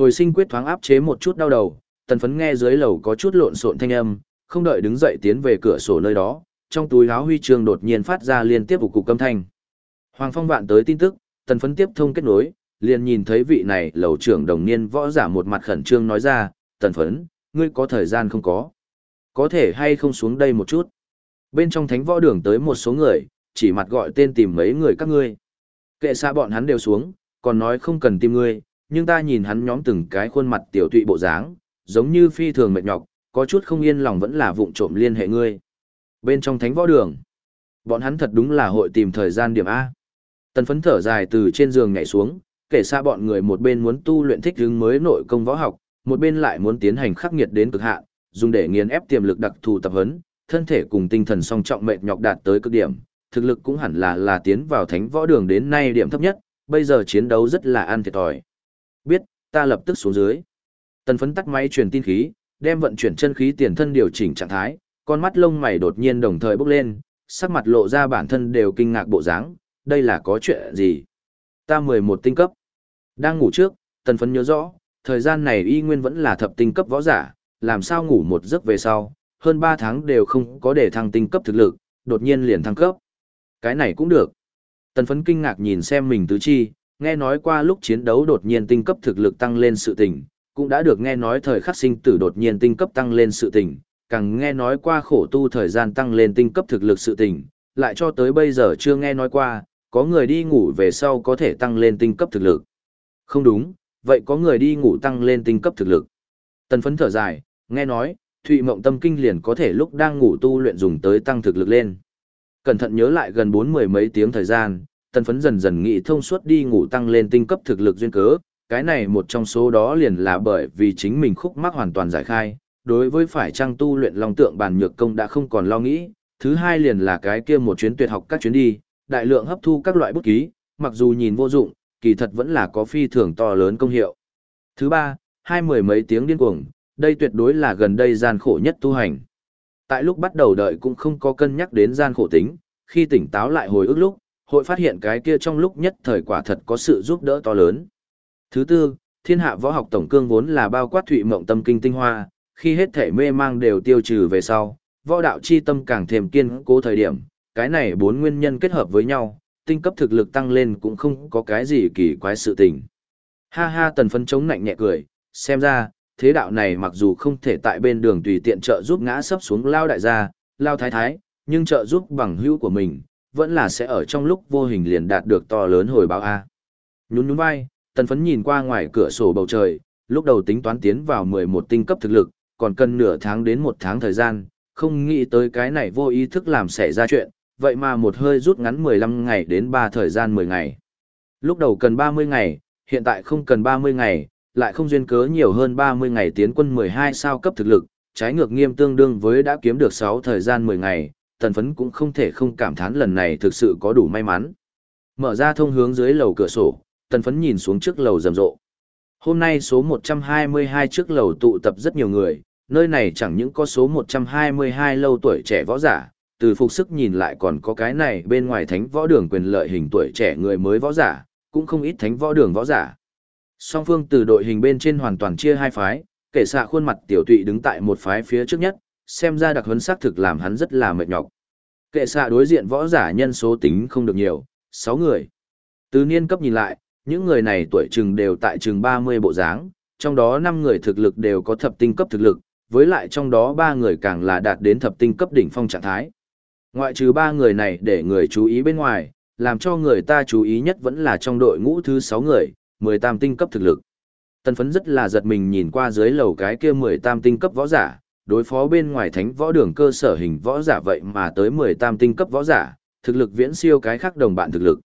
Hồi sinh quyết thoáng áp chế một chút đau đầu, tần phấn nghe dưới lầu có chút lộn xộn thanh âm, không đợi đứng dậy tiến về cửa sổ nơi đó, trong túi áo huy chương đột nhiên phát ra liên tiếp vụ cục âm thanh. Hoàng Phong vạn tới tin tức, tần phấn tiếp thông kết nối, liền nhìn thấy vị này lầu trưởng đồng niên võ giả một mặt khẩn trương nói ra, tần phấn, ngươi có thời gian không có? Có thể hay không xuống đây một chút? Bên trong thánh võ đường tới một số người, chỉ mặt gọi tên tìm mấy người các ngươi. Kệ xa bọn hắn đều xuống, còn nói không cần tìm ngươi, nhưng ta nhìn hắn nhóm từng cái khuôn mặt tiểu tụy bộ dáng, giống như phi thường mệt nhọc, có chút không yên lòng vẫn là vụng trộm liên hệ ngươi. Bên trong thánh võ đường, bọn hắn thật đúng là hội tìm thời gian điểm A. Tần phấn thở dài từ trên giường nhảy xuống, kể xa bọn người một bên muốn tu luyện thích hướng mới nội công võ học, một bên lại muốn tiến hành khắc nghiệt đến cực hạn, dùng để nghiền ép tiềm lực đặc thù tập huấn, thân thể cùng tinh thần song trọng mệt nhọc đạt tới cực điểm, thực lực cũng hẳn là là tiến vào thánh võ đường đến nay điểm thấp nhất, bây giờ chiến đấu rất là an thiệt thòi. Biết, ta lập tức xuống dưới. Tần phấn tắt máy truyền tin khí, đem vận chuyển chân khí tiền thân điều chỉnh trạng thái, con mắt lông mày đột nhiên đồng thời bốc lên, sắc mặt lộ ra bản thân đều kinh ngạc bộ dáng, đây là có chuyện gì? Ta 11 tinh cấp. Đang ngủ trước, tần phấn nhớ rõ, thời gian này y nguyên vẫn là thập tinh cấp võ giả, làm sao ngủ một giấc về sau, hơn 3 tháng đều không có để thăng tinh cấp thực lực, đột nhiên liền thăng cấp. Cái này cũng được. Tần phấn kinh ngạc nhìn xem mình tứ chi, nghe nói qua lúc chiến đấu đột nhiên tinh cấp thực lực tăng lên sự tình, cũng đã được nghe nói thời khắc sinh tử đột nhiên tinh cấp tăng lên sự tình, càng nghe nói qua khổ tu thời gian tăng lên tinh cấp thực lực sự tình, lại cho tới bây giờ chưa nghe nói qua, có người đi ngủ về sau có thể tăng lên tinh cấp thực lực. Không đúng, vậy có người đi ngủ tăng lên tinh cấp thực lực. Tần phấn thở dài, nghe nói, Thụy Mộng Tâm Kinh liền có thể lúc đang ngủ tu luyện dùng tới tăng thực lực lên. Cẩn thận nhớ lại gần bốn mười mấy tiếng thời gian, tần phấn dần dần nghĩ thông suốt đi ngủ tăng lên tinh cấp thực lực duyên cớ, cái này một trong số đó liền là bởi vì chính mình khúc mắc hoàn toàn giải khai, đối với phải trang tu luyện long tượng bàn nhược công đã không còn lo nghĩ, thứ hai liền là cái kia một chuyến tuyệt học các chuyến đi, đại lượng hấp thu các loại bút ký, mặc dù nhìn vô dụng, kỳ thật vẫn là có phi thường to lớn công hiệu. Thứ ba, hai mười mấy tiếng điên cuồng, đây tuyệt đối là gần đây gian khổ nhất tu hành. Tại lúc bắt đầu đợi cũng không có cân nhắc đến gian khổ tính, khi tỉnh táo lại hồi ức lúc, hội phát hiện cái kia trong lúc nhất thời quả thật có sự giúp đỡ to lớn. Thứ tư, thiên hạ võ học tổng cương vốn là bao quát thụy mộng tâm kinh tinh hoa, khi hết thể mê mang đều tiêu trừ về sau, võ đạo chi tâm càng thêm kiên cố thời điểm, cái này bốn nguyên nhân kết hợp với nhau, tinh cấp thực lực tăng lên cũng không có cái gì kỳ quái sự tình. Ha ha tần phân chống nạnh nhẹ cười, xem ra, thế đạo này mặc dù không thể tại bên đường tùy tiện trợ giúp ngã sấp xuống lao đại gia, lao thái thái, nhưng trợ giúp bằng hữu của mình, vẫn là sẽ ở trong lúc vô hình liền đạt được to lớn hồi báo A. Nhún nhún vai, tần phấn nhìn qua ngoài cửa sổ bầu trời, lúc đầu tính toán tiến vào 11 tinh cấp thực lực, còn cần nửa tháng đến một tháng thời gian, không nghĩ tới cái này vô ý thức làm xảy ra chuyện, vậy mà một hơi rút ngắn 15 ngày đến 3 thời gian 10 ngày. Lúc đầu cần 30 ngày, hiện tại không cần 30 ngày, lại không duyên cớ nhiều hơn 30 ngày tiến quân 12 sao cấp thực lực, trái ngược nghiêm tương đương với đã kiếm được 6 thời gian 10 ngày, tần phấn cũng không thể không cảm thán lần này thực sự có đủ may mắn. Mở ra thông hướng dưới lầu cửa sổ, tần phấn nhìn xuống trước lầu rầm rộ. Hôm nay số 122 trước lầu tụ tập rất nhiều người, nơi này chẳng những có số 122 lâu tuổi trẻ võ giả, từ phục sức nhìn lại còn có cái này bên ngoài thánh võ đường quyền lợi hình tuổi trẻ người mới võ giả, cũng không ít thánh võ đường võ giả. Song phương từ đội hình bên trên hoàn toàn chia hai phái, kể xạ khuôn mặt tiểu tụy đứng tại một phái phía trước nhất, xem ra đặc huấn xác thực làm hắn rất là mệt nhọc. Kệ xạ đối diện võ giả nhân số tính không được nhiều, 6 người. Từ niên cấp nhìn lại, những người này tuổi chừng đều tại chừng 30 bộ dáng, trong đó 5 người thực lực đều có thập tinh cấp thực lực, với lại trong đó 3 người càng là đạt đến thập tinh cấp đỉnh phong trạng thái. Ngoại trừ 3 người này để người chú ý bên ngoài, làm cho người ta chú ý nhất vẫn là trong đội ngũ thứ 6 người, 18 tinh cấp thực lực. Tân phấn rất là giật mình nhìn qua dưới lầu cái kia 18 tinh cấp võ giả, đối phó bên ngoài thánh võ đường cơ sở hình võ giả vậy mà tới 18 tinh cấp võ giả, thực lực viễn siêu cái khác đồng bạn thực lực.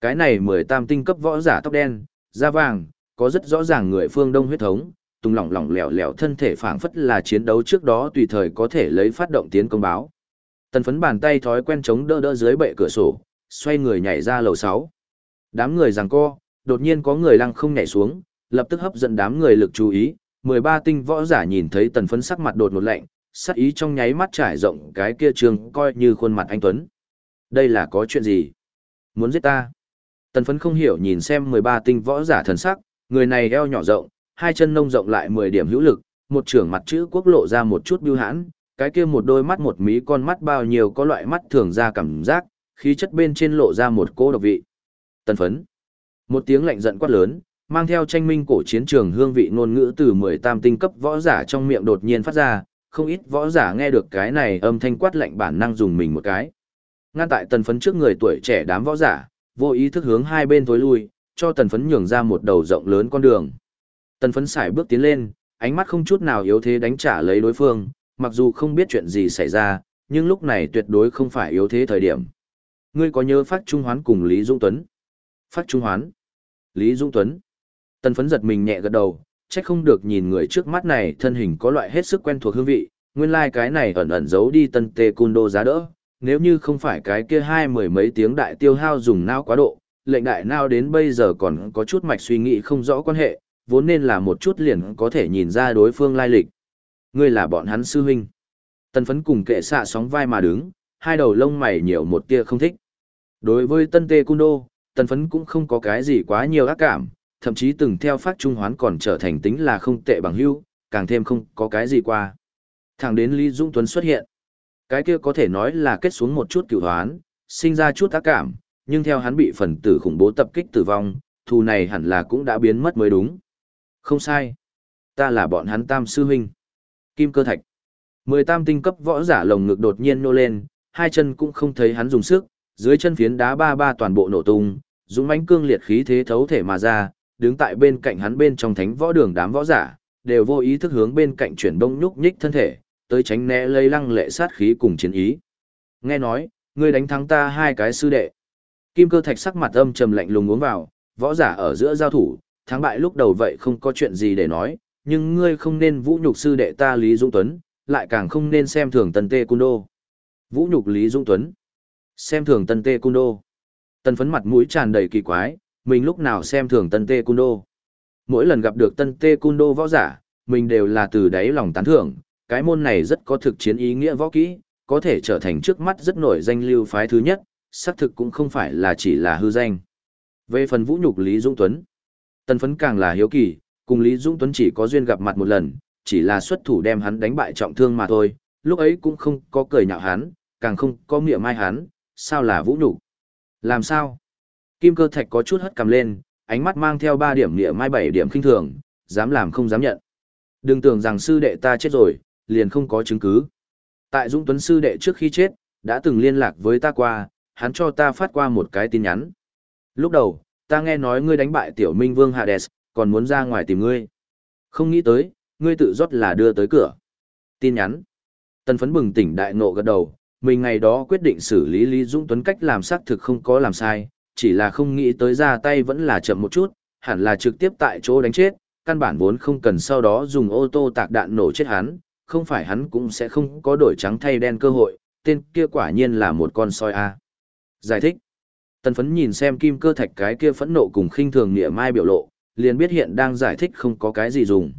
Cái này 18 tinh cấp võ giả tóc đen, da vàng, có rất rõ ràng người phương đông huyết thống, tung lỏng lỏng lẻo lẻo thân thể phảng phất là chiến đấu trước đó tùy thời có thể lấy phát động tiến công báo. Tần phấn bàn tay thói quen chống đỡ đỡ dưới bệ cửa sổ, xoay người nhảy ra lầu 6. Đám người giằng co, đột nhiên có người lăng không nhảy xuống, lập tức hấp dẫn đám người lực chú ý, 13 tinh võ giả nhìn thấy tần phấn sắc mặt đột ngột lạnh, sắc ý trong nháy mắt trải rộng cái kia trường coi như khuôn mặt anh Tuấn. Đây là có chuyện gì? Muốn giết ta? Tần phấn không hiểu nhìn xem 13 tinh võ giả thần sắc, người này eo nhỏ rộng, hai chân nông rộng lại 10 điểm hữu lực, một trưởng mặt chữ quốc lộ ra một chút biêu hãn, cái kia một đôi mắt một mí con mắt bao nhiêu có loại mắt thường ra cảm giác, khí chất bên trên lộ ra một cô độc vị. Tần phấn. Một tiếng lạnh giận quát lớn, mang theo tranh minh cổ chiến trường hương vị ngôn ngữ từ 18 tinh cấp võ giả trong miệng đột nhiên phát ra, không ít võ giả nghe được cái này âm thanh quát lạnh bản năng dùng mình một cái. Ngăn tại tần phấn trước người tuổi trẻ đám võ giả, vô ý thức hướng hai bên tối lui, cho tần phấn nhường ra một đầu rộng lớn con đường. Tần phấn xài bước tiến lên, ánh mắt không chút nào yếu thế đánh trả lấy đối phương, mặc dù không biết chuyện gì xảy ra, nhưng lúc này tuyệt đối không phải yếu thế thời điểm. Ngươi có nhớ phát trung hoán cùng Lý Dung Tuấn? Phát trung hoán? Lý Dung Tuấn? Tần phấn giật mình nhẹ gật đầu, trách không được nhìn người trước mắt này thân hình có loại hết sức quen thuộc hương vị, nguyên lai like cái này ẩn ẩn giấu đi tân tê cun đô giá đỡ, nếu như không phải cái kia hai mười mấy tiếng đại tiêu hao dùng nao quá độ, lệnh đại nao đến bây giờ còn có chút mạch suy nghĩ không rõ quan hệ, vốn nên là một chút liền có thể nhìn ra đối phương lai lịch. Ngươi là bọn hắn sư huynh. Tân phấn cùng kệ xạ sóng vai mà đứng, hai đầu lông mày nhiều một tia không thích. Đối với tân tê cung đô, Tân phấn cũng không có cái gì quá nhiều ác cảm, thậm chí từng theo phát trung hoán còn trở thành tính là không tệ bằng hữu, càng thêm không có cái gì qua. Thẳng đến Lý Dung Tuấn xuất hiện. Cái kia có thể nói là kết xuống một chút cửu hoán, sinh ra chút tác cảm, nhưng theo hắn bị phần tử khủng bố tập kích tử vong, thù này hẳn là cũng đã biến mất mới đúng. Không sai. Ta là bọn hắn tam sư huynh. Kim cơ thạch. Mười tam tinh cấp võ giả lồng ngực đột nhiên nô lên, hai chân cũng không thấy hắn dùng sức, dưới chân phiến đá ba ba toàn bộ nổ tung, dũng mãnh cương liệt khí thế thấu thể mà ra, đứng tại bên cạnh hắn bên trong thánh võ đường đám võ giả, đều vô ý thức hướng bên cạnh chuyển đông nhúc nhích thân thể, tới tránh né lây lăng lệ sát khí cùng chiến ý. Nghe nói, ngươi đánh thắng ta hai cái sư đệ. Kim cơ thạch sắc mặt âm trầm lạnh lùng uống vào, võ giả ở giữa giao thủ, thắng bại lúc đầu vậy không có chuyện gì để nói, nhưng ngươi không nên vũ nhục sư đệ ta Lý Dũng Tuấn, lại càng không nên xem thường Tần Tê Cung Đô. Vũ nhục Lý Dũng Tuấn, xem thường Tần Tê Cung Đô. Tần phấn mặt mũi tràn đầy kỳ quái, mình lúc nào xem thường Tân Tê Cung Đô. Mỗi lần gặp được Tân Tê Cung Đô võ giả, mình đều là từ đáy lòng tán thưởng, cái môn này rất có thực chiến ý nghĩa võ kỹ, có thể trở thành trước mắt rất nổi danh lưu phái thứ nhất, xác thực cũng không phải là chỉ là hư danh. Về phần vũ nhục Lý Dũng Tuấn, Tân phấn càng là hiếu kỳ, cùng Lý Dũng Tuấn chỉ có duyên gặp mặt một lần, chỉ là xuất thủ đem hắn đánh bại trọng thương mà thôi, lúc ấy cũng không có cười nhạo hắn, càng không có miệng mai hắn, sao là vũ nhục Làm sao? Kim cơ thạch có chút hất cầm lên, ánh mắt mang theo ba điểm nghĩa mai bảy điểm kinh thường, dám làm không dám nhận. Đừng tưởng rằng sư đệ ta chết rồi, liền không có chứng cứ. Tại Dũng Tuấn sư đệ trước khi chết, đã từng liên lạc với ta qua, hắn cho ta phát qua một cái tin nhắn. Lúc đầu, ta nghe nói ngươi đánh bại tiểu minh vương Hades, còn muốn ra ngoài tìm ngươi. Không nghĩ tới, ngươi tự rót là đưa tới cửa. Tin nhắn. Tần phấn bừng tỉnh đại nộ gật đầu, mình ngày đó quyết định xử lý Lý Dũng Tuấn cách làm xác thực không có làm sai, chỉ là không nghĩ tới ra tay vẫn là chậm một chút, hẳn là trực tiếp tại chỗ đánh chết, căn bản vốn không cần sau đó dùng ô tô tạc đạn nổ chết hắn, không phải hắn cũng sẽ không có đổi trắng thay đen cơ hội, tên kia quả nhiên là một con soi A. Giải thích. Tần phấn nhìn xem kim cơ thạch cái kia phẫn nộ cùng khinh thường nghĩa mai biểu lộ, liền biết hiện đang giải thích không có cái gì dùng.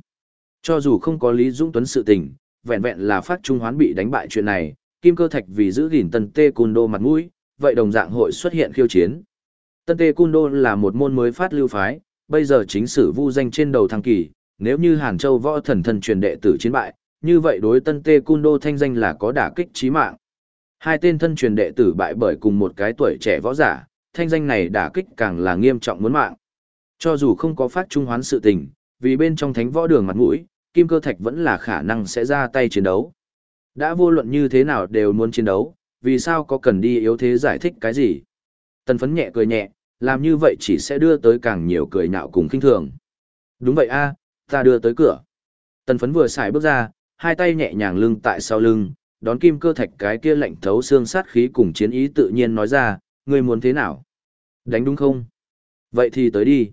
Cho dù không có Lý Dũng Tuấn sự tình, vẹn vẹn là phát trung hoán bị đánh bại chuyện này, kim cơ thạch vì giữ gìn tần tê cùn đô mặt mũi, vậy đồng dạng hội xuất hiện khiêu chiến. Tân Tê Cun Đô là một môn mới phát lưu phái, bây giờ chính sử vu danh trên đầu thăng kỳ, nếu như Hàn Châu võ thần thần truyền đệ tử chiến bại, như vậy đối Tân Tê Cun Đô thanh danh là có đả kích chí mạng. Hai tên thân truyền đệ tử bại bởi cùng một cái tuổi trẻ võ giả, thanh danh này đả kích càng là nghiêm trọng muốn mạng. Cho dù không có phát trung hoán sự tình, vì bên trong thánh võ đường mặt mũi, Kim Cơ Thạch vẫn là khả năng sẽ ra tay chiến đấu. Đã vô luận như thế nào đều muốn chiến đấu, vì sao có cần đi yếu thế giải thích cái gì? Tần phấn nhẹ cười nhẹ, làm như vậy chỉ sẽ đưa tới càng nhiều cười nhạo cùng kinh thường. Đúng vậy a, ta đưa tới cửa. Tần phấn vừa xài bước ra, hai tay nhẹ nhàng lưng tại sau lưng, đón kim cơ thạch cái kia lạnh thấu xương sát khí cùng chiến ý tự nhiên nói ra, ngươi muốn thế nào? Đánh đúng không? Vậy thì tới đi.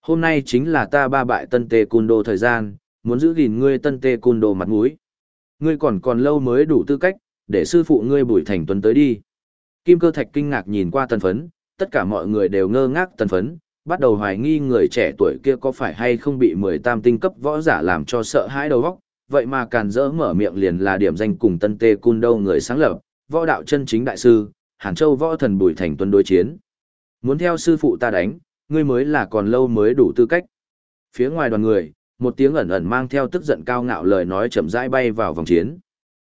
Hôm nay chính là ta ba bại tân tê cun đồ thời gian, muốn giữ gìn ngươi tân tê cun đồ mặt mũi. Ngươi còn còn lâu mới đủ tư cách, để sư phụ ngươi bùi thành tuấn tới đi. Kim cơ thạch kinh ngạc nhìn qua tần phấn, tất cả mọi người đều ngơ ngác tần phấn, bắt đầu hoài nghi người trẻ tuổi kia có phải hay không bị 18 tinh cấp võ giả làm cho sợ hãi đầu óc, vậy mà càn dỡ mở miệng liền là điểm danh cùng tân tê cun đâu người sáng lập, võ đạo chân chính đại sư, Hàn Châu võ thần Bùi Thành tuân đối chiến. Muốn theo sư phụ ta đánh, ngươi mới là còn lâu mới đủ tư cách. Phía ngoài đoàn người, một tiếng ẩn ẩn mang theo tức giận cao ngạo lời nói chậm rãi bay vào vòng chiến.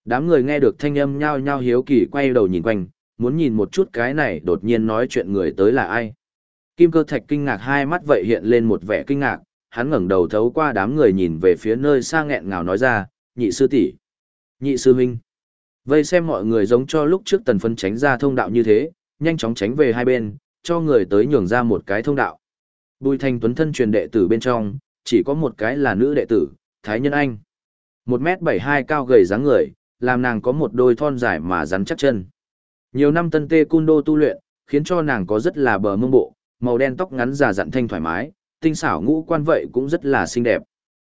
Đám người nghe được thanh âm nhao nhao hiếu kỳ quay đầu nhìn quanh, muốn nhìn một chút cái này đột nhiên nói chuyện người tới là ai. Kim cơ thạch kinh ngạc hai mắt vậy hiện lên một vẻ kinh ngạc, hắn ngẩng đầu thấu qua đám người nhìn về phía nơi xa nghẹn ngào nói ra, nhị sư tỷ, nhị sư huynh. Vây xem mọi người giống cho lúc trước tần phân tránh ra thông đạo như thế, nhanh chóng tránh về hai bên, cho người tới nhường ra một cái thông đạo. Bùi thành tuấn thân truyền đệ tử bên trong, chỉ có một cái là nữ đệ tử, Thái Nhân Anh. một m hai cao gầy dáng người, làm nàng có một đôi thon dài mà rắn chắc chân. Nhiều năm tân tê cun đô tu luyện, khiến cho nàng có rất là bờ mông bộ, màu đen tóc ngắn già dặn thanh thoải mái, tinh xảo ngũ quan vậy cũng rất là xinh đẹp.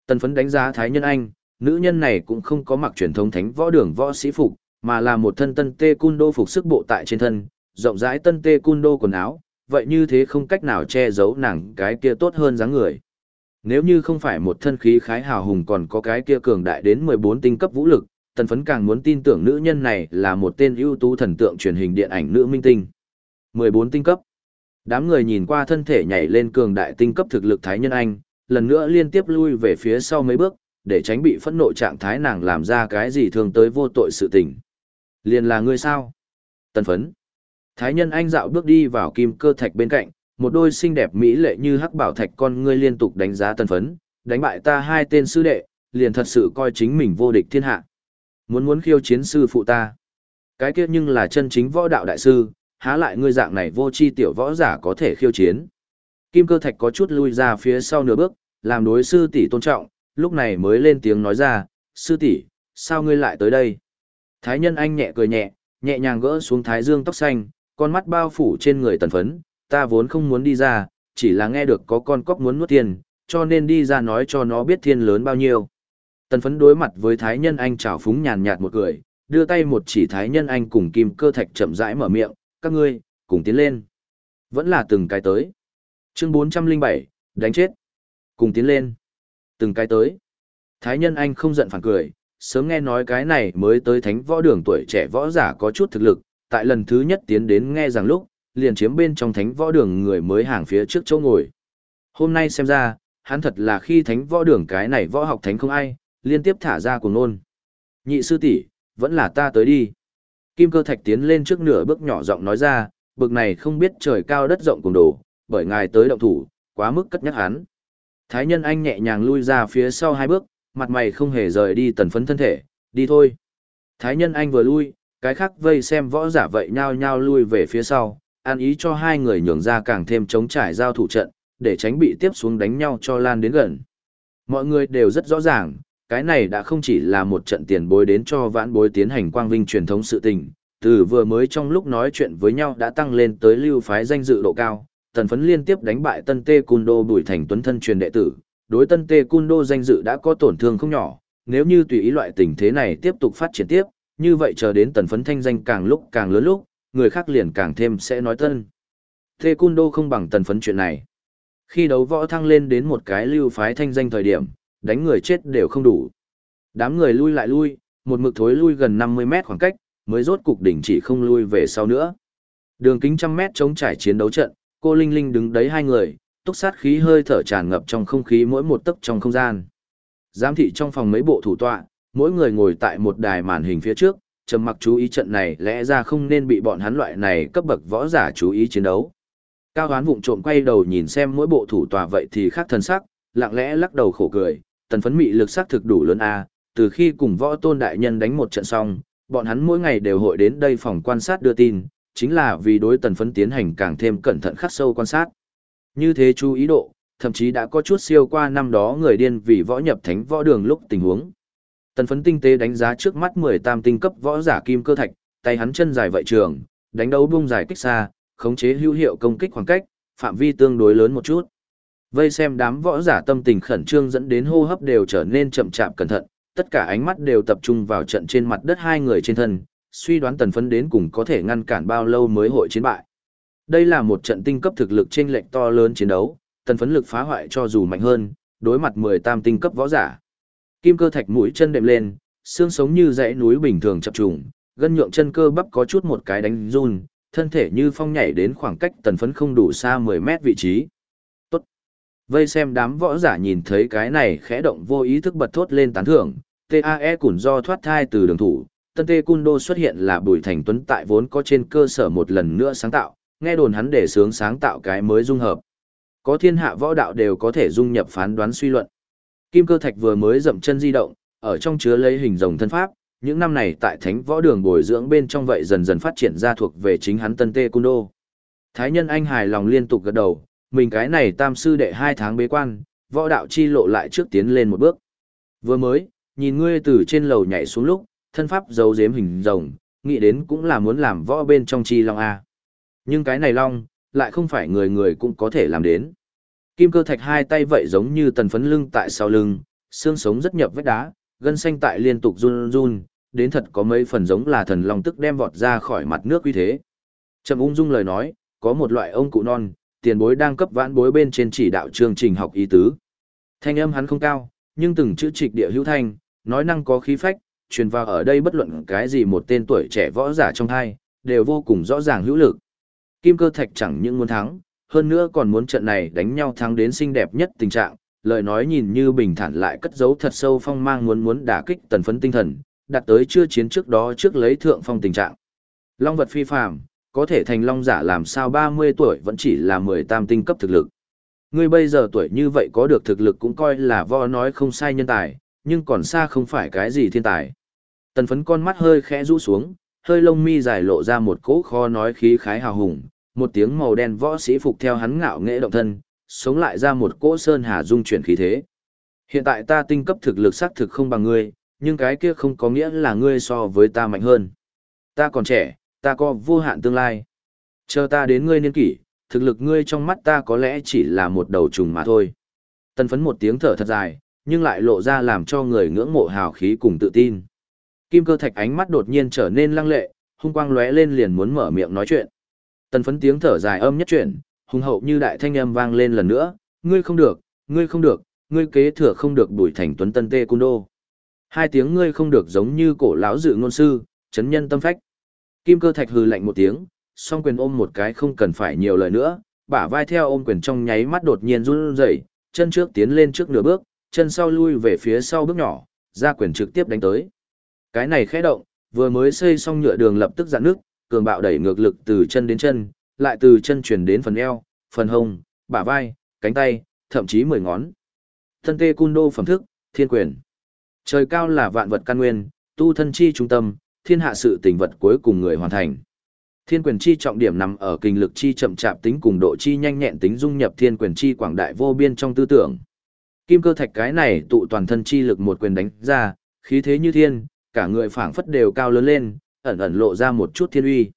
Tần phấn đánh giá Thái Nhân Anh, nữ nhân này cũng không có mặc truyền thống thánh võ đường võ sĩ phục, mà là một thân tân tê cun đô phục sức bộ tại trên thân, rộng rãi tân tê cun đô quần áo, vậy như thế không cách nào che giấu nàng cái kia tốt hơn dáng người. Nếu như không phải một thân khí khái hào hùng còn có cái kia cường đại đến 14 tinh cấp vũ lực, tần phấn càng muốn tin tưởng nữ nhân này là một tên ưu tú thần tượng truyền hình điện ảnh nữ minh tinh. 14 tinh cấp. Đám người nhìn qua thân thể nhảy lên cường đại tinh cấp thực lực Thái Nhân Anh, lần nữa liên tiếp lui về phía sau mấy bước, để tránh bị phẫn nộ trạng thái nàng làm ra cái gì thường tới vô tội sự tình. Liền là ngươi sao? Tần phấn. Thái Nhân Anh dạo bước đi vào kim cơ thạch bên cạnh, một đôi xinh đẹp mỹ lệ như hắc bảo thạch con ngươi liên tục đánh giá tần phấn, đánh bại ta hai tên sư đệ, liền thật sự coi chính mình vô địch thiên hạ. Muốn muốn khiêu chiến sư phụ ta. Cái kia nhưng là chân chính võ đạo đại sư, há lại ngươi dạng này vô chi tiểu võ giả có thể khiêu chiến. Kim cơ thạch có chút lui ra phía sau nửa bước, làm đối sư tỷ tôn trọng, lúc này mới lên tiếng nói ra, sư tỷ, sao ngươi lại tới đây? Thái nhân anh nhẹ cười nhẹ, nhẹ nhàng gỡ xuống thái dương tóc xanh, con mắt bao phủ trên người tần phấn, ta vốn không muốn đi ra, chỉ là nghe được có con cóc muốn nuốt tiền, cho nên đi ra nói cho nó biết thiên lớn bao nhiêu. Tần phấn đối mặt với thái nhân anh trào phúng nhàn nhạt một cười, đưa tay một chỉ thái nhân anh cùng kim cơ thạch chậm rãi mở miệng, các ngươi, cùng tiến lên. Vẫn là từng cái tới. Chương 407, đánh chết. Cùng tiến lên. Từng cái tới. Thái nhân anh không giận phản cười, sớm nghe nói cái này mới tới thánh võ đường tuổi trẻ võ giả có chút thực lực, tại lần thứ nhất tiến đến nghe rằng lúc, liền chiếm bên trong thánh võ đường người mới hàng phía trước chỗ ngồi. Hôm nay xem ra, hắn thật là khi thánh võ đường cái này võ học thánh không ai, liên tiếp thả ra cùng nôn. Nhị sư tỷ vẫn là ta tới đi. Kim cơ thạch tiến lên trước nửa bước nhỏ giọng nói ra, bực này không biết trời cao đất rộng cùng đồ, bởi ngài tới động thủ, quá mức cất nhắc hắn. Thái nhân anh nhẹ nhàng lui ra phía sau hai bước, mặt mày không hề rời đi tần phấn thân thể, đi thôi. Thái nhân anh vừa lui, cái khác vây xem võ giả vậy nhao nhao lui về phía sau, an ý cho hai người nhường ra càng thêm chống trải giao thủ trận, để tránh bị tiếp xuống đánh nhau cho lan đến gần. Mọi người đều rất rõ ràng, cái này đã không chỉ là một trận tiền bối đến cho vãn bối tiến hành quang vinh truyền thống sự tình, từ vừa mới trong lúc nói chuyện với nhau đã tăng lên tới lưu phái danh dự độ cao, tần phấn liên tiếp đánh bại tân tê cun đô bùi thành tuấn thân truyền đệ tử, đối tân tê cun đô danh dự đã có tổn thương không nhỏ, nếu như tùy ý loại tình thế này tiếp tục phát triển tiếp, như vậy chờ đến tần phấn thanh danh càng lúc càng lớn lúc, người khác liền càng thêm sẽ nói tân. Tê cun đô không bằng tần phấn chuyện này. Khi đấu võ thăng lên đến một cái lưu phái thanh danh thời điểm, đánh người chết đều không đủ. Đám người lui lại lui, một mực thối lui gần 50 mét khoảng cách, mới rốt cục đỉnh chỉ không lui về sau nữa. Đường kính trăm mét chống trải chiến đấu trận, cô Linh Linh đứng đấy hai người, túc sát khí hơi thở tràn ngập trong không khí mỗi một tấc trong không gian. Giám thị trong phòng mấy bộ thủ tọa, mỗi người ngồi tại một đài màn hình phía trước, trầm mặc chú ý trận này lẽ ra không nên bị bọn hắn loại này cấp bậc võ giả chú ý chiến đấu. Cao Hoán vụng trộm quay đầu nhìn xem mỗi bộ thủ tọa vậy thì khác thần sắc, lặng lẽ lắc đầu khổ cười, tần phấn mị lực sắc thực đủ lớn a, từ khi cùng võ tôn đại nhân đánh một trận xong, bọn hắn mỗi ngày đều hội đến đây phòng quan sát đưa tin, chính là vì đối tần phấn tiến hành càng thêm cẩn thận khắc sâu quan sát. Như thế chú ý độ, thậm chí đã có chút siêu qua năm đó người điên vì võ nhập thánh võ đường lúc tình huống. Tần phấn tinh tế đánh giá trước mắt 18 tinh cấp võ giả kim cơ thạch, tay hắn chân dài vậy trường, đánh đấu bung dài kích xa, khống chế hữu hiệu công kích khoảng cách, phạm vi tương đối lớn một chút. Vây xem đám võ giả tâm tình khẩn trương dẫn đến hô hấp đều trở nên chậm chạp cẩn thận, tất cả ánh mắt đều tập trung vào trận trên mặt đất hai người trên thân, suy đoán tần phấn đến cùng có thể ngăn cản bao lâu mới hội chiến bại. Đây là một trận tinh cấp thực lực chênh lệch to lớn chiến đấu, tần phấn lực phá hoại cho dù mạnh hơn, đối mặt 18 tinh cấp võ giả. Kim cơ thạch mũi chân đệm lên, xương sống như dãy núi bình thường chập trùng, gân nhượng chân cơ bắp có chút một cái đánh run, thân thể như phong nhảy đến khoảng cách tần phấn không đủ xa 10 mét vị trí. Vây xem đám võ giả nhìn thấy cái này khẽ động vô ý thức bật thốt lên tán thưởng, TAE củn do thoát thai từ đường thủ, tân tê cun đô xuất hiện là bùi thành tuấn tại vốn có trên cơ sở một lần nữa sáng tạo, nghe đồn hắn để sướng sáng tạo cái mới dung hợp. Có thiên hạ võ đạo đều có thể dung nhập phán đoán suy luận. Kim cơ thạch vừa mới dậm chân di động, ở trong chứa lấy hình rồng thân pháp, những năm này tại thánh võ đường bồi dưỡng bên trong vậy dần dần phát triển ra thuộc về chính hắn tân tê Cun đô. Thái nhân anh hài lòng liên tục gật đầu, mình cái này tam sư đệ hai tháng bế quan, võ đạo chi lộ lại trước tiến lên một bước. Vừa mới, nhìn ngươi từ trên lầu nhảy xuống lúc, thân pháp giấu giếm hình rồng, nghĩ đến cũng là muốn làm võ bên trong chi long A. Nhưng cái này long, lại không phải người người cũng có thể làm đến. Kim cơ thạch hai tay vậy giống như tần phấn lưng tại sau lưng, xương sống rất nhập vết đá, gân xanh tại liên tục run run, đến thật có mấy phần giống là thần long tức đem vọt ra khỏi mặt nước uy thế. Trầm ung dung lời nói, có một loại ông cụ non, tiền bối đang cấp vãn bối bên trên chỉ đạo chương trình học ý tứ. Thanh âm hắn không cao, nhưng từng chữ trịch địa hữu thanh, nói năng có khí phách, truyền vào ở đây bất luận cái gì một tên tuổi trẻ võ giả trong hai, đều vô cùng rõ ràng hữu lực. Kim cơ thạch chẳng những muốn thắng, hơn nữa còn muốn trận này đánh nhau thắng đến xinh đẹp nhất tình trạng, lời nói nhìn như bình thản lại cất giấu thật sâu phong mang muốn muốn đả kích tần phấn tinh thần, đặt tới chưa chiến trước đó trước lấy thượng phong tình trạng. Long vật phi phàm, có thể thành long giả làm sao 30 tuổi vẫn chỉ là 18 tinh cấp thực lực. Ngươi bây giờ tuổi như vậy có được thực lực cũng coi là vo nói không sai nhân tài, nhưng còn xa không phải cái gì thiên tài. Tần phấn con mắt hơi khẽ rũ xuống, hơi lông mi dài lộ ra một cỗ kho nói khí khái hào hùng, một tiếng màu đen võ sĩ phục theo hắn ngạo nghệ động thân, sống lại ra một cỗ sơn hà dung chuyển khí thế. Hiện tại ta tinh cấp thực lực xác thực không bằng ngươi, nhưng cái kia không có nghĩa là ngươi so với ta mạnh hơn. Ta còn trẻ, ta có vô hạn tương lai. Chờ ta đến ngươi niên kỷ, thực lực ngươi trong mắt ta có lẽ chỉ là một đầu trùng mà thôi. Tân phấn một tiếng thở thật dài, nhưng lại lộ ra làm cho người ngưỡng mộ hào khí cùng tự tin. Kim cơ thạch ánh mắt đột nhiên trở nên lăng lệ, hung quang lóe lên liền muốn mở miệng nói chuyện. Tân phấn tiếng thở dài âm nhất chuyển, hùng hậu như đại thanh âm vang lên lần nữa, ngươi không được, ngươi không được, ngươi kế thừa không được đuổi thành tuấn tân tê cung đô. Hai tiếng ngươi không được giống như cổ lão dự ngôn sư, chấn nhân tâm phách. Kim cơ thạch hừ lạnh một tiếng, song quyền ôm một cái không cần phải nhiều lời nữa, bả vai theo ôm quyền trong nháy mắt đột nhiên run rẩy, chân trước tiến lên trước nửa bước, chân sau lui về phía sau bước nhỏ, ra quyền trực tiếp đánh tới. Cái này khẽ động, vừa mới xây xong nhựa đường lập tức dạn nước, cường bạo đẩy ngược lực từ chân đến chân, lại từ chân chuyển đến phần eo, phần hông, bả vai, cánh tay, thậm chí mười ngón. Thân tê cun đô phẩm thức, thiên quyền. Trời cao là vạn vật căn nguyên, tu thân chi trung tâm, thiên hạ sự tình vật cuối cùng người hoàn thành. Thiên quyền chi trọng điểm nằm ở kinh lực chi chậm chạp tính cùng độ chi nhanh nhẹn tính dung nhập thiên quyền chi quảng đại vô biên trong tư tưởng. Kim cơ thạch cái này tụ toàn thân chi lực một quyền đánh ra, khí thế như thiên, cả người phảng phất đều cao lớn lên, ẩn ẩn lộ ra một chút thiên uy.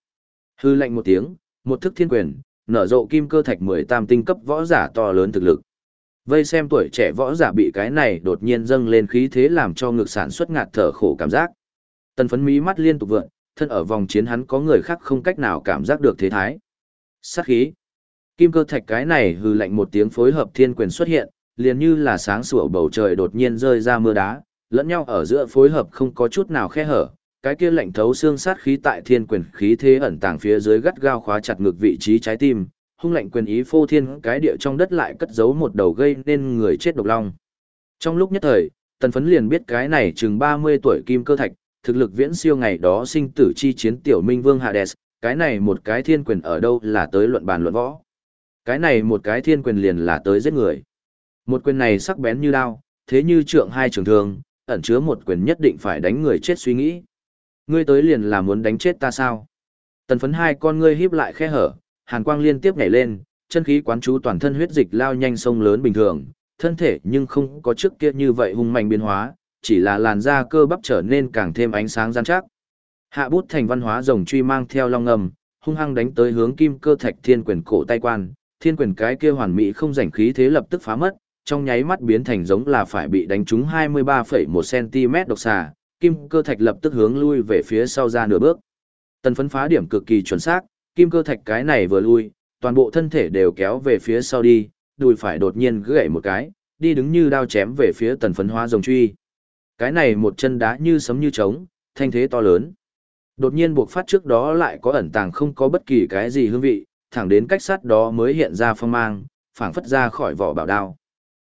Hư lạnh một tiếng, một thức thiên quyền, nở rộ kim cơ thạch 18 tinh cấp võ giả to lớn thực lực. Vây xem tuổi trẻ võ giả bị cái này đột nhiên dâng lên khí thế làm cho ngực sản xuất ngạt thở khổ cảm giác. Tần phấn mí mắt liên tục vượn, thân ở vòng chiến hắn có người khác không cách nào cảm giác được thế thái. Sát khí. Kim cơ thạch cái này hư lạnh một tiếng phối hợp thiên quyền xuất hiện, liền như là sáng sủa bầu trời đột nhiên rơi ra mưa đá, lẫn nhau ở giữa phối hợp không có chút nào khe hở, cái kia lạnh thấu xương sát khí tại thiên quyền khí thế ẩn tàng phía dưới gắt gao khóa chặt ngược vị trí trái tim, hung lạnh quyền ý phô thiên cái địa trong đất lại cất giấu một đầu gây nên người chết độc long. Trong lúc nhất thời, tần phấn liền biết cái này chừng 30 tuổi kim cơ thạch, thực lực viễn siêu ngày đó sinh tử chi chiến tiểu minh vương Hades, cái này một cái thiên quyền ở đâu là tới luận bàn luận võ. Cái này một cái thiên quyền liền là tới giết người. Một quyền này sắc bén như đao, thế như trượng hai trường thương, ẩn chứa một quyền nhất định phải đánh người chết suy nghĩ. Ngươi tới liền là muốn đánh chết ta sao? Tần phấn hai con ngươi híp lại khe hở, hàn quang liên tiếp nhảy lên, chân khí quán chú toàn thân huyết dịch lao nhanh sông lớn bình thường, thân thể nhưng không có trước kia như vậy hung mạnh biến hóa, chỉ là làn da cơ bắp trở nên càng thêm ánh sáng gian chắc. Hạ bút thành văn hóa rồng truy mang theo long ngầm, hung hăng đánh tới hướng kim cơ thạch thiên quyền cổ tay quan, thiên quyền cái kia hoàn mỹ không rảnh khí thế lập tức phá mất, trong nháy mắt biến thành giống là phải bị đánh trúng 23,1cm độc xà, kim cơ thạch lập tức hướng lui về phía sau ra nửa bước. Tần phấn phá điểm cực kỳ chuẩn xác, kim cơ thạch cái này vừa lui, toàn bộ thân thể đều kéo về phía sau đi, đùi phải đột nhiên gãy một cái, đi đứng như đao chém về phía tần phấn hóa rồng truy. Cái này một chân đá như sấm như trống, thanh thế to lớn. Đột nhiên buộc phát trước đó lại có ẩn tàng không có bất kỳ cái gì hương vị, thẳng đến cách sát đó mới hiện ra phong mang, phảng phất ra khỏi vỏ bảo đao.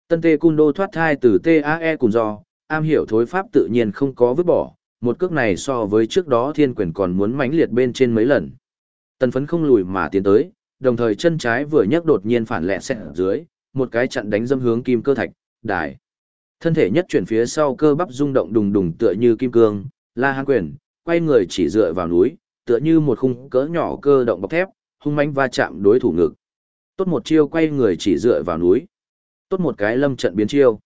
Tân tê cun đô thoát thai từ TAE cùng do, am hiểu thối pháp tự nhiên không có vứt bỏ, một cước này so với trước đó thiên quyền còn muốn mãnh liệt bên trên mấy lần. Tần phấn không lùi mà tiến tới, đồng thời chân trái vừa nhấc đột nhiên phản lẹ xẹt dưới, một cái chặn đánh dâm hướng kim cơ thạch, đài. Thân thể nhất chuyển phía sau cơ bắp rung động đùng đùng tựa như kim cương, la hán quyền, quay người chỉ dựa vào núi, tựa như một khung cỡ nhỏ cơ động bọc thép, hung mãnh va chạm đối thủ ngực. Tốt một chiêu quay người chỉ dựa vào núi. Tốt một cái lâm trận biến chiêu.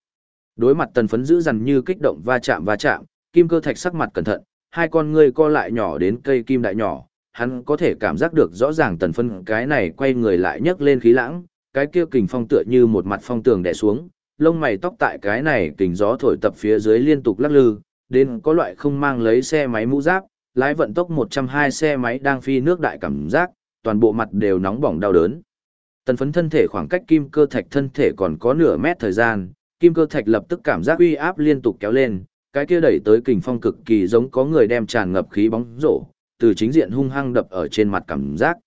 Đối mặt tần phấn giữ dằn như kích động va chạm va chạm, kim cơ thạch sắc mặt cẩn thận, hai con ngươi co lại nhỏ đến cây kim đại nhỏ, hắn có thể cảm giác được rõ ràng tần phân cái này quay người lại nhấc lên khí lãng, cái kia kình phong tựa như một mặt phong tường đè xuống, lông mày tóc tại cái này kính gió thổi tập phía dưới liên tục lắc lư, đến có loại không mang lấy xe máy mũ giáp, lái vận tốc 120 xe máy đang phi nước đại cảm giác, toàn bộ mặt đều nóng bỏng đau đớn. Tần phấn thân thể khoảng cách kim cơ thạch thân thể còn có nửa mét thời gian, kim cơ thạch lập tức cảm giác uy áp liên tục kéo lên, cái kia đẩy tới kình phong cực kỳ giống có người đem tràn ngập khí bóng rổ, từ chính diện hung hăng đập ở trên mặt cảm giác.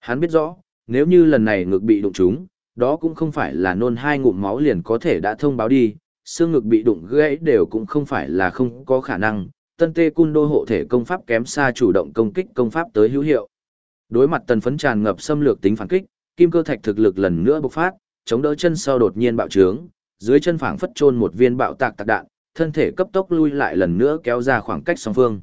Hắn biết rõ, nếu như lần này ngực bị đụng trúng, đó cũng không phải là nôn hai ngụm máu liền có thể đã thông báo đi, xương ngực bị đụng gãy đều cũng không phải là không có khả năng, tân tê cun đô hộ thể công pháp kém xa chủ động công kích công pháp tới hữu hiệu. Đối mặt tần phấn tràn ngập xâm lược tính phản kích, kim cơ thạch thực lực lần nữa bộc phát, chống đỡ chân sau đột nhiên bạo trướng, dưới chân phảng phất chôn một viên bạo tạc tạc đạn, thân thể cấp tốc lui lại lần nữa kéo ra khoảng cách song phương.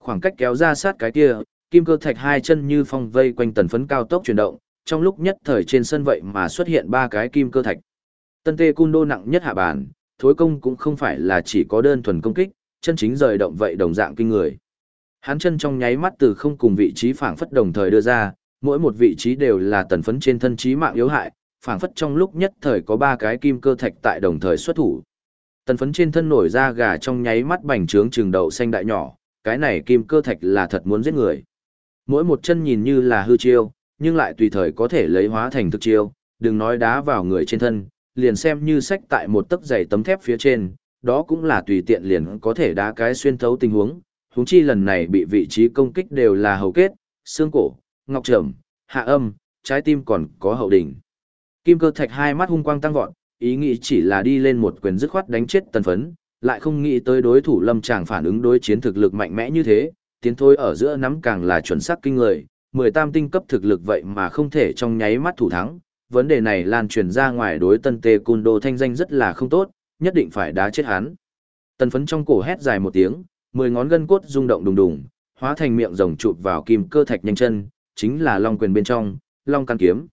Khoảng cách kéo ra sát cái kia, kim cơ thạch hai chân như phong vây quanh tần phấn cao tốc chuyển động, trong lúc nhất thời trên sân vậy mà xuất hiện ba cái kim cơ thạch. Tân tê cun đô nặng nhất hạ bàn thối công cũng không phải là chỉ có đơn thuần công kích, chân chính rời động vậy đồng dạng kinh người. Hắn chân trong nháy mắt từ không cùng vị trí phảng phất đồng thời đưa ra, mỗi một vị trí đều là tần phấn trên thân trí mạng yếu hại, phảng phất trong lúc nhất thời có ba cái kim cơ thạch tại đồng thời xuất thủ. Tần phấn trên thân nổi ra gà trong nháy mắt bành trướng trường đậu xanh đại nhỏ, cái này kim cơ thạch là thật muốn giết người. Mỗi một chân nhìn như là hư chiêu, nhưng lại tùy thời có thể lấy hóa thành thực chiêu, đừng nói đá vào người trên thân, liền xem như sách tại một tấc dày tấm thép phía trên, đó cũng là tùy tiện liền có thể đá cái xuyên thấu tình huống, huống chi lần này bị vị trí công kích đều là hầu kết, xương cổ, ngọc trầm, hạ âm, trái tim còn có hậu đỉnh. Kim cơ thạch hai mắt hung quang tăng vọt, ý nghĩ chỉ là đi lên một quyền dứt khoát đánh chết tần phấn, lại không nghĩ tới đối thủ lâm chàng phản ứng đối chiến thực lực mạnh mẽ như thế, tiến thôi ở giữa nắm càng là chuẩn xác kinh người, 18 tinh cấp thực lực vậy mà không thể trong nháy mắt thủ thắng, vấn đề này lan truyền ra ngoài đối tân tê cun đô thanh danh rất là không tốt, nhất định phải đá chết hắn. Tần phấn trong cổ hét dài một tiếng, mười ngón gân cốt rung động đùng đùng, hóa thành miệng rồng chụp vào kim cơ thạch nhanh chân, chính là long quyền bên trong, long căn kiếm.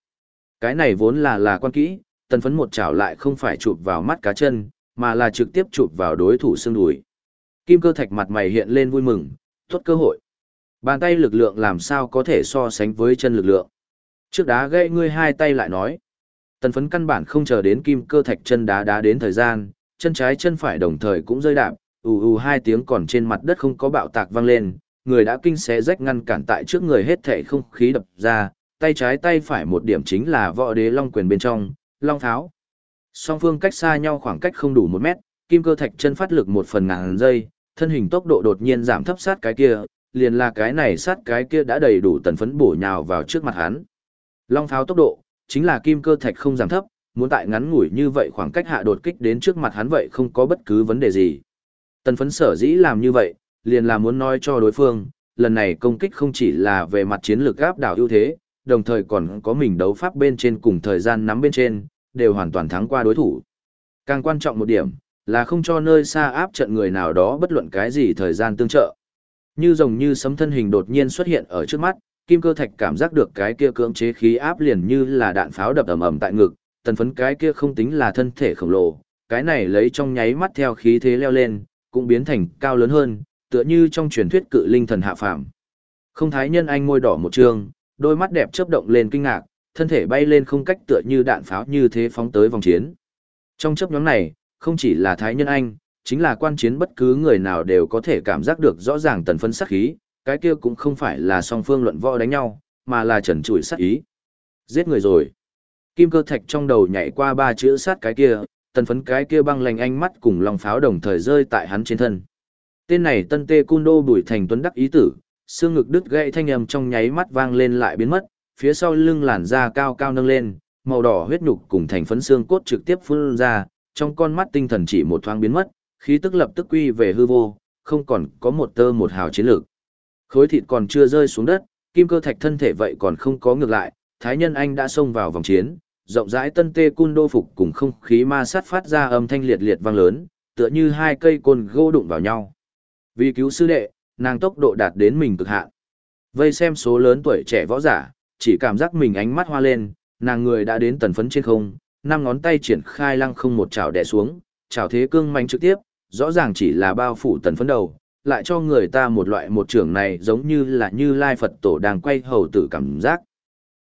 Cái này vốn là là quan kỹ, tần phấn một chảo lại không phải chụp vào mắt cá chân, mà là trực tiếp chụp vào đối thủ xương đùi. Kim cơ thạch mặt mày hiện lên vui mừng, tốt cơ hội. Bàn tay lực lượng làm sao có thể so sánh với chân lực lượng. Trước đá gãy ngươi hai tay lại nói. Tần phấn căn bản không chờ đến kim cơ thạch chân đá đá đến thời gian, chân trái chân phải đồng thời cũng rơi đạp, ù ù hai tiếng còn trên mặt đất không có bạo tạc vang lên, người đã kinh xé rách ngăn cản tại trước người hết thể không khí đập ra, tay trái tay phải một điểm chính là võ đế long quyền bên trong, long tháo. Song phương cách xa nhau khoảng cách không đủ một mét, kim cơ thạch chân phát lực một phần ngàn giây, thân hình tốc độ đột nhiên giảm thấp sát cái kia, liền là cái này sát cái kia đã đầy đủ tần phấn bổ nhào vào trước mặt hắn. Long pháo tốc độ, chính là kim cơ thạch không giảm thấp, muốn tại ngắn ngủi như vậy khoảng cách hạ đột kích đến trước mặt hắn vậy không có bất cứ vấn đề gì. Tần phấn sở dĩ làm như vậy, liền là muốn nói cho đối phương, lần này công kích không chỉ là về mặt chiến lược áp đảo ưu thế, đồng thời còn có mình đấu pháp bên trên cùng thời gian nắm bên trên, đều hoàn toàn thắng qua đối thủ. Càng quan trọng một điểm, là không cho nơi xa áp trận người nào đó bất luận cái gì thời gian tương trợ. Như rồng như sấm thân hình đột nhiên xuất hiện ở trước mắt, kim cơ thạch cảm giác được cái kia cưỡng chế khí áp liền như là đạn pháo đập ầm ầm tại ngực, tần phấn cái kia không tính là thân thể khổng lồ, cái này lấy trong nháy mắt theo khí thế leo lên, cũng biến thành cao lớn hơn, tựa như trong truyền thuyết cự linh thần hạ phàm. Không thái nhân anh môi đỏ một trường, đôi mắt đẹp chớp động lên kinh ngạc, thân thể bay lên không cách tựa như đạn pháo như thế phóng tới vòng chiến. Trong chấp nhóm này, không chỉ là thái nhân anh, chính là quan chiến bất cứ người nào đều có thể cảm giác được rõ ràng tần phân sắc khí, cái kia cũng không phải là song phương luận võ đánh nhau, mà là trần trụi sát ý. Giết người rồi. Kim cơ thạch trong đầu nhảy qua ba chữ sát cái kia, tần phấn cái kia băng lành ánh mắt cùng lòng pháo đồng thời rơi tại hắn trên thân. Tên này tân tê cun đô bùi thành tuấn đắc ý tử, xương ngực đứt gãy thanh âm trong nháy mắt vang lên lại biến mất, phía sau lưng làn da cao cao nâng lên, màu đỏ huyết nhục cùng thành phấn xương cốt trực tiếp phun ra, trong con mắt tinh thần chỉ một thoáng biến mất, khí tức lập tức quy về hư vô, không còn có một tơ một hào chiến lược. Khối thịt còn chưa rơi xuống đất, kim cơ thạch thân thể vậy còn không có ngược lại, Thái Nhân Anh đã xông vào vòng chiến, rộng rãi tân tê cun đô phục cùng không khí ma sát phát ra âm thanh liệt liệt vang lớn, tựa như hai cây côn gỗ đụng vào nhau. Vì cứu sư đệ, nàng tốc độ đạt đến mình cực hạn. Vây xem số lớn tuổi trẻ võ giả, chỉ cảm giác mình ánh mắt hoa lên, nàng người đã đến tần phấn trên không, năm ngón tay triển khai lăng không một chảo đè xuống, chảo thế cương mạnh trực tiếp, rõ ràng chỉ là bao phủ tần phấn đầu, lại cho người ta một loại một trưởng này giống như là như lai Phật tổ đang quay hầu tử cảm giác.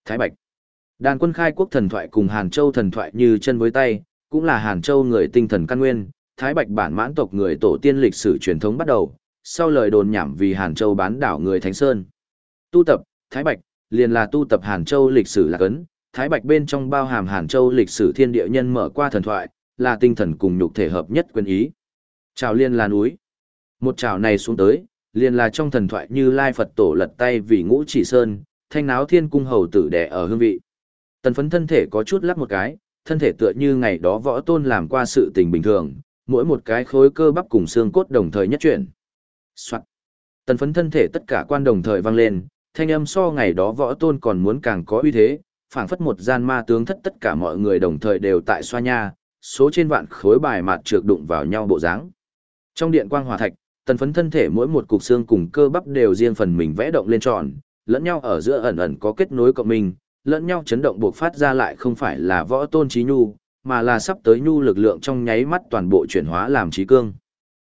Thái Bạch Đàn quân khai quốc thần thoại cùng Hàn Châu thần thoại như chân với tay, cũng là Hàn Châu người tinh thần căn nguyên, Thái Bạch bản mãn tộc người tổ tiên lịch sử truyền thống bắt đầu, sau lời đồn nhảm vì Hàn Châu bán đảo người Thánh Sơn. Tu tập, Thái Bạch, liền là tu tập Hàn Châu lịch sử lạc ấn, Thái Bạch bên trong bao hàm Hàn Châu lịch sử thiên địa nhân mở qua thần thoại, là tinh thần cùng nhục thể hợp nhất quyền ý. Trào liên là núi. Một trào này xuống tới, liền là trong thần thoại như Lai Phật tổ lật tay vì ngũ chỉ sơn, thanh náo thiên cung hầu tử đẻ ở hương vị. Tần phấn thân thể có chút lắc một cái, thân thể tựa như ngày đó võ tôn làm qua sự tình bình thường, mỗi một cái khối cơ bắp cùng xương cốt đồng thời nhất chuyển. Soạn. Tần phấn thân thể tất cả quan đồng thời vang lên, thanh âm so ngày đó võ tôn còn muốn càng có uy thế, phảng phất một gian ma tướng thất tất cả mọi người đồng thời đều tại xoa nha, số trên vạn khối bài mạt trượt đụng vào nhau bộ dáng. Trong điện quang hòa thạch, tần phấn thân thể mỗi một cục xương cùng cơ bắp đều riêng phần mình vẽ động lên tròn, lẫn nhau ở giữa ẩn ẩn có kết nối cộng mình, lẫn nhau chấn động buộc phát ra lại không phải là võ tôn trí nhu, mà là sắp tới nhu lực lượng trong nháy mắt toàn bộ chuyển hóa làm trí cương.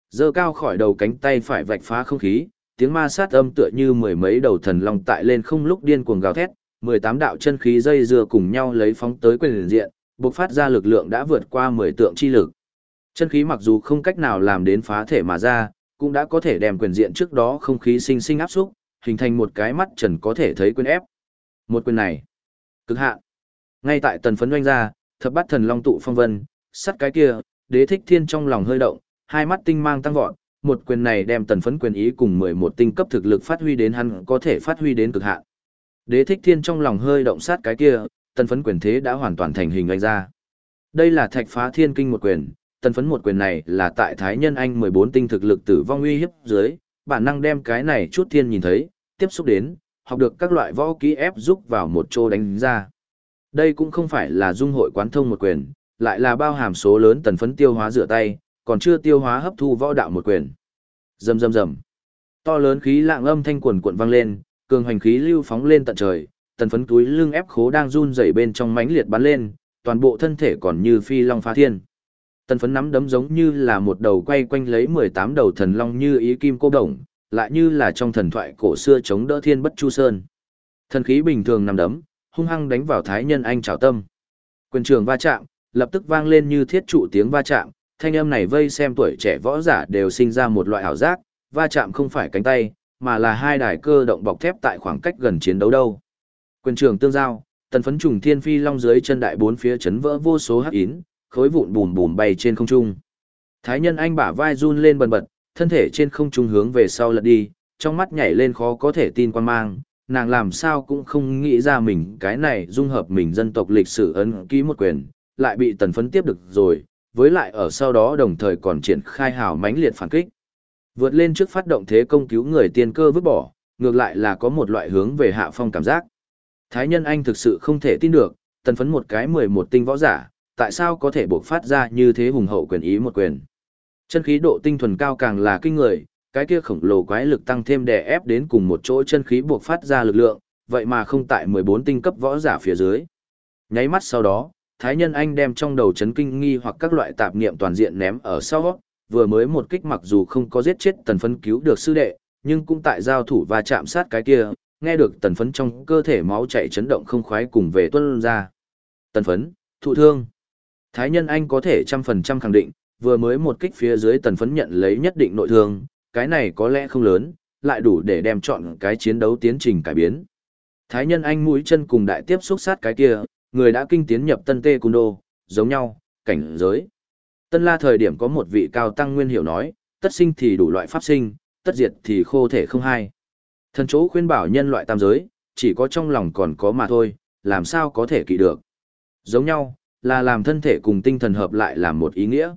Dơ cao khỏi đầu cánh tay phải vạch phá không khí, tiếng ma sát âm tựa như mười mấy đầu thần long tại lên không lúc điên cuồng gào thét, mười tám đạo chân khí dây dưa cùng nhau lấy phóng tới quyền diện, buộc phát ra lực lượng đã vượt qua mười tượng chi lực. Chân khí mặc dù không cách nào làm đến phá thể mà ra, cũng đã có thể đem quyền diện trước đó không khí sinh sinh áp xúc, hình thành một cái mắt trần có thể thấy quyền ép. Một quyền này, cực hạn. Ngay tại tần phấn doanh ra, thập bát thần long tụ phong vân, sắt cái kia, đế thích thiên trong lòng hơi động, hai mắt tinh mang tăng vọt, một quyền này đem tần phấn quyền ý cùng 11 tinh cấp thực lực phát huy đến hắn có thể phát huy đến cực hạn. Đế thích thiên trong lòng hơi động sát cái kia, tần phấn quyền thế đã hoàn toàn thành hình anh ra. Đây là thạch phá thiên kinh một quyền, tần phấn một quyền này là tại thái nhân anh 14 tinh thực lực tử vong uy hiếp dưới, bản năng đem cái này chút thiên nhìn thấy, tiếp xúc đến, học được các loại võ kỹ ép giúp vào một chỗ đánh ra. Đây cũng không phải là dung hội quán thông một quyền, lại là bao hàm số lớn tần phấn tiêu hóa rửa tay, còn chưa tiêu hóa hấp thu võ đạo một quyền. Rầm rầm rầm. To lớn khí lạng âm thanh quần cuộn vang lên, cường hành khí lưu phóng lên tận trời, tần phấn túi lưng ép khố đang run rẩy bên trong mãnh liệt bắn lên, toàn bộ thân thể còn như phi long phá thiên. Tần phấn nắm đấm giống như là một đầu quay quanh lấy 18 đầu thần long như ý kim cô đồng, lại như là trong thần thoại cổ xưa chống đỡ thiên bất chu sơn. Thần khí bình thường nằm đấm, hung hăng đánh vào thái nhân anh trào tâm. Quyền trường va chạm, lập tức vang lên như thiết trụ tiếng va chạm, thanh âm này vây xem tuổi trẻ võ giả đều sinh ra một loại ảo giác, va chạm không phải cánh tay, mà là hai đài cơ động bọc thép tại khoảng cách gần chiến đấu đâu. Quyền trường tương giao, tần phấn trùng thiên phi long dưới chân đại bốn phía chấn vỡ vô số hắc yến, khối vụn bùm bùm bay trên không trung. Thái nhân anh bả vai run lên bần bật, thân thể trên không trung hướng về sau lật đi, trong mắt nhảy lên khó có thể tin quan mang, nàng làm sao cũng không nghĩ ra mình cái này dung hợp mình dân tộc lịch sử ấn ký một quyền, lại bị tần phấn tiếp được rồi, với lại ở sau đó đồng thời còn triển khai hào mãnh liệt phản kích. Vượt lên trước phát động thế công cứu người tiên cơ vứt bỏ, ngược lại là có một loại hướng về hạ phong cảm giác. Thái nhân anh thực sự không thể tin được, tần phấn một cái 11 tinh võ giả, tại sao có thể buộc phát ra như thế hùng hậu quyền ý một quyền. Chân khí độ tinh thuần cao càng là kinh người, cái kia khổng lồ quái lực tăng thêm đè ép đến cùng một chỗ chân khí buộc phát ra lực lượng, vậy mà không tại 14 tinh cấp võ giả phía dưới. Nháy mắt sau đó, Thái Nhân Anh đem trong đầu chấn kinh nghi hoặc các loại tạp niệm toàn diện ném ở sau, vừa mới một kích mặc dù không có giết chết tần phấn cứu được sư đệ, nhưng cũng tại giao thủ và chạm sát cái kia, nghe được tần phấn trong cơ thể máu chạy chấn động không khoái cùng về tuân ra. Tần phấn, thụ thương. Thái Nhân Anh có thể trăm phần trăm khẳng định, vừa mới một kích phía dưới tần phấn nhận lấy nhất định nội thương, cái này có lẽ không lớn, lại đủ để đem chọn cái chiến đấu tiến trình cải biến. Thái nhân anh mũi chân cùng đại tiếp xúc sát cái kia, người đã kinh tiến nhập tân tê cung đô, giống nhau, cảnh giới. Tân la thời điểm có một vị cao tăng nguyên hiểu nói, tất sinh thì đủ loại pháp sinh, tất diệt thì khô thể không hai. Thần chỗ khuyên bảo nhân loại tam giới, chỉ có trong lòng còn có mà thôi, làm sao có thể kỵ được. Giống nhau, là làm thân thể cùng tinh thần hợp lại làm một ý nghĩa.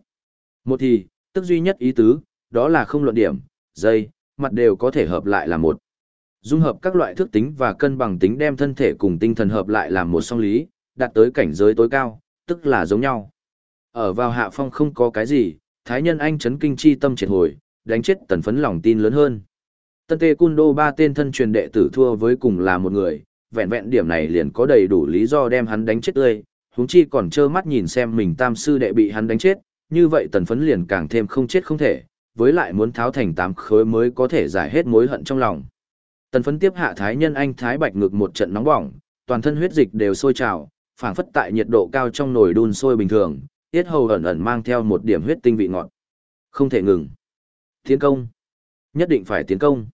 Một thì, tức duy nhất ý tứ, đó là không luận điểm, dây, mặt đều có thể hợp lại là một. Dung hợp các loại thức tính và cân bằng tính đem thân thể cùng tinh thần hợp lại làm một song lý, đạt tới cảnh giới tối cao, tức là giống nhau. Ở vào hạ phong không có cái gì, thái nhân anh chấn kinh chi tâm triệt hồi, đánh chết tần phấn lòng tin lớn hơn. Tân tê cun đô ba tên thân truyền đệ tử thua với cùng là một người, vẹn vẹn điểm này liền có đầy đủ lý do đem hắn đánh chết tươi, huống chi còn trơ mắt nhìn xem mình tam sư đệ bị hắn đánh chết, như vậy tần phấn liền càng thêm không chết không thể, với lại muốn tháo thành tám khối mới có thể giải hết mối hận trong lòng. Tần phấn tiếp hạ thái nhân anh thái bạch ngực một trận nóng bỏng, toàn thân huyết dịch đều sôi trào, phảng phất tại nhiệt độ cao trong nồi đun sôi bình thường, tiết hầu ẩn ẩn mang theo một điểm huyết tinh vị ngọt. Không thể ngừng. Tiến công. Nhất định phải tiến công.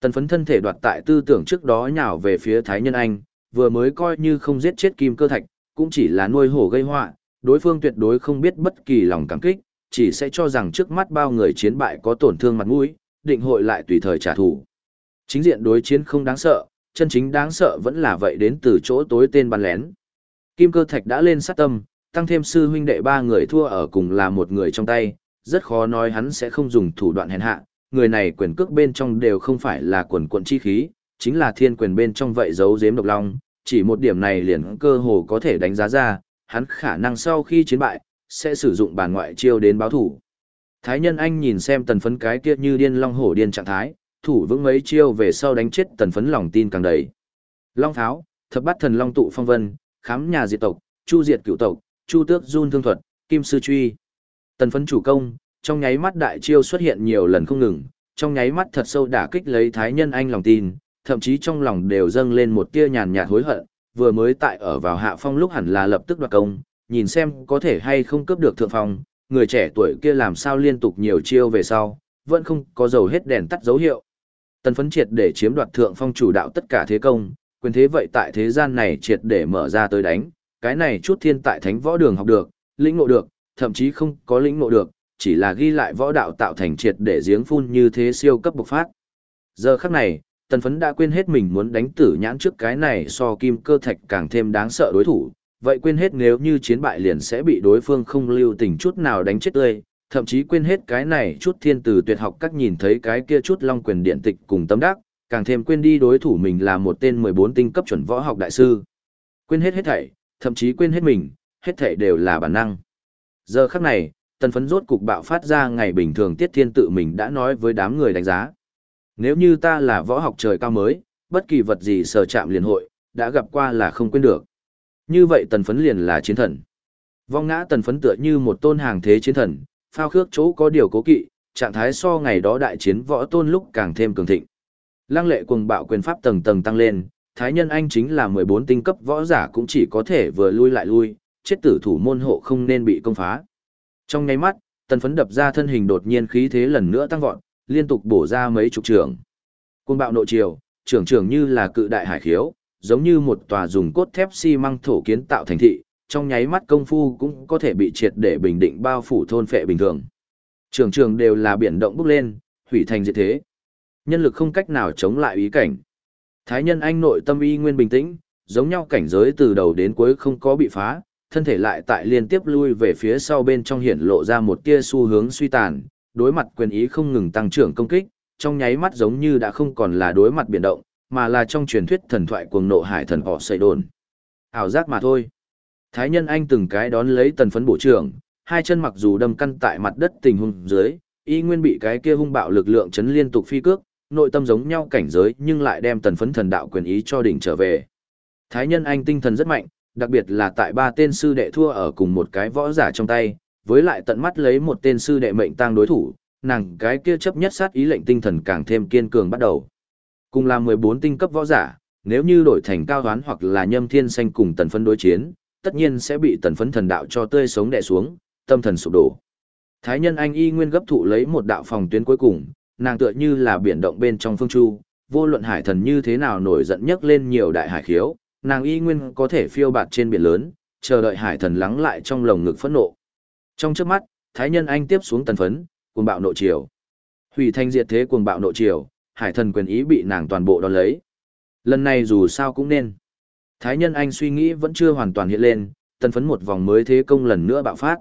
Tần phấn thân thể đoạt tại tư tưởng trước đó nhào về phía Thái Nhân Anh, vừa mới coi như không giết chết kim cơ thạch, cũng chỉ là nuôi hổ gây họa đối phương tuyệt đối không biết bất kỳ lòng cảm kích, chỉ sẽ cho rằng trước mắt bao người chiến bại có tổn thương mặt mũi, định hội lại tùy thời trả thù. Chính diện đối chiến không đáng sợ, chân chính đáng sợ vẫn là vậy đến từ chỗ tối tên bắn lén. Kim cơ thạch đã lên sát tâm, tăng thêm sư huynh đệ ba người thua ở cùng là một người trong tay, rất khó nói hắn sẽ không dùng thủ đoạn hèn hạ, người này quyền cước bên trong đều không phải là quần quận chi khí, chính là thiên quyền bên trong vậy giấu giếm độc long, chỉ một điểm này liền cơ hồ có thể đánh giá ra, hắn khả năng sau khi chiến bại, sẽ sử dụng bản ngoại chiêu đến báo thủ. Thái nhân anh nhìn xem tần phấn cái kia như điên long hổ điên trạng thái, thủ vững mấy chiêu về sau đánh chết tần phấn lòng tin càng đầy. Long tháo, thập bát thần long tụ phong vân, khám nhà diệt tộc, chu diệt cửu tộc, chu tước run thương thuật, kim sư truy. Tần phấn chủ công, trong nháy mắt đại chiêu xuất hiện nhiều lần không ngừng, trong nháy mắt thật sâu đả kích lấy thái nhân anh lòng tin, thậm chí trong lòng đều dâng lên một tia nhàn nhạt hối hận, vừa mới tại ở vào hạ phong lúc hẳn là lập tức đoạt công, nhìn xem có thể hay không cướp được thượng phong, người trẻ tuổi kia làm sao liên tục nhiều chiêu về sau, vẫn không có dầu hết đèn tắt dấu hiệu. Tần phấn triệt để chiếm đoạt thượng phong chủ đạo tất cả thế công, quyền thế vậy tại thế gian này triệt để mở ra tới đánh, cái này chút thiên tại thánh võ đường học được, lĩnh ngộ được, thậm chí không có lĩnh ngộ được, chỉ là ghi lại võ đạo tạo thành triệt để giếng phun như thế siêu cấp bộc phát. Giờ khắc này, tần phấn đã quên hết mình muốn đánh tử nhãn trước cái này so kim cơ thạch càng thêm đáng sợ đối thủ, vậy quên hết nếu như chiến bại liền sẽ bị đối phương không lưu tình chút nào đánh chết tươi, thậm chí quên hết cái này chút thiên tử tuyệt học các nhìn thấy cái kia chút long quyền điện tịch cùng tâm đắc, càng thêm quên đi đối thủ mình là một tên 14 tinh cấp chuẩn võ học đại sư. Quên hết hết thảy, thậm chí quên hết mình, hết thảy đều là bản năng. Giờ khắc này, tần phấn rốt cục bạo phát ra ngày bình thường tiết thiên tự mình đã nói với đám người đánh giá. Nếu như ta là võ học trời cao mới, bất kỳ vật gì sờ chạm liền hội, đã gặp qua là không quên được. Như vậy tần phấn liền là chiến thần. Vong ngã tần phấn tựa như một tôn hàng thế chiến thần, phao khước chỗ có điều cố kỵ, trạng thái so ngày đó đại chiến võ tôn lúc càng thêm cường thịnh. Lăng lệ cuồng bạo quyền pháp tầng tầng tăng lên, Thái nhân anh chính là 14 tinh cấp võ giả cũng chỉ có thể vừa lui lại lui, chết tử thủ môn hộ không nên bị công phá. Trong nháy mắt, tần phấn đập ra thân hình đột nhiên khí thế lần nữa tăng vọt, liên tục bổ ra mấy chục trường. Cuồng bạo nội chiều, trưởng trưởng như là cự đại hải khiếu, giống như một tòa dùng cốt thép xi măng thổ kiến tạo thành thị, trong nháy mắt công phu cũng có thể bị triệt để bình định bao phủ thôn phệ bình thường. Trường trường đều là biển động bốc lên, hủy thành diệt thế. Nhân lực không cách nào chống lại ý cảnh. Thái nhân anh nội tâm y nguyên bình tĩnh, giống nhau cảnh giới từ đầu đến cuối không có bị phá, thân thể lại tại liên tiếp lui về phía sau bên trong hiển lộ ra một tia xu hướng suy tàn, đối mặt quyền ý không ngừng tăng trưởng công kích, trong nháy mắt giống như đã không còn là đối mặt biển động, mà là trong truyền thuyết thần thoại cuồng nộ hải thần họ xây đồn. Ảo giác mà thôi. Thái nhân anh từng cái đón lấy tần phấn bộ trưởng, hai chân mặc dù đâm căn tại mặt đất tình huống dưới, y nguyên bị cái kia hung bạo lực lượng chấn liên tục phi cước, nội tâm giống nhau cảnh giới nhưng lại đem tần phấn thần đạo quyền ý cho đỉnh trở về. Thái nhân anh tinh thần rất mạnh, đặc biệt là tại ba tên sư đệ thua ở cùng một cái võ giả trong tay, với lại tận mắt lấy một tên sư đệ mệnh tang đối thủ, nàng cái kia chấp nhất sát ý lệnh tinh thần càng thêm kiên cường bắt đầu. Cùng là 14 tinh cấp võ giả, nếu như đổi thành cao đoán hoặc là nhâm thiên xanh cùng tần phấn đối chiến, tất nhiên sẽ bị tần phấn thần đạo cho tươi sống đè xuống, tâm thần sụp đổ. Thái nhân anh y nguyên gấp thụ lấy một đạo phòng tuyến cuối cùng, nàng tựa như là biển động bên trong phương chu, vô luận hải thần như thế nào nổi giận nhất lên nhiều đại hải khiếu, nàng y nguyên có thể phiêu bạt trên biển lớn, chờ đợi hải thần lắng lại trong lồng ngực phẫn nộ. Trong trước mắt, thái nhân anh tiếp xuống tần phấn, cuồng bạo nội triều, Hủy thanh diệt thế cuồng bạo nội triều, hải thần quyền ý bị nàng toàn bộ đón lấy. Lần này dù sao cũng nên. Thái nhân anh suy nghĩ vẫn chưa hoàn toàn hiện lên, tần phấn một vòng mới thế công lần nữa bạo phát.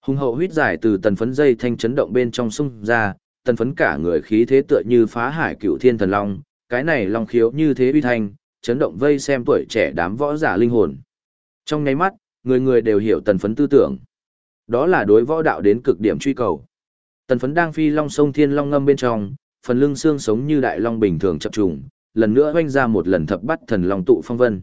Hùng hậu huyết giải từ tần phấn dây thanh chấn động bên trong sung ra, tần phấn cả người khí thế tựa như phá hải cựu thiên thần long, cái này long khiếu như thế uy thanh, chấn động vây xem tuổi trẻ đám võ giả linh hồn. Trong nháy mắt, người người đều hiểu tần phấn tư tưởng. Đó là đối võ đạo đến cực điểm truy cầu. Tần phấn đang phi long sông thiên long ngâm bên trong, phần lưng xương sống như đại long bình thường chập trùng, lần nữa oanh ra một lần thập bắt thần long tụ phong vân.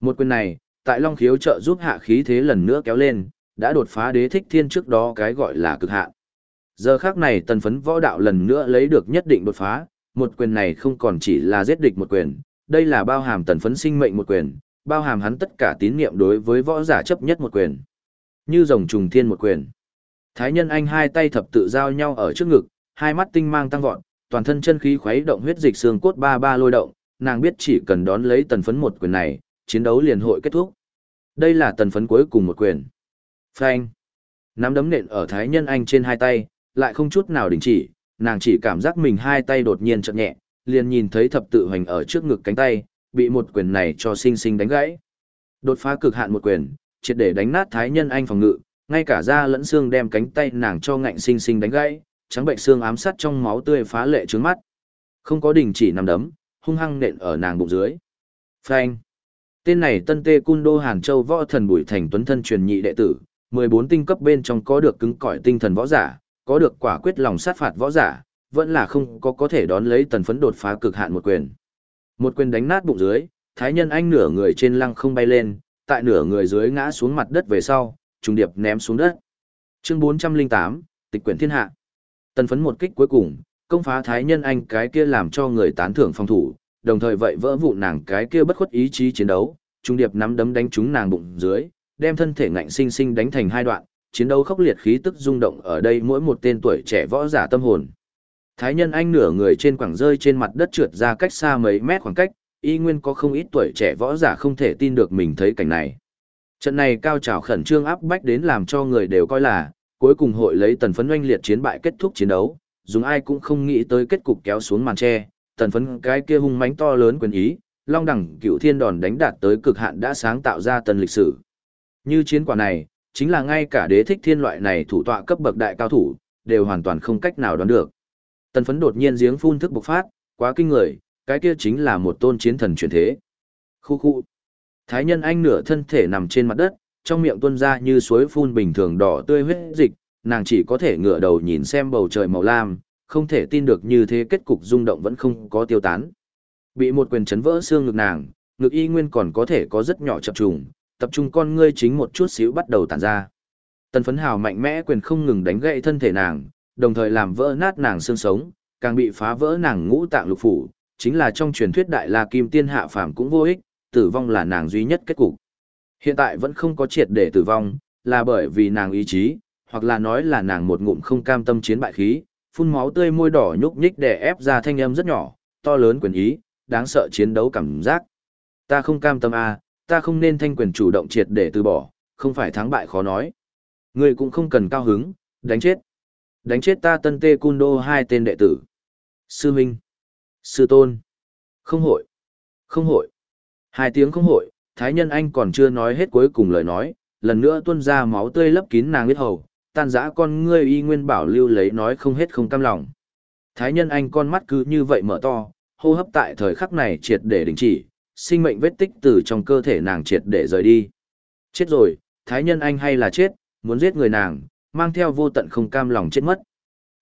Một quyền này, tại long khiếu trợ giúp hạ khí thế lần nữa kéo lên, đã đột phá đế thích thiên trước đó cái gọi là cực hạn. Giờ khác này tần phấn võ đạo lần nữa lấy được nhất định đột phá, một quyền này không còn chỉ là giết địch một quyền, đây là bao hàm tần phấn sinh mệnh một quyền, bao hàm hắn tất cả tín niệm đối với võ giả chấp nhất một quyền. Như rồng trùng thiên một quyền. Thái nhân anh hai tay thập tự giao nhau ở trước ngực, hai mắt tinh mang tăng vọt, toàn thân chân khí khuấy động huyết dịch xương cốt ba ba lôi động, nàng biết chỉ cần đón lấy tần phấn một quyền này, chiến đấu liền hội kết thúc. Đây là tần phấn cuối cùng một quyền. Phanh. Nắm đấm nện ở thái nhân anh trên hai tay, lại không chút nào đình chỉ, nàng chỉ cảm giác mình hai tay đột nhiên chậm nhẹ, liền nhìn thấy thập tự hoành ở trước ngực cánh tay, bị một quyền này cho sinh sinh đánh gãy. Đột phá cực hạn một quyền, triệt để đánh nát thái nhân anh phòng ngự, ngay cả da lẫn xương đem cánh tay nàng cho ngạnh sinh sinh đánh gãy, trắng bệnh xương ám sát trong máu tươi phá lệ trướng mắt. Không có đình chỉ nằm đấm, hung hăng nện ở nàng bụng dưới. Phanh. Tên này Tân Tê Cun Đô Hàn Châu võ thần Bùi Thành Tuấn thân truyền nhị đệ tử, 14 tinh cấp bên trong có được cứng cỏi tinh thần võ giả, có được quả quyết lòng sát phạt võ giả, vẫn là không có có thể đón lấy tần phấn đột phá cực hạn một quyền. Một quyền đánh nát bụng dưới, thái nhân anh nửa người trên lăng không bay lên, tại nửa người dưới ngã xuống mặt đất về sau, trùng điệp ném xuống đất. Chương 408, tịch quyển thiên hạ. Tần phấn một kích cuối cùng, công phá thái nhân anh cái kia làm cho người tán thưởng phòng thủ, đồng thời vậy vỡ vụn nàng cái kia bất khuất ý chí chiến đấu, trung điệp nắm đấm đánh trúng nàng bụng dưới, đem thân thể ngạnh sinh sinh đánh thành hai đoạn, chiến đấu khốc liệt khí tức rung động ở đây mỗi một tên tuổi trẻ võ giả tâm hồn. Thái nhân anh nửa người trên quảng rơi trên mặt đất trượt ra cách xa mấy mét khoảng cách, y nguyên có không ít tuổi trẻ võ giả không thể tin được mình thấy cảnh này. Trận này cao trào khẩn trương áp bách đến làm cho người đều coi là, cuối cùng hội lấy tần phấn oanh liệt chiến bại kết thúc chiến đấu, dùng ai cũng không nghĩ tới kết cục kéo xuống màn tre, tần phấn cái kia hung mãnh to lớn quyền ý, long đẳng cựu thiên đòn đánh đạt tới cực hạn đã sáng tạo ra tần lịch sử. Như chiến quả này, chính là ngay cả đế thích thiên loại này thủ tọa cấp bậc đại cao thủ, đều hoàn toàn không cách nào đoán được. Tần phấn đột nhiên giếng phun thức bộc phát, quá kinh người, cái kia chính là một tôn chiến thần chuyển thế. Khu khu. Thái nhân anh nửa thân thể nằm trên mặt đất, trong miệng tuôn ra như suối phun bình thường đỏ tươi huyết dịch, nàng chỉ có thể ngửa đầu nhìn xem bầu trời màu lam, không thể tin được như thế kết cục rung động vẫn không có tiêu tán. Bị một quyền chấn vỡ xương ngực nàng, ngực y nguyên còn có thể có rất nhỏ chập trùng, tập trung con ngươi chính một chút xíu bắt đầu tản ra. Tần phấn hào mạnh mẽ quyền không ngừng đánh gãy thân thể nàng, đồng thời làm vỡ nát nàng xương sống, càng bị phá vỡ nàng ngũ tạng lục phủ, chính là trong truyền thuyết đại la kim tiên hạ phàm cũng vô ích, tử vong là nàng duy nhất kết cục. Hiện tại vẫn không có triệt để tử vong, là bởi vì nàng ý chí, hoặc là nói là nàng một ngụm không cam tâm chiến bại khí, phun máu tươi môi đỏ nhúc nhích để ép ra thanh âm rất nhỏ, to lớn quyền ý, đáng sợ chiến đấu cảm giác. Ta không cam tâm a, à, ta không nên thanh quyền chủ động triệt để từ bỏ, không phải thắng bại khó nói. Ngươi cũng không cần cao hứng, đánh chết. Đánh chết ta tân tê cun đô hai tên đệ tử. Sư Minh. Sư Tôn. Không hội. Không hội. Hai tiếng không hội, Thái Nhân Anh còn chưa nói hết cuối cùng lời nói, lần nữa tuôn ra máu tươi lấp kín nàng biết hầu, tan rã con ngươi y nguyên bảo lưu lấy nói không hết không cam lòng. Thái Nhân Anh con mắt cứ như vậy mở to, hô hấp tại thời khắc này triệt để đình chỉ, sinh mệnh vết tích từ trong cơ thể nàng triệt để rời đi. Chết rồi, Thái Nhân Anh hay là chết, muốn giết người nàng, mang theo vô tận không cam lòng chết mất.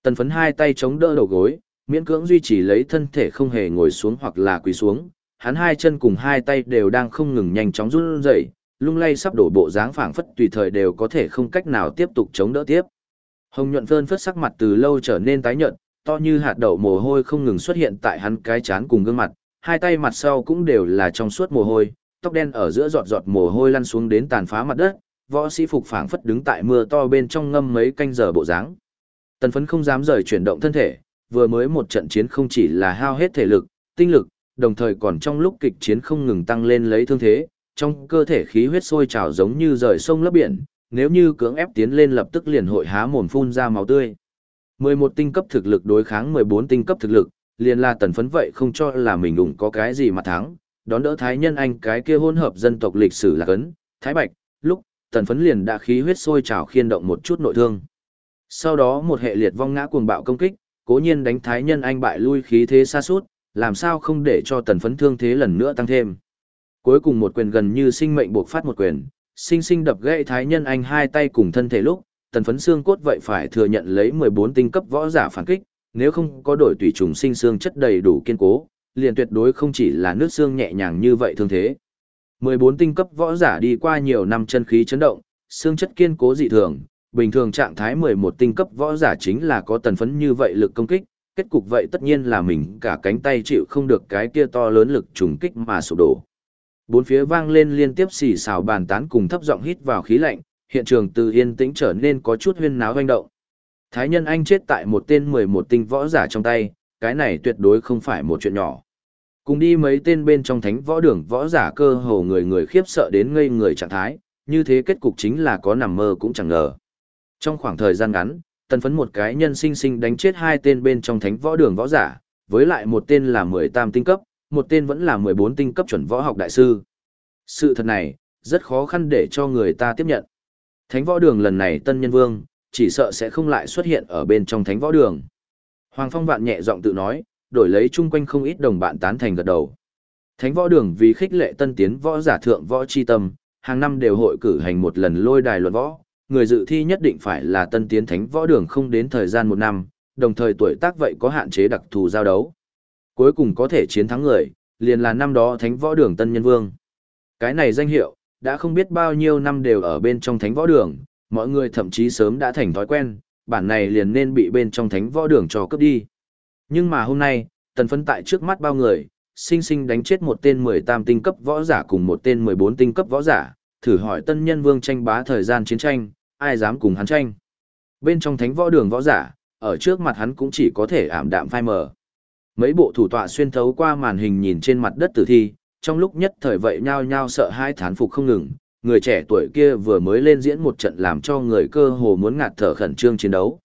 Tần phấn hai tay chống đỡ đầu gối, miễn cưỡng duy trì lấy thân thể không hề ngồi xuống hoặc là quỳ xuống, hắn hai chân cùng hai tay đều đang không ngừng nhanh chóng run rẩy, lung lay sắp đổ bộ dáng phảng phất tùy thời đều có thể không cách nào tiếp tục chống đỡ tiếp. Hồng nhuận phơn phất sắc mặt từ lâu trở nên tái nhợt, to như hạt đậu mồ hôi không ngừng xuất hiện tại hắn cái chán cùng gương mặt, hai tay mặt sau cũng đều là trong suốt mồ hôi, tóc đen ở giữa giọt giọt mồ hôi lăn xuống đến tàn phá mặt đất, võ sĩ phục phảng phất đứng tại mưa to bên trong ngâm mấy canh giờ bộ dáng. Tần phấn không dám rời chuyển động thân thể, vừa mới một trận chiến không chỉ là hao hết thể lực, tinh lực, đồng thời còn trong lúc kịch chiến không ngừng tăng lên lấy thương thế, trong cơ thể khí huyết sôi trào giống như rời sông lấp biển, nếu như cưỡng ép tiến lên lập tức liền hội há mồm phun ra máu tươi. 11 tinh cấp thực lực đối kháng 14 tinh cấp thực lực, liền là tần phấn vậy không cho là mình đụng có cái gì mà thắng, đón đỡ thái nhân anh cái kia hỗn hợp dân tộc lịch sử là cấn, thái bạch, lúc, tần phấn liền đã khí huyết sôi trào khiên động một chút nội thương. Sau đó một hệ liệt vong ngã cuồng bạo công kích, cố nhiên đánh thái nhân anh bại lui khí thế xa suốt, làm sao không để cho tần phấn thương thế lần nữa tăng thêm. Cuối cùng một quyền gần như sinh mệnh buộc phát một quyền, sinh sinh đập gãy thái nhân anh hai tay cùng thân thể lúc, tần phấn xương cốt vậy phải thừa nhận lấy 14 tinh cấp võ giả phản kích, nếu không có đổi tùy trùng sinh xương chất đầy đủ kiên cố, liền tuyệt đối không chỉ là nước xương nhẹ nhàng như vậy thương thế. 14 tinh cấp võ giả đi qua nhiều năm chân khí chấn động, xương chất kiên cố dị thường, bình thường trạng thái 11 tinh cấp võ giả chính là có tần phấn như vậy lực công kích, kết cục vậy tất nhiên là mình cả cánh tay chịu không được cái kia to lớn lực trùng kích mà sụp đổ. Bốn phía vang lên liên tiếp xì xào bàn tán cùng thấp giọng hít vào khí lạnh, hiện trường từ yên tĩnh trở nên có chút huyên náo hoành động. Thái nhân anh chết tại một tên 11 tinh võ giả trong tay, cái này tuyệt đối không phải một chuyện nhỏ. Cùng đi mấy tên bên trong thánh võ đường võ giả cơ hồ người người khiếp sợ đến ngây người trạng thái, như thế kết cục chính là có nằm mơ cũng chẳng ngờ. Trong khoảng thời gian ngắn, tần phấn một cái nhân sinh sinh đánh chết hai tên bên trong thánh võ đường võ giả, với lại một tên là 18 tinh cấp, một tên vẫn là 14 tinh cấp chuẩn võ học đại sư. Sự thật này, rất khó khăn để cho người ta tiếp nhận. Thánh võ đường lần này tân nhân vương, chỉ sợ sẽ không lại xuất hiện ở bên trong thánh võ đường. Hoàng Phong vạn nhẹ giọng tự nói, đổi lấy chung quanh không ít đồng bạn tán thành gật đầu. Thánh võ đường vì khích lệ tân tiến võ giả thượng võ chi tâm, hàng năm đều hội cử hành một lần lôi đài luận võ, người dự thi nhất định phải là tân tiến thánh võ đường không đến thời gian một năm, đồng thời tuổi tác vậy có hạn chế đặc thù giao đấu. Cuối cùng có thể chiến thắng người, liền là năm đó thánh võ đường tân nhân vương. Cái này danh hiệu, đã không biết bao nhiêu năm đều ở bên trong thánh võ đường, mọi người thậm chí sớm đã thành thói quen, bản này liền nên bị bên trong thánh võ đường cho cướp đi. Nhưng mà hôm nay, tần phấn tại trước mắt bao người, sinh sinh đánh chết một tên 18 tinh cấp võ giả cùng một tên 14 tinh cấp võ giả, thử hỏi tân nhân vương tranh bá thời gian chiến tranh, ai dám cùng hắn tranh. Bên trong thánh võ đường võ giả, ở trước mặt hắn cũng chỉ có thể ảm đạm phai mờ. Mấy bộ thủ tọa xuyên thấu qua màn hình nhìn trên mặt đất tử thi, trong lúc nhất thời vậy nhao nhao sợ hai thán phục không ngừng, người trẻ tuổi kia vừa mới lên diễn một trận làm cho người cơ hồ muốn ngạt thở khẩn trương chiến đấu.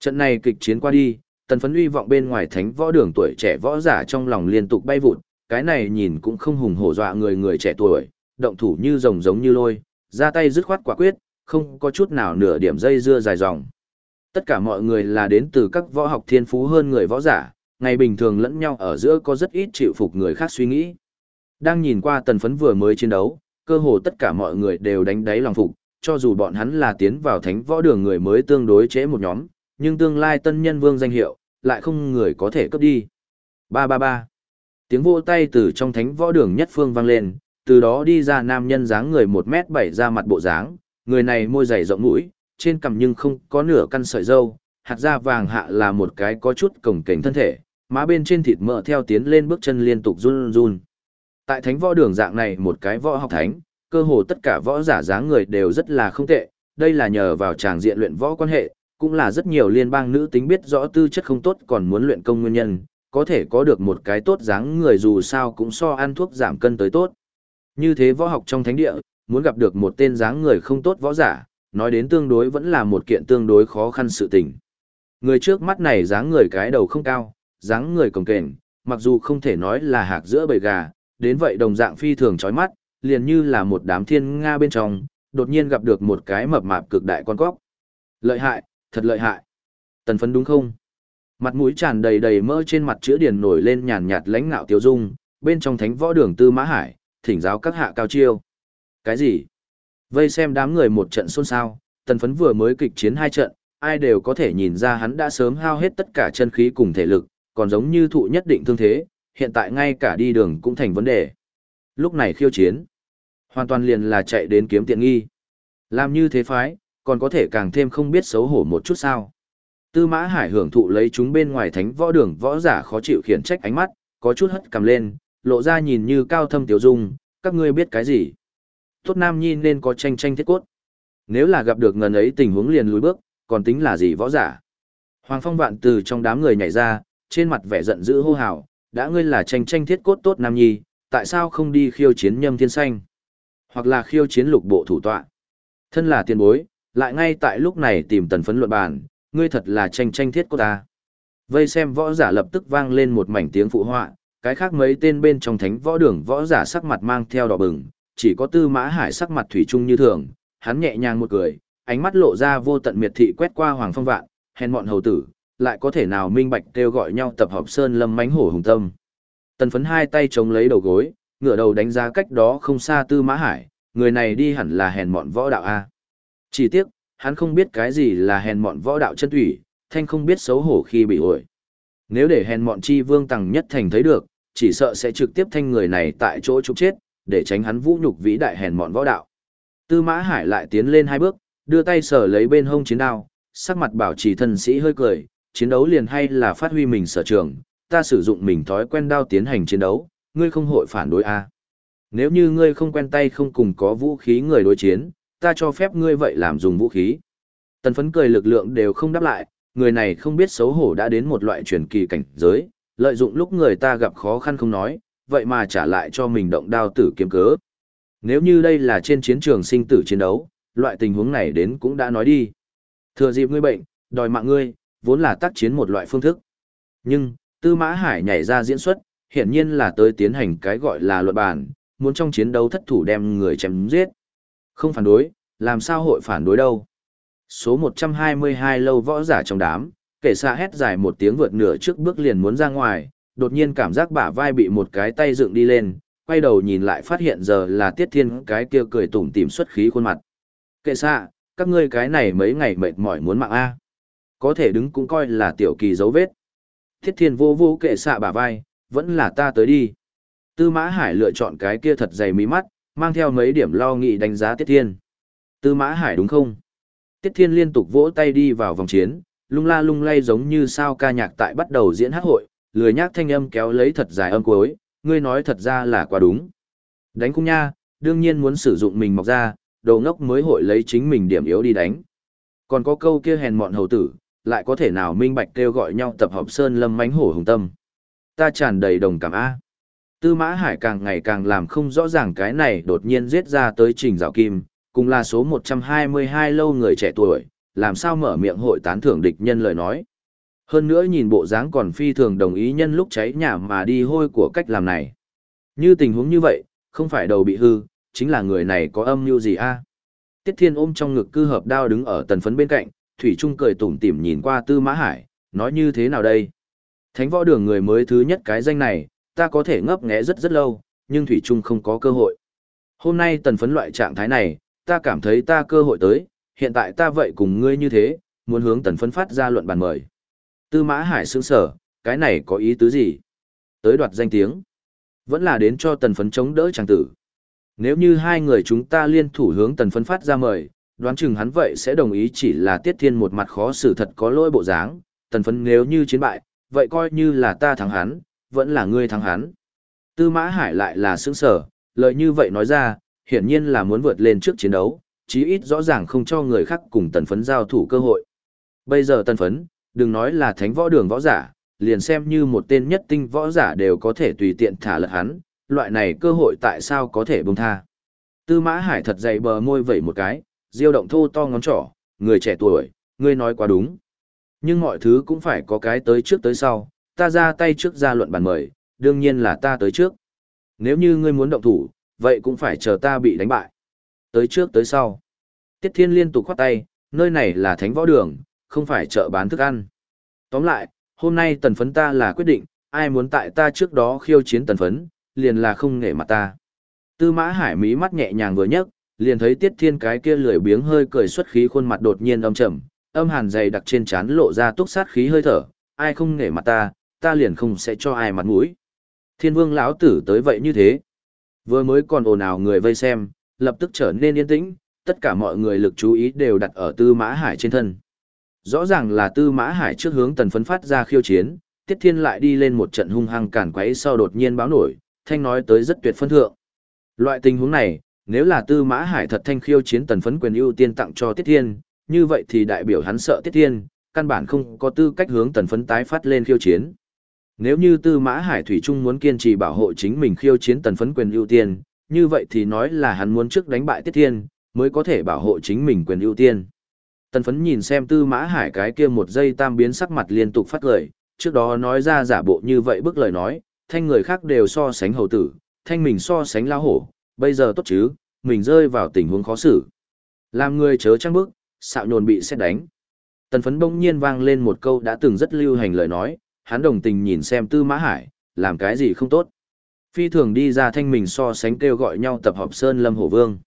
Trận này kịch chiến qua đi, tần phấn uy vọng bên ngoài thánh võ đường tuổi trẻ võ giả trong lòng liên tục bay vụt, cái này nhìn cũng không hùng hổ dọa người người trẻ tuổi, động thủ như rồng giống như lôi, ra tay dứt khoát quả quyết, không có chút nào nửa điểm dây dưa dài dòng. Tất cả mọi người là đến từ các võ học thiên phú hơn người võ giả, ngày bình thường lẫn nhau ở giữa có rất ít chịu phục người khác suy nghĩ. Đang nhìn qua tần phấn vừa mới chiến đấu, cơ hồ tất cả mọi người đều đánh đáy lòng phục, cho dù bọn hắn là tiến vào thánh võ đường người mới tương đối chế một nhóm, nhưng tương lai tân nhân vương danh hiệu, lại không người có thể cấp đi. Ba ba ba. Tiếng vỗ tay từ trong thánh võ đường nhất phương vang lên, từ đó đi ra nam nhân dáng người 1 mét 7 ra mặt bộ dáng, người này môi dày rộng mũi, trên cằm nhưng không có nửa căn sợi dâu, hạt da vàng hạ là một cái có chút cổng cảnh thân thể, má bên trên thịt mỡ theo tiến lên bước chân liên tục run run. Tại thánh võ đường dạng này một cái võ học thánh, cơ hồ tất cả võ giả dáng người đều rất là không tệ, đây là nhờ vào tràng diện luyện võ quan hệ, cũng là rất nhiều liên bang nữ tính biết rõ tư chất không tốt còn muốn luyện công nguyên nhân, có thể có được một cái tốt dáng người dù sao cũng so ăn thuốc giảm cân tới tốt. Như thế võ học trong thánh địa, muốn gặp được một tên dáng người không tốt võ giả, nói đến tương đối vẫn là một kiện tương đối khó khăn sự tình. Người trước mắt này dáng người cái đầu không cao, dáng người cồng kềnh, mặc dù không thể nói là hạc giữa bầy gà, đến vậy đồng dạng phi thường chói mắt, liền như là một đám thiên nga bên trong, đột nhiên gặp được một cái mập mạp cực đại con cóc. Lợi hại, thật lợi hại. Tần phấn đúng không? Mặt mũi tràn đầy đầy mỡ trên mặt chữa điển nổi lên nhàn nhạt lãnh ngạo tiêu dung, bên trong thánh võ đường tư mã hải, thỉnh giáo các hạ cao chiêu. Cái gì? Vây xem đám người một trận xôn xao, tần phấn vừa mới kịch chiến hai trận, ai đều có thể nhìn ra hắn đã sớm hao hết tất cả chân khí cùng thể lực, còn giống như thụ nhất định thương thế, hiện tại ngay cả đi đường cũng thành vấn đề. Lúc này khiêu chiến, hoàn toàn liền là chạy đến kiếm tiện nghi. Làm như thế phái, còn có thể càng thêm không biết xấu hổ một chút sao. Tư mã hải hưởng thụ lấy chúng bên ngoài thánh võ đường võ giả khó chịu khiển trách ánh mắt, có chút hất cầm lên, lộ ra nhìn như cao thâm tiểu dung, các ngươi biết cái gì. Tốt nam nhi nên có tranh tranh thiết cốt. Nếu là gặp được ngần ấy tình huống liền lùi bước, còn tính là gì võ giả. Hoàng phong vạn từ trong đám người nhảy ra, trên mặt vẻ giận dữ hô hào, đã ngươi là tranh tranh thiết cốt tốt nam nhi, tại sao không đi khiêu chiến nhâm thiên xanh? Hoặc là khiêu chiến lục bộ thủ tọa. Thân là tiền bối, lại ngay tại lúc này tìm tần phấn luận bàn, ngươi thật là tranh tranh thiết cốt ta. Vây xem võ giả lập tức vang lên một mảnh tiếng phụ họa, cái khác mấy tên bên trong thánh võ đường võ giả sắc mặt mang theo đỏ bừng, chỉ có tư mã hải sắc mặt thủy chung như thường, hắn nhẹ nhàng một cười, ánh mắt lộ ra vô tận miệt thị quét qua Hoàng Phong Vạn, hèn mọn hầu tử, lại có thể nào minh bạch kêu gọi nhau tập hợp sơn lâm mánh hổ hùng tâm. Tần phấn hai tay chống lấy đầu gối, ngửa đầu đánh giá cách đó không xa Tư Mã Hải, người này đi hẳn là hèn mọn võ đạo A. Chỉ tiếc, hắn không biết cái gì là hèn mọn võ đạo chân thủy, thanh không biết xấu hổ khi bị ổi. Nếu để hèn mọn chi vương tầng nhất thành thấy được, chỉ sợ sẽ trực tiếp thanh người này tại chỗ trục chết, để tránh hắn vũ nhục vĩ đại hèn mọn võ đạo. Tư Mã Hải lại tiến lên hai bước, đưa tay sờ lấy bên hông chiến đao, sắc mặt bảo trì thần sĩ hơi cười, chiến đấu liền hay là phát huy mình sở trường, ta sử dụng mình thói quen đao tiến hành chiến đấu, ngươi không hội phản đối a. Nếu như ngươi không quen tay không cùng có vũ khí người đối chiến, ta cho phép ngươi vậy làm dùng vũ khí. Tần phấn cười lực lượng đều không đáp lại, người này không biết xấu hổ đã đến một loại truyền kỳ cảnh giới, lợi dụng lúc người ta gặp khó khăn không nói, vậy mà trả lại cho mình động đao tử kiếm cớ. Nếu như đây là trên chiến trường sinh tử chiến đấu, loại tình huống này đến cũng đã nói đi. Thừa dịp ngươi bệnh, đòi mạng ngươi, vốn là tác chiến một loại phương thức. Nhưng, Tư Mã Hải nhảy ra diễn xuất, hiển nhiên là tới tiến hành cái gọi là luận bản, muốn trong chiến đấu thất thủ đem người chém giết. Không phản đối, làm sao hội phản đối đâu. Số 122 lâu võ giả trong đám, kể xa hét dài một tiếng vượt nửa trước bước liền muốn ra ngoài, đột nhiên cảm giác bả vai bị một cái tay dựng đi lên, quay đầu nhìn lại phát hiện giờ là Tiết Thiên cái kia cười tủm tỉm xuất khí khuôn mặt. Kệ xạ, các ngươi cái này mấy ngày mệt mỏi muốn mạng A. Có thể đứng cũng coi là tiểu kỳ dấu vết. Tiết Thiên vô vô kệ xạ bả vai, vẫn là ta tới đi. Tư Mã Hải lựa chọn cái kia thật dày mí mắt, mang theo mấy điểm lo nghị đánh giá Tiết Thiên. Tư Mã Hải đúng không? Tiết Thiên liên tục vỗ tay đi vào vòng chiến, lung la lung lay giống như sao ca nhạc tại bắt đầu diễn hát hội, lười nhác thanh âm kéo lấy thật dài âm cuối, ngươi nói thật ra là quá đúng. Đánh cung nha, đương nhiên muốn sử dụng mình mọc ra, đồ ngốc mới hội lấy chính mình điểm yếu đi đánh. Còn có câu kia hèn mọn hầu tử, lại có thể nào minh bạch kêu gọi nhau tập hợp sơn lâm mánh hổ hùng tâm. Ta tràn đầy đồng cảm A. Tư mã hải càng ngày càng làm không rõ ràng cái này đột nhiên giết ra tới trình dạo kim, cùng là số 122 lâu người trẻ tuổi, làm sao mở miệng hội tán thưởng địch nhân lời nói. Hơn nữa nhìn bộ dáng còn phi thường đồng ý nhân lúc cháy nhà mà đi hôi của cách làm này. Như tình huống như vậy, không phải đầu bị hư, chính là người này có âm mưu gì a? Tiết Thiên ôm trong ngực cư hợp đao đứng ở tần phấn bên cạnh, Thủy Trung cười tủm tỉm nhìn qua Tư Mã Hải, nói như thế nào đây? Thánh võ đường người mới thứ nhất cái danh này, ta có thể ngấp nghé rất rất lâu, nhưng Thủy Trung không có cơ hội. Hôm nay tần phấn loại trạng thái này, ta cảm thấy ta cơ hội tới, hiện tại ta vậy cùng ngươi như thế, muốn hướng tần phấn phát ra luận bàn mời. Tư Mã Hải sướng sở, cái này có ý tứ gì? Tới đoạt danh tiếng. Vẫn là đến cho tần phấn chống đỡ chàng tử. Nếu như hai người chúng ta liên thủ hướng tần phấn phát ra mời, đoán chừng hắn vậy sẽ đồng ý chỉ là tiết thiên một mặt khó xử thật có lỗi bộ dáng, tần phấn nếu như chiến bại, vậy coi như là ta thắng hắn, vẫn là ngươi thắng hắn. Tư Mã Hải lại là sướng sở, lời như vậy nói ra, hiển nhiên là muốn vượt lên trước chiến đấu, chí ít rõ ràng không cho người khác cùng tần phấn giao thủ cơ hội. Bây giờ tần phấn, đừng nói là thánh võ đường võ giả, liền xem như một tên nhất tinh võ giả đều có thể tùy tiện thả lật hắn, loại này cơ hội tại sao có thể bông tha. Tư mã hải thật dày bờ môi vẩy một cái, diêu động thô to ngón trỏ, người trẻ tuổi, ngươi nói quá đúng. Nhưng mọi thứ cũng phải có cái tới trước tới sau, ta ra tay trước ra luận bàn mời, đương nhiên là ta tới trước. Nếu như ngươi muốn động thủ, vậy cũng phải chờ ta bị đánh bại. Tới trước tới sau. Tiết Thiên liên tục khoát tay, nơi này là thánh võ đường, không phải chợ bán thức ăn. Tóm lại, hôm nay tần phấn ta là quyết định, ai muốn tại ta trước đó khiêu chiến tần phấn, liền là không nể mặt ta. Tư mã hải mí mắt nhẹ nhàng vừa nhấc, liền thấy tiết thiên cái kia lười biếng hơi cười xuất khí khuôn mặt đột nhiên âm trầm, âm hàn dày đặc trên trán lộ ra túc sát khí hơi thở, ai không nể mặt ta, ta liền không sẽ cho ai mặt mũi. Thiên vương lão tử tới vậy như thế. Vừa mới còn ồn ào người vây xem, lập tức trở nên yên tĩnh, tất cả mọi người lực chú ý đều đặt ở tư mã hải trên thân. Rõ ràng là tư mã hải trước hướng tần phấn phát ra khiêu chiến, tiết thiên lại đi lên một trận hung hăng cản quấy sau đột nhiên báo nổi, thanh nói tới rất tuyệt phân thượng. Loại tình huống này, nếu là tư mã hải thật thanh khiêu chiến tần phấn quyền ưu tiên tặng cho tiết thiên, như vậy thì đại biểu hắn sợ tiết thiên, căn bản không có tư cách hướng tần phấn tái phát lên khiêu chiến. Nếu như tư mã hải thủy trung muốn kiên trì bảo hộ chính mình khiêu chiến tần phấn quyền ưu tiên, như vậy thì nói là hắn muốn trước đánh bại tiết thiên, mới có thể bảo hộ chính mình quyền ưu tiên. Tần phấn nhìn xem tư mã hải cái kia một giây tam biến sắc mặt liên tục phát lời, trước đó nói ra giả bộ như vậy bức lời nói, thanh người khác đều so sánh hầu tử, thanh mình so sánh lao hổ, bây giờ tốt chứ, mình rơi vào tình huống khó xử. Làm người chớ trăng bức, xạo nhồn bị xét đánh. Tần phấn bỗng nhiên vang lên một câu đã từng rất lưu hành lời nói, hắn đồng tình nhìn xem tư mã hải, làm cái gì không tốt. Phi thường đi ra thanh mình so sánh kêu gọi nhau tập họp Sơn Lâm Hổ Vương.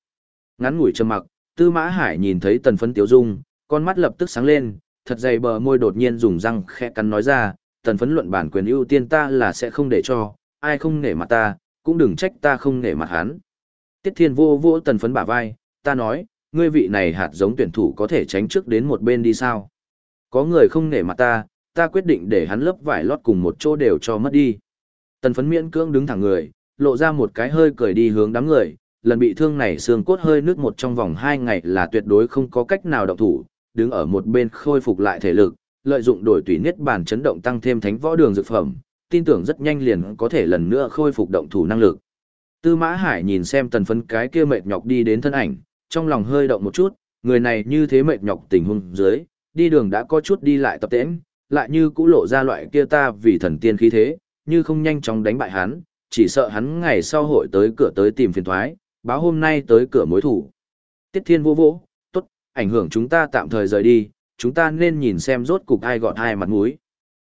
Ngắn ngủi trầm mặc, tư mã hải nhìn thấy tần phấn tiếu dung, con mắt lập tức sáng lên, thật dày bờ môi đột nhiên dùng răng khẽ cắn nói ra, tần phấn luận bản quyền ưu tiên ta là sẽ không để cho, ai không nể mặt ta, cũng đừng trách ta không nể mặt hắn. Tiết thiên vô vô tần phấn bả vai, ta nói, ngươi vị này hạt giống tuyển thủ có thể tránh trước đến một bên đi sao. Có người không nể mặt ta, ta quyết định để hắn lớp vải lót cùng một chỗ đều cho mất đi. Tần phấn miễn cưỡng đứng thẳng người, lộ ra một cái hơi cười đi hướng đám người, lần bị thương này xương cốt hơi nước một trong vòng hai ngày là tuyệt đối không có cách nào động thủ, đứng ở một bên khôi phục lại thể lực, lợi dụng đổi tùy niết bàn chấn động tăng thêm thánh võ đường dược phẩm, tin tưởng rất nhanh liền có thể lần nữa khôi phục động thủ năng lực. Tư Mã Hải nhìn xem tần phấn cái kia mệt nhọc đi đến thân ảnh, trong lòng hơi động một chút, người này như thế mệt nhọc tình huống dưới, đi đường đã có chút đi lại tập tễnh, lại như cũ lộ ra loại kia ta vì thần tiên khí thế, như không nhanh chóng đánh bại hắn, chỉ sợ hắn ngày sau hội tới cửa tới tìm phiền thoái, báo hôm nay tới cửa mối thủ. Tiết Thiên vô vỗ, tốt, ảnh hưởng chúng ta tạm thời rời đi, chúng ta nên nhìn xem rốt cục ai gọn hai mặt mũi.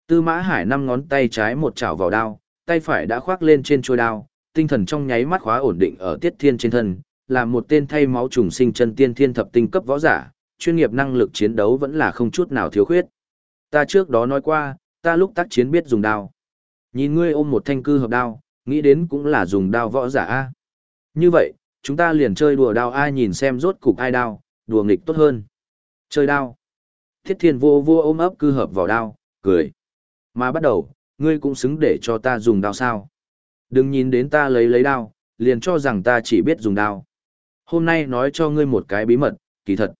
Tư Mã Hải năm ngón tay trái một chảo vào đao, tay phải đã khoác lên trên chuôi đao, tinh thần trong nháy mắt khóa ổn định ở Tiết Thiên trên thân, là một tên thay máu trùng sinh chân tiên thiên thập tinh cấp võ giả, chuyên nghiệp năng lực chiến đấu vẫn là không chút nào thiếu khuyết. Ta trước đó nói qua, ta lúc tác chiến biết dùng đao. Nhìn ngươi ôm một thanh cư hợp đao, nghĩ đến cũng là dùng đao võ giả A. Như vậy, chúng ta liền chơi đùa đao ai nhìn xem rốt cục ai đao, đùa nghịch tốt hơn. Chơi đao. Thiết thiên vô vô ôm ấp cư hợp vào đao, cười. Mà bắt đầu, ngươi cũng xứng để cho ta dùng đao sao. Đừng nhìn đến ta lấy lấy đao, liền cho rằng ta chỉ biết dùng đao. Hôm nay nói cho ngươi một cái bí mật, kỳ thật.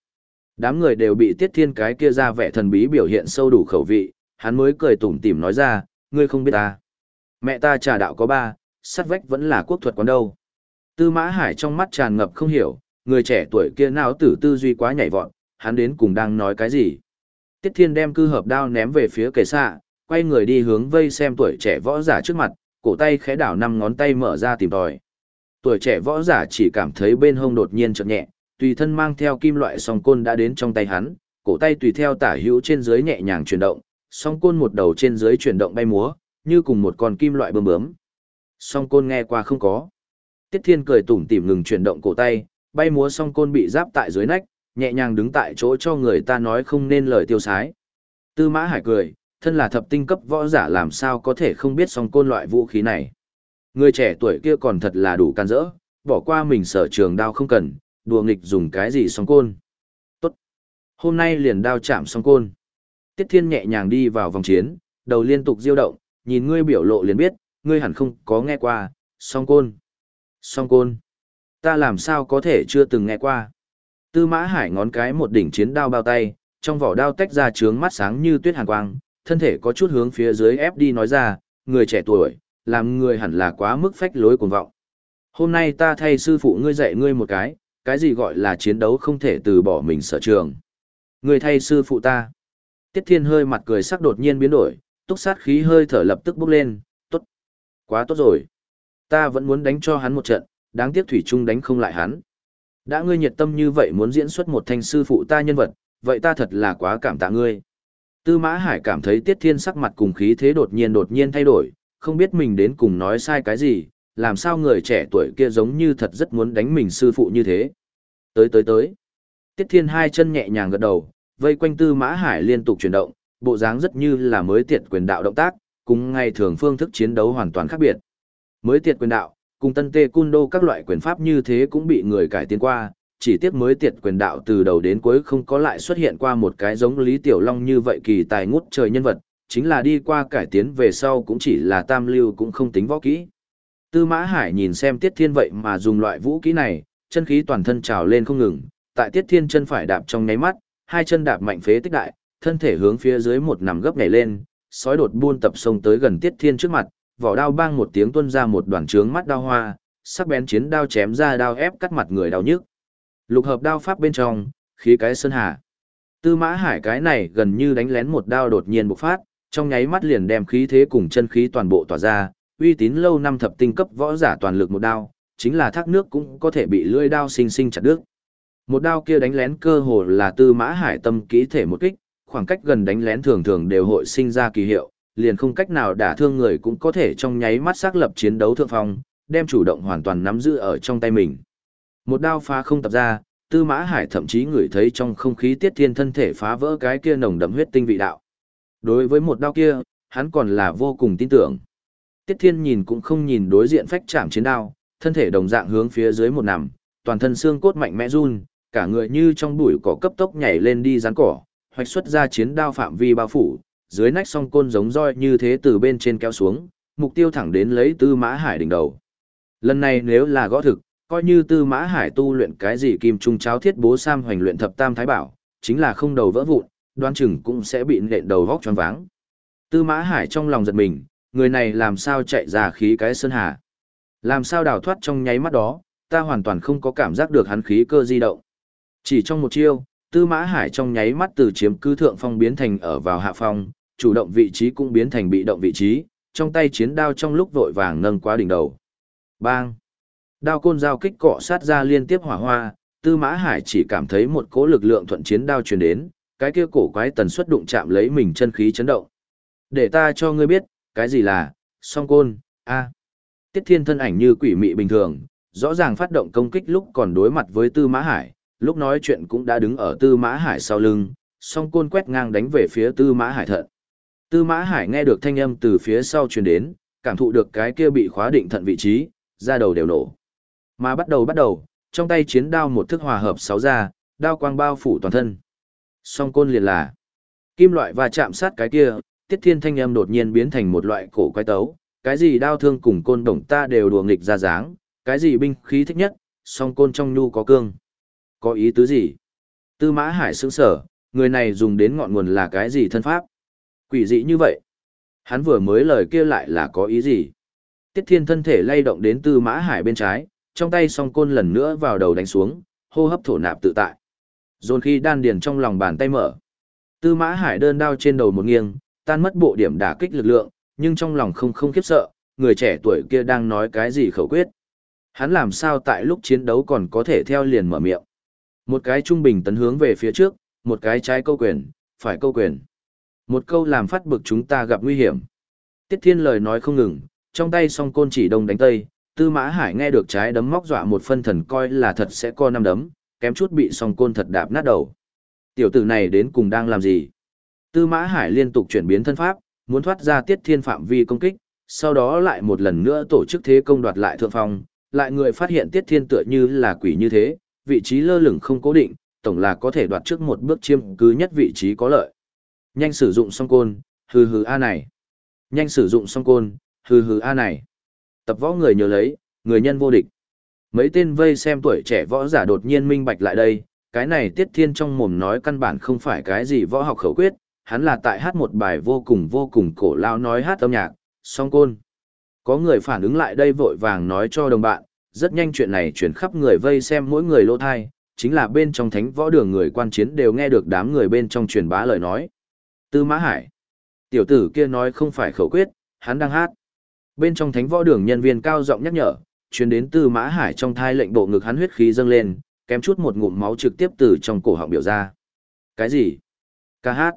Đám người đều bị tiết thiên cái kia ra vẻ thần bí biểu hiện sâu đủ khẩu vị, hắn mới cười tủm tỉm nói ra, ngươi không biết ta. Mẹ ta trà đạo có ba, sắt vách vẫn là quốc thuật quán đâu. Tư mã hải trong mắt tràn ngập không hiểu, người trẻ tuổi kia nào tử tư duy quá nhảy vọt, hắn đến cùng đang nói cái gì. Tiết thiên đem cư hợp đao ném về phía kề xạ, quay người đi hướng vây xem tuổi trẻ võ giả trước mặt, cổ tay khẽ đảo năm ngón tay mở ra tìm tòi. Tuổi trẻ võ giả chỉ cảm thấy bên hông đột nhiên chợt nhẹ, tùy thân mang theo kim loại song côn đã đến trong tay hắn, cổ tay tùy theo tả hữu trên dưới nhẹ nhàng chuyển động, song côn một đầu trên dưới chuyển động bay múa, như cùng một con kim loại bơm bướm. Song côn nghe qua không có. Tiết Thiên cười tủm tỉm ngừng chuyển động cổ tay, bay múa song côn bị giáp tại dưới nách, nhẹ nhàng đứng tại chỗ cho người ta nói không nên lời tiêu sái. Tư Mã Hải cười, thân là thập tinh cấp võ giả làm sao có thể không biết song côn loại vũ khí này. Người trẻ tuổi kia còn thật là đủ can dỡ, bỏ qua mình sở trường đao không cần, đùa nghịch dùng cái gì song côn. Tốt. Hôm nay liền đao chạm song côn. Tiết Thiên nhẹ nhàng đi vào vòng chiến, đầu liên tục diêu động, nhìn ngươi biểu lộ liền biết, ngươi hẳn không có nghe qua, song côn. Song côn. Ta làm sao có thể chưa từng nghe qua. Tư mã hải ngón cái một đỉnh chiến đao bao tay, trong vỏ đao tách ra trướng mắt sáng như tuyết hàn quang, thân thể có chút hướng phía dưới ép đi nói ra, người trẻ tuổi, làm người hẳn là quá mức phách lối cuồng vọng. Hôm nay ta thay sư phụ ngươi dạy ngươi một cái, cái gì gọi là chiến đấu không thể từ bỏ mình sở trường. Ngươi thay sư phụ ta. Tiết Thiên hơi mặt cười sắc đột nhiên biến đổi, túc sát khí hơi thở lập tức bốc lên, tốt. Quá tốt rồi. Ta vẫn muốn đánh cho hắn một trận, đáng tiếc Thủy Trung đánh không lại hắn. Đã ngươi nhiệt tâm như vậy muốn diễn xuất một thanh sư phụ ta nhân vật, vậy ta thật là quá cảm tạ ngươi. Tư Mã Hải cảm thấy Tiết Thiên sắc mặt cùng khí thế đột nhiên đột nhiên thay đổi, không biết mình đến cùng nói sai cái gì, làm sao người trẻ tuổi kia giống như thật rất muốn đánh mình sư phụ như thế. Tới tới tới. Tiết Thiên hai chân nhẹ nhàng gật đầu, vây quanh Tư Mã Hải liên tục chuyển động, bộ dáng rất như là mới tiệt quyền đạo động tác, cùng ngay thường phương thức chiến đấu hoàn toàn khác biệt. Mới tiệt quyền đạo, cùng tân tê cun đô các loại quyền pháp như thế cũng bị người cải tiến qua, chỉ tiếc mới tiệt quyền đạo từ đầu đến cuối không có lại xuất hiện qua một cái giống Lý Tiểu Long như vậy kỳ tài ngút trời nhân vật, chính là đi qua cải tiến về sau cũng chỉ là tam lưu cũng không tính võ kỹ. Tư Mã Hải nhìn xem Tiết Thiên vậy mà dùng loại vũ kỹ này, chân khí toàn thân trào lên không ngừng, tại Tiết Thiên chân phải đạp trong nháy mắt, hai chân đạp mạnh phế tích đại, thân thể hướng phía dưới một nằm gấp nhảy lên, sói đột buôn tập sông tới gần Tiết Thiên trước mặt, vỏ đao bang một tiếng tuôn ra một đoàn trướng mắt đao hoa, sắc bén chiến đao chém ra đao ép cắt mặt người đau nhức. Lục hợp đao pháp bên trong, khí cái sơn hà. Tư Mã Hải cái này gần như đánh lén một đao đột nhiên bộc phát, trong nháy mắt liền đem khí thế cùng chân khí toàn bộ tỏa ra, uy tín lâu năm thập tinh cấp võ giả toàn lực một đao, chính là thác nước cũng có thể bị lưỡi đao sinh sinh chặt đứt. Một đao kia đánh lén cơ hồ là tư mã hải tâm kỹ thể một kích, khoảng cách gần đánh lén thường thường đều hội sinh ra kỳ hiệu, liền không cách nào đả thương người cũng có thể trong nháy mắt xác lập chiến đấu thượng phong, đem chủ động hoàn toàn nắm giữ ở trong tay mình. Một đao phá không tập ra, Tư Mã Hải thậm chí ngửi thấy trong không khí Tiết Thiên thân thể phá vỡ cái kia nồng đậm huyết tinh vị đạo. Đối với một đao kia, hắn còn là vô cùng tin tưởng. Tiết Thiên nhìn cũng không nhìn đối diện phách chạm chiến đao, thân thể đồng dạng hướng phía dưới một nằm, toàn thân xương cốt mạnh mẽ run, cả người như trong bụi cỏ cấp tốc nhảy lên đi rắn cỏ, hoạch xuất ra chiến đao phạm vi bao phủ, dưới nách song côn giống roi như thế từ bên trên kéo xuống, mục tiêu thẳng đến lấy Tư Mã Hải đỉnh đầu. Lần này nếu là gõ thực, coi như Tư Mã Hải tu luyện cái gì kim trung cháo thiết bố sam hoành luyện thập tam thái bảo, chính là không đầu vỡ vụn, đoan chừng cũng sẽ bị nện đầu vóc choáng váng. Tư Mã Hải trong lòng giật mình, người này làm sao chạy ra khí cái sơn hà? Làm sao đào thoát trong nháy mắt đó, ta hoàn toàn không có cảm giác được hắn khí cơ di động. Chỉ trong một chiêu, Tư Mã Hải trong nháy mắt từ chiếm cứ thượng phong biến thành ở vào hạ phong, chủ động vị trí cũng biến thành bị động vị trí, trong tay chiến đao trong lúc vội vàng nâng quá đỉnh đầu. Bang! Đao côn giao kích cọ sát ra liên tiếp hỏa hoa, Tư Mã Hải chỉ cảm thấy một cỗ lực lượng thuận chiến đao truyền đến, cái kia cổ quái tần suất đụng chạm lấy mình chân khí chấn động. Để ta cho ngươi biết, cái gì là song côn, a. Tiết Thiên thân ảnh như quỷ mị bình thường, rõ ràng phát động công kích lúc còn đối mặt với Tư Mã Hải, lúc nói chuyện cũng đã đứng ở Tư Mã Hải sau lưng, song côn quét ngang đánh về phía Tư Mã Hải thận. Tư Mã Hải nghe được thanh âm từ phía sau truyền đến, cảm thụ được cái kia bị khóa định thận vị trí, ra đầu đều nổ. Mà bắt đầu bắt đầu, trong tay chiến đao một thức hòa hợp sáu ra, đao quang bao phủ toàn thân. Song côn liền là kim loại và chạm sát cái kia, tiết thiên thanh âm đột nhiên biến thành một loại cổ quái tấu, cái gì đao thương cùng côn đồng ta đều đùa nghịch ra dáng, cái gì binh khí thích nhất, song côn trong nhu có cương. Có ý tứ gì? Tư mã hải sững sở, người này dùng đến ngọn nguồn là cái gì thân pháp? Quỷ dị như vậy. Hắn vừa mới lời kia lại là có ý gì? Tiết thiên thân thể lay động đến tư mã hải bên trái, trong tay song côn lần nữa vào đầu đánh xuống, hô hấp thổ nạp tự tại. Dồn khi đan điền trong lòng bàn tay mở. Tư mã hải đơn đao trên đầu một nghiêng, tan mất bộ điểm đả kích lực lượng, nhưng trong lòng không không khiếp sợ, người trẻ tuổi kia đang nói cái gì khẩu quyết. Hắn làm sao tại lúc chiến đấu còn có thể theo liền mở miệng. Một cái trung bình tấn hướng về phía trước, một cái trái câu quyền, phải câu quyền. Một câu làm phát bực chúng ta gặp nguy hiểm. Tiết thiên lời nói không ngừng, trong tay song côn chỉ đông đánh tây, tư mã hải nghe được trái đấm móc dọa một phân thần coi là thật sẽ co năm đấm, kém chút bị song côn thật đạp nát đầu. Tiểu tử này đến cùng đang làm gì? Tư mã hải liên tục chuyển biến thân pháp, muốn thoát ra tiết thiên phạm vi công kích, sau đó lại một lần nữa tổ chức thế công đoạt lại thượng phong, lại người phát hiện tiết thiên tựa như là quỷ như thế, vị trí lơ lửng không cố định, tổng là có thể đoạt trước một bước chiêm cứ nhất vị trí có lợi. Nhanh sử dụng song côn, hừ hừ a này. Nhanh sử dụng song côn, hừ hừ a này. Tập võ người nhớ lấy, người nhân vô địch. Mấy tên vây xem tuổi trẻ võ giả đột nhiên minh bạch lại đây, cái này tiết thiên trong mồm nói căn bản không phải cái gì võ học khẩu quyết, hắn là tại hát một bài vô cùng vô cùng cổ lao nói hát âm nhạc, song côn. Có người phản ứng lại đây vội vàng nói cho đồng bạn, rất nhanh chuyện này chuyển khắp người vây xem mỗi người lỗ thai, chính là bên trong thánh võ đường người quan chiến đều nghe được đám người bên trong truyền bá lời nói. Tư Mã Hải. Tiểu tử kia nói không phải khẩu quyết, hắn đang hát. Bên trong thánh võ đường nhân viên cao giọng nhắc nhở, truyền đến Tư Mã Hải trong thai lệnh bộ ngực hắn huyết khí dâng lên, kém chút một ngụm máu trực tiếp từ trong cổ họng biểu ra. Cái gì? Ca hát.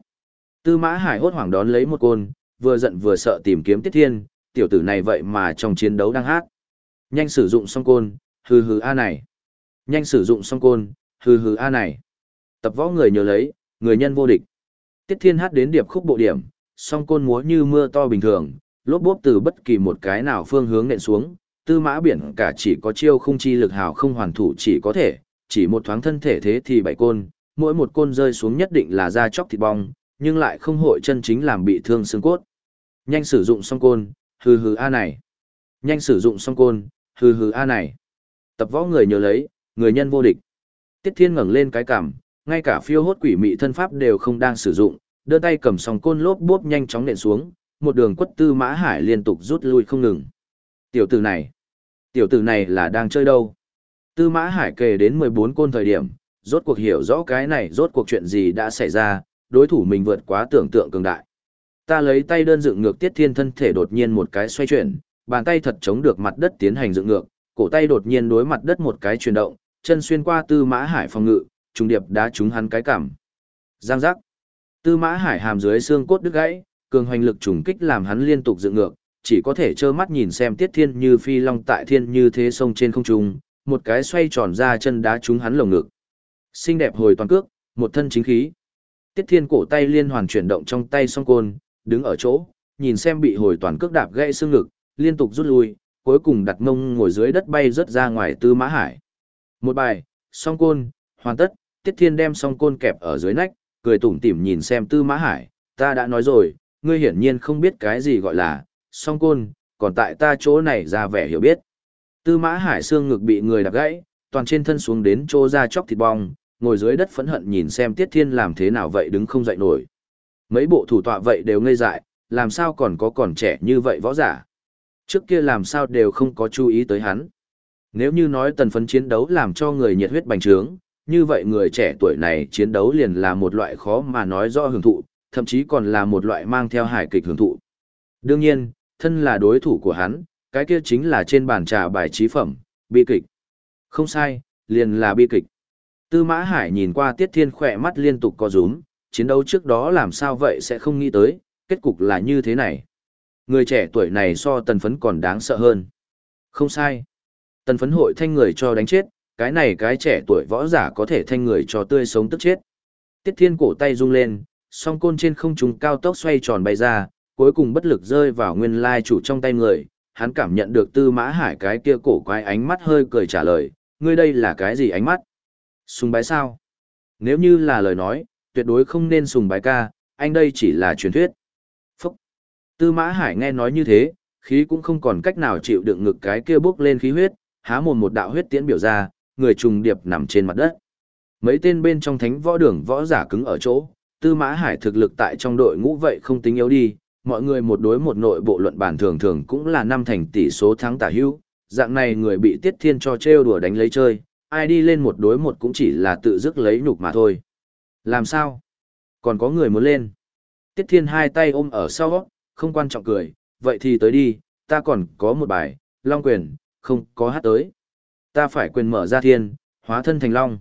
Tư Mã Hải hốt hoảng đón lấy một côn, vừa giận vừa sợ tìm kiếm Tiết Thiên, tiểu tử này vậy mà trong chiến đấu đang hát. Nhanh sử dụng song côn, hừ hừ a này. Nhanh sử dụng song côn, hừ hừ a này. Tập võ người nhớ lấy, người nhân vô địch. Tiết Thiên hát đến điệp khúc bộ điểm, song côn múa như mưa to bình thường, lốp bốp từ bất kỳ một cái nào phương hướng nện xuống, tư mã biển cả chỉ có chiêu khung chi lực hào không hoàn thủ chỉ có thể, chỉ một thoáng thân thể thế thì bảy côn, mỗi một côn rơi xuống nhất định là da chóc thịt bong, nhưng lại không hội chân chính làm bị thương xương cốt. Nhanh sử dụng song côn, hừ hừ a này. Nhanh sử dụng song côn, hừ hừ a này. Tập võ người nhớ lấy, người nhân vô địch. Tiết Thiên ngẩng lên cái cằm, ngay cả phiêu hốt quỷ mị thân pháp đều không đang sử dụng, đưa tay cầm song côn lốp bốp nhanh chóng nện xuống, một đường quất tư mã hải liên tục rút lui không ngừng. Tiểu tử này, tiểu tử này là đang chơi đâu? Tư mã hải kề đến 14 côn thời điểm, rốt cuộc hiểu rõ cái này rốt cuộc chuyện gì đã xảy ra, đối thủ mình vượt quá tưởng tượng cường đại. Ta lấy tay đơn dựng ngược tiết thiên thân thể đột nhiên một cái xoay chuyển, bàn tay thật chống được mặt đất tiến hành dựng ngược, cổ tay đột nhiên đối mặt đất một cái chuyển động, chân xuyên qua Tư Mã Hải phòng ngự, trùng điệp đá trúng hắn cái cằm. Giang giác. Tư Mã Hải hàm dưới xương cốt đứt gãy, cường hoành lực trùng kích làm hắn liên tục dựng ngược, chỉ có thể trơ mắt nhìn xem Tiết Thiên như phi long tại thiên như thế sông trên không trung, một cái xoay tròn ra chân đá trúng hắn lồng ngực. Xinh đẹp hồi toàn cước, một thân chính khí. Tiết Thiên cổ tay liên hoàn chuyển động trong tay song côn, đứng ở chỗ, nhìn xem bị hồi toàn cước đạp gãy xương ngực, liên tục rút lui, cuối cùng đặt mông ngồi dưới đất bay rớt ra ngoài Tư Mã Hải. Một bài, song côn, hoàn tất, Tiết Thiên đem song côn kẹp ở dưới nách, cười tủm tỉm nhìn xem Tư Mã Hải, ta đã nói rồi, ngươi hiển nhiên không biết cái gì gọi là song côn, còn tại ta chỗ này ra vẻ hiểu biết. Tư Mã Hải xương ngực bị người đạp gãy, toàn trên thân xuống đến chỗ ra chóc thịt bong, ngồi dưới đất phẫn hận nhìn xem Tiết Thiên làm thế nào vậy đứng không dậy nổi. Mấy bộ thủ tọa vậy đều ngây dại, làm sao còn có còn trẻ như vậy võ giả. Trước kia làm sao đều không có chú ý tới hắn. Nếu như nói tần phấn chiến đấu làm cho người nhiệt huyết bành trướng, như vậy người trẻ tuổi này chiến đấu liền là một loại khó mà nói rõ hưởng thụ, thậm chí còn là một loại mang theo hài kịch hưởng thụ. Đương nhiên, thân là đối thủ của hắn, cái kia chính là trên bàn trà bài trí phẩm, bi kịch. Không sai, liền là bi kịch. Tư Mã Hải nhìn qua Tiết Thiên khỏe mắt liên tục co rúm, chiến đấu trước đó làm sao vậy sẽ không nghĩ tới, kết cục là như thế này. Người trẻ tuổi này so tần phấn còn đáng sợ hơn. Không sai. Tần phấn hội thanh người cho đánh chết, cái này cái trẻ tuổi võ giả có thể thanh người cho tươi sống tức chết. Tiết thiên cổ tay rung lên, song côn trên không trung cao tốc xoay tròn bay ra, cuối cùng bất lực rơi vào nguyên lai chủ trong tay người. Hắn cảm nhận được tư mã hải cái kia cổ quái ánh mắt hơi cười trả lời, ngươi đây là cái gì ánh mắt? Sùng bái sao? Nếu như là lời nói, tuyệt đối không nên sùng bái ca, anh đây chỉ là truyền thuyết. Tư mã hải nghe nói như thế, khí cũng không còn cách nào chịu đựng ngực cái kia bốc lên khí huyết, há mồm một đạo huyết tiễn biểu ra, người trùng điệp nằm trên mặt đất. Mấy tên bên trong thánh võ đường võ giả cứng ở chỗ, tư mã hải thực lực tại trong đội ngũ vậy không tính yếu đi, mọi người một đối một nội bộ luận bản thường thường cũng là năm thành tỷ số thắng tả hữu, dạng này người bị tiết thiên cho trêu đùa đánh lấy chơi, ai đi lên một đối một cũng chỉ là tự dứt lấy nhục mà thôi. Làm sao? Còn có người muốn lên. Tiết thiên hai tay ôm ở sau, không quan trọng cười, vậy thì tới đi, ta còn có một bài, long quyền, không có hát tới. Ta phải quyền mở ra thiên, hóa thân thành long.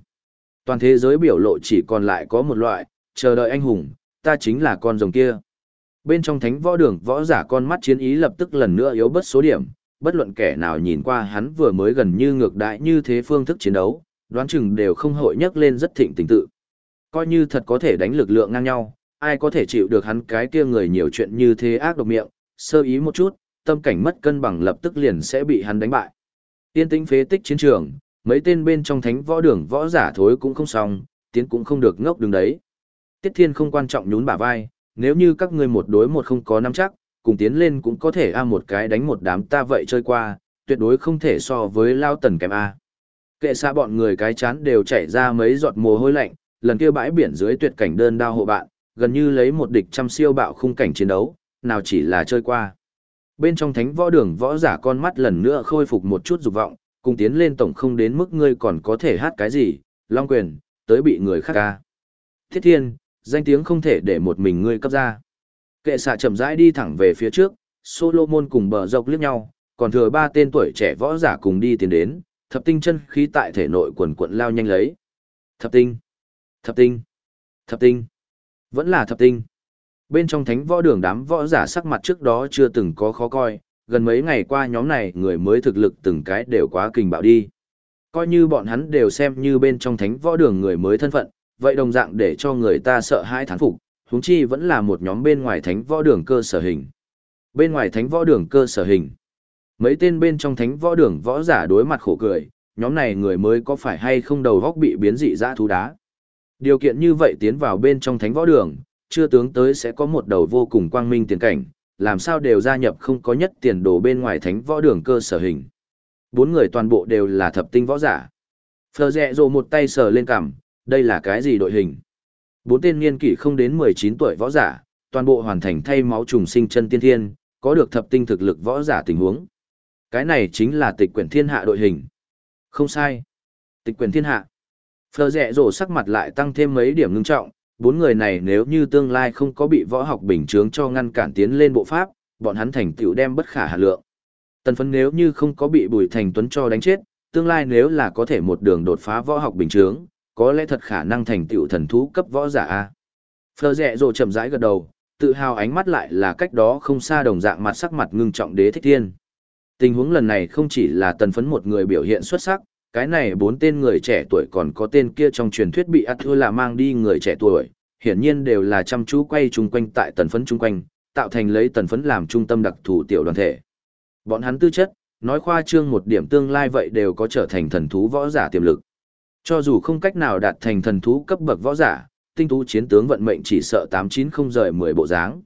Toàn thế giới biểu lộ chỉ còn lại có một loại, chờ đợi anh hùng, ta chính là con rồng kia. Bên trong thánh võ đường võ giả con mắt chiến ý lập tức lần nữa yếu bớt số điểm, bất luận kẻ nào nhìn qua hắn vừa mới gần như ngược đại như thế phương thức chiến đấu, đoán chừng đều không hội nhắc lên rất thịnh tình tự. Coi như thật có thể đánh lực lượng ngang nhau, ai có thể chịu được hắn cái kia người nhiều chuyện như thế ác độc miệng, sơ ý một chút, tâm cảnh mất cân bằng lập tức liền sẽ bị hắn đánh bại. Tiên tĩnh phế tích chiến trường, mấy tên bên trong thánh võ đường võ giả thối cũng không xong, tiến cũng không được ngốc đứng đấy. Tiết Thiên không quan trọng nhún bả vai, nếu như các ngươi một đối một không có nắm chắc, cùng tiến lên cũng có thể a một cái đánh một đám ta vậy chơi qua, tuyệt đối không thể so với lao tần kém a. Kệ xa bọn người cái chán đều chảy ra mấy giọt mồ hôi lạnh, lần kia bãi biển dưới tuyệt cảnh đơn đao hộ bạn, gần như lấy một địch trăm siêu bạo khung cảnh chiến đấu, nào chỉ là chơi qua. Bên trong thánh võ đường võ giả con mắt lần nữa khôi phục một chút dục vọng, cùng tiến lên tổng không đến mức ngươi còn có thể hát cái gì, long quyền, tới bị người khác ca. Thiết thiên, danh tiếng không thể để một mình ngươi cấp ra. Kệ xạ chậm rãi đi thẳng về phía trước, Solomon cùng bờ dọc liếc nhau, còn thừa ba tên tuổi trẻ võ giả cùng đi tiến đến, thập tinh chân khí tại thể nội quần quận lao nhanh lấy. Thập tinh, thập tinh, thập tinh, vẫn là thập tinh. Bên trong thánh võ đường đám võ giả sắc mặt trước đó chưa từng có khó coi, gần mấy ngày qua nhóm này người mới thực lực từng cái đều quá kinh bạo đi. Coi như bọn hắn đều xem như bên trong thánh võ đường người mới thân phận, vậy đồng dạng để cho người ta sợ hãi thán phục, huống chi vẫn là một nhóm bên ngoài thánh võ đường cơ sở hình. Bên ngoài thánh võ đường cơ sở hình. Mấy tên bên trong thánh võ đường võ giả đối mặt khổ cười, nhóm này người mới có phải hay không đầu góc bị biến dị dã thú đá. Điều kiện như vậy tiến vào bên trong thánh võ đường, chưa tướng tới sẽ có một đầu vô cùng quang minh tiền cảnh, làm sao đều gia nhập không có nhất tiền đồ bên ngoài thánh võ đường cơ sở hình. Bốn người toàn bộ đều là thập tinh võ giả. Phờ rẹ rồ một tay sờ lên cằm, đây là cái gì đội hình? Bốn tên niên kỷ không đến 19 tuổi võ giả, toàn bộ hoàn thành thay máu trùng sinh chân tiên thiên, có được thập tinh thực lực võ giả tình huống. Cái này chính là tịch quyển thiên hạ đội hình. Không sai. Tịch quyển thiên hạ. Phờ rẽ rổ sắc mặt lại tăng thêm mấy điểm ngưng trọng, bốn người này nếu như tương lai không có bị võ học bình chướng cho ngăn cản tiến lên bộ pháp, bọn hắn thành tựu đem bất khả hạ lượng. Tần phấn nếu như không có bị Bùi Thành Tuấn cho đánh chết, tương lai nếu là có thể một đường đột phá võ học bình thường, có lẽ thật khả năng thành tựu thần thú cấp võ giả a. Phờ rẹ rồ chậm rãi gật đầu, tự hào ánh mắt lại là cách đó không xa đồng dạng mặt sắc mặt ngưng trọng đế thích thiên. Tình huống lần này không chỉ là tần phấn một người biểu hiện xuất sắc, cái này bốn tên người trẻ tuổi còn có tên kia trong truyền thuyết bị ắt là mang đi người trẻ tuổi, hiển nhiên đều là chăm chú quay chung quanh tại tần phấn chung quanh, tạo thành lấy tần phấn làm trung tâm đặc thù tiểu đoàn thể. Bọn hắn tư chất, nói khoa trương một điểm tương lai vậy đều có trở thành thần thú võ giả tiềm lực. Cho dù không cách nào đạt thành thần thú cấp bậc võ giả, tinh tú chiến tướng vận mệnh chỉ sợ 890 rời 10 bộ dáng.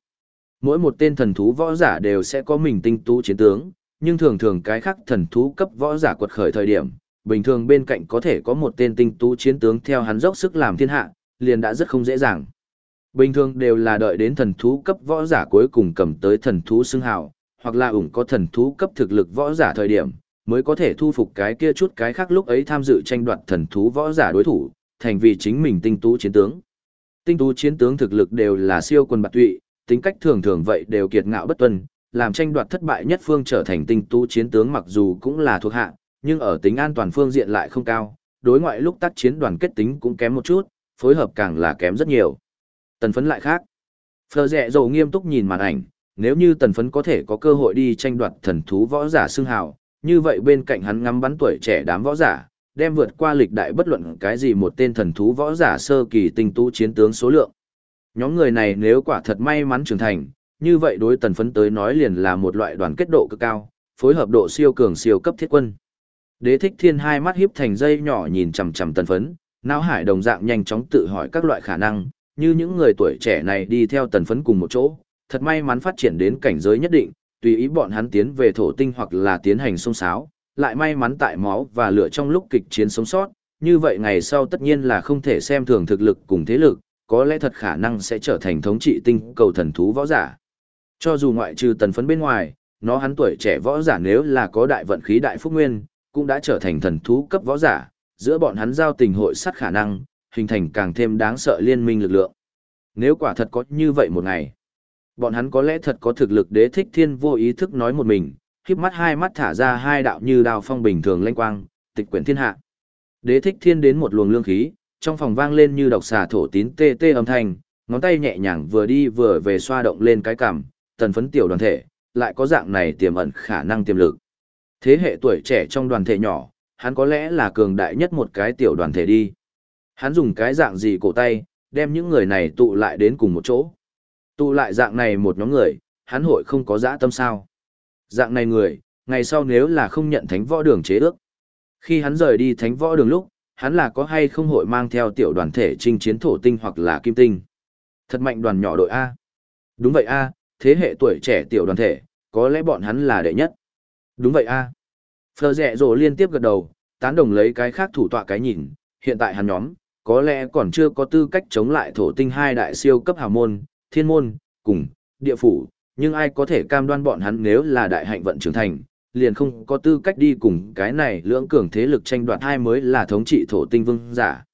Mỗi một tên thần thú võ giả đều sẽ có mình tinh tú chiến tướng, nhưng thường thường cái khác thần thú cấp võ giả quật khởi thời điểm, bình thường bên cạnh có thể có một tên tinh tú chiến tướng theo hắn dốc sức làm thiên hạ, liền đã rất không dễ dàng. Bình thường đều là đợi đến thần thú cấp võ giả cuối cùng cầm tới thần thú xưng hào, hoặc là ủng có thần thú cấp thực lực võ giả thời điểm, mới có thể thu phục cái kia chút cái khác lúc ấy tham dự tranh đoạt thần thú võ giả đối thủ, thành vì chính mình tinh tú chiến tướng. Tinh tú chiến tướng thực lực đều là siêu quân bạc tụy, tính cách thường thường vậy đều kiệt ngạo bất tuân, làm tranh đoạt thất bại nhất phương trở thành tinh tú chiến tướng mặc dù cũng là thuộc hạ, nhưng ở tính an toàn phương diện lại không cao, đối ngoại lúc tác chiến đoàn kết tính cũng kém một chút, phối hợp càng là kém rất nhiều. Tần phấn lại khác. Phờ rẹ dầu nghiêm túc nhìn màn ảnh, nếu như tần phấn có thể có cơ hội đi tranh đoạt thần thú võ giả xưng hào, như vậy bên cạnh hắn ngắm bắn tuổi trẻ đám võ giả, đem vượt qua lịch đại bất luận cái gì một tên thần thú võ giả sơ kỳ tinh tú chiến tướng số lượng. Nhóm người này nếu quả thật may mắn trưởng thành, như vậy đối tần phấn tới nói liền là một loại đoàn kết độ cực cao, phối hợp độ siêu cường siêu cấp thiết quân. Đế thích thiên hai mắt hiếp thành dây nhỏ nhìn chằm chằm tần phấn, não hải đồng dạng nhanh chóng tự hỏi các loại khả năng, như những người tuổi trẻ này đi theo tần phấn cùng một chỗ, thật may mắn phát triển đến cảnh giới nhất định, tùy ý bọn hắn tiến về thổ tinh hoặc là tiến hành sông sáo, lại may mắn tại máu và lửa trong lúc kịch chiến sống sót, như vậy ngày sau tất nhiên là không thể xem thường thực lực cùng thế lực, có lẽ thật khả năng sẽ trở thành thống trị tinh cầu thần thú võ giả. Cho dù ngoại trừ tần phấn bên ngoài, nó hắn tuổi trẻ võ giả nếu là có đại vận khí đại phúc nguyên, cũng đã trở thành thần thú cấp võ giả, giữa bọn hắn giao tình hội sát khả năng, hình thành càng thêm đáng sợ liên minh lực lượng. Nếu quả thật có như vậy một ngày, bọn hắn có lẽ thật có thực lực đế thích thiên vô ý thức nói một mình, khiếp mắt hai mắt thả ra hai đạo như đào phong bình thường lanh quang, tịch quyển thiên hạ. Đế thích thiên đến một luồng lương khí, trong phòng vang lên như độc xà thổ tín tê tê âm thanh, ngón tay nhẹ nhàng vừa đi vừa về xoa động lên cái cằm, tần phấn tiểu đoàn thể, lại có dạng này tiềm ẩn khả năng tiềm lực. Thế hệ tuổi trẻ trong đoàn thể nhỏ, hắn có lẽ là cường đại nhất một cái tiểu đoàn thể đi. Hắn dùng cái dạng gì cổ tay, đem những người này tụ lại đến cùng một chỗ. Tụ lại dạng này một nhóm người, hắn hội không có dã tâm sao. Dạng này người, ngày sau nếu là không nhận thánh võ đường chế ước. Khi hắn rời đi thánh võ đường lúc, hắn là có hay không hội mang theo tiểu đoàn thể chinh chiến thổ tinh hoặc là kim tinh. Thật mạnh đoàn nhỏ đội A. Đúng vậy A, thế hệ tuổi trẻ tiểu đoàn thể, có lẽ bọn hắn là đệ nhất. Đúng vậy A. Phờ rẹ rồ liên tiếp gật đầu, tán đồng lấy cái khác thủ tọa cái nhìn, hiện tại hắn nhóm, có lẽ còn chưa có tư cách chống lại thổ tinh hai đại siêu cấp hào môn, thiên môn, cùng, địa phủ, nhưng ai có thể cam đoan bọn hắn nếu là đại hạnh vận trưởng thành, liền không có tư cách đi cùng cái này lưỡng cường thế lực tranh đoạt hai mới là thống trị thổ tinh vương giả.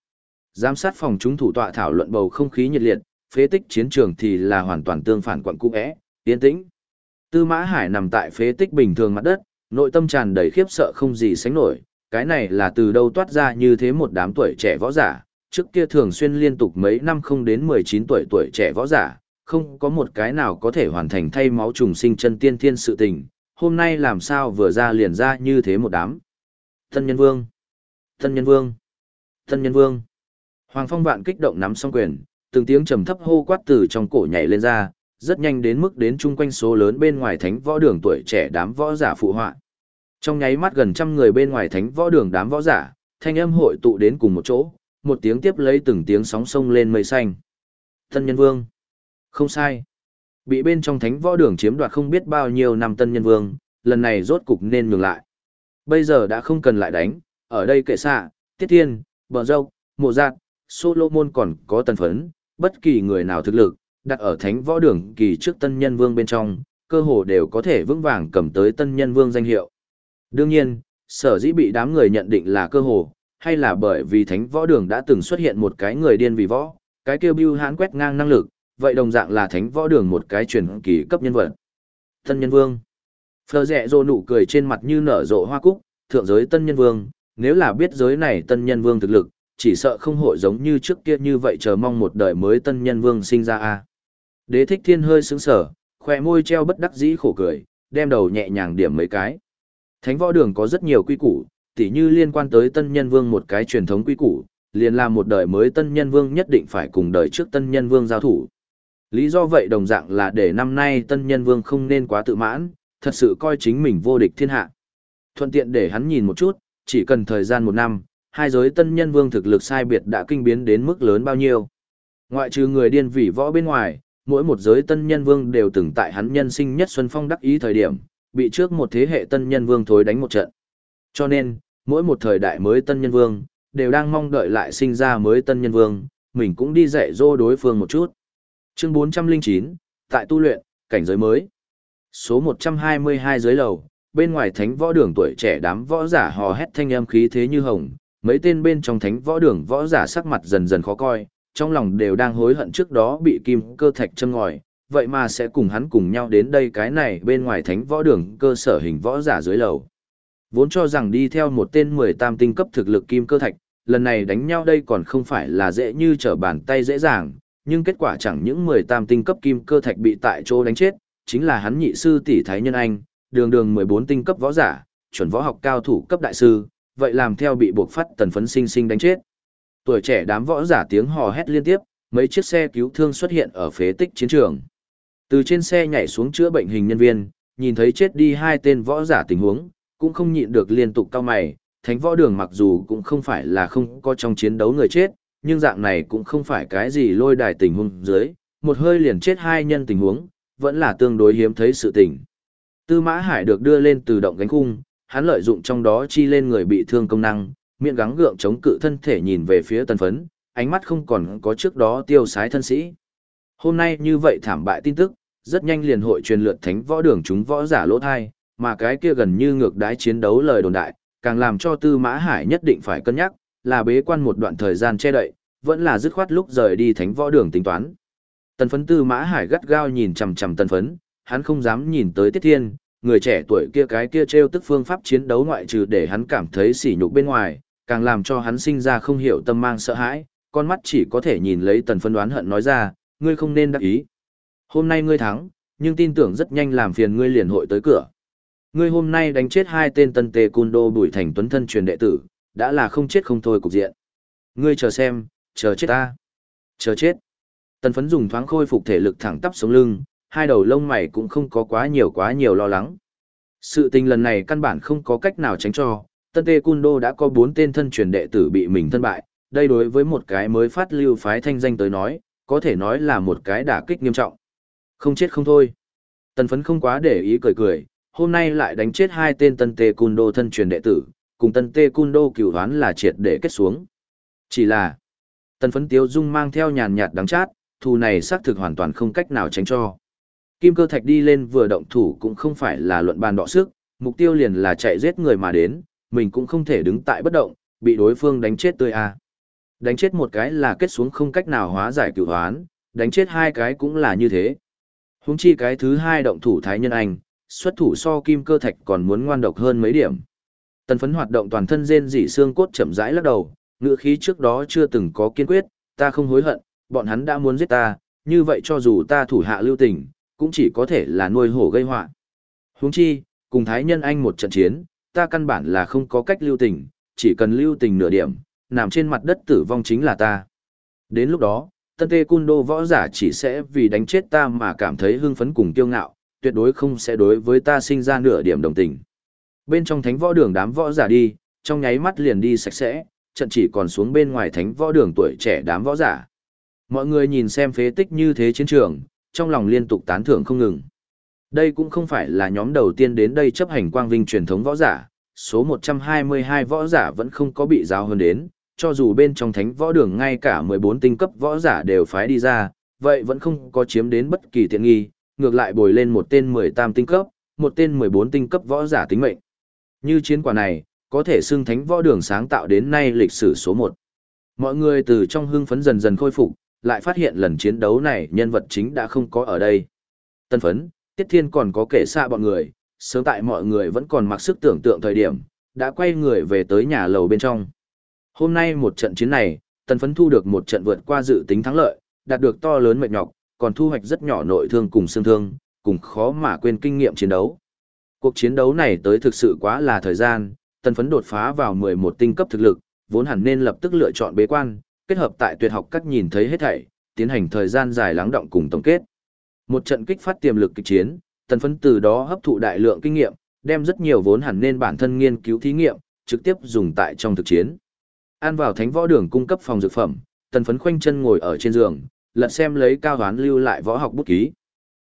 Giám sát phòng chúng thủ tọa thảo luận bầu không khí nhiệt liệt, phế tích chiến trường thì là hoàn toàn tương phản quận cũ é, yên tĩnh. Tư Mã Hải nằm tại phế tích bình thường mặt đất, nội tâm tràn đầy khiếp sợ không gì sánh nổi, cái này là từ đâu toát ra như thế một đám tuổi trẻ võ giả, trước kia thường xuyên liên tục mấy năm không đến 19 tuổi tuổi trẻ võ giả, không có một cái nào có thể hoàn thành thay máu trùng sinh chân tiên thiên sự tình, hôm nay làm sao vừa ra liền ra như thế một đám. Tân Nhân Vương! Tân Nhân Vương! Tân Nhân Vương! Hoàng Phong Vạn kích động nắm song quyền, từng tiếng trầm thấp hô quát từ trong cổ nhảy lên ra, rất nhanh đến mức đến chung quanh số lớn bên ngoài thánh võ đường tuổi trẻ đám võ giả phụ họa. Trong nháy mắt gần trăm người bên ngoài thánh võ đường đám võ giả, thanh âm hội tụ đến cùng một chỗ, một tiếng tiếp lấy từng tiếng sóng sông lên mây xanh. Tân Nhân Vương. Không sai. Bị bên trong thánh võ đường chiếm đoạt không biết bao nhiêu năm Tân Nhân Vương, lần này rốt cục nên ngừng lại. Bây giờ đã không cần lại đánh, ở đây kệ xạ, Tiết Thiên, Bờ Dâu, Mộ Giạt, Solomon còn có tần phấn, bất kỳ người nào thực lực, đặt ở thánh võ đường kỳ trước Tân Nhân Vương bên trong, cơ hồ đều có thể vững vàng cầm tới Tân Nhân Vương danh hiệu. Đương nhiên, sở dĩ bị đám người nhận định là cơ hồ, hay là bởi vì thánh võ đường đã từng xuất hiện một cái người điên vì võ, cái kêu bưu hãn quét ngang năng lực, vậy đồng dạng là thánh võ đường một cái truyền kỳ cấp nhân vật. Tân nhân vương. Phờ rẹ rô nụ cười trên mặt như nở rộ hoa cúc, thượng giới tân nhân vương, nếu là biết giới này tân nhân vương thực lực, chỉ sợ không hội giống như trước kia như vậy chờ mong một đời mới tân nhân vương sinh ra a. Đế thích thiên hơi sững sở, khỏe môi treo bất đắc dĩ khổ cười, đem đầu nhẹ nhàng điểm mấy cái. Thánh võ đường có rất nhiều quy củ, tỉ như liên quan tới tân nhân vương một cái truyền thống quy củ, liền là một đời mới tân nhân vương nhất định phải cùng đời trước tân nhân vương giao thủ. Lý do vậy đồng dạng là để năm nay tân nhân vương không nên quá tự mãn, thật sự coi chính mình vô địch thiên hạ. Thuận tiện để hắn nhìn một chút, chỉ cần thời gian một năm, hai giới tân nhân vương thực lực sai biệt đã kinh biến đến mức lớn bao nhiêu. Ngoại trừ người điên vỉ võ bên ngoài, mỗi một giới tân nhân vương đều từng tại hắn nhân sinh nhất xuân phong đắc ý thời điểm, bị trước một thế hệ tân nhân vương thối đánh một trận. Cho nên, mỗi một thời đại mới tân nhân vương, đều đang mong đợi lại sinh ra mới tân nhân vương, mình cũng đi dạy dỗ đối phương một chút. Chương 409, tại tu luyện, cảnh giới mới. Số 122 giới lầu, bên ngoài thánh võ đường tuổi trẻ đám võ giả hò hét thanh âm khí thế như hồng, mấy tên bên trong thánh võ đường võ giả sắc mặt dần dần khó coi, trong lòng đều đang hối hận trước đó bị kim cơ thạch châm ngòi, vậy mà sẽ cùng hắn cùng nhau đến đây cái này bên ngoài thánh võ đường cơ sở hình võ giả dưới lầu. Vốn cho rằng đi theo một tên 18 tinh cấp thực lực kim cơ thạch, lần này đánh nhau đây còn không phải là dễ như trở bàn tay dễ dàng, nhưng kết quả chẳng những 18 tinh cấp kim cơ thạch bị tại chỗ đánh chết, chính là hắn nhị sư tỷ thái nhân anh, đường đường 14 tinh cấp võ giả, chuẩn võ học cao thủ cấp đại sư, vậy làm theo bị buộc phát tần phấn sinh sinh đánh chết. Tuổi trẻ đám võ giả tiếng hò hét liên tiếp, mấy chiếc xe cứu thương xuất hiện ở phế tích chiến trường. Từ trên xe nhảy xuống chữa bệnh hình nhân viên, nhìn thấy chết đi hai tên võ giả tình huống, cũng không nhịn được liên tục cao mày, thánh võ đường mặc dù cũng không phải là không có trong chiến đấu người chết, nhưng dạng này cũng không phải cái gì lôi đài tình huống dưới, một hơi liền chết hai nhân tình huống, vẫn là tương đối hiếm thấy sự tình. Tư Mã Hải được đưa lên từ động gánh khung, hắn lợi dụng trong đó chi lên người bị thương công năng, miệng gắng gượng chống cự thân thể nhìn về phía tần phấn, ánh mắt không còn có trước đó tiêu sái thân sĩ. Hôm nay như vậy thảm bại tin tức, rất nhanh liền hội truyền lượt thánh võ đường chúng võ giả lỗ thai, mà cái kia gần như ngược đái chiến đấu lời đồn đại, càng làm cho Tư Mã Hải nhất định phải cân nhắc, là bế quan một đoạn thời gian che đậy, vẫn là dứt khoát lúc rời đi thánh võ đường tính toán. Tần phấn Tư Mã Hải gắt gao nhìn chằm chằm tần phấn, hắn không dám nhìn tới Tiết Thiên, người trẻ tuổi kia cái kia trêu tức phương pháp chiến đấu ngoại trừ để hắn cảm thấy sỉ nhục bên ngoài, càng làm cho hắn sinh ra không hiểu tâm mang sợ hãi, con mắt chỉ có thể nhìn lấy tần phân đoán hận nói ra, ngươi không nên đắc ý. Hôm nay ngươi thắng, nhưng tin tưởng rất nhanh làm phiền ngươi liền hội tới cửa. Ngươi hôm nay đánh chết hai tên tân tề cun đô bùi thành tuấn thân truyền đệ tử, đã là không chết không thôi cục diện. Ngươi chờ xem, chờ chết ta. Chờ chết. Tần phấn dùng thoáng khôi phục thể lực thẳng tắp sống lưng, hai đầu lông mày cũng không có quá nhiều quá nhiều lo lắng. Sự tình lần này căn bản không có cách nào tránh cho, Tân Tê Cun Đô đã có bốn tên thân truyền đệ tử bị mình thân bại, đây đối với một cái mới phát lưu phái thanh danh tới nói, có thể nói là một cái đả kích nghiêm trọng. Không chết không thôi. Tần phấn không quá để ý cười cười, hôm nay lại đánh chết hai tên Tân Tê Cun Đô thân truyền đệ tử, cùng Tân Tê Cun Đô cửu hoán là triệt để kết xuống. Chỉ là, tần phấn tiếu dung mang theo nhàn nhạt đắng chát, thù này xác thực hoàn toàn không cách nào tránh cho. Kim cơ thạch đi lên vừa động thủ cũng không phải là luận bàn đọ sức, mục tiêu liền là chạy giết người mà đến, mình cũng không thể đứng tại bất động, bị đối phương đánh chết tươi à. Đánh chết một cái là kết xuống không cách nào hóa giải cửu hoán, đánh chết hai cái cũng là như thế. Húng chi cái thứ hai động thủ thái nhân anh, xuất thủ so kim cơ thạch còn muốn ngoan độc hơn mấy điểm. Tần phấn hoạt động toàn thân rên rỉ xương cốt chậm rãi lắc đầu, ngựa khí trước đó chưa từng có kiên quyết, ta không hối hận, bọn hắn đã muốn giết ta, như vậy cho dù ta thủ hạ lưu tình, cũng chỉ có thể là nuôi hổ gây họa. Huống chi, cùng thái nhân anh một trận chiến, ta căn bản là không có cách lưu tình, chỉ cần lưu tình nửa điểm, nằm trên mặt đất tử vong chính là ta. Đến lúc đó, tân tê cun đô võ giả chỉ sẽ vì đánh chết ta mà cảm thấy hưng phấn cùng kiêu ngạo, tuyệt đối không sẽ đối với ta sinh ra nửa điểm đồng tình. Bên trong thánh võ đường đám võ giả đi, trong nháy mắt liền đi sạch sẽ, trận chỉ còn xuống bên ngoài thánh võ đường tuổi trẻ đám võ giả. Mọi người nhìn xem phế tích như thế chiến trường, trong lòng liên tục tán thưởng không ngừng. Đây cũng không phải là nhóm đầu tiên đến đây chấp hành quang vinh truyền thống võ giả, số 122 võ giả vẫn không có bị giáo hơn đến, cho dù bên trong thánh võ đường ngay cả 14 tinh cấp võ giả đều phái đi ra, vậy vẫn không có chiếm đến bất kỳ tiện nghi, ngược lại bồi lên một tên 18 tinh cấp, một tên 14 tinh cấp võ giả tính mệnh. Như chiến quả này, có thể xưng thánh võ đường sáng tạo đến nay lịch sử số 1. Mọi người từ trong hưng phấn dần dần khôi phục, lại phát hiện lần chiến đấu này nhân vật chính đã không có ở đây. Tân phấn, Tiết Thiên còn có kể xa bọn người, sớm tại mọi người vẫn còn mặc sức tưởng tượng thời điểm, đã quay người về tới nhà lầu bên trong. Hôm nay một trận chiến này, tần phấn thu được một trận vượt qua dự tính thắng lợi, đạt được to lớn mệt nhọc, còn thu hoạch rất nhỏ nội thương cùng xương thương, cùng khó mà quên kinh nghiệm chiến đấu. Cuộc chiến đấu này tới thực sự quá là thời gian, tần phấn đột phá vào 11 tinh cấp thực lực, vốn hẳn nên lập tức lựa chọn bế quan, kết hợp tại tuyệt học các nhìn thấy hết thảy, tiến hành thời gian dài lắng động cùng tổng kết. Một trận kích phát tiềm lực kịch chiến, tần phấn từ đó hấp thụ đại lượng kinh nghiệm, đem rất nhiều vốn hẳn nên bản thân nghiên cứu thí nghiệm, trực tiếp dùng tại trong thực chiến. An vào thánh võ đường cung cấp phòng dược phẩm, tần phấn khoanh chân ngồi ở trên giường, lật xem lấy cao hoán lưu lại võ học bút ký.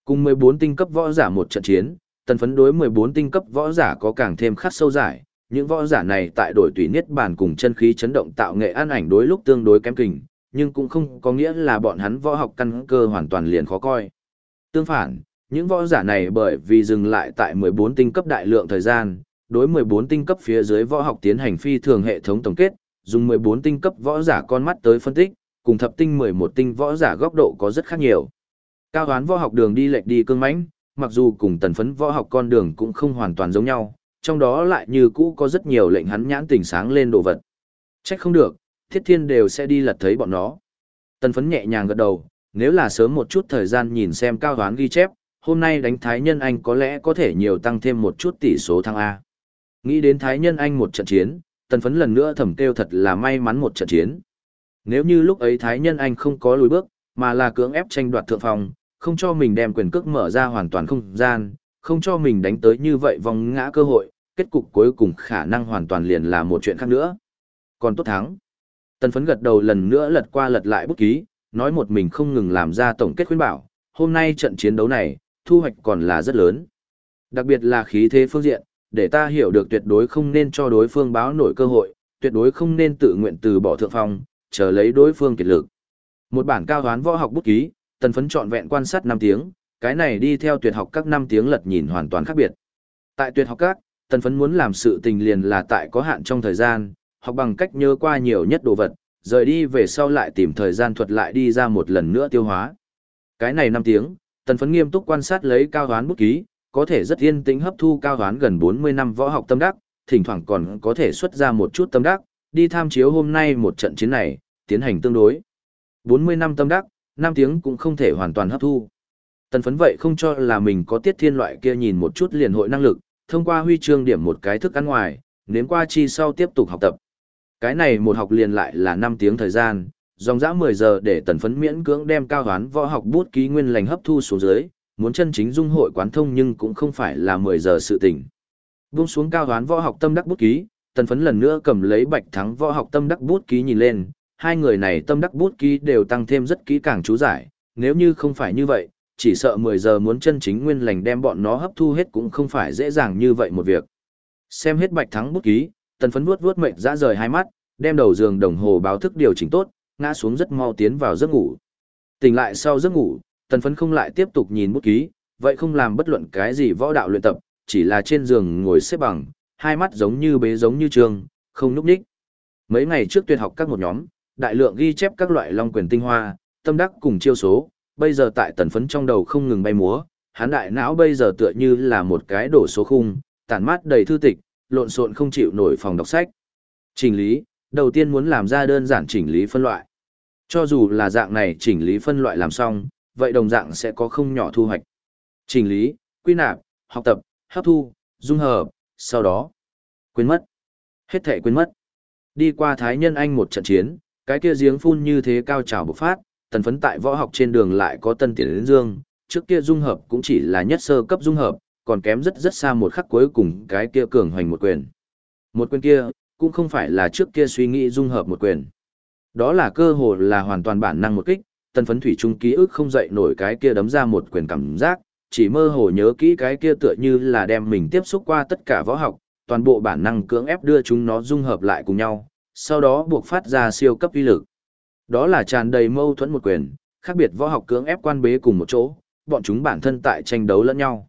Cùng 14 tinh cấp võ giả một trận chiến, tần phấn đối 14 tinh cấp võ giả có càng thêm khắc sâu giải, những võ giả này tại đổi tùy niết bàn cùng chân khí chấn động tạo nghệ an ảnh đối lúc tương đối kém kình, nhưng cũng không có nghĩa là bọn hắn võ học căn cơ hoàn toàn liền khó coi. Tương phản, những võ giả này bởi vì dừng lại tại 14 tinh cấp đại lượng thời gian, đối 14 tinh cấp phía dưới võ học tiến hành phi thường hệ thống tổng kết, dùng 14 tinh cấp võ giả con mắt tới phân tích, cùng thập tinh 11 tinh võ giả góc độ có rất khác nhiều. Cao đoán võ học đường đi lệch đi cương mãnh, mặc dù cùng tần phấn võ học con đường cũng không hoàn toàn giống nhau, trong đó lại như cũ có rất nhiều lệnh hắn nhãn tỉnh sáng lên đồ vật. Trách không được, thiết thiên đều sẽ đi lật thấy bọn nó. Tần phấn nhẹ nhàng gật đầu, nếu là sớm một chút thời gian nhìn xem cao đoán ghi chép, hôm nay đánh Thái Nhân Anh có lẽ có thể nhiều tăng thêm một chút tỷ số thăng A. Nghĩ đến Thái Nhân Anh một trận chiến, tần phấn lần nữa thầm kêu thật là may mắn một trận chiến. Nếu như lúc ấy Thái Nhân Anh không có lùi bước, mà là cưỡng ép tranh đoạt thượng phòng, không cho mình đem quyền cước mở ra hoàn toàn không gian, không cho mình đánh tới như vậy vòng ngã cơ hội, kết cục cuối cùng khả năng hoàn toàn liền là một chuyện khác nữa. Còn tốt thắng. Tần phấn gật đầu lần nữa lật qua lật lại bút ký, nói một mình không ngừng làm ra tổng kết khuyên bảo, hôm nay trận chiến đấu này, thu hoạch còn là rất lớn. Đặc biệt là khí thế phương diện, để ta hiểu được tuyệt đối không nên cho đối phương báo nổi cơ hội, tuyệt đối không nên tự nguyện từ bỏ thượng phong, chờ lấy đối phương kiệt lực. Một bản cao hoán võ học bút ký, tần phấn trọn vẹn quan sát 5 tiếng, cái này đi theo tuyệt học các 5 tiếng lật nhìn hoàn toàn khác biệt. Tại tuyệt học các, tần phấn muốn làm sự tình liền là tại có hạn trong thời gian, học bằng cách nhớ qua nhiều nhất đồ vật, rời đi về sau lại tìm thời gian thuật lại đi ra một lần nữa tiêu hóa. Cái này 5 tiếng, tần phấn nghiêm túc quan sát lấy cao hoán bút ký, có thể rất yên tĩnh hấp thu cao hoán gần 40 năm võ học tâm đắc, thỉnh thoảng còn có thể xuất ra một chút tâm đắc, đi tham chiếu hôm nay một trận chiến này, tiến hành tương đối. 40 năm tâm đắc, 5 tiếng cũng không thể hoàn toàn hấp thu. Tần phấn vậy không cho là mình có tiết thiên loại kia nhìn một chút liền hội năng lực, thông qua huy chương điểm một cái thức ăn ngoài, nếm qua chi sau tiếp tục học tập. Cái này một học liền lại là 5 tiếng thời gian, dòng dã 10 giờ để tần phấn miễn cưỡng đem cao hoán võ học bút ký nguyên lành hấp thu xuống dưới, muốn chân chính dung hội quán thông nhưng cũng không phải là 10 giờ sự tỉnh. Buông xuống cao hoán võ học tâm đắc bút ký, tần phấn lần nữa cầm lấy bạch thắng võ học tâm đắc bút ký nhìn lên, hai người này tâm đắc bút ký đều tăng thêm rất kỹ càng chú giải, nếu như không phải như vậy, chỉ sợ 10 giờ muốn chân chính nguyên lành đem bọn nó hấp thu hết cũng không phải dễ dàng như vậy một việc. Xem hết bạch thắng bút ký, tần phấn vuốt vuốt mệt ra rời hai mắt, đem đầu giường đồng hồ báo thức điều chỉnh tốt, ngã xuống rất mau tiến vào giấc ngủ. Tỉnh lại sau giấc ngủ, tần phấn không lại tiếp tục nhìn bút ký, vậy không làm bất luận cái gì võ đạo luyện tập, chỉ là trên giường ngồi xếp bằng, hai mắt giống như bế giống như trường, không núp đích. Mấy ngày trước tuyệt học các một nhóm, đại lượng ghi chép các loại long quyền tinh hoa, tâm đắc cùng chiêu số, bây giờ tại tần phấn trong đầu không ngừng bay múa, hắn đại não bây giờ tựa như là một cái đổ số khung, tản mát đầy thư tịch, lộn xộn không chịu nổi phòng đọc sách. Chỉnh lý, đầu tiên muốn làm ra đơn giản chỉnh lý phân loại. Cho dù là dạng này chỉnh lý phân loại làm xong, vậy đồng dạng sẽ có không nhỏ thu hoạch. Chỉnh lý, quy nạp, học tập, hấp thu, dung hợp, sau đó quên mất. Hết thể quên mất. Đi qua Thái Nhân Anh một trận chiến, cái kia giếng phun như thế cao trào bộc phát, tần phấn tại võ học trên đường lại có tân tiền đến dương, trước kia dung hợp cũng chỉ là nhất sơ cấp dung hợp, còn kém rất rất xa một khắc cuối cùng cái kia cường hoành một quyền. Một quyền kia, cũng không phải là trước kia suy nghĩ dung hợp một quyền. Đó là cơ hội là hoàn toàn bản năng một kích, tần phấn thủy trung ký ức không dậy nổi cái kia đấm ra một quyền cảm giác, chỉ mơ hồ nhớ kỹ cái kia tựa như là đem mình tiếp xúc qua tất cả võ học, toàn bộ bản năng cưỡng ép đưa chúng nó dung hợp lại cùng nhau, sau đó buộc phát ra siêu cấp uy lực. Đó là tràn đầy mâu thuẫn một quyền, khác biệt võ học cưỡng ép quan bế cùng một chỗ, bọn chúng bản thân tại tranh đấu lẫn nhau.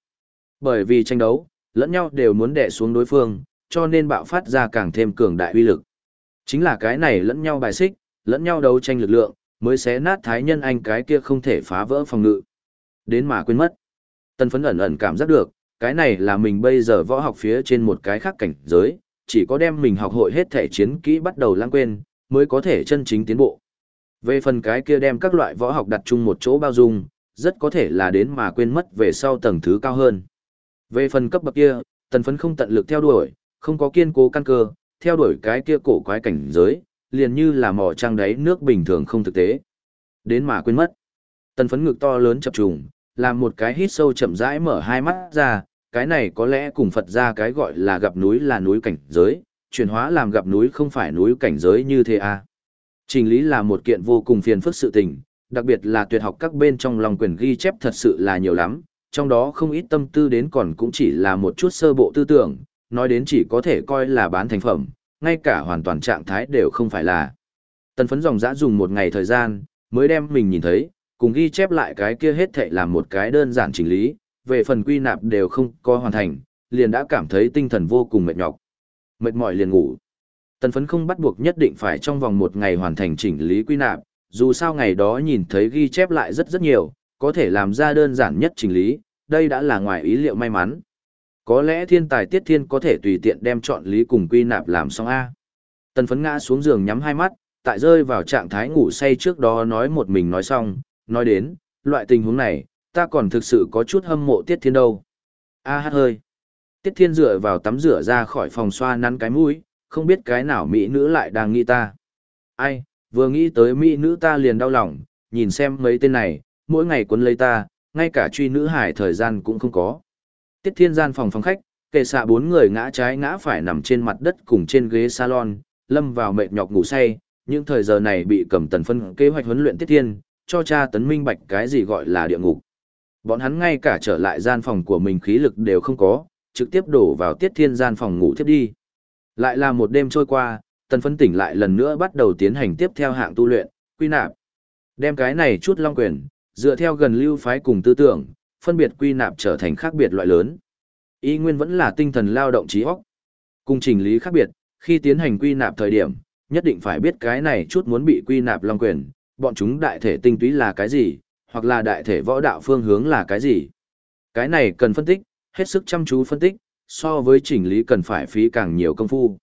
Bởi vì tranh đấu, lẫn nhau đều muốn đè xuống đối phương, cho nên bạo phát ra càng thêm cường đại uy lực. Chính là cái này lẫn nhau bài xích, lẫn nhau đấu tranh lực lượng, mới xé nát thái nhân anh cái kia không thể phá vỡ phòng ngự. Đến mà quên mất. Tân phấn ẩn ẩn cảm giác được, cái này là mình bây giờ võ học phía trên một cái khác cảnh giới, chỉ có đem mình học hội hết thể chiến kỹ bắt đầu lãng quên, mới có thể chân chính tiến bộ. Về phần cái kia đem các loại võ học đặt chung một chỗ bao dung, rất có thể là đến mà quên mất về sau tầng thứ cao hơn. Về phần cấp bậc kia, tần phấn không tận lực theo đuổi, không có kiên cố căn cơ, theo đuổi cái kia cổ quái cảnh giới, liền như là mò trang đáy nước bình thường không thực tế. Đến mà quên mất. Tần phấn ngực to lớn chập trùng, làm một cái hít sâu chậm rãi mở hai mắt ra, cái này có lẽ cùng Phật ra cái gọi là gặp núi là núi cảnh giới, chuyển hóa làm gặp núi không phải núi cảnh giới như thế à. Trình lý là một kiện vô cùng phiền phức sự tình, đặc biệt là tuyệt học các bên trong lòng quyền ghi chép thật sự là nhiều lắm, trong đó không ít tâm tư đến còn cũng chỉ là một chút sơ bộ tư tưởng, nói đến chỉ có thể coi là bán thành phẩm, ngay cả hoàn toàn trạng thái đều không phải là. Tần phấn dòng dã dùng một ngày thời gian, mới đem mình nhìn thấy, cùng ghi chép lại cái kia hết thệ làm một cái đơn giản chỉnh lý, về phần quy nạp đều không có hoàn thành, liền đã cảm thấy tinh thần vô cùng mệt nhọc. Mệt mỏi liền ngủ. Tần phấn không bắt buộc nhất định phải trong vòng một ngày hoàn thành chỉnh lý quy nạp, dù sao ngày đó nhìn thấy ghi chép lại rất rất nhiều, có thể làm ra đơn giản nhất chỉnh lý, đây đã là ngoài ý liệu may mắn. Có lẽ thiên tài tiết thiên có thể tùy tiện đem chọn lý cùng quy nạp làm xong A. Tần phấn ngã xuống giường nhắm hai mắt, tại rơi vào trạng thái ngủ say trước đó nói một mình nói xong, nói đến, loại tình huống này, ta còn thực sự có chút hâm mộ tiết thiên đâu. A hát hơi. Tiết thiên dựa vào tắm rửa ra khỏi phòng xoa nắn cái mũi, không biết cái nào mỹ nữ lại đang nghĩ ta. Ai, vừa nghĩ tới mỹ nữ ta liền đau lòng, nhìn xem mấy tên này, mỗi ngày quấn lấy ta, ngay cả truy nữ hải thời gian cũng không có. Tiết thiên gian phòng phòng khách, kệ xạ bốn người ngã trái ngã phải nằm trên mặt đất cùng trên ghế salon, lâm vào mệt nhọc ngủ say, những thời giờ này bị cầm tần phân kế hoạch huấn luyện tiết thiên, cho cha tấn minh bạch cái gì gọi là địa ngục. Bọn hắn ngay cả trở lại gian phòng của mình khí lực đều không có, trực tiếp đổ vào tiết thiên gian phòng ngủ tiếp đi. Lại là một đêm trôi qua, tần phân tỉnh lại lần nữa bắt đầu tiến hành tiếp theo hạng tu luyện, quy nạp. Đem cái này chút long quyền, dựa theo gần lưu phái cùng tư tưởng, phân biệt quy nạp trở thành khác biệt loại lớn. Y nguyên vẫn là tinh thần lao động trí óc. Cùng trình lý khác biệt, khi tiến hành quy nạp thời điểm, nhất định phải biết cái này chút muốn bị quy nạp long quyền, bọn chúng đại thể tinh túy là cái gì, hoặc là đại thể võ đạo phương hướng là cái gì. Cái này cần phân tích, hết sức chăm chú phân tích, so với chỉnh lý cần phải phí càng nhiều công phu.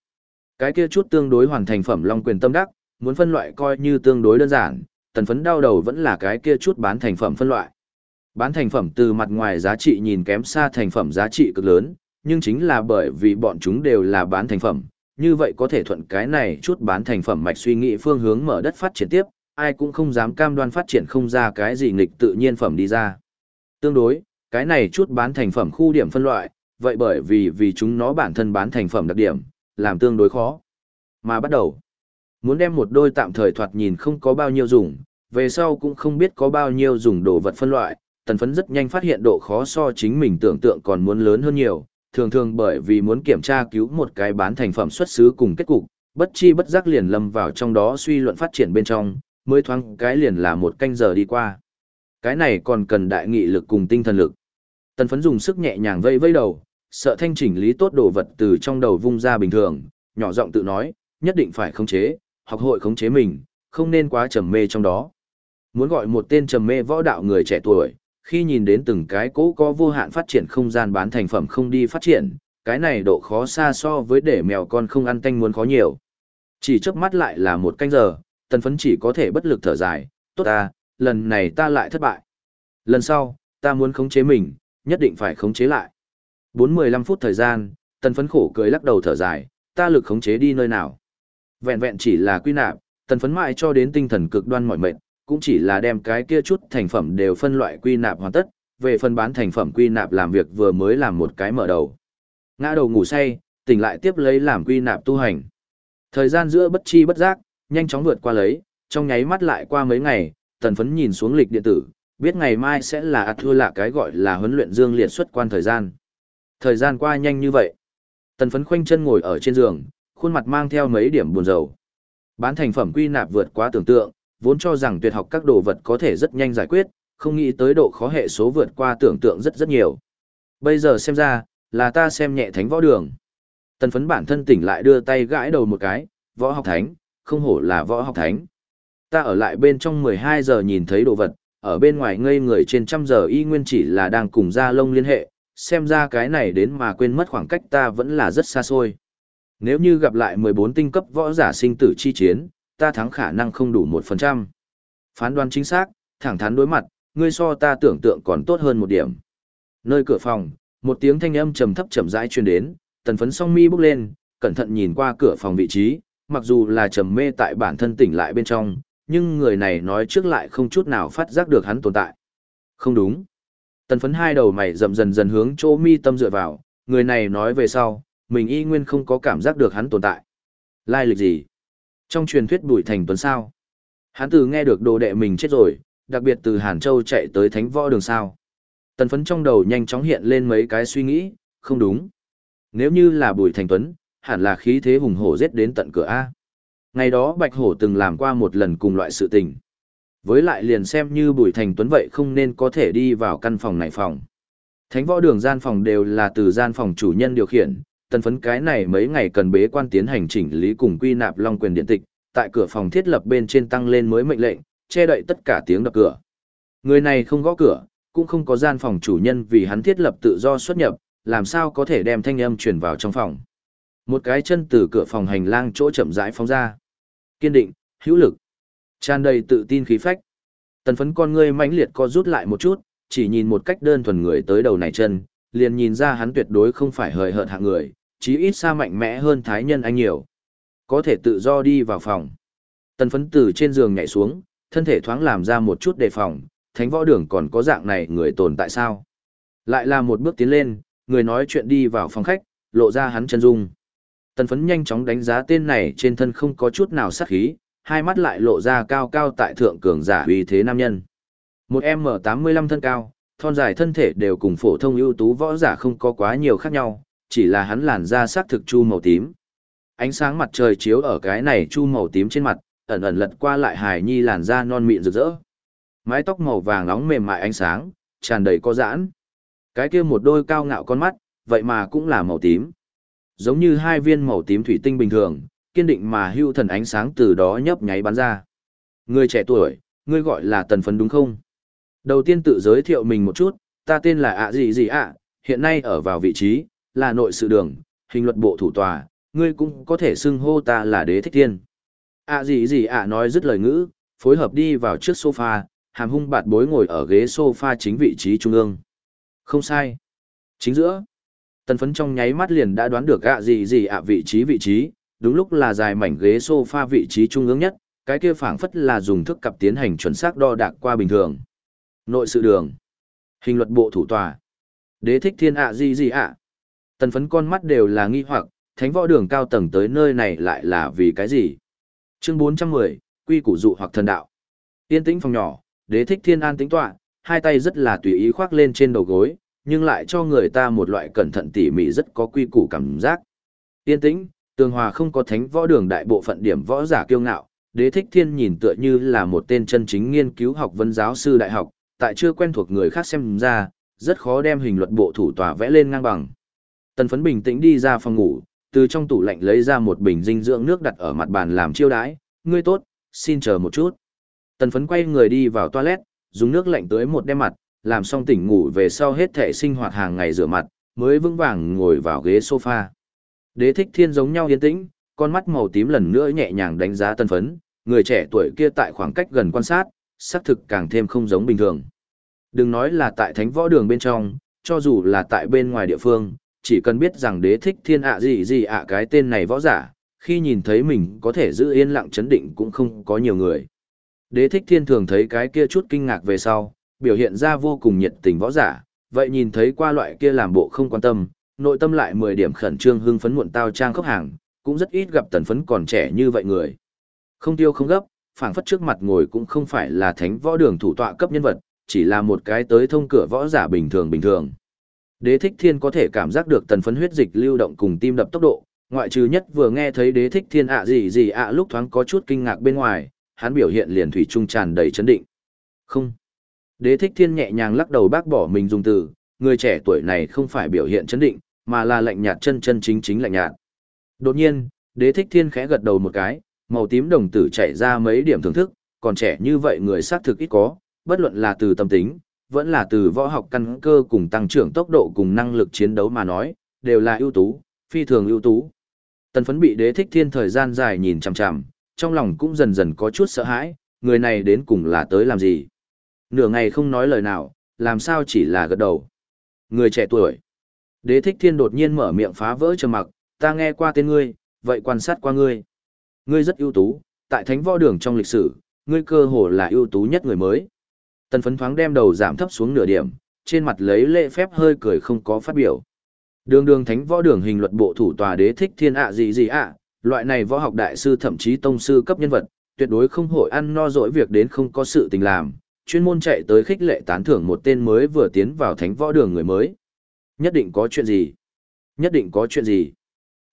Cái kia chút tương đối hoàn thành phẩm long quyền tâm đắc, muốn phân loại coi như tương đối đơn giản, tần phấn đau đầu vẫn là cái kia chút bán thành phẩm phân loại. Bán thành phẩm từ mặt ngoài giá trị nhìn kém xa thành phẩm giá trị cực lớn, nhưng chính là bởi vì bọn chúng đều là bán thành phẩm, như vậy có thể thuận cái này chút bán thành phẩm mạch suy nghĩ phương hướng mở đất phát triển tiếp, ai cũng không dám cam đoan phát triển không ra cái gì nghịch tự nhiên phẩm đi ra. Tương đối, cái này chút bán thành phẩm khu điểm phân loại, vậy bởi vì vì chúng nó bản thân bán thành phẩm đặc điểm, làm tương đối khó. Mà bắt đầu, muốn đem một đôi tạm thời thoạt nhìn không có bao nhiêu dùng, về sau cũng không biết có bao nhiêu dùng đồ vật phân loại, tần phấn rất nhanh phát hiện độ khó so chính mình tưởng tượng còn muốn lớn hơn nhiều, thường thường bởi vì muốn kiểm tra cứu một cái bán thành phẩm xuất xứ cùng kết cục, bất chi bất giác liền lâm vào trong đó suy luận phát triển bên trong, mới thoáng cái liền là một canh giờ đi qua. Cái này còn cần đại nghị lực cùng tinh thần lực. Tần phấn dùng sức nhẹ nhàng vây vây đầu, sợ thanh chỉnh lý tốt đồ vật từ trong đầu vung ra bình thường, nhỏ giọng tự nói, nhất định phải khống chế, học hội khống chế mình, không nên quá trầm mê trong đó. Muốn gọi một tên trầm mê võ đạo người trẻ tuổi, khi nhìn đến từng cái cố có vô hạn phát triển không gian bán thành phẩm không đi phát triển, cái này độ khó xa so với để mèo con không ăn tanh muốn khó nhiều. Chỉ chớp mắt lại là một canh giờ, tần phấn chỉ có thể bất lực thở dài, tốt ta, lần này ta lại thất bại. Lần sau, ta muốn khống chế mình, nhất định phải khống chế lại. 4-15 phút thời gian, tần phấn khổ cười lắc đầu thở dài, ta lực khống chế đi nơi nào. Vẹn vẹn chỉ là quy nạp, tần phấn mại cho đến tinh thần cực đoan mỏi mệt, cũng chỉ là đem cái kia chút thành phẩm đều phân loại quy nạp hoàn tất, về phân bán thành phẩm quy nạp làm việc vừa mới làm một cái mở đầu. Ngã đầu ngủ say, tỉnh lại tiếp lấy làm quy nạp tu hành. Thời gian giữa bất chi bất giác, nhanh chóng vượt qua lấy, trong nháy mắt lại qua mấy ngày, tần phấn nhìn xuống lịch điện tử, biết ngày mai sẽ là ạt thua là cái gọi là huấn luyện dương liệt xuất quan thời gian. Thời gian qua nhanh như vậy. Tần phấn khoanh chân ngồi ở trên giường, khuôn mặt mang theo mấy điểm buồn rầu. Bán thành phẩm quy nạp vượt quá tưởng tượng, vốn cho rằng tuyệt học các đồ vật có thể rất nhanh giải quyết, không nghĩ tới độ khó hệ số vượt qua tưởng tượng rất rất nhiều. Bây giờ xem ra, là ta xem nhẹ thánh võ đường. Tần phấn bản thân tỉnh lại đưa tay gãi đầu một cái, võ học thánh, không hổ là võ học thánh. Ta ở lại bên trong 12 giờ nhìn thấy đồ vật, ở bên ngoài ngây người trên trăm giờ y nguyên chỉ là đang cùng gia lông liên hệ, xem ra cái này đến mà quên mất khoảng cách ta vẫn là rất xa xôi. Nếu như gặp lại 14 tinh cấp võ giả sinh tử chi chiến, ta thắng khả năng không đủ 1%. Phán đoán chính xác, thẳng thắn đối mặt, ngươi so ta tưởng tượng còn tốt hơn một điểm. Nơi cửa phòng, một tiếng thanh âm trầm thấp chậm rãi truyền đến, tần phấn song mi bước lên, cẩn thận nhìn qua cửa phòng vị trí, mặc dù là trầm mê tại bản thân tỉnh lại bên trong, nhưng người này nói trước lại không chút nào phát giác được hắn tồn tại. Không đúng. Tần phấn hai đầu mày dầm dần dần hướng chỗ mi tâm dựa vào, người này nói về sau, mình y nguyên không có cảm giác được hắn tồn tại. Lai lịch gì? Trong truyền thuyết bùi thành tuấn sao? Hắn từ nghe được đồ đệ mình chết rồi, đặc biệt từ Hàn Châu chạy tới thánh võ đường sao. Tần phấn trong đầu nhanh chóng hiện lên mấy cái suy nghĩ, không đúng. Nếu như là bùi thành tuấn, hẳn là khí thế hùng hổ giết đến tận cửa A. Ngày đó Bạch Hổ từng làm qua một lần cùng loại sự tình. Với lại liền xem như Bùi Thành Tuấn vậy không nên có thể đi vào căn phòng này phòng. Thánh võ đường gian phòng đều là từ gian phòng chủ nhân điều khiển, tần phấn cái này mấy ngày cần bế quan tiến hành chỉnh lý cùng quy nạp long quyền điện tịch, tại cửa phòng thiết lập bên trên tăng lên mới mệnh lệnh, che đậy tất cả tiếng đập cửa. Người này không gõ cửa, cũng không có gian phòng chủ nhân vì hắn thiết lập tự do xuất nhập, làm sao có thể đem thanh âm truyền vào trong phòng. Một cái chân từ cửa phòng hành lang chỗ chậm rãi phóng ra. Kiên định, hữu lực, tràn đầy tự tin khí phách. Tần phấn con ngươi mãnh liệt co rút lại một chút, chỉ nhìn một cách đơn thuần người tới đầu này chân, liền nhìn ra hắn tuyệt đối không phải hời hợt hạng người, chí ít xa mạnh mẽ hơn thái nhân anh nhiều. Có thể tự do đi vào phòng. Tần phấn từ trên giường nhảy xuống, thân thể thoáng làm ra một chút đề phòng, thánh võ đường còn có dạng này người tồn tại sao. Lại là một bước tiến lên, người nói chuyện đi vào phòng khách, lộ ra hắn chân dung. Tần phấn nhanh chóng đánh giá tên này trên thân không có chút nào sát khí, hai mắt lại lộ ra cao cao tại thượng cường giả uy thế nam nhân. Một M85 thân cao, thon dài thân thể đều cùng phổ thông ưu tú võ giả không có quá nhiều khác nhau, chỉ là hắn làn da sắc thực chu màu tím. Ánh sáng mặt trời chiếu ở cái này chu màu tím trên mặt, ẩn ẩn lật qua lại hài nhi làn da non mịn rực rỡ. Mái tóc màu vàng nóng mềm mại ánh sáng, tràn đầy có giãn. Cái kia một đôi cao ngạo con mắt, vậy mà cũng là màu tím. Giống như hai viên màu tím thủy tinh bình thường, kiên định mà hưu thần ánh sáng từ đó nhấp nháy bắn ra. Người trẻ tuổi, ngươi gọi là tần phấn đúng không? Đầu tiên tự giới thiệu mình một chút, ta tên là ạ gì gì ạ, hiện nay ở vào vị trí, là nội sự đường, hình luật bộ thủ tòa, ngươi cũng có thể xưng hô ta là đế thích thiên. ạ gì gì ạ nói dứt lời ngữ, phối hợp đi vào trước sofa, hàm hung bạt bối ngồi ở ghế sofa chính vị trí trung ương. Không sai. Chính giữa. Tần phấn trong nháy mắt liền đã đoán được ạ gì gì ạ vị trí vị trí, đúng lúc là dài mảnh ghế sofa vị trí trung ương nhất, cái kia phảng phất là dùng thức cặp tiến hành chuẩn xác đo đạc qua bình thường. Nội sự đường. Hình luật bộ thủ tòa. Đế thích thiên ạ gì gì ạ. Tần phấn con mắt đều là nghi hoặc, thánh võ đường cao tầng tới nơi này lại là vì cái gì? Chương 410, quy củ dụ hoặc thần đạo. Yên tĩnh phòng nhỏ, đế thích thiên an tĩnh tọa, hai tay rất là tùy ý khoác lên trên đầu gối, nhưng lại cho người ta một loại cẩn thận tỉ mỉ rất có quy củ cảm giác. Yên tĩnh, tường hòa không có thánh võ đường đại bộ phận điểm võ giả kiêu ngạo, đế thích thiên nhìn tựa như là một tên chân chính nghiên cứu học vấn giáo sư đại học, tại chưa quen thuộc người khác xem ra, rất khó đem hình luật bộ thủ tòa vẽ lên ngang bằng. Tần phấn bình tĩnh đi ra phòng ngủ, từ trong tủ lạnh lấy ra một bình dinh dưỡng nước đặt ở mặt bàn làm chiêu đãi, ngươi tốt, xin chờ một chút. Tần phấn quay người đi vào toilet, dùng nước lạnh tưới một đem mặt, làm xong tỉnh ngủ về sau hết thể sinh hoạt hàng ngày rửa mặt, mới vững vàng ngồi vào ghế sofa. Đế thích thiên giống nhau yên tĩnh, con mắt màu tím lần nữa nhẹ nhàng đánh giá tân phấn, người trẻ tuổi kia tại khoảng cách gần quan sát, xác thực càng thêm không giống bình thường. Đừng nói là tại thánh võ đường bên trong, cho dù là tại bên ngoài địa phương, chỉ cần biết rằng đế thích thiên ạ gì gì ạ cái tên này võ giả, khi nhìn thấy mình có thể giữ yên lặng chấn định cũng không có nhiều người. Đế thích thiên thường thấy cái kia chút kinh ngạc về sau, biểu hiện ra vô cùng nhiệt tình võ giả, vậy nhìn thấy qua loại kia làm bộ không quan tâm, nội tâm lại 10 điểm khẩn trương hưng phấn muộn tao trang khốc hàng, cũng rất ít gặp tần phấn còn trẻ như vậy người. Không tiêu không gấp, phảng phất trước mặt ngồi cũng không phải là thánh võ đường thủ tọa cấp nhân vật, chỉ là một cái tới thông cửa võ giả bình thường bình thường. Đế thích thiên có thể cảm giác được tần phấn huyết dịch lưu động cùng tim đập tốc độ, ngoại trừ nhất vừa nghe thấy đế thích thiên ạ gì gì ạ lúc thoáng có chút kinh ngạc bên ngoài, hắn biểu hiện liền thủy trung tràn đầy chấn định. Không. Đế thích thiên nhẹ nhàng lắc đầu bác bỏ mình dùng từ, người trẻ tuổi này không phải biểu hiện chấn định, mà là lạnh nhạt chân chân chính chính lạnh nhạt. Đột nhiên, đế thích thiên khẽ gật đầu một cái, màu tím đồng tử chạy ra mấy điểm thưởng thức, còn trẻ như vậy người xác thực ít có, bất luận là từ tâm tính, vẫn là từ võ học căn cơ cùng tăng trưởng tốc độ cùng năng lực chiến đấu mà nói, đều là ưu tú, phi thường ưu tú. Tần phấn bị đế thích thiên thời gian dài nhìn chằm chằm, trong lòng cũng dần dần có chút sợ hãi, người này đến cùng là tới làm gì. Nửa ngày không nói lời nào, làm sao chỉ là gật đầu. Người trẻ tuổi. Đế thích thiên đột nhiên mở miệng phá vỡ trầm mặc, ta nghe qua tên ngươi, vậy quan sát qua ngươi. Ngươi rất ưu tú, tại thánh võ đường trong lịch sử, ngươi cơ hồ là ưu tú nhất người mới. Tần phấn thoáng đem đầu giảm thấp xuống nửa điểm, trên mặt lấy lễ phép hơi cười không có phát biểu. Đường đường thánh võ đường hình luật bộ thủ tòa đế thích thiên ạ gì gì ạ, loại này võ học đại sư thậm chí tông sư cấp nhân vật, tuyệt đối không hội ăn no dỗi việc đến không có sự tình làm, chuyên môn chạy tới khích lệ tán thưởng một tên mới vừa tiến vào thánh võ đường người mới. Nhất định có chuyện gì? Nhất định có chuyện gì?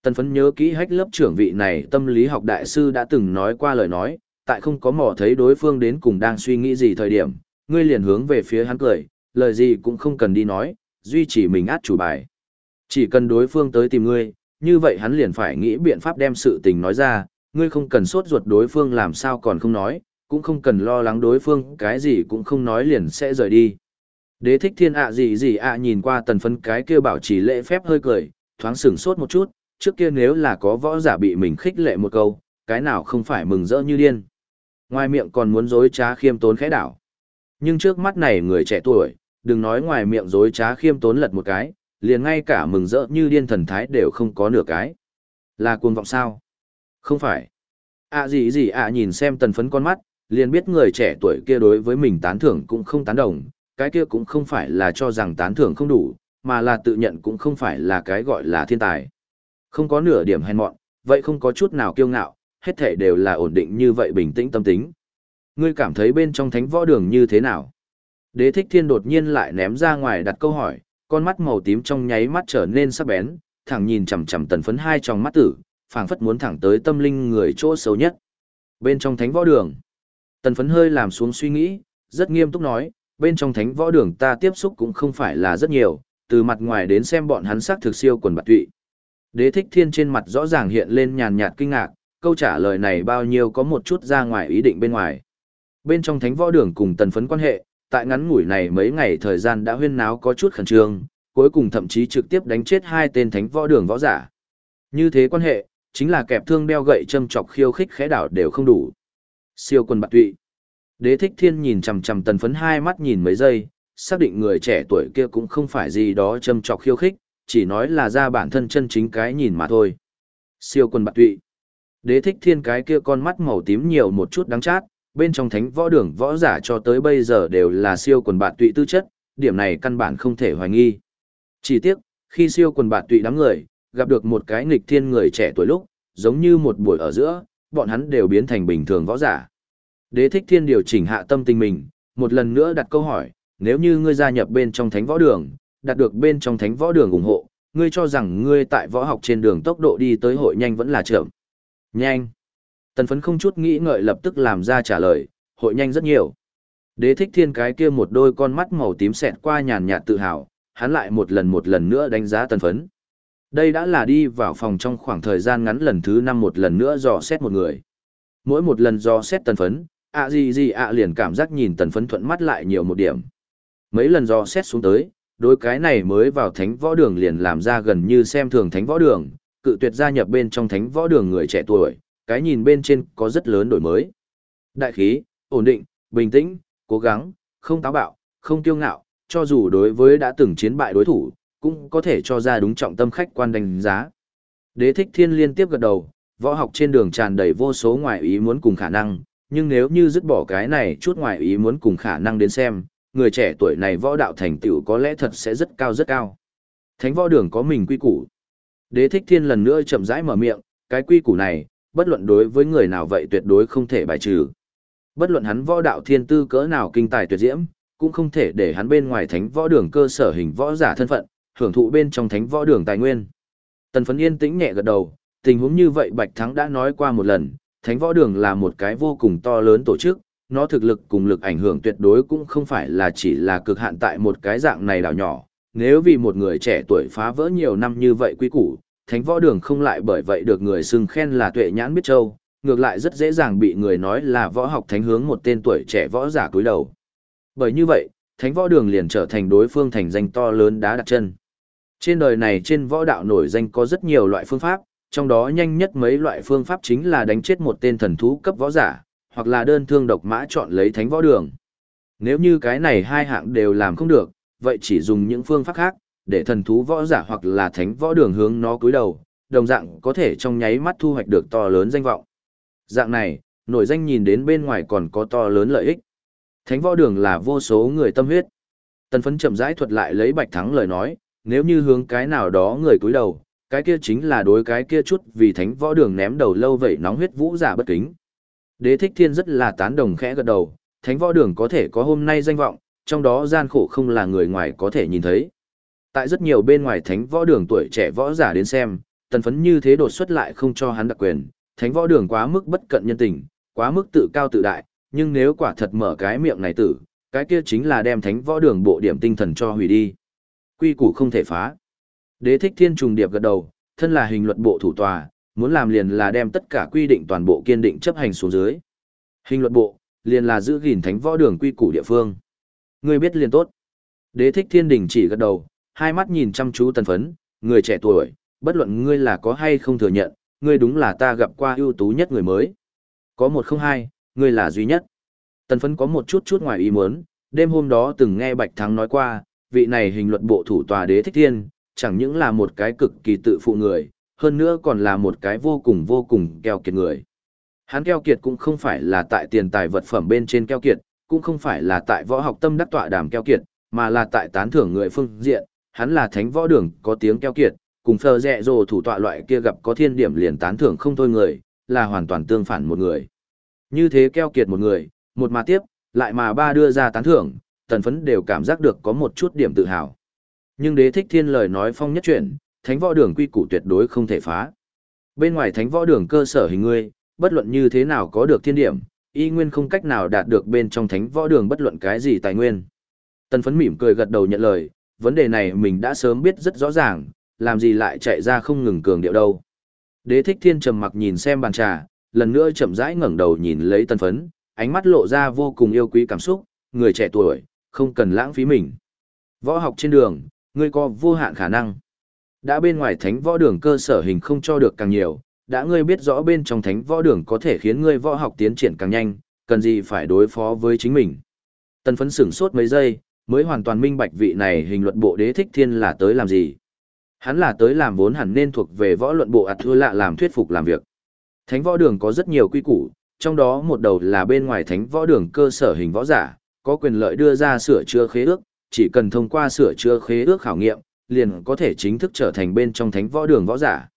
Tần phấn nhớ kỹ hách lớp trưởng vị này tâm lý học đại sư đã từng nói qua lời nói, tại không có mò thấy đối phương đến cùng đang suy nghĩ gì thời điểm, ngươi liền hướng về phía hắn cười, lời gì cũng không cần đi nói, duy trì mình át chủ bài. Chỉ cần đối phương tới tìm ngươi, như vậy hắn liền phải nghĩ biện pháp đem sự tình nói ra, ngươi không cần sốt ruột đối phương làm sao còn không nói, cũng không cần lo lắng đối phương cái gì cũng không nói liền sẽ rời đi. Đế thích thiên ạ gì gì ạ nhìn qua tần phấn cái kia bảo trì lễ phép hơi cười, thoáng sửng sốt một chút, trước kia nếu là có võ giả bị mình khích lệ một câu, cái nào không phải mừng rỡ như điên. Ngoài miệng còn muốn dối trá khiêm tốn khẽ đảo. Nhưng trước mắt này người trẻ tuổi, đừng nói ngoài miệng dối trá khiêm tốn lật một cái, liền ngay cả mừng rỡ như điên thần thái đều không có nửa cái. Là cuồng vọng sao? Không phải. À gì gì à nhìn xem tần phấn con mắt, liền biết người trẻ tuổi kia đối với mình tán thưởng cũng không tán đồng, cái kia cũng không phải là cho rằng tán thưởng không đủ, mà là tự nhận cũng không phải là cái gọi là thiên tài. Không có nửa điểm hèn mọn, vậy không có chút nào kiêu ngạo, hết thể đều là ổn định như vậy bình tĩnh tâm tính. Ngươi cảm thấy bên trong thánh võ đường như thế nào? Đế thích thiên đột nhiên lại ném ra ngoài đặt câu hỏi, con mắt màu tím trong nháy mắt trở nên sắc bén, thẳng nhìn chằm chằm tần phấn hai trong mắt tử, phảng phất muốn thẳng tới tâm linh người chỗ xấu nhất. Bên trong thánh võ đường, tần phấn hơi làm xuống suy nghĩ, rất nghiêm túc nói, bên trong thánh võ đường ta tiếp xúc cũng không phải là rất nhiều, từ mặt ngoài đến xem bọn hắn sắc thực siêu quần bạc tụy. Đế thích thiên trên mặt rõ ràng hiện lên nhàn nhạt kinh ngạc, câu trả lời này bao nhiêu có một chút ra ngoài ý định bên ngoài. Bên trong thánh võ đường cùng tần phấn quan hệ, tại ngắn ngủi này mấy ngày thời gian đã huyên náo có chút khẩn trương, cuối cùng thậm chí trực tiếp đánh chết hai tên thánh võ đường võ giả. Như thế quan hệ, chính là kẹp thương đeo gậy châm chọc khiêu khích khẽ đảo đều không đủ. Siêu quân bạc tụy. Đế thích thiên nhìn chằm chằm tần phấn hai mắt nhìn mấy giây, xác định người trẻ tuổi kia cũng không phải gì đó châm chọc khiêu khích, chỉ nói là ra bản thân chân chính cái nhìn mà thôi. Siêu quân bạc tụy. Đế thích thiên cái kia con mắt màu tím nhiều một chút đắng chát, bên trong thánh võ đường võ giả cho tới bây giờ đều là siêu quần bạt tụy tư chất, điểm này căn bản không thể hoài nghi. Chỉ tiếc, khi siêu quần bạt tụy đám người, gặp được một cái nghịch thiên người trẻ tuổi lúc, giống như một buổi ở giữa, bọn hắn đều biến thành bình thường võ giả. Đế thích thiên điều chỉnh hạ tâm tình mình, một lần nữa đặt câu hỏi, nếu như ngươi gia nhập bên trong thánh võ đường, đạt được bên trong thánh võ đường ủng hộ, ngươi cho rằng ngươi tại võ học trên đường tốc độ đi tới hội nhanh vẫn là chậm. Nhanh. Tần phấn không chút nghĩ ngợi lập tức làm ra trả lời, hội nhanh rất nhiều. Đế thích thiên cái kia một đôi con mắt màu tím xẹt qua nhàn nhạt tự hào, hắn lại một lần một lần nữa đánh giá tần phấn. Đây đã là đi vào phòng trong khoảng thời gian ngắn lần thứ năm một lần nữa dò xét một người. Mỗi một lần dò xét tần phấn, ạ gì gì ạ liền cảm giác nhìn tần phấn thuận mắt lại nhiều một điểm. Mấy lần dò xét xuống tới, đối cái này mới vào thánh võ đường liền làm ra gần như xem thường thánh võ đường, cự tuyệt gia nhập bên trong thánh võ đường người trẻ tuổi, cái nhìn bên trên có rất lớn đổi mới. Đại khí, ổn định, bình tĩnh, cố gắng, không táo bạo, không kiêu ngạo, cho dù đối với đã từng chiến bại đối thủ, cũng có thể cho ra đúng trọng tâm khách quan đánh giá. Đế thích thiên liên tiếp gật đầu, võ học trên đường tràn đầy vô số ngoại ý muốn cùng khả năng, nhưng nếu như dứt bỏ cái này chút ngoại ý muốn cùng khả năng đến xem, người trẻ tuổi này võ đạo thành tựu có lẽ thật sẽ rất cao rất cao. Thánh võ đường có mình quy củ. Đế thích thiên lần nữa chậm rãi mở miệng, cái quy củ này, bất luận đối với người nào vậy tuyệt đối không thể bài trừ. Bất luận hắn võ đạo thiên tư cỡ nào kinh tài tuyệt diễm, cũng không thể để hắn bên ngoài thánh võ đường cơ sở hình võ giả thân phận, hưởng thụ bên trong thánh võ đường tài nguyên. Tần phấn yên tĩnh nhẹ gật đầu, tình huống như vậy Bạch Thắng đã nói qua một lần, thánh võ đường là một cái vô cùng to lớn tổ chức, nó thực lực cùng lực ảnh hưởng tuyệt đối cũng không phải là chỉ là cực hạn tại một cái dạng này đảo nhỏ. Nếu vì một người trẻ tuổi phá vỡ nhiều năm như vậy quý củ, thánh võ đường không lại bởi vậy được người xưng khen là tuệ nhãn biết châu, ngược lại rất dễ dàng bị người nói là võ học thánh hướng một tên tuổi trẻ võ giả cúi đầu. Bởi như vậy, thánh võ đường liền trở thành đối phương thành danh to lớn đá đặt chân. Trên đời này trên võ đạo nổi danh có rất nhiều loại phương pháp, trong đó nhanh nhất mấy loại phương pháp chính là đánh chết một tên thần thú cấp võ giả, hoặc là đơn thương độc mã chọn lấy thánh võ đường. Nếu như cái này hai hạng đều làm không được, vậy chỉ dùng những phương pháp khác, để thần thú võ giả hoặc là thánh võ đường hướng nó cúi đầu, đồng dạng có thể trong nháy mắt thu hoạch được to lớn danh vọng. Dạng này, nổi danh nhìn đến bên ngoài còn có to lớn lợi ích. Thánh võ đường là vô số người tâm huyết. Tần phấn chậm rãi thuật lại lấy bạch thắng lời nói, nếu như hướng cái nào đó người cúi đầu, cái kia chính là đối cái kia chút vì thánh võ đường ném đầu lâu vậy nóng huyết vũ giả bất kính. Đế thích thiên rất là tán đồng khẽ gật đầu, thánh võ đường có thể có hôm nay danh vọng, trong đó gian khổ không là người ngoài có thể nhìn thấy. Tại rất nhiều bên ngoài thánh võ đường tuổi trẻ võ giả đến xem, tần phấn như thế đột xuất lại không cho hắn đặc quyền, thánh võ đường quá mức bất cận nhân tình, quá mức tự cao tự đại, nhưng nếu quả thật mở cái miệng này tử, cái kia chính là đem thánh võ đường bộ điểm tinh thần cho hủy đi. Quy củ không thể phá. Đế thích thiên trùng điệp gật đầu, thân là hình luật bộ thủ tòa, muốn làm liền là đem tất cả quy định toàn bộ kiên định chấp hành xuống dưới. Hình luật bộ, liền là giữ gìn thánh võ đường quy củ địa phương. Ngươi biết liền tốt. Đế thích thiên đình chỉ gật đầu, hai mắt nhìn chăm chú tần phấn, người trẻ tuổi, bất luận ngươi là có hay không thừa nhận, ngươi đúng là ta gặp qua ưu tú nhất người mới. Có một không hai, ngươi là duy nhất. Tần phấn có một chút chút ngoài ý muốn, đêm hôm đó từng nghe Bạch Thắng nói qua, vị này hình luật bộ thủ tòa đế thích thiên, chẳng những là một cái cực kỳ tự phụ người, hơn nữa còn là một cái vô cùng vô cùng keo kiệt người. Hắn keo kiệt cũng không phải là tại tiền tài vật phẩm bên trên keo kiệt, cũng không phải là tại võ học tâm đắc tọa đàm keo kiệt, mà là tại tán thưởng người phương diện, hắn là thánh võ đường có tiếng keo kiệt, cùng phờ rẹ rồ thủ tọa loại kia gặp có thiên điểm liền tán thưởng không thôi người, là hoàn toàn tương phản một người. Như thế keo kiệt một người, một mà tiếp, lại mà ba đưa ra tán thưởng, tần phấn đều cảm giác được có một chút điểm tự hào. Nhưng đế thích thiên lời nói phong nhất chuyển, thánh võ đường quy củ tuyệt đối không thể phá. Bên ngoài thánh võ đường cơ sở hình ngươi, bất luận như thế nào có được thiên điểm, y nguyên không cách nào đạt được bên trong thánh võ đường bất luận cái gì tài nguyên. Tần phấn mỉm cười gật đầu nhận lời, vấn đề này mình đã sớm biết rất rõ ràng, làm gì lại chạy ra không ngừng cường điệu đâu. Đế thích thiên trầm mặc nhìn xem bàn trà, lần nữa chậm rãi ngẩng đầu nhìn lấy tân phấn, ánh mắt lộ ra vô cùng yêu quý cảm xúc, người trẻ tuổi, không cần lãng phí mình. Võ học trên đường, ngươi có vô hạn khả năng. Đã bên ngoài thánh võ đường cơ sở hình không cho được càng nhiều, đã ngươi biết rõ bên trong thánh võ đường có thể khiến ngươi võ học tiến triển càng nhanh, cần gì phải đối phó với chính mình. Tân phấn sửng sốt mấy giây, mới hoàn toàn minh bạch vị này hình luận bộ đế thích thiên là tới làm gì. Hắn là tới làm vốn hẳn nên thuộc về võ luận bộ ạt thưa lạ làm thuyết phục làm việc. Thánh võ đường có rất nhiều quy củ, trong đó một đầu là bên ngoài thánh võ đường cơ sở hình võ giả, có quyền lợi đưa ra sửa chữa khế ước, chỉ cần thông qua sửa chữa khế ước khảo nghiệm, liền có thể chính thức trở thành bên trong thánh võ đường võ giả.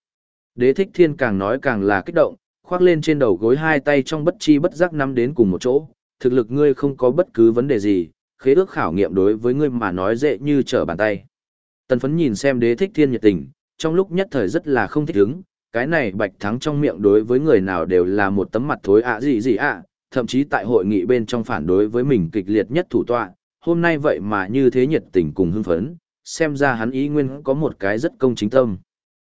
Đế thích thiên càng nói càng là kích động, khoác lên trên đầu gối hai tay trong bất chi bất giác nắm đến cùng một chỗ, thực lực ngươi không có bất cứ vấn đề gì, khế ước khảo nghiệm đối với ngươi mà nói dễ như trở bàn tay. Tần phấn nhìn xem đế thích thiên nhiệt tình, trong lúc nhất thời rất là không thích ứng, cái này bạch thắng trong miệng đối với người nào đều là một tấm mặt thối ạ gì gì ạ, thậm chí tại hội nghị bên trong phản đối với mình kịch liệt nhất thủ tọa, hôm nay vậy mà như thế nhiệt tình cùng hưng phấn, xem ra hắn ý nguyên có một cái rất công chính tâm.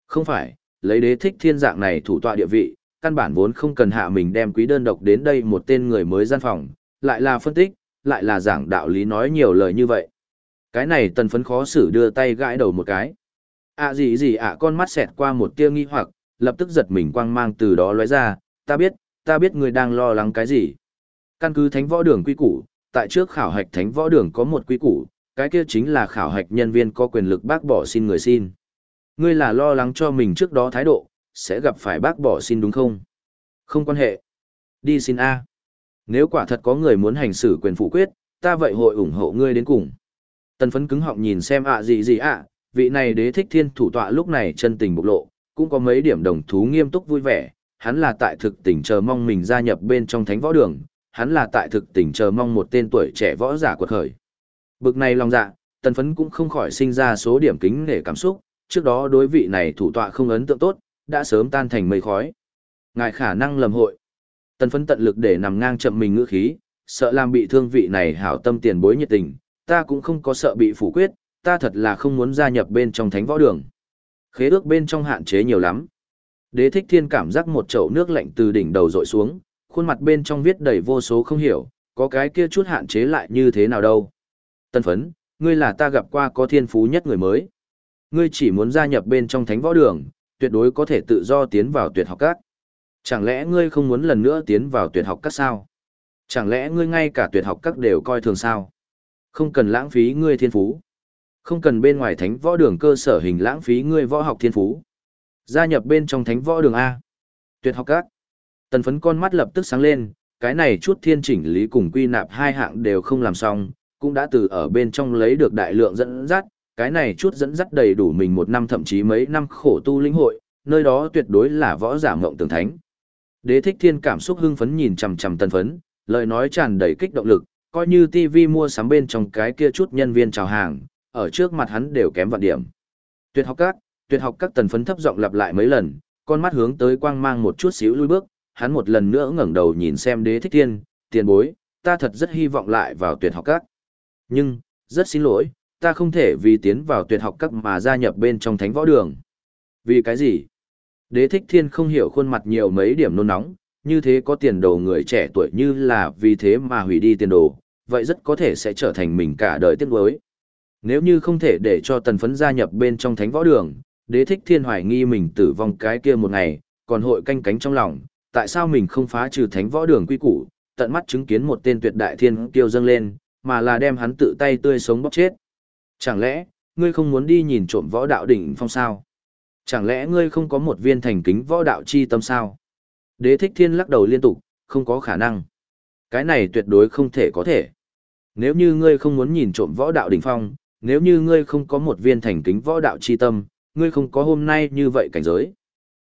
Không phải, lấy đế thích thiên dạng này thủ tọa địa vị, căn bản vốn không cần hạ mình đem quý đơn độc đến đây một tên người mới gian phòng, lại là phân tích, lại là giảng đạo lý nói nhiều lời như vậy. Cái này tần phấn khó xử đưa tay gãi đầu một cái. À gì gì ạ con mắt xẹt qua một tia nghi hoặc, lập tức giật mình quang mang từ đó lóe ra, ta biết, ta biết người đang lo lắng cái gì. Căn cứ thánh võ đường quy củ, tại trước khảo hạch thánh võ đường có một quy củ, cái kia chính là khảo hạch nhân viên có quyền lực bác bỏ xin người xin. Ngươi là lo lắng cho mình trước đó thái độ, sẽ gặp phải bác bỏ xin đúng không? Không quan hệ. Đi xin A. Nếu quả thật có người muốn hành xử quyền phủ quyết, ta vậy hội ủng hộ ngươi đến cùng. Tần phấn cứng họng nhìn xem ạ à gì gì ạ, vị này đế thích thiên thủ tọa lúc này chân tình bộc lộ, cũng có mấy điểm đồng thú nghiêm túc vui vẻ, hắn là tại thực tình chờ mong mình gia nhập bên trong thánh võ đường, hắn là tại thực tình chờ mong một tên tuổi trẻ võ giả quật khởi. Bực này lòng dạ, tần phấn cũng không khỏi sinh ra số điểm kính nể cảm xúc, trước đó đối vị này thủ tọa không ấn tượng tốt, đã sớm tan thành mây khói. Ngài khả năng lầm hội. Tần phấn tận lực để nằm ngang chậm mình ngữ khí, sợ làm bị thương vị này hảo tâm tiền bối nhiệt tình, ta cũng không có sợ bị phủ quyết, ta thật là không muốn gia nhập bên trong thánh võ đường. Khế ước bên trong hạn chế nhiều lắm. Đế thích thiên cảm giác một chậu nước lạnh từ đỉnh đầu dội xuống, khuôn mặt bên trong viết đầy vô số không hiểu, có cái kia chút hạn chế lại như thế nào đâu. Tân phấn, ngươi là ta gặp qua có thiên phú nhất người mới. Ngươi chỉ muốn gia nhập bên trong thánh võ đường, tuyệt tuyệt đối có thể tự do tiến vào tuyệt học các. Chẳng lẽ ngươi không muốn lần nữa tiến vào tuyệt học các sao? Chẳng lẽ ngươi ngay cả tuyệt học các đều coi thường sao? Không cần lãng phí ngươi thiên phú. Không cần bên ngoài thánh võ đường cơ sở hình lãng phí ngươi võ học thiên phú. Gia nhập bên trong thánh võ đường A. Tuyệt học các. Tần phấn con mắt lập tức sáng lên, cái này chút thiên chỉnh lý cùng quy nạp hai hạng đều không làm xong, cũng đã từ ở bên trong lấy được đại lượng dẫn dắt, cái này chút dẫn dắt đầy đủ mình một năm thậm chí mấy năm khổ tu linh hội, nơi đó tuyệt đối là võ giả mộng tường thánh. Đế thích thiên cảm xúc hưng phấn nhìn chằm chằm tần phấn, lời nói tràn đầy kích động lực, coi như TV mua sắm bên trong cái kia chút nhân viên chào hàng, ở trước mặt hắn đều kém vạn điểm. Tuyệt học các, tuyệt học các tần phấn thấp giọng lặp lại mấy lần, con mắt hướng tới quang mang một chút xíu lui bước, hắn một lần nữa ngẩng đầu nhìn xem đế thích thiên, tiền bối, ta thật rất hy vọng lại vào tuyệt học các. Nhưng, rất xin lỗi, ta không thể vì tiến vào tuyệt học các mà gia nhập bên trong thánh võ đường. Vì cái gì? Đế thích thiên không hiểu khuôn mặt nhiều mấy điểm nôn nóng, như thế có tiền đồ người trẻ tuổi như là vì thế mà hủy đi tiền đồ, vậy rất có thể sẽ trở thành mình cả đời tiếc nuối. Nếu như không thể để cho tần phấn gia nhập bên trong thánh võ đường, đế thích thiên hoài nghi mình tử vong cái kia một ngày, còn hội canh cánh trong lòng, tại sao mình không phá trừ thánh võ đường quy củ, tận mắt chứng kiến một tên tuyệt đại thiên kiêu dâng lên, mà là đem hắn tự tay tươi sống bóc chết. Chẳng lẽ, ngươi không muốn đi nhìn trộm võ đạo đỉnh phong sao? Chẳng lẽ ngươi không có một viên thành kính võ đạo chi tâm sao? Đế thích thiên lắc đầu liên tục, không có khả năng. Cái này tuyệt đối không thể có thể. Nếu như ngươi không muốn nhìn trộm võ đạo đỉnh phong, nếu như ngươi không có một viên thành kính võ đạo chi tâm, ngươi không có hôm nay như vậy cảnh giới.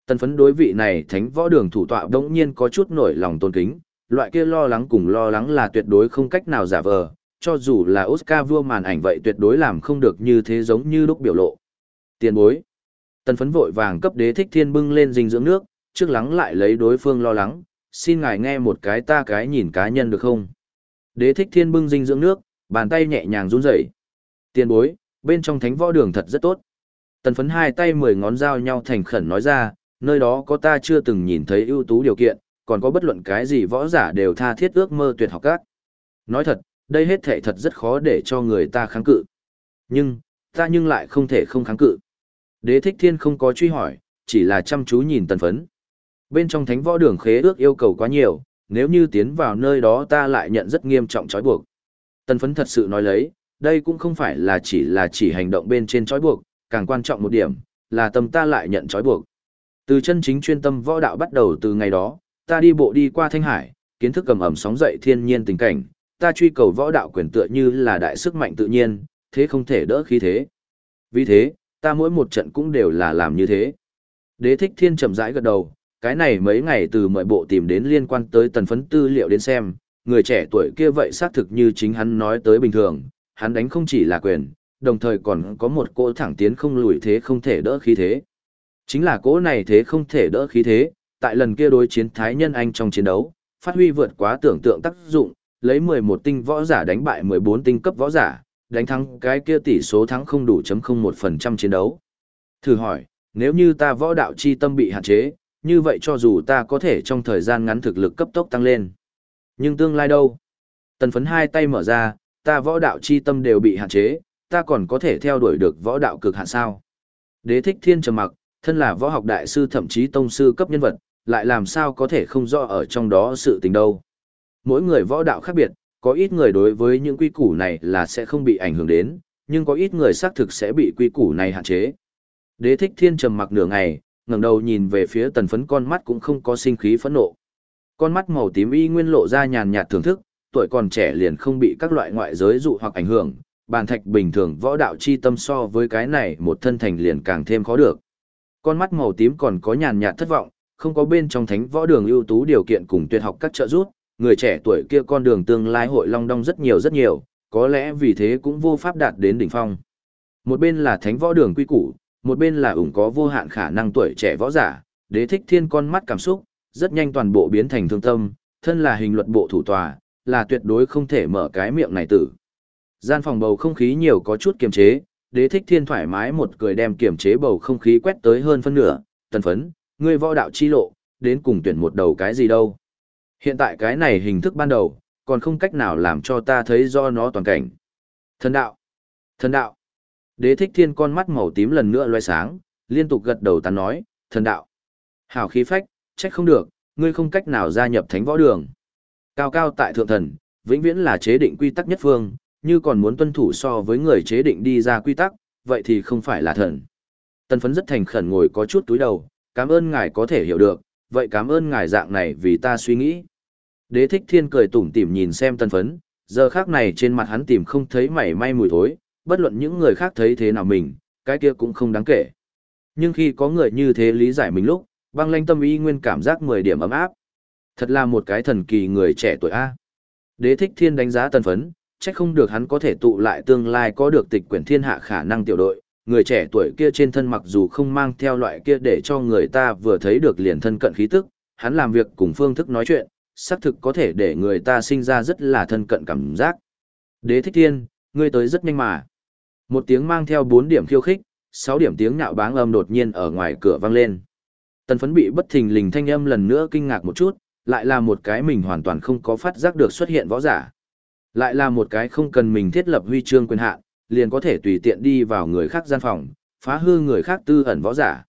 Tần phấn đối vị này thánh võ đường thủ tọa đống nhiên có chút nổi lòng tôn kính, loại kia lo lắng cùng lo lắng là tuyệt đối không cách nào giả vờ, cho dù là Oscar vua màn ảnh vậy tuyệt đối làm không được như thế giống như lúc biểu lộ. Tiền bối. Tần phấn vội vàng cấp đế thích thiên bưng lên dinh dưỡng nước, trước lắng lại lấy đối phương lo lắng, xin ngài nghe một cái ta cái nhìn cá nhân được không? Đế thích thiên bưng dinh dưỡng nước, bàn tay nhẹ nhàng run rẩy. Tiền bối, bên trong thánh võ đường thật rất tốt. Tần phấn hai tay mười ngón dao nhau thành khẩn nói ra, nơi đó có ta chưa từng nhìn thấy ưu tú điều kiện, còn có bất luận cái gì võ giả đều tha thiết ước mơ tuyệt học các. Nói thật, đây hết thể thật rất khó để cho người ta kháng cự. Nhưng, ta nhưng lại không thể không kháng cự. Đế thích thiên không có truy hỏi, chỉ là chăm chú nhìn tần phấn. Bên trong thánh võ đường khế ước yêu cầu quá nhiều, nếu như tiến vào nơi đó ta lại nhận rất nghiêm trọng trói buộc. Tần phấn thật sự nói lấy, đây cũng không phải là chỉ là chỉ hành động bên trên trói buộc, càng quan trọng một điểm, là tâm ta lại nhận trói buộc. Từ chân chính chuyên tâm võ đạo bắt đầu từ ngày đó, ta đi bộ đi qua Thanh Hải, kiến thức cầm ẩm sóng dậy thiên nhiên tình cảnh, ta truy cầu võ đạo quyền tựa như là đại sức mạnh tự nhiên, thế không thể đỡ khí thế. Vì thế, ta mỗi một trận cũng đều là làm như thế. Đế thích thiên chậm rãi gật đầu, cái này mấy ngày từ mọi bộ tìm đến liên quan tới tần phấn tư liệu đến xem, người trẻ tuổi kia vậy xác thực như chính hắn nói tới bình thường, hắn đánh không chỉ là quyền, đồng thời còn có một cỗ thẳng tiến không lùi thế không thể đỡ khí thế. Chính là cỗ này thế không thể đỡ khí thế, tại lần kia đối chiến Thái Nhân Anh trong chiến đấu, phát huy vượt quá tưởng tượng tác dụng, lấy 11 tinh võ giả đánh bại 14 tinh cấp võ giả, đánh thắng cái kia tỷ số thắng không đủ chấm không một phần trăm chiến đấu. Thử hỏi, nếu như ta võ đạo chi tâm bị hạn chế, như vậy cho dù ta có thể trong thời gian ngắn thực lực cấp tốc tăng lên. Nhưng tương lai đâu? Tần phấn hai tay mở ra, ta võ đạo chi tâm đều bị hạn chế, ta còn có thể theo đuổi được võ đạo cực hạn sao? Đế thích thiên trầm mặc, thân là võ học đại sư thậm chí tông sư cấp nhân vật, lại làm sao có thể không rõ ở trong đó sự tình đâu. Mỗi người võ đạo khác biệt, có ít người đối với những quy củ này là sẽ không bị ảnh hưởng đến, nhưng có ít người xác thực sẽ bị quy củ này hạn chế. Đế thích thiên trầm mặc nửa ngày, ngẩng đầu nhìn về phía tần phấn con mắt cũng không có sinh khí phẫn nộ. Con mắt màu tím y nguyên lộ ra nhàn nhạt thưởng thức, tuổi còn trẻ liền không bị các loại ngoại giới dụ hoặc ảnh hưởng, bàn thạch bình thường võ đạo chi tâm so với cái này một thân thành liền càng thêm khó được. Con mắt màu tím còn có nhàn nhạt thất vọng, không có bên trong thánh võ đường ưu tú điều kiện cùng tuyệt học các trợ rút, người trẻ tuổi kia con đường tương lai hội long đong rất nhiều rất nhiều, có lẽ vì thế cũng vô pháp đạt đến đỉnh phong. Một bên là thánh võ đường quy củ, một bên là ủng có vô hạn khả năng tuổi trẻ võ giả, đế thích thiên con mắt cảm xúc, rất nhanh toàn bộ biến thành thương tâm, thân là hình luật bộ thủ tòa, là tuyệt đối không thể mở cái miệng này tử. Gian phòng bầu không khí nhiều có chút kiềm chế, đế thích thiên thoải mái một cười đem kiềm chế bầu không khí quét tới hơn phân nửa, tần phấn, ngươi võ đạo chi lộ, đến cùng tuyển một đầu cái gì đâu. Hiện tại cái này hình thức ban đầu, còn không cách nào làm cho ta thấy do nó toàn cảnh. Thần đạo, thần đạo, đế thích thiên con mắt màu tím lần nữa loe sáng, liên tục gật đầu tán nói, Thần đạo. Hảo khí phách, trách không được, ngươi không cách nào gia nhập thánh võ đường. Cao cao tại thượng thần, vĩnh viễn là chế định quy tắc nhất phương, như còn muốn tuân thủ so với người chế định đi ra quy tắc, vậy thì không phải là thần. Tần phấn rất thành khẩn ngồi có chút túi đầu, cảm ơn ngài có thể hiểu được, vậy cảm ơn ngài dạng này vì ta suy nghĩ. Đế thích thiên cười tủm tỉm nhìn xem tân phấn, giờ khác này trên mặt hắn tìm không thấy mảy may mùi thối, bất luận những người khác thấy thế nào mình, cái kia cũng không đáng kể. Nhưng khi có người như thế lý giải mình lúc, băng lanh tâm y nguyên cảm giác 10 điểm ấm áp. Thật là một cái thần kỳ người trẻ tuổi A. Đế thích thiên đánh giá tân phấn, chắc không được hắn có thể tụ lại tương lai có được tịch quyển thiên hạ khả năng tiểu đội. Người trẻ tuổi kia trên thân mặc dù không mang theo loại kia để cho người ta vừa thấy được liền thân cận khí tức, hắn làm việc cùng phương thức nói chuyện, xác thực có thể để người ta sinh ra rất là thân cận cảm giác. Đế thích thiên, ngươi tới rất nhanh mà. Một tiếng mang theo 4 điểm khiêu khích, 6 điểm tiếng nhạo báng âm đột nhiên ở ngoài cửa vang lên. Tần phấn bị bất thình lình thanh âm lần nữa kinh ngạc một chút, lại là một cái mình hoàn toàn không có phát giác được xuất hiện võ giả. Lại là một cái không cần mình thiết lập huy chương quyền hạn, liền có thể tùy tiện đi vào người khác gian phòng, phá hư người khác tư ẩn võ giả.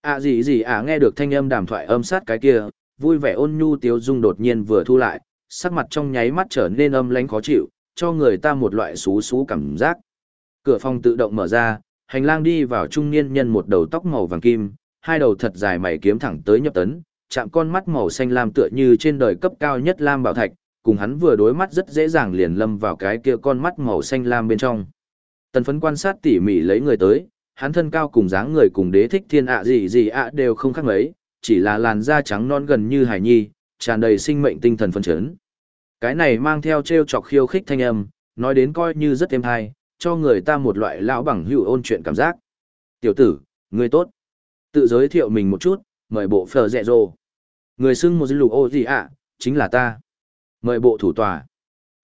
À gì gì à nghe được thanh âm đàm thoại âm sát cái kia, vui vẻ ôn nhu tiếu dung đột nhiên vừa thu lại, sắc mặt trong nháy mắt trở nên âm lãnh khó chịu, cho người ta một loại xú xú cảm giác. Cửa phòng tự động mở ra, hành lang đi vào trung niên nhân một đầu tóc màu vàng kim, hai đầu thật dài mày kiếm thẳng tới nhập tấn, chạm con mắt màu xanh lam tựa như trên đời cấp cao nhất lam bảo thạch, cùng hắn vừa đối mắt rất dễ dàng liền lâm vào cái kia con mắt màu xanh lam bên trong. Tần phấn quan sát tỉ mỉ lấy người tới, hắn thân cao cùng dáng người cùng đế thích thiên ạ gì gì ạ đều không khác mấy, chỉ là làn da trắng non gần như hải nhi, tràn đầy sinh mệnh tinh thần phấn chấn. Cái này mang theo treo chọc khiêu khích thanh âm, nói đến coi như rất êm hay, cho người ta một loại lão bằng hữu ôn chuyện cảm giác. Tiểu tử, người tốt. Tự giới thiệu mình một chút, mời bộ phở rẹ rồ. Người xưng một lục ô gì ạ, chính là ta. Mời bộ thủ tòa.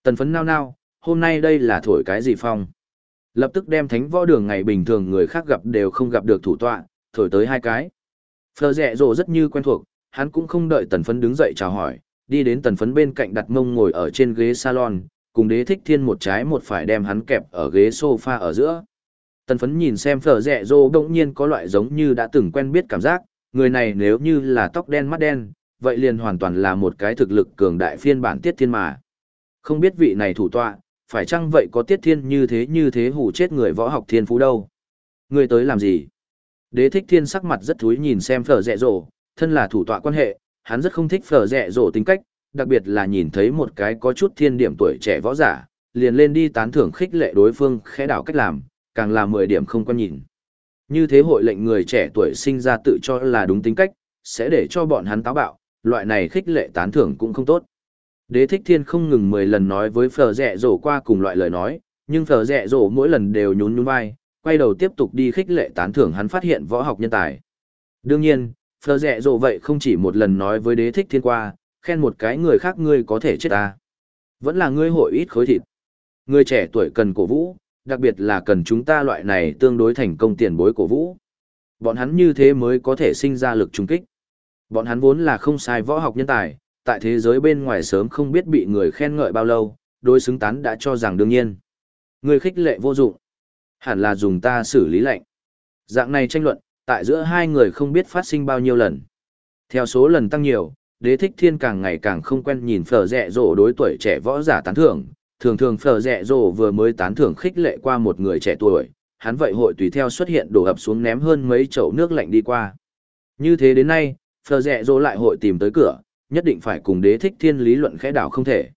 Tần phấn nao nao, hôm nay đây là thổi cái gì phong. Lập tức đem thánh võ đường ngày bình thường người khác gặp đều không gặp được thủ tọa, thổi tới hai cái. Phở rẹ rộ rất như quen thuộc, hắn cũng không đợi tần phấn đứng dậy chào hỏi, đi đến tần phấn bên cạnh đặt mông ngồi ở trên ghế salon, cùng đế thích thiên một trái một phải đem hắn kẹp ở ghế sofa ở giữa. Tần phấn nhìn xem phở rẹ rô đông nhiên có loại giống như đã từng quen biết cảm giác, người này nếu như là tóc đen mắt đen, vậy liền hoàn toàn là một cái thực lực cường đại phiên bản tiết thiên mà. Không biết vị này thủ tọa, phải chăng vậy có tiết thiên như thế như thế hù chết người võ học thiên phú đâu. Người tới làm gì? Đế thích thiên sắc mặt rất thúi nhìn xem phở rẹ rổ, thân là thủ tọa quan hệ, hắn rất không thích phở rẹ rổ tính cách, đặc biệt là nhìn thấy một cái có chút thiên điểm tuổi trẻ võ giả, liền lên đi tán thưởng khích lệ đối phương khẽ đảo cách làm, càng là 10 điểm không quan nhìn. Như thế hội lệnh người trẻ tuổi sinh ra tự cho là đúng tính cách, sẽ để cho bọn hắn táo bạo, loại này khích lệ tán thưởng cũng không tốt. Đế thích thiên không ngừng 10 lần nói với phở rẹ rổ qua cùng loại lời nói, nhưng phở rẹ rổ mỗi lần đều nhún nhún vai, quay đầu tiếp tục đi khích lệ tán thưởng hắn phát hiện võ học nhân tài. Đương nhiên, phở rẹ rổ vậy không chỉ một lần nói với đế thích thiên qua, khen một cái người khác ngươi có thể chết ta. Vẫn là ngươi hội ít khối thịt. Người trẻ tuổi cần cổ vũ, đặc biệt là cần chúng ta loại này tương đối thành công tiền bối cổ vũ. Bọn hắn như thế mới có thể sinh ra lực trung kích. Bọn hắn vốn là không sai võ học nhân tài, tại thế giới bên ngoài sớm không biết bị người khen ngợi bao lâu, đối xứng tán đã cho rằng đương nhiên. Người khích lệ vô dụng. Hẳn là dùng ta xử lý lệnh. Dạng này tranh luận, tại giữa hai người không biết phát sinh bao nhiêu lần. Theo số lần tăng nhiều, đế thích thiên càng ngày càng không quen nhìn phở rẹ rổ đối tuổi trẻ võ giả tán thưởng, thường thường phở rẹ rổ vừa mới tán thưởng khích lệ qua một người trẻ tuổi, hắn vậy hội tùy theo xuất hiện đổ ập xuống ném hơn mấy chậu nước lạnh đi qua. Như thế đến nay, phở rẹ rổ lại hội tìm tới cửa, nhất định phải cùng đế thích thiên lý luận khẽ đảo không thể.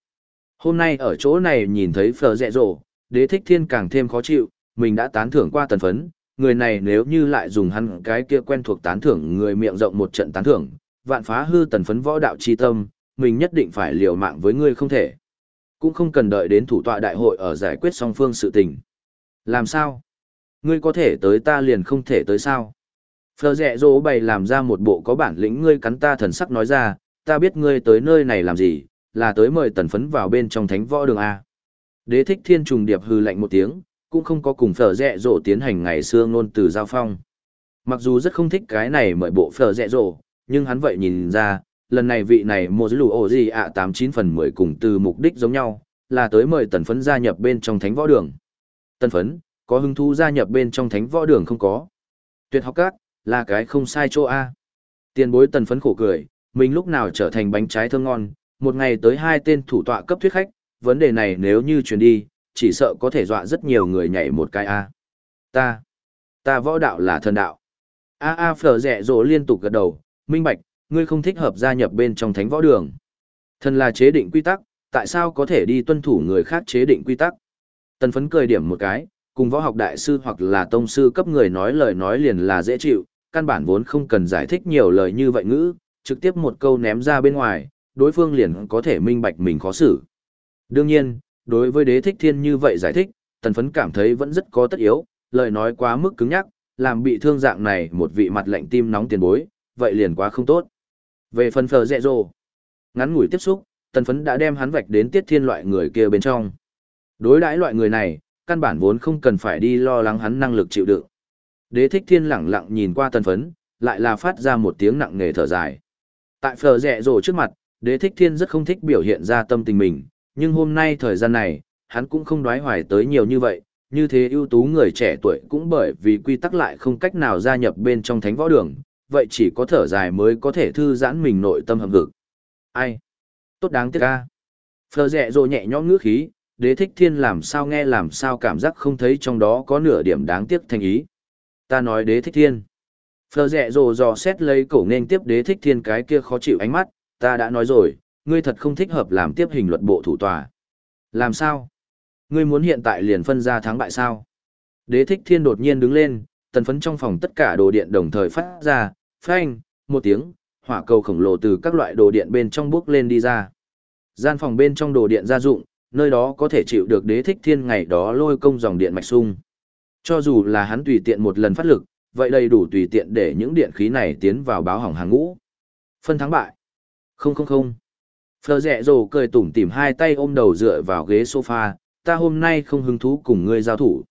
Hôm nay ở chỗ này nhìn thấy phở rẹ rổ, đế thích thiên càng thêm khó chịu, mình đã tán thưởng qua tần phấn, người này nếu như lại dùng hắn cái kia quen thuộc tán thưởng người miệng rộng một trận tán thưởng, vạn phá hư tần phấn võ đạo chi tâm, mình nhất định phải liều mạng với ngươi không thể. Cũng không cần đợi đến thủ tọa đại hội ở giải quyết song phương sự tình. Làm sao? Ngươi có thể tới ta liền không thể tới sao? Phờ rẹ dỗ bày làm ra một bộ có bản lĩnh ngươi cắn ta thần sắc nói ra, ta biết ngươi tới nơi này làm gì, là tới mời tần phấn vào bên trong thánh võ đường A. Đế thích thiên trùng điệp hư lạnh một tiếng, cũng không có cùng phở rẹ rộ tiến hành ngày xưa ngôn từ giao phong. Mặc dù rất không thích cái này mời bộ phở rẹ rộ, nhưng hắn vậy nhìn ra, lần này vị này một lù ổ gì ạ tám chín phần mười cùng từ mục đích giống nhau, là tới mời tần phấn gia nhập bên trong thánh võ đường. Tần phấn, có hứng thú gia nhập bên trong thánh võ đường không có. Tuyệt học các, là cái không sai chỗ A. Tiền bối tần phấn khổ cười, mình lúc nào trở thành bánh trái thơm ngon, một ngày tới hai tên thủ tọa cấp thuyết khách, vấn đề này nếu như chuyển đi, chỉ sợ có thể dọa rất nhiều người nhảy một cái A. Ta, ta võ đạo là thần đạo. A A phở rẻ rồ liên tục gật đầu, minh bạch, ngươi không thích hợp gia nhập bên trong thánh võ đường. Thần là chế định quy tắc, tại sao có thể đi tuân thủ người khác chế định quy tắc? Tần phấn cười điểm một cái, cùng võ học đại sư hoặc là tông sư cấp người nói lời nói liền là dễ chịu, căn bản vốn không cần giải thích nhiều lời như vậy ngữ, trực tiếp một câu ném ra bên ngoài, đối phương liền có thể minh bạch mình khó xử. Đương nhiên, đối với đế thích thiên như vậy giải thích, tần phấn cảm thấy vẫn rất có tất yếu, lời nói quá mức cứng nhắc, làm bị thương dạng này một vị mặt lạnh tim nóng tiền bối, vậy liền quá không tốt. Về phần phờ dẹ dồ, ngắn ngủi tiếp xúc, tần phấn đã đem hắn vạch đến tiết thiên loại người kia bên trong. Đối đãi loại người này, căn bản vốn không cần phải đi lo lắng hắn năng lực chịu đựng. Đế thích thiên lẳng lặng nhìn qua tần phấn, lại là phát ra một tiếng nặng nề thở dài. Tại phờ rẻ rổ trước mặt, đế thích thiên rất không thích biểu hiện ra tâm tình mình, nhưng hôm nay thời gian này, hắn cũng không đoái hoài tới nhiều như vậy, như thế ưu tú người trẻ tuổi cũng bởi vì quy tắc lại không cách nào gia nhập bên trong thánh võ đường, vậy chỉ có thở dài mới có thể thư giãn mình nội tâm hầm vực. Ai? Tốt đáng tiếc ca. Phờ rẻ rổ nhẹ nhõm ngữ khí, đế thích thiên làm sao nghe làm sao cảm giác không thấy trong đó có nửa điểm đáng tiếc thành ý. Ta nói đế thích thiên. Phờ rẹ rồ dò xét lấy cổ nên tiếp đế thích thiên cái kia khó chịu ánh mắt, ta đã nói rồi, ngươi thật không thích hợp làm tiếp hình luật bộ thủ tòa. Làm sao? Ngươi muốn hiện tại liền phân ra thắng bại sao? Đế thích thiên đột nhiên đứng lên, tần phấn trong phòng tất cả đồ điện đồng thời phát ra, phanh, một tiếng, hỏa cầu khổng lồ từ các loại đồ điện bên trong bước lên đi ra. Gian phòng bên trong đồ điện gia dụng, nơi đó có thể chịu được đế thích thiên ngày đó lôi công dòng điện mạch sung. Cho dù là hắn tùy tiện một lần phát lực, vậy đầy đủ tùy tiện để những điện khí này tiến vào báo hỏng hàng ngũ. Phân thắng bại. Không không không. Phờ rẹ rồ cười tủm tỉm hai tay ôm đầu dựa vào ghế sofa, ta hôm nay không hứng thú cùng ngươi giao thủ.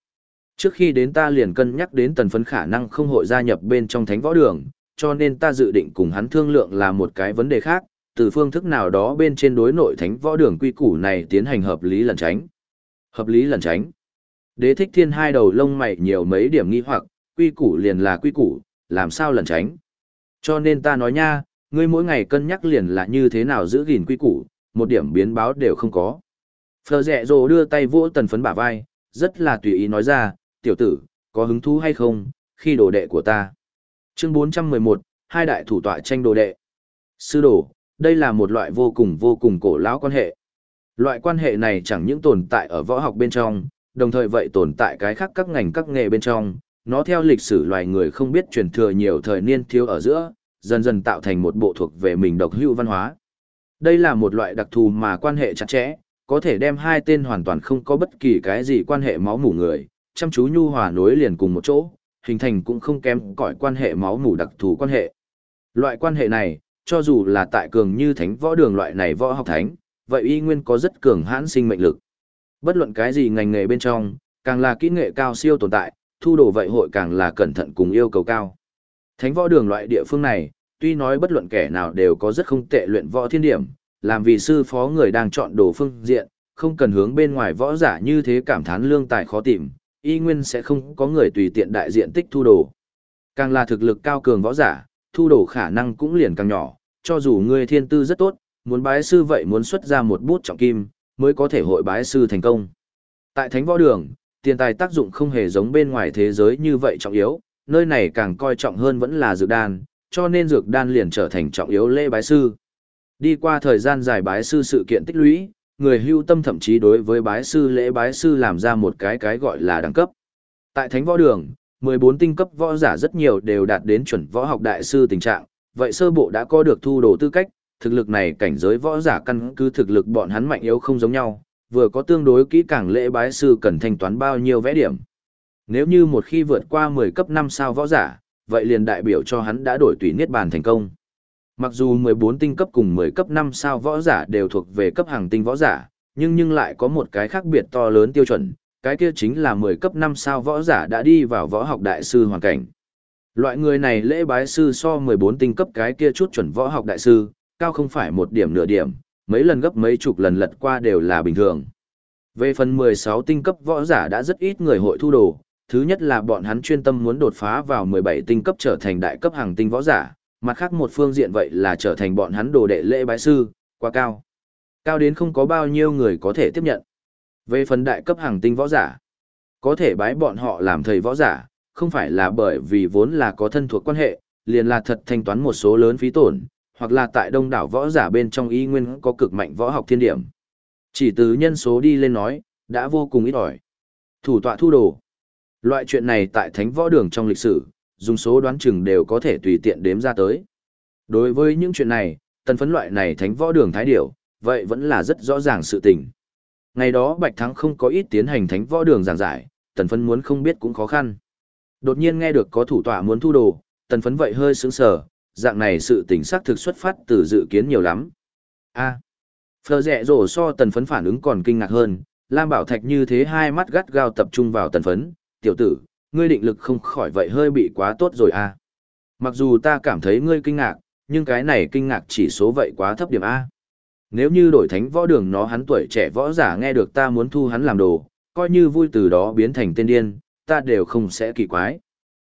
Trước khi đến ta liền cân nhắc đến tần phấn khả năng không hội gia nhập bên trong thánh võ đường, cho nên ta dự định cùng hắn thương lượng là một cái vấn đề khác, từ phương thức nào đó bên trên đối nội thánh võ đường quy củ này tiến hành hợp lý lần tránh. Hợp lý lần tránh. Đế thích thiên hai đầu lông mày nhiều mấy điểm nghi hoặc, quy củ liền là quy củ, làm sao lẩn tránh. Cho nên ta nói nha, ngươi mỗi ngày cân nhắc liền là như thế nào giữ gìn quy củ, một điểm biến báo đều không có. Phờ rẹ rồ đưa tay vỗ tần phấn bả vai, rất là tùy ý nói ra, tiểu tử, có hứng thú hay không, khi đồ đệ của ta. Chương 411, hai đại thủ tọa tranh đồ đệ. Sư đồ, đây là một loại vô cùng vô cùng cổ lão quan hệ. Loại quan hệ này chẳng những tồn tại ở võ học bên trong, đồng thời vậy tồn tại cái khác các ngành các nghề bên trong, nó theo lịch sử loài người không biết truyền thừa nhiều thời niên thiếu ở giữa, dần dần tạo thành một bộ thuộc về mình độc hữu văn hóa. Đây là một loại đặc thù mà quan hệ chặt chẽ, có thể đem hai tên hoàn toàn không có bất kỳ cái gì quan hệ máu mủ người, chăm chú nhu hòa nối liền cùng một chỗ, hình thành cũng không kém cỏi quan hệ máu mủ đặc thù quan hệ. Loại quan hệ này, cho dù là tại cường như thánh võ đường loại này võ học thánh, vậy y nguyên có rất cường hãn sinh mệnh lực. Bất luận cái gì ngành nghề bên trong, càng là kỹ nghệ cao siêu tồn tại, thu đồ vậy hội càng là cẩn thận cùng yêu cầu cao. Thánh võ đường loại địa phương này, tuy nói bất luận kẻ nào đều có rất không tệ luyện võ thiên điểm, làm vì sư phó người đang chọn đồ phương diện, không cần hướng bên ngoài võ giả như thế cảm thán lương tài khó tìm, y nguyên sẽ không có người tùy tiện đại diện tích thu đồ. Càng là thực lực cao cường võ giả, thu đồ khả năng cũng liền càng nhỏ, cho dù ngươi thiên tư rất tốt, muốn bái sư vậy muốn xuất ra một bút trọng kim, mới có thể hội bái sư thành công. Tại thánh võ đường, tiền tài tác dụng không hề giống bên ngoài thế giới như vậy trọng yếu, nơi này càng coi trọng hơn vẫn là dược đan, cho nên dược đan liền trở thành trọng yếu lễ bái sư. Đi qua thời gian dài bái sư sự kiện tích lũy, người hưu tâm thậm chí đối với bái sư lễ bái sư làm ra một cái cái gọi là đẳng cấp. Tại thánh võ đường, 14 tinh cấp võ giả rất nhiều đều đạt đến chuẩn võ học đại sư tình trạng, vậy sơ bộ đã có được thu đồ tư cách, thực lực này cảnh giới võ giả căn cứ thực lực bọn hắn mạnh yếu không giống nhau, vừa có tương đối kỹ càng lễ bái sư cần thanh toán bao nhiêu vẽ điểm. Nếu như một khi vượt qua 10 cấp 5 sao võ giả, vậy liền đại biểu cho hắn đã đổi tùy niết bàn thành công. Mặc dù 14 tinh cấp cùng 10 cấp 5 sao võ giả đều thuộc về cấp hàng tinh võ giả, nhưng nhưng lại có một cái khác biệt to lớn tiêu chuẩn, cái kia chính là 10 cấp 5 sao võ giả đã đi vào võ học đại sư hoàn cảnh. Loại người này lễ bái sư so 14 tinh cấp cái kia chút chuẩn võ học đại sư, cao không phải một điểm nửa điểm, mấy lần gấp mấy chục lần lật qua đều là bình thường. Về phần 16 tinh cấp võ giả đã rất ít người hội thu đồ, thứ nhất là bọn hắn chuyên tâm muốn đột phá vào 17 tinh cấp trở thành đại cấp hàng tinh võ giả, mặt khác một phương diện vậy là trở thành bọn hắn đồ đệ lễ bái sư, quá cao. Cao đến không có bao nhiêu người có thể tiếp nhận. Về phần đại cấp hàng tinh võ giả, có thể bái bọn họ làm thầy võ giả, không phải là bởi vì vốn là có thân thuộc quan hệ, liền là thật thanh toán một số lớn phí tổn, hoặc là tại đông đảo võ giả bên trong y nguyên có cực mạnh võ học thiên điểm. Chỉ từ nhân số đi lên nói, đã vô cùng ít ỏi. Thủ tọa thu đồ. Loại chuyện này tại thánh võ đường trong lịch sử, dùng số đoán chừng đều có thể tùy tiện đếm ra tới. Đối với những chuyện này, tần phấn loại này thánh võ đường thái điểu, vậy vẫn là rất rõ ràng sự tình. Ngày đó Bạch Thắng không có ít tiến hành thánh võ đường giảng giải, tần phấn muốn không biết cũng khó khăn. Đột nhiên nghe được có thủ tọa muốn thu đồ, tần phấn vậy hơi sướng sở, dạng này sự tình xác thực xuất phát từ dự kiến nhiều lắm. a à, phờ rẹ rổ so tần phấn phản ứng còn kinh ngạc hơn, Lam Bảo Thạch như thế hai mắt gắt gao tập trung vào tần phấn, tiểu tử, ngươi định lực không khỏi vậy hơi bị quá tốt rồi a Mặc dù ta cảm thấy ngươi kinh ngạc, nhưng cái này kinh ngạc chỉ số vậy quá thấp điểm A. Nếu như đổi thánh võ đường nó hắn tuổi trẻ võ giả nghe được ta muốn thu hắn làm đồ, coi như vui từ đó biến thành tên điên, ta đều không sẽ kỳ quái.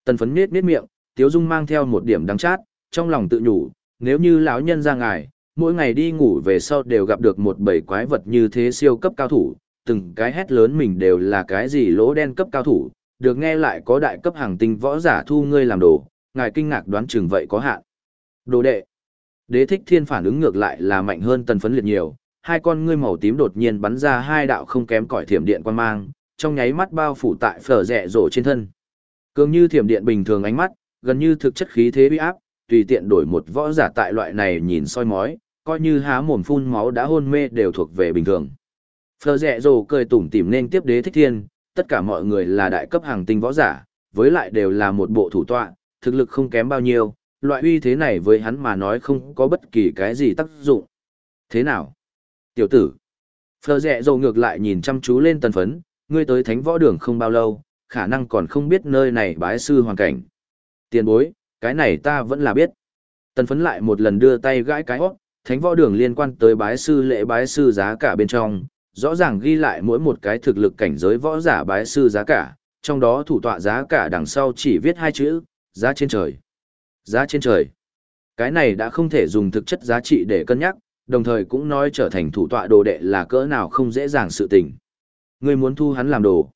Tần phấn nết nết miệng, Tiếu Dung mang theo một điểm đắng chát, trong lòng tự nhủ, nếu như lão nhân ra ngài, mỗi ngày đi ngủ về sau đều gặp được một bầy quái vật như thế siêu cấp cao thủ, từng cái hét lớn mình đều là cái gì lỗ đen cấp cao thủ, được nghe lại có đại cấp hàng tinh võ giả thu ngươi làm đồ, ngài kinh ngạc đoán chừng vậy có hạn. Đồ đệ. Đế thích thiên phản ứng ngược lại là mạnh hơn tần phấn liệt nhiều, hai con ngươi màu tím đột nhiên bắn ra hai đạo không kém cỏi thiểm điện quan mang, trong nháy mắt bao phủ tại phở rẻ rổ trên thân. Cường như thiểm điện bình thường ánh mắt, gần như thực chất khí thế uy áp, tùy tiện đổi một võ giả tại loại này nhìn soi mói, coi như há mồm phun máu đã hôn mê đều thuộc về bình thường. Phờ rẹ rồ cười tủm tỉm nên tiếp đế thích thiên, tất cả mọi người là đại cấp hàng tinh võ giả, với lại đều là một bộ thủ tọa, thực lực không kém bao nhiêu, loại uy thế này với hắn mà nói không có bất kỳ cái gì tác dụng. Thế nào? Tiểu tử. Phờ rẹ dầu ngược lại nhìn chăm chú lên tần phấn, ngươi tới thánh võ đường không bao lâu, khả năng còn không biết nơi này bái sư hoàn cảnh. Tiền bối, cái này ta vẫn là biết. Tần phấn lại một lần đưa tay gãi cái hót, thánh võ đường liên quan tới bái sư lễ bái sư giá cả bên trong, rõ ràng ghi lại mỗi một cái thực lực cảnh giới võ giả bái sư giá cả, trong đó thủ tọa giá cả đằng sau chỉ viết hai chữ, giá trên trời. Giá trên trời. Cái này đã không thể dùng thực chất giá trị để cân nhắc, đồng thời cũng nói trở thành thủ tọa đồ đệ là cỡ nào không dễ dàng sự tình. Người muốn thu hắn làm đồ.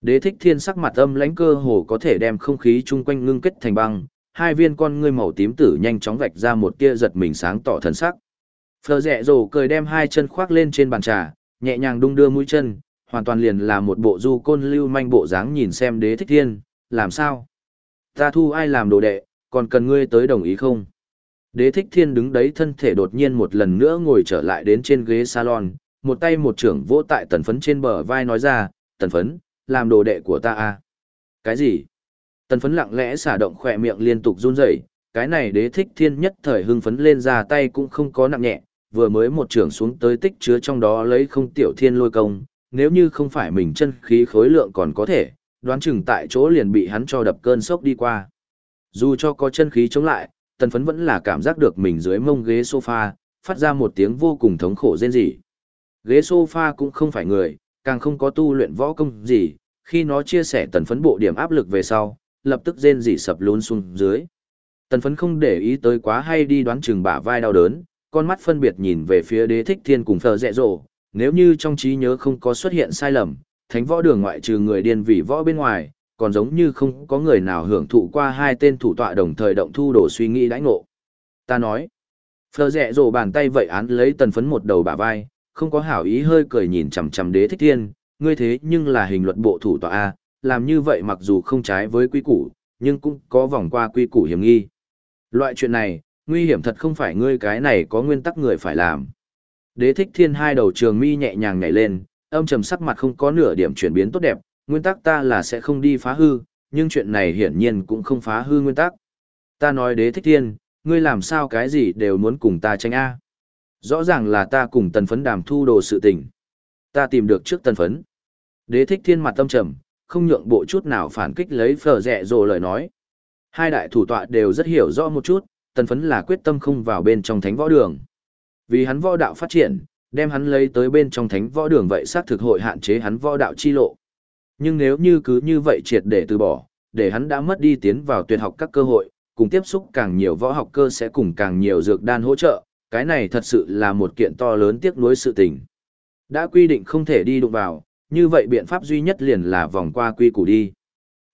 Đế thích thiên sắc mặt âm lãnh cơ hồ có thể đem không khí chung quanh ngưng kết thành băng, hai viên con ngươi màu tím tử nhanh chóng vạch ra một tia giật mình sáng tỏ thần sắc. Phờ rẹ rồ cười đem hai chân khoác lên trên bàn trà, nhẹ nhàng đung đưa mũi chân, hoàn toàn liền là một bộ du côn lưu manh bộ dáng nhìn xem đế thích thiên, làm sao? Ta thu ai làm đồ đệ, còn cần ngươi tới đồng ý không? Đế thích thiên đứng đấy thân thể đột nhiên một lần nữa ngồi trở lại đến trên ghế salon, một tay một trưởng vỗ tại tần phấn trên bờ vai nói ra, tần phấn, làm đồ đệ của ta à? Cái gì? Tần phấn lặng lẽ xả động khỏe miệng liên tục run rẩy cái này đế thích thiên nhất thời hưng phấn lên ra tay cũng không có nặng nhẹ, vừa mới một trường xuống tới tích chứa trong đó lấy không tiểu thiên lôi công, nếu như không phải mình chân khí khối lượng còn có thể, đoán chừng tại chỗ liền bị hắn cho đập cơn sốc đi qua. Dù cho có chân khí chống lại, tần phấn vẫn là cảm giác được mình dưới mông ghế sofa, phát ra một tiếng vô cùng thống khổ rên rỉ. Ghế sofa cũng không phải người, càng không có tu luyện võ công gì, khi nó chia sẻ tần phấn bộ điểm áp lực về sau, lập tức rên rỉ sập lún xuống dưới. Tần phấn không để ý tới quá hay đi đoán chừng bả vai đau đớn, con mắt phân biệt nhìn về phía đế thích thiên cùng phờ rẹ rộ, nếu như trong trí nhớ không có xuất hiện sai lầm, thánh võ đường ngoại trừ người điên vị võ bên ngoài, còn giống như không có người nào hưởng thụ qua hai tên thủ tọa đồng thời động thu đổ suy nghĩ đãi ngộ. Ta nói, phờ rẹ rộ bàn tay vậy án lấy tần phấn một đầu bả vai, không có hảo ý hơi cười nhìn chằm chằm đế thích thiên, ngươi thế nhưng là hình luật bộ thủ tọa A, làm như vậy mặc dù không trái với quy củ, nhưng cũng có vòng qua quy củ hiểm nghi. Loại chuyện này, nguy hiểm thật không phải ngươi cái này có nguyên tắc người phải làm. Đế thích thiên hai đầu trường mi nhẹ nhàng nhảy lên, âm trầm sắc mặt không có nửa điểm chuyển biến tốt đẹp, nguyên tắc ta là sẽ không đi phá hư, nhưng chuyện này hiển nhiên cũng không phá hư nguyên tắc. Ta nói đế thích thiên, ngươi làm sao cái gì đều muốn cùng ta tranh A. Rõ ràng là ta cùng tần phấn đàm thu đồ sự tình. Ta tìm được trước tần phấn. Đế thích thiên mặt tâm trầm, không nhượng bộ chút nào phản kích lấy phở rẻ rồ lời nói. Hai đại thủ tọa đều rất hiểu rõ một chút, tần phấn là quyết tâm không vào bên trong thánh võ đường. Vì hắn võ đạo phát triển, đem hắn lấy tới bên trong thánh võ đường vậy xác thực hội hạn chế hắn võ đạo chi lộ. Nhưng nếu như cứ như vậy triệt để từ bỏ, để hắn đã mất đi tiến vào tuyệt học các cơ hội, cùng tiếp xúc càng nhiều võ học cơ sẽ cùng càng nhiều dược đan hỗ trợ, cái này thật sự là một kiện to lớn tiếc nuối sự tình. Đã quy định không thể đi đụng vào, như vậy biện pháp duy nhất liền là vòng qua quy củ đi.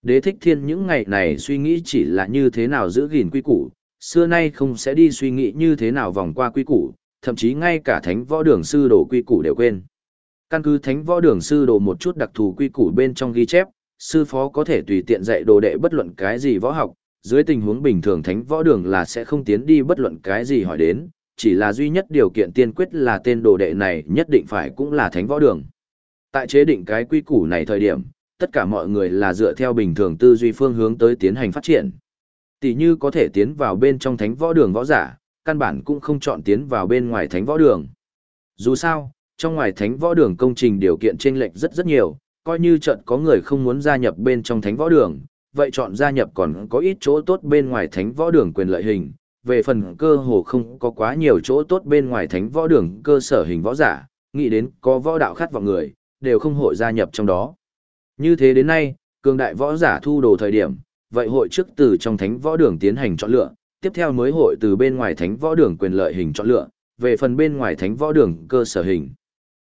Đế thích thiên những ngày này suy nghĩ chỉ là như thế nào giữ gìn quy củ, xưa nay không sẽ đi suy nghĩ như thế nào vòng qua quy củ, thậm chí ngay cả thánh võ đường sư đồ quy củ đều quên. Căn cứ thánh võ đường sư đồ một chút đặc thù quy củ bên trong ghi chép, sư phó có thể tùy tiện dạy đồ đệ bất luận cái gì võ học, dưới tình huống bình thường thánh võ đường là sẽ không tiến đi bất luận cái gì hỏi đến, chỉ là duy nhất điều kiện tiên quyết là tên đồ đệ này nhất định phải cũng là thánh võ đường. Tại chế định cái quy củ này thời điểm, tất cả mọi người là dựa theo bình thường tư duy phương hướng tới tiến hành phát triển. Tỷ như có thể tiến vào bên trong thánh võ đường võ giả, căn bản cũng không chọn tiến vào bên ngoài thánh võ đường. Dù sao, trong ngoài thánh võ đường công trình điều kiện chênh lệch rất rất nhiều, coi như trận có người không muốn gia nhập bên trong thánh võ đường, vậy chọn gia nhập còn có ít chỗ tốt bên ngoài thánh võ đường quyền lợi hình, về phần cơ hồ không có quá nhiều chỗ tốt bên ngoài thánh võ đường cơ sở hình võ giả, nghĩ đến có võ đạo khát vọng người, đều không hội gia nhập trong đó. Như thế đến nay, cường đại võ giả thu đồ thời điểm, vậy hội trước từ trong thánh võ đường tiến hành chọn lựa, tiếp theo mới hội từ bên ngoài thánh võ đường quyền lợi hình chọn lựa, về phần bên ngoài thánh võ đường cơ sở hình.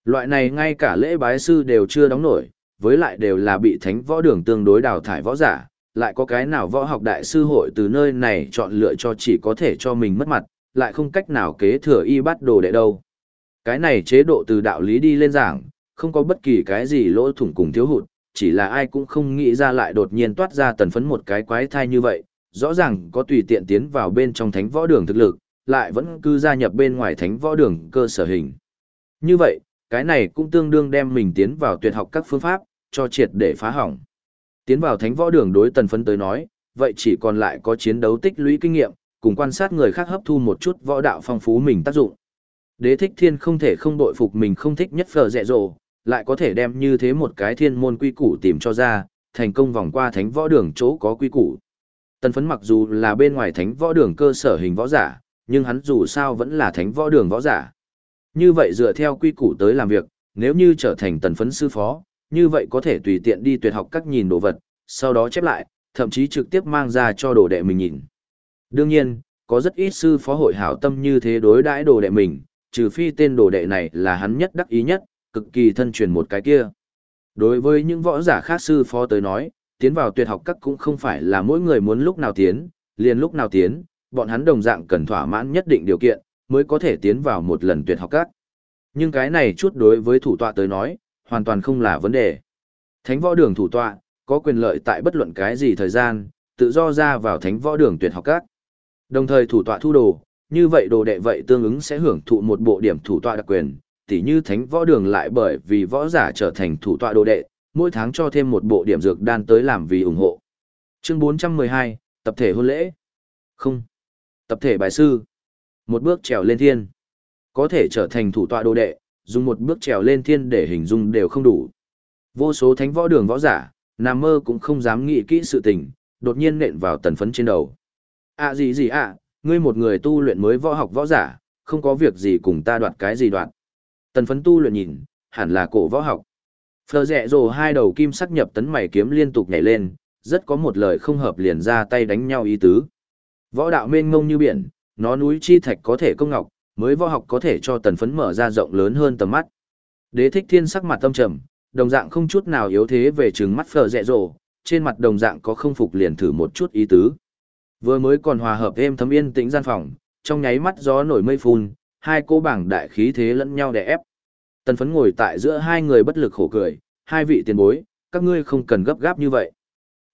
Loại này ngay cả lễ bái sư đều chưa đóng nổi, với lại đều là bị thánh võ đường tương đối đào thải võ giả, lại có cái nào võ học đại sư hội từ nơi này chọn lựa cho chỉ có thể cho mình mất mặt, lại không cách nào kế thừa y bắt đồ đệ đâu. Cái này chế độ từ đạo lý đi lên giảng, không có bất kỳ cái gì lỗ thủng cùng thiếu hụt, chỉ là ai cũng không nghĩ ra lại đột nhiên toát ra tần phấn một cái quái thai như vậy, rõ ràng có tùy tiện tiến vào bên trong thánh võ đường thực lực, lại vẫn cứ gia nhập bên ngoài thánh võ đường cơ sở hình. Như vậy, cái này cũng tương đương đem mình tiến vào tuyệt học các phương pháp, cho triệt để phá hỏng. Tiến vào thánh võ đường đối tần phấn tới nói, vậy chỉ còn lại có chiến đấu tích lũy kinh nghiệm, cùng quan sát người khác hấp thu một chút võ đạo phong phú mình tác dụng. Đế thích thiên không thể không bội phục mình không thích nhất phở dẹ dồ, lại có thể đem như thế một cái thiên môn quy củ tìm cho ra, thành công vòng qua thánh võ đường chỗ có quy củ. Tần phấn mặc dù là bên ngoài thánh võ đường cơ sở hình võ giả, nhưng hắn dù sao vẫn là thánh võ đường võ giả. Như vậy dựa theo quy củ tới làm việc, nếu như trở thành tần phấn sư phó, như vậy có thể tùy tiện đi tuyệt học các nhìn đồ vật, sau đó chép lại, thậm chí trực tiếp mang ra cho đồ đệ mình nhìn. Đương nhiên, có rất ít sư phó hội hảo tâm như thế đối đãi đồ đệ mình, trừ phi tên đồ đệ này là hắn nhất đắc ý nhất, cực kỳ thân truyền một cái kia. Đối với những võ giả khác sư phó tới nói, tiến vào tuyệt học các cũng không phải là mỗi người muốn lúc nào tiến, liền lúc nào tiến, bọn hắn đồng dạng cần thỏa mãn nhất định điều kiện, mới có thể tiến vào một lần tuyệt học các. Nhưng cái này chút đối với thủ tọa tới nói, hoàn toàn không là vấn đề. Thánh võ đường thủ tọa, có quyền lợi tại bất luận cái gì thời gian, tự do ra vào thánh võ đường tuyệt học các. Đồng thời thủ tọa thu đồ, như vậy đồ đệ vậy tương ứng sẽ hưởng thụ một bộ điểm thủ tọa đặc quyền, tỉ như thánh võ đường lại bởi vì võ giả trở thành thủ tọa đồ đệ, mỗi tháng cho thêm một bộ điểm dược đan tới làm vì ủng hộ. Chương 412, tập thể hôn lễ. Không. Tập thể bài sư. Một bước trèo lên thiên. Có thể trở thành thủ tọa đồ đệ, dùng một bước trèo lên thiên để hình dung đều không đủ. Vô số thánh võ đường võ giả, Nam mơ cũng không dám nghĩ kỹ sự tình, đột nhiên nện vào tần phấn trên đầu. À gì gì à, ngươi một người tu luyện mới võ học võ giả, không có việc gì cùng ta đoạt cái gì đoạt. Tần phấn tu luyện nhìn, hẳn là cổ võ học. Phờ rẹ rồ hai đầu kim sắc nhập tấn mày kiếm liên tục nhảy lên, rất có một lời không hợp liền ra tay đánh nhau ý tứ. Võ đạo mênh mông như biển, nó núi chi thạch có thể công ngọc, mới võ học có thể cho tần phấn mở ra rộng lớn hơn tầm mắt. Đế thích thiên sắc mặt tâm trầm, đồng dạng không chút nào yếu thế về trừng mắt phờ rẹ rồ, trên mặt đồng dạng có không phục liền thử một chút ý tứ. Vừa mới còn hòa hợp êm thấm yên tĩnh gian phòng, trong nháy mắt gió nổi mây phun, hai cô bảng đại khí thế lẫn nhau đè ép. Tần phấn ngồi tại giữa hai người bất lực khổ cười, hai vị tiền bối, các ngươi không cần gấp gáp như vậy.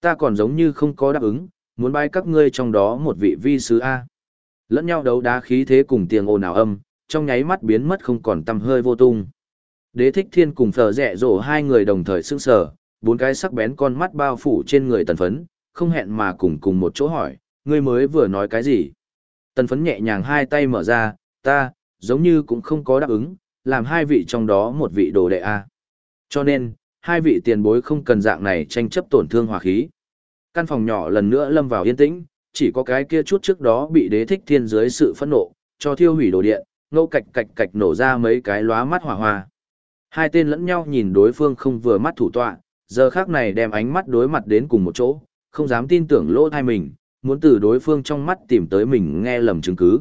Ta còn giống như không có đáp ứng, muốn bay các ngươi trong đó một vị vi sứ A. Lẫn nhau đấu đá khí thế cùng tiếng ồn ào âm, trong nháy mắt biến mất không còn tăm hơi vô tung. Đế thích thiên cùng phở rẻ rổ hai người đồng thời sững sờ, bốn cái sắc bén con mắt bao phủ trên người tần phấn, không hẹn mà cùng cùng một chỗ hỏi, ngươi mới vừa nói cái gì? Tần phấn nhẹ nhàng hai tay mở ra, ta, giống như cũng không có đáp ứng, làm hai vị trong đó một vị đồ đệ A. Cho nên, hai vị tiền bối không cần dạng này tranh chấp tổn thương hòa khí. Căn phòng nhỏ lần nữa lâm vào yên tĩnh, chỉ có cái kia chút trước đó bị đế thích thiên dưới sự phẫn nộ, cho thiêu hủy đồ điện, ngâu cạch cạch cạch nổ ra mấy cái lóa mắt hỏa hoa. Hai tên lẫn nhau nhìn đối phương không vừa mắt thủ tọa, giờ khác này đem ánh mắt đối mặt đến cùng một chỗ, không dám tin tưởng lỗ thai mình, muốn từ đối phương trong mắt tìm tới mình nghe lầm chứng cứ.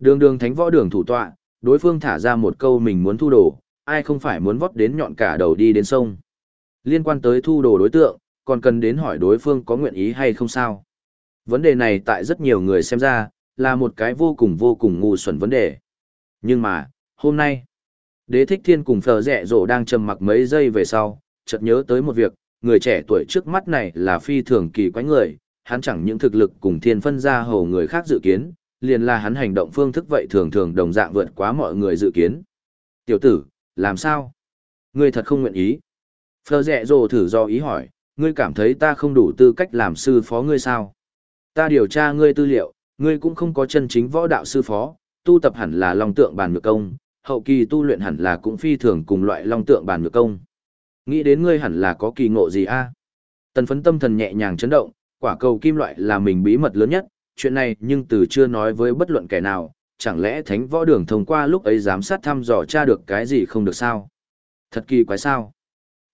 Đường đường thánh võ đường thủ tọa, đối phương thả ra một câu mình muốn thu đồ, ai không phải muốn vót đến nhọn cả đầu đi đến sông. Liên quan tới thu đồ đối tượng, còn cần đến hỏi đối phương có nguyện ý hay không sao. Vấn đề này tại rất nhiều người xem ra, là một cái vô cùng vô cùng ngu xuẩn vấn đề. Nhưng mà, hôm nay, đế thích thiên cùng phờ rẻ rộ đang trầm mặc mấy giây về sau, chợt nhớ tới một việc, người trẻ tuổi trước mắt này là phi thường kỳ quái người, hắn chẳng những thực lực cùng thiên phân ra hầu người khác dự kiến, liền là hắn hành động phương thức vậy thường thường đồng dạng vượt quá mọi người dự kiến. Tiểu tử, làm sao? Ngươi thật không nguyện ý. Phờ rẹ rồ thử do ý hỏi, ngươi cảm thấy ta không đủ tư cách làm sư phó ngươi sao? Ta điều tra ngươi tư liệu, ngươi cũng không có chân chính võ đạo sư phó, tu tập hẳn là long tượng bàn ngược công, hậu kỳ tu luyện hẳn là cũng phi thường cùng loại long tượng bàn ngược công. Nghĩ đến ngươi hẳn là có kỳ ngộ gì a? Tần phấn tâm thần nhẹ nhàng chấn động, quả cầu kim loại là mình bí mật lớn nhất, chuyện này nhưng từ chưa nói với bất luận kẻ nào, chẳng lẽ thánh võ đường thông qua lúc ấy giám sát thăm dò tra được cái gì không được sao? Thật kỳ quái sao?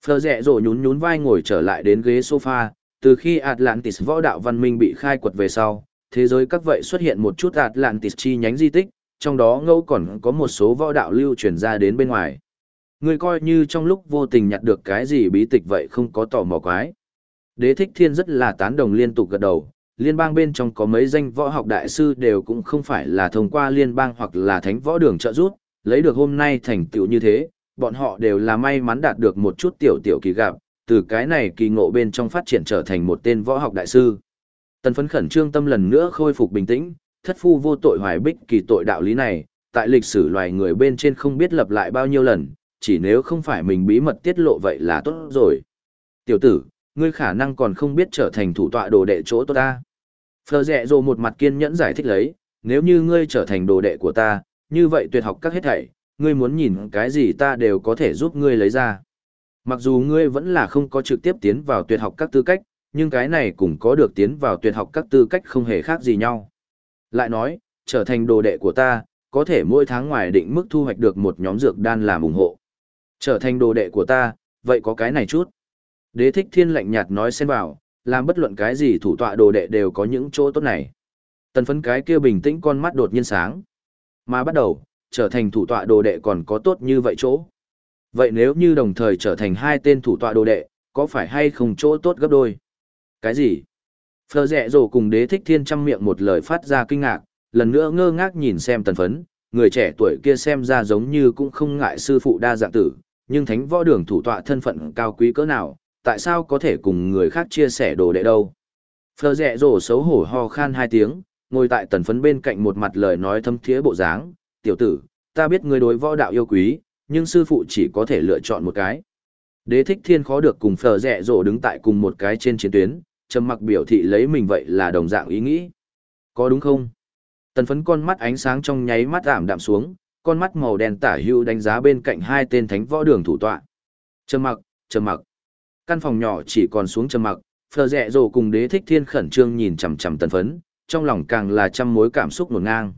Phờ rẹ rổ nhún nhún vai ngồi trở lại đến ghế sofa, từ khi Atlantis võ đạo văn minh bị khai quật về sau, thế giới các vậy xuất hiện một chút Atlantis chi nhánh di tích, trong đó ngẫu còn có một số võ đạo lưu truyền ra đến bên ngoài. Người coi như trong lúc vô tình nhặt được cái gì bí tịch vậy không có tò mò quái. Đế thích thiên rất là tán đồng liên tục gật đầu, liên bang bên trong có mấy danh võ học đại sư đều cũng không phải là thông qua liên bang hoặc là thánh võ đường trợ giúp, lấy được hôm nay thành tựu như thế, bọn họ đều là may mắn đạt được một chút tiểu tiểu kỳ gặp, từ cái này kỳ ngộ bên trong phát triển trở thành một tên võ học đại sư. Tần phấn khẩn trương tâm lần nữa khôi phục bình tĩnh, thất phu vô tội hoài bích kỳ tội đạo lý này, tại lịch sử loài người bên trên không biết lập lại bao nhiêu lần, chỉ nếu không phải mình bí mật tiết lộ vậy là tốt rồi. Tiểu tử, ngươi khả năng còn không biết trở thành thủ tọa đồ đệ chỗ tốt ta. Phờ rẹ rồ một mặt kiên nhẫn giải thích lấy, nếu như ngươi trở thành đồ đệ của ta, như vậy tuyệt học các hết thảy, ngươi muốn nhìn cái gì ta đều có thể giúp ngươi lấy ra. Mặc dù ngươi vẫn là không có trực tiếp tiến vào tuyệt học các tư cách, nhưng cái này cũng có được tiến vào tuyệt học các tư cách không hề khác gì nhau. Lại nói, trở thành đồ đệ của ta, có thể mỗi tháng ngoài định mức thu hoạch được một nhóm dược đan làm ủng hộ. Trở thành đồ đệ của ta, vậy có cái này chút. Đế thích thiên lạnh nhạt nói xen vào, làm bất luận cái gì thủ tọa đồ đệ đều có những chỗ tốt này. Tần phấn cái kia bình tĩnh con mắt đột nhiên sáng. Mà bắt đầu, trở thành thủ tọa đồ đệ còn có tốt như vậy chỗ. Vậy nếu như đồng thời trở thành hai tên thủ tọa đồ đệ, có phải hay không chỗ tốt gấp đôi? Cái gì? Phờ rẹ rồ cùng đế thích thiên trăm miệng một lời phát ra kinh ngạc, lần nữa ngơ ngác nhìn xem tần phấn, người trẻ tuổi kia xem ra giống như cũng không ngại sư phụ đa dạng tử, nhưng thánh võ đường thủ tọa thân phận cao quý cỡ nào, tại sao có thể cùng người khác chia sẻ đồ đệ đâu? Phờ rẹ rổ xấu hổ ho khan hai tiếng, ngồi tại tần phấn bên cạnh một mặt lời nói thâm thiế bộ dáng, tiểu tử, ta biết ngươi đối võ đạo yêu quý, nhưng sư phụ chỉ có thể lựa chọn một cái. Đế thích thiên khó được cùng phờ rẹ rổ đứng tại cùng một cái trên chiến tuyến, trầm mặc biểu thị lấy mình vậy là đồng dạng ý nghĩ. Có đúng không? Tần phấn con mắt ánh sáng trong nháy mắt ảm đạm xuống, con mắt màu đen tả hưu đánh giá bên cạnh hai tên thánh võ đường thủ tọa. Trầm mặc, trầm mặc. Căn phòng nhỏ chỉ còn xuống trầm mặc, phờ rẽ rồ cùng đế thích thiên khẩn trương nhìn chằm chằm tần phấn, trong lòng càng là trăm mối cảm xúc ngổn ngang.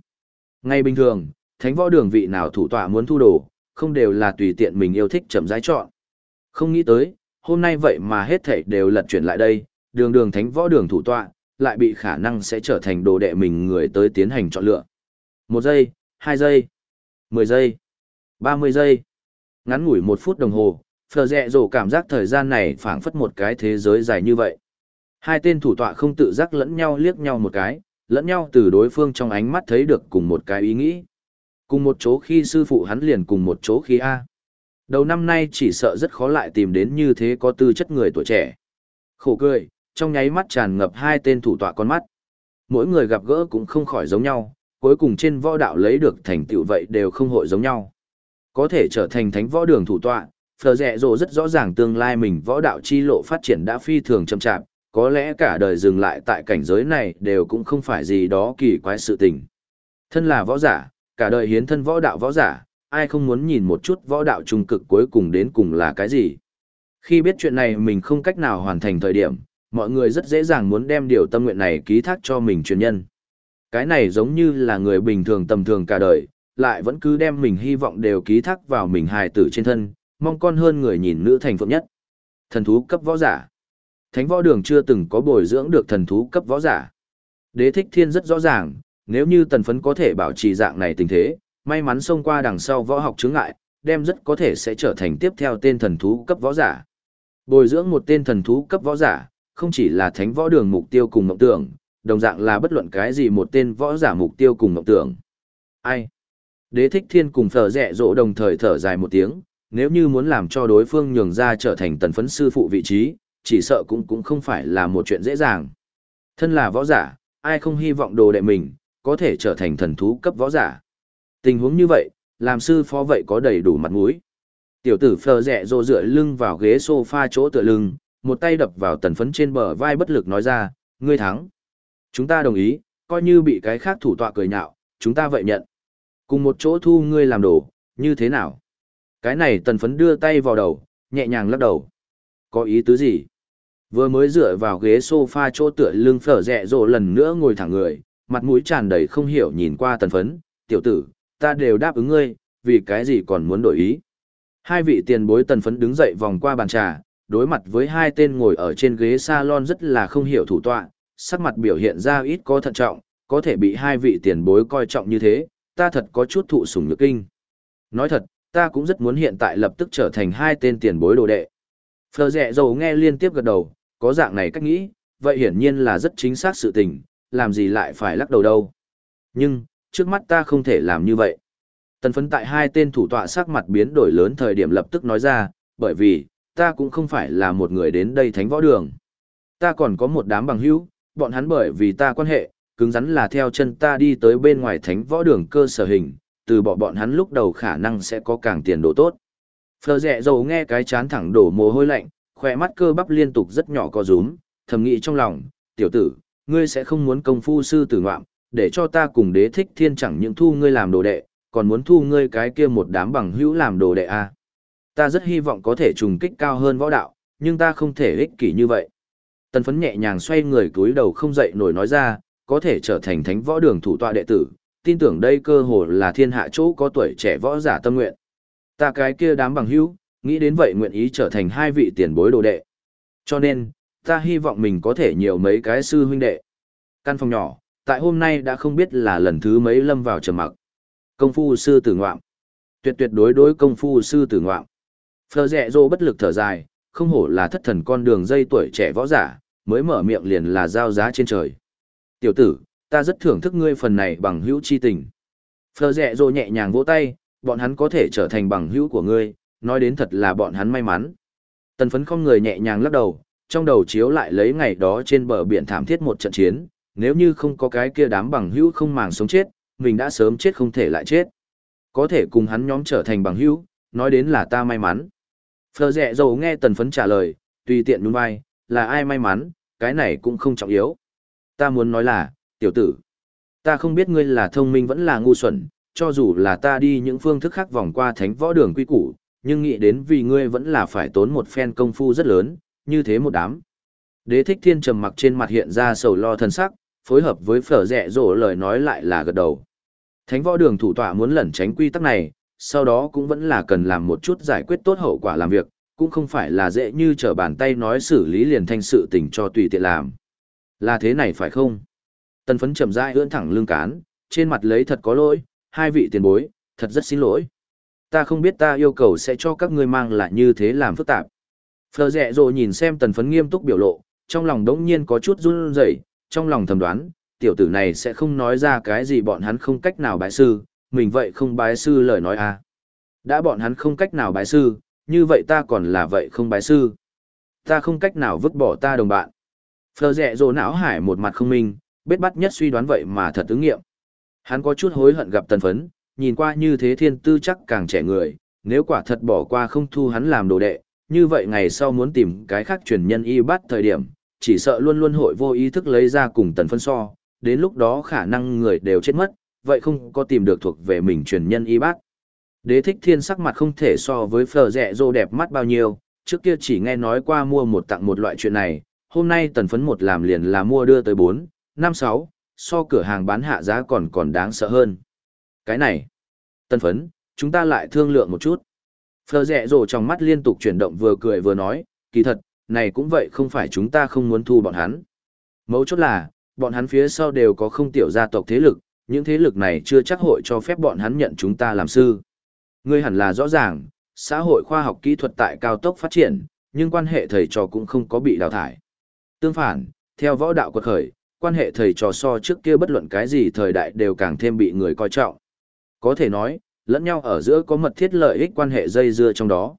Ngay bình thường, thánh võ đường vị nào thủ tọa muốn thu đồ, không đều là tùy tiện mình yêu thích chậm rãi chọn. Không nghĩ tới, hôm nay vậy mà hết thảy đều lật chuyển lại đây, đường đường thánh võ đường thủ tọa, lại bị khả năng sẽ trở thành đồ đệ mình người tới tiến hành chọn lựa. Một giây, hai giây, mười giây, ba mươi giây. Ngắn ngủi một phút đồng hồ, phờ rẽ rổ cảm giác thời gian này phảng phất một cái thế giới dài như vậy. Hai tên thủ tọa không tự giác lẫn nhau liếc nhau một cái, lẫn nhau từ đối phương trong ánh mắt thấy được cùng một cái ý nghĩ. Cùng một chỗ khi sư phụ hắn liền cùng một chỗ khi A. Đầu năm nay chỉ sợ rất khó lại tìm đến như thế có tư chất người tuổi trẻ. Khổ cười, trong nháy mắt tràn ngập hai tên thủ tọa con mắt. Mỗi người gặp gỡ cũng không khỏi giống nhau, cuối cùng trên võ đạo lấy được thành tựu vậy đều không hội giống nhau. Có thể trở thành thánh võ đường thủ tọa, Phờ Rẹ Rồ rất rõ ràng tương lai mình võ đạo chi lộ phát triển đã phi thường chậm chạp, có lẽ cả đời dừng lại tại cảnh giới này đều cũng không phải gì đó kỳ quái sự tình. Thân là võ giả, cả đời hiến thân võ đạo võ giả, ai không muốn nhìn một chút võ đạo trung cực cuối cùng đến cùng là cái gì. Khi biết chuyện này mình không cách nào hoàn thành thời điểm, mọi người rất dễ dàng muốn đem điều tâm nguyện này ký thác cho mình truyền nhân. Cái này giống như là người bình thường tầm thường cả đời, lại vẫn cứ đem mình hy vọng đều ký thác vào mình hài tử trên thân, mong con hơn người nhìn nữ thành phượng nhất. Thần thú cấp võ giả. Thánh võ đường chưa từng có bồi dưỡng được thần thú cấp võ giả. Đế thích thiên rất rõ ràng, nếu như tần phấn có thể bảo trì dạng này tình thế, may mắn xông qua đằng sau võ học chứng ngại, đem rất có thể sẽ trở thành tiếp theo tên thần thú cấp võ giả. Bồi dưỡng một tên thần thú cấp võ giả, không chỉ là thánh võ đường mục tiêu cùng mộng tưởng, đồng dạng là bất luận cái gì một tên võ giả mục tiêu cùng mộng tưởng. Ai? Đế thích thiên cùng thở rẹ rộ đồng thời thở dài một tiếng, nếu như muốn làm cho đối phương nhường ra trở thành tần phấn sư phụ vị trí, chỉ sợ cũng cũng không phải là một chuyện dễ dàng. Thân là võ giả, ai không hy vọng đồ đệ mình, có thể trở thành thần thú cấp võ giả. Tình huống như vậy, làm sư phó vậy có đầy đủ mặt mũi. Tiểu tử phờ rẹ rồ dựa lưng vào ghế sofa chỗ tựa lưng, một tay đập vào tần phấn trên bờ vai bất lực nói ra, ngươi thắng. Chúng ta đồng ý, coi như bị cái khác thủ tọa cười nhạo, chúng ta vậy nhận. Cùng một chỗ thu ngươi làm đồ, như thế nào? Cái này tần phấn đưa tay vào đầu, nhẹ nhàng lắc đầu. Có ý tứ gì? Vừa mới dựa vào ghế sofa chỗ tựa lưng phở rẹ rộ lần nữa ngồi thẳng người, mặt mũi tràn đầy không hiểu nhìn qua tần phấn, tiểu tử, ta đều đáp ứng ngươi, vì cái gì còn muốn đổi ý. Hai vị tiền bối tần phấn đứng dậy vòng qua bàn trà, đối mặt với hai tên ngồi ở trên ghế salon rất là không hiểu thủ tọa, sắc mặt biểu hiện ra ít có thận trọng, có thể bị hai vị tiền bối coi trọng như thế, ta thật có chút thụ sủng nhược kinh. Nói thật, ta cũng rất muốn hiện tại lập tức trở thành hai tên tiền bối đồ đệ. Phờ rẻ dầu nghe liên tiếp gật đầu, có dạng này cách nghĩ, vậy hiển nhiên là rất chính xác sự tình, làm gì lại phải lắc đầu đâu. Nhưng, trước mắt ta không thể làm như vậy. Tần phấn tại hai tên thủ tọa sắc mặt biến đổi lớn thời điểm lập tức nói ra, bởi vì, ta cũng không phải là một người đến đây thánh võ đường. Ta còn có một đám bằng hữu, bọn hắn bởi vì ta quan hệ, cứng rắn là theo chân ta đi tới bên ngoài thánh võ đường cơ sở hình, từ bỏ bọn hắn lúc đầu khả năng sẽ có càng tiền đồ tốt. Phờ rẹ dầu nghe cái chán thẳng đổ mồ hôi lạnh, khỏe mắt cơ bắp liên tục rất nhỏ co rúm, thầm nghĩ trong lòng, tiểu tử, ngươi sẽ không muốn công phu sư tử ngoạm, để cho ta cùng đế thích thiên chẳng những thu ngươi làm đồ đệ, còn muốn thu ngươi cái kia một đám bằng hữu làm đồ đệ à. Ta rất hy vọng có thể trùng kích cao hơn võ đạo, nhưng ta không thể ích kỷ như vậy. Tần phấn nhẹ nhàng xoay người cúi đầu không dậy nổi nói ra, có thể trở thành thánh võ đường thủ tọa đệ tử, tin tưởng đây cơ hồ là thiên hạ chỗ có tuổi trẻ võ giả tâm nguyện. Ta cái kia đám bằng hữu, nghĩ đến vậy nguyện ý trở thành hai vị tiền bối đồ đệ. Cho nên, ta hy vọng mình có thể nhiều mấy cái sư huynh đệ. Căn phòng nhỏ, tại hôm nay đã không biết là lần thứ mấy lâm vào trầm mặc. Công phu sư tử ngoạm. Tuyệt tuyệt đối đối công phu sư tử ngoạm. Phờ rẹ rô bất lực thở dài, không hổ là thất thần con đường dây tuổi trẻ võ giả, mới mở miệng liền là giao giá trên trời. Tiểu tử, ta rất thưởng thức ngươi phần này bằng hữu chi tình. Phờ rẹ rô nhẹ nhàng vỗ tay, bọn hắn có thể trở thành bằng hữu của ngươi, nói đến thật là bọn hắn may mắn. Tần phấn không người nhẹ nhàng lắc đầu, trong đầu chiếu lại lấy ngày đó trên bờ biển thảm thiết một trận chiến, nếu như không có cái kia đám bằng hữu không màng sống chết, mình đã sớm chết không thể lại chết. Có thể cùng hắn nhóm trở thành bằng hữu, nói đến là ta may mắn. Phờ rẹ dầu nghe tần phấn trả lời, tùy tiện đúng vai, là ai may mắn, cái này cũng không trọng yếu. Ta muốn nói là, tiểu tử, ta không biết ngươi là thông minh vẫn là ngu xuẩn, cho dù là ta đi những phương thức khác vòng qua thánh võ đường quy củ, nhưng nghĩ đến vì ngươi vẫn là phải tốn một phen công phu rất lớn, như thế một đám. Đế thích thiên trầm mặc trên mặt hiện ra sầu lo thân sắc, phối hợp với phở rẻ rổ lời nói lại là gật đầu. Thánh võ đường thủ tọa muốn lẩn tránh quy tắc này, sau đó cũng vẫn là cần làm một chút giải quyết tốt hậu quả làm việc, cũng không phải là dễ như trở bàn tay nói xử lý liền thanh sự tình cho tùy tiện làm. Là thế này phải không? Tần phấn chậm rãi ưỡn thẳng lưng cán, trên mặt lấy thật có lỗi, hai vị tiền bối, thật rất xin lỗi. Ta không biết ta yêu cầu sẽ cho các ngươi mang lại như thế làm phức tạp. Phờ rẹ rồi nhìn xem tần phấn nghiêm túc biểu lộ, trong lòng đống nhiên có chút run rẩy, trong lòng thầm đoán, tiểu tử này sẽ không nói ra cái gì bọn hắn không cách nào bái sư, mình vậy không bái sư lời nói à. Đã bọn hắn không cách nào bái sư, như vậy ta còn là vậy không bái sư. Ta không cách nào vứt bỏ ta đồng bạn. Phờ rẹ rồ não hải một mặt không minh, bết bắt nhất suy đoán vậy mà thật ứng nghiệm. Hắn có chút hối hận gặp tần phấn, nhìn qua như thế thiên tư chắc càng trẻ người, nếu quả thật bỏ qua không thu hắn làm đồ đệ, như vậy ngày sau muốn tìm cái khác truyền nhân y bắt thời điểm, chỉ sợ luôn luôn hội vô ý thức lấy ra cùng tần phân so, đến lúc đó khả năng người đều chết mất, vậy không có tìm được thuộc về mình truyền nhân y bác. Đế thích thiên sắc mặt không thể so với phờ rẻ rô đẹp mắt bao nhiêu, trước kia chỉ nghe nói qua mua một tặng một loại chuyện này, hôm nay tần phấn một làm liền là mua đưa tới bốn 5, 6, so cửa hàng bán hạ giá còn còn đáng sợ hơn. Cái này, tân phấn, chúng ta lại thương lượng một chút. Phờ rẽ rồ trong mắt liên tục chuyển động vừa cười vừa nói, kỳ thật, này cũng vậy không phải chúng ta không muốn thu bọn hắn. Mấu chốt là, bọn hắn phía sau đều có không tiểu gia tộc thế lực, những thế lực này chưa chắc hội cho phép bọn hắn nhận chúng ta làm sư. Ngươi hẳn là rõ ràng, xã hội khoa học kỹ thuật tại cao tốc phát triển, nhưng quan hệ thầy trò cũng không có bị đào thải. Tương phản, theo võ đạo quật khởi, quan hệ thầy trò so trước kia bất luận cái gì thời đại đều càng thêm bị người coi trọng. Có thể nói, lẫn nhau ở giữa có mật thiết lợi ích quan hệ dây dưa trong đó.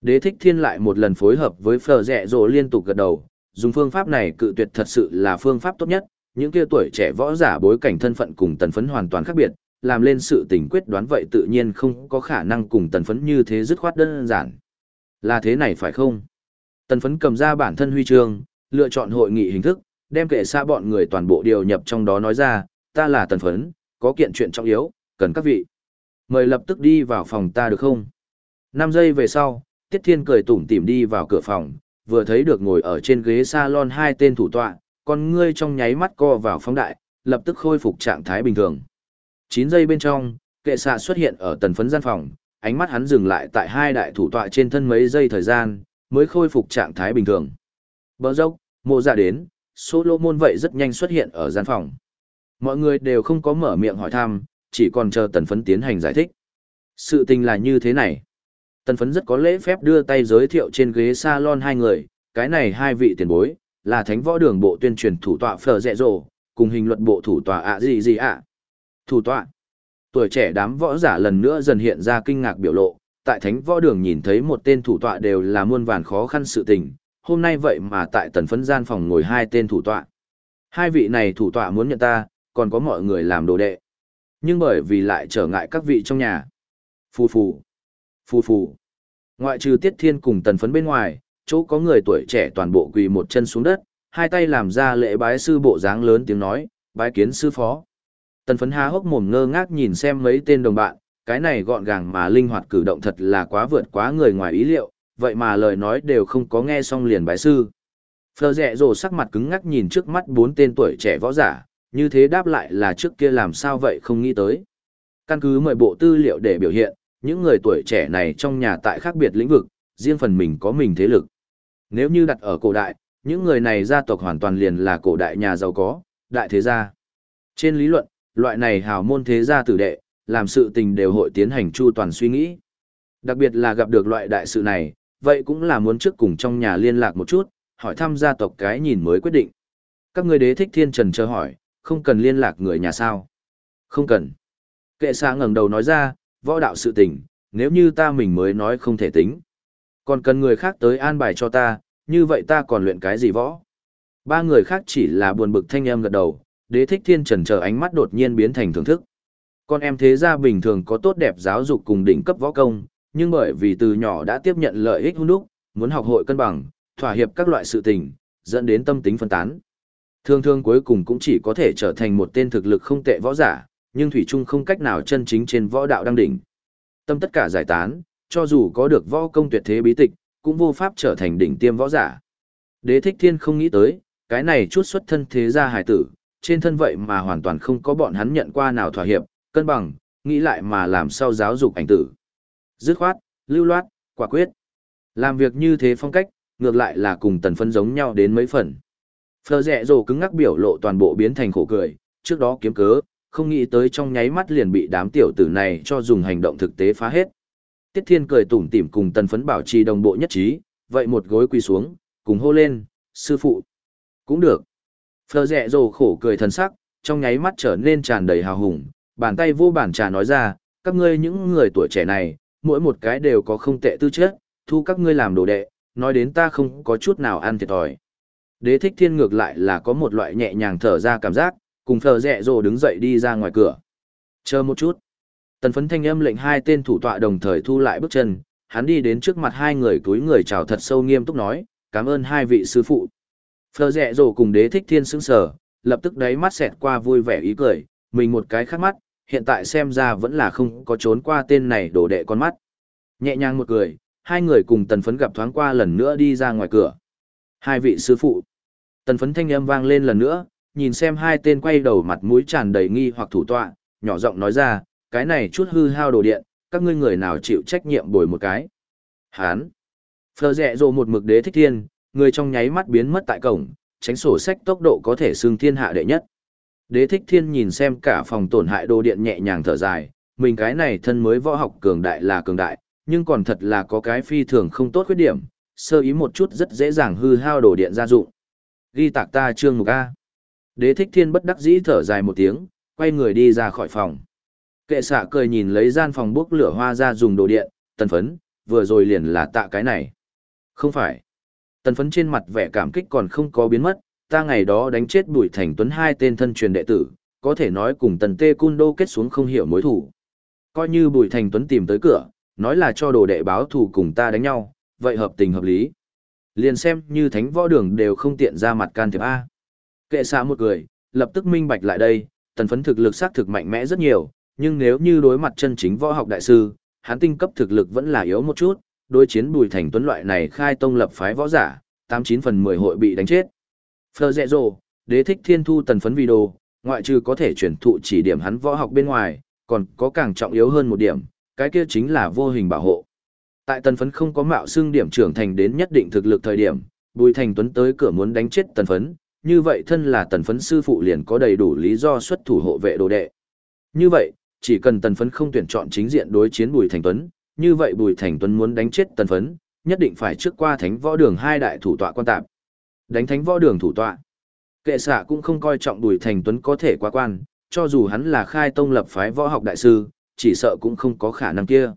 Đế thích thiên lại một lần phối hợp với phờ rẹ rồ liên tục gật đầu, dùng phương pháp này cự tuyệt thật sự là phương pháp tốt nhất, những kia tuổi trẻ võ giả bối cảnh thân phận cùng tần phấn hoàn toàn khác biệt, làm lên sự tình quyết đoán vậy tự nhiên không có khả năng cùng tần phấn như thế dứt khoát đơn giản. Là thế này phải không? Tần phấn cầm ra bản thân huy chương, lựa chọn hội nghị hình thức, đem kệ xa bọn người toàn bộ điều nhập trong đó nói ra, ta là tần phấn, có kiện chuyện trọng yếu, cần các vị. Mời lập tức đi vào phòng ta được không? 5 giây về sau, Tiết Thiên cười tủm tỉm đi vào cửa phòng, vừa thấy được ngồi ở trên ghế salon hai tên thủ tọa, con ngươi trong nháy mắt co vào phóng đại, lập tức khôi phục trạng thái bình thường. 9 giây bên trong, kệ xạ xuất hiện ở tần phấn gian phòng, ánh mắt hắn dừng lại tại hai đại thủ tọa trên thân mấy giây thời gian, mới khôi phục trạng thái bình thường. Bờ dốc, mộ dạ đến, Solomon vậy rất nhanh xuất hiện ở gian phòng. Mọi người đều không có mở miệng hỏi thăm, chỉ còn chờ tần phấn tiến hành giải thích. Sự tình là như thế này. Tần phấn rất có lễ phép đưa tay giới thiệu trên ghế salon hai người, cái này hai vị tiền bối, là thánh võ đường bộ tuyên truyền thủ tọa phở Dẹ rồ, cùng hình luật bộ thủ tọa ạ gì gì ạ. Thủ tọa. Tuổi trẻ đám võ giả lần nữa dần hiện ra kinh ngạc biểu lộ, tại thánh võ đường nhìn thấy một tên thủ tọa đều là muôn vàn khó khăn sự tình, hôm nay vậy mà tại tần phấn gian phòng ngồi hai tên thủ tọa. Hai vị này thủ tọa muốn nhận ta, còn có mọi người làm đồ đệ. Nhưng bởi vì lại trở ngại các vị trong nhà. Phù phù. Phù phù. Ngoại trừ tiết thiên cùng tần phấn bên ngoài, chỗ có người tuổi trẻ toàn bộ quỳ một chân xuống đất, hai tay làm ra lễ bái sư bộ dáng lớn tiếng nói, bái kiến sư phó. Tần phấn há hốc mồm ngơ ngác nhìn xem mấy tên đồng bạn, cái này gọn gàng mà linh hoạt cử động thật là quá vượt quá người ngoài ý liệu, vậy mà lời nói đều không có nghe xong liền bái sư. Phờ rẹ rồ sắc mặt cứng ngắc nhìn trước mắt bốn tên tuổi trẻ võ giả, như thế đáp lại là trước kia làm sao vậy không nghĩ tới. Căn cứ mời bộ tư liệu để biểu hiện, những người tuổi trẻ này trong nhà tại khác biệt lĩnh vực, riêng phần mình có mình thế lực. Nếu như đặt ở cổ đại, những người này gia tộc hoàn toàn liền là cổ đại nhà giàu có, đại thế gia. Trên lý luận, loại này hào môn thế gia tử đệ, làm sự tình đều hội tiến hành chu toàn suy nghĩ. Đặc biệt là gặp được loại đại sự này, vậy cũng là muốn trước cùng trong nhà liên lạc một chút, hỏi thăm gia tộc cái nhìn mới quyết định. Các người đế thích thiên trần chờ hỏi, không cần liên lạc người nhà sao? Không cần. Kệ xa ngẩng đầu nói ra, võ đạo sự tình, nếu như ta mình mới nói không thể tính. Còn cần người khác tới an bài cho ta, như vậy ta còn luyện cái gì võ? Ba người khác chỉ là buồn bực thanh em gật đầu, đế thích thiên trần chờ ánh mắt đột nhiên biến thành thưởng thức. Con em thế gia bình thường có tốt đẹp giáo dục cùng đỉnh cấp võ công, nhưng bởi vì từ nhỏ đã tiếp nhận lợi ích hung đúc, muốn học hội cân bằng, thỏa hiệp các loại sự tình, dẫn đến tâm tính phân tán. Thường thường cuối cùng cũng chỉ có thể trở thành một tên thực lực không tệ võ giả, nhưng Thủy Trung không cách nào chân chính trên võ đạo đăng đỉnh. Tâm tất cả giải tán, cho dù có được võ công tuyệt thế bí tịch, cũng vô pháp trở thành đỉnh tiêm võ giả. Đế thích thiên không nghĩ tới, cái này chút xuất thân thế gia hải tử, trên thân vậy mà hoàn toàn không có bọn hắn nhận qua nào thỏa hiệp, cân bằng, nghĩ lại mà làm sao giáo dục ảnh tử. Dứt khoát, lưu loát, quả quyết. Làm việc như thế phong cách, ngược lại là cùng tần phân giống nhau đến mấy phần. Phờ rẽ rồ cứng ngắc biểu lộ toàn bộ biến thành khổ cười, trước đó kiếm cớ, không nghĩ tới trong nháy mắt liền bị đám tiểu tử này cho dùng hành động thực tế phá hết. Tiết Thiên cười tủm tỉm cùng tần phấn bảo trì đồng bộ nhất trí, vậy một gối quỳ xuống, cùng hô lên, sư phụ. Cũng được. Phờ rẽ rồ khổ cười thần sắc, trong nháy mắt trở nên tràn đầy hào hùng, bàn tay vô bản trà nói ra, các ngươi những người tuổi trẻ này, mỗi một cái đều có không tệ tư chất, thu các ngươi làm đồ đệ, nói đến ta không có chút nào ăn thiệt thòi. Đế thích thiên ngược lại là có một loại nhẹ nhàng thở ra cảm giác, cùng phờ rẹ rồ đứng dậy đi ra ngoài cửa. Chờ một chút. Tần phấn thanh âm lệnh hai tên thủ tọa đồng thời thu lại bước chân, hắn đi đến trước mặt hai người túi người chào thật sâu nghiêm túc nói, cảm ơn hai vị sư phụ. Phờ rẹ rồ cùng đế thích thiên sững sở, lập tức đáy mắt xẹt qua vui vẻ ý cười, mình một cái khát mắt, hiện tại xem ra vẫn là không có trốn qua tên này đổ đệ con mắt. Nhẹ nhàng một cười, hai người cùng tần phấn gặp thoáng qua lần nữa đi ra ngoài cửa. Hai vị sư phụ. Tần phấn thanh âm vang lên lần nữa, nhìn xem hai tên quay đầu mặt mũi tràn đầy nghi hoặc thủ tọa, nhỏ giọng nói ra, cái này chút hư hao đồ điện, các ngươi người nào chịu trách nhiệm bồi một cái. Hán. Phờ rẹ rồ một mực đế thích thiên, người trong nháy mắt biến mất tại cổng, tránh sổ sách tốc độ có thể xương thiên hạ đệ nhất. Đế thích thiên nhìn xem cả phòng tổn hại đồ điện nhẹ nhàng thở dài, mình cái này thân mới võ học cường đại là cường đại, nhưng còn thật là có cái phi thường không tốt khuyết điểm, sơ ý một chút rất dễ dàng hư hao đồ điện gia dụng. Ghi tạc ta trương mục A. Đế thích thiên bất đắc dĩ thở dài một tiếng, quay người đi ra khỏi phòng. Kệ xạ cười nhìn lấy gian phòng bốc lửa hoa ra dùng đồ điện, tần phấn, vừa rồi liền là tạ cái này. Không phải. Tần phấn trên mặt vẻ cảm kích còn không có biến mất, ta ngày đó đánh chết Bùi Thành Tuấn hai tên thân truyền đệ tử, có thể nói cùng tần tê cun đô kết xuống không hiểu mối thủ. Coi như Bùi Thành Tuấn tìm tới cửa, nói là cho đồ đệ báo thù cùng ta đánh nhau, vậy hợp tình hợp lý. Liền xem như thánh võ đường đều không tiện ra mặt can thiệp A. Kệ xạ một người, lập tức minh bạch lại đây, tần phấn thực lực xác thực mạnh mẽ rất nhiều, nhưng nếu như đối mặt chân chính võ học đại sư, hắn tinh cấp thực lực vẫn là yếu một chút, đối chiến bùi thành tuấn loại này khai tông lập phái võ giả, 89 phần 10 hội bị đánh chết. Phờ dẹ rồ, đế thích thiên thu tần phấn video, ngoại trừ có thể chuyển thụ chỉ điểm hắn võ học bên ngoài, còn có càng trọng yếu hơn một điểm, cái kia chính là vô hình bảo hộ. Tại tần phấn không có mạo xưng điểm trưởng thành đến nhất định thực lực thời điểm, bùi thành tuấn tới cửa muốn đánh chết tần phấn, như vậy thân là tần phấn sư phụ liền có đầy đủ lý do xuất thủ hộ vệ đồ đệ. Như vậy, chỉ cần tần phấn không tuyển chọn chính diện đối chiến bùi thành tuấn, như vậy bùi thành tuấn muốn đánh chết tần phấn, nhất định phải trước qua thánh võ đường hai đại thủ tọa quan tạp. Đánh thánh võ đường thủ tọa. Kệ xạ cũng không coi trọng bùi thành tuấn có thể qua quan, cho dù hắn là khai tông lập phái võ học đại sư, chỉ sợ cũng không có khả năng kia.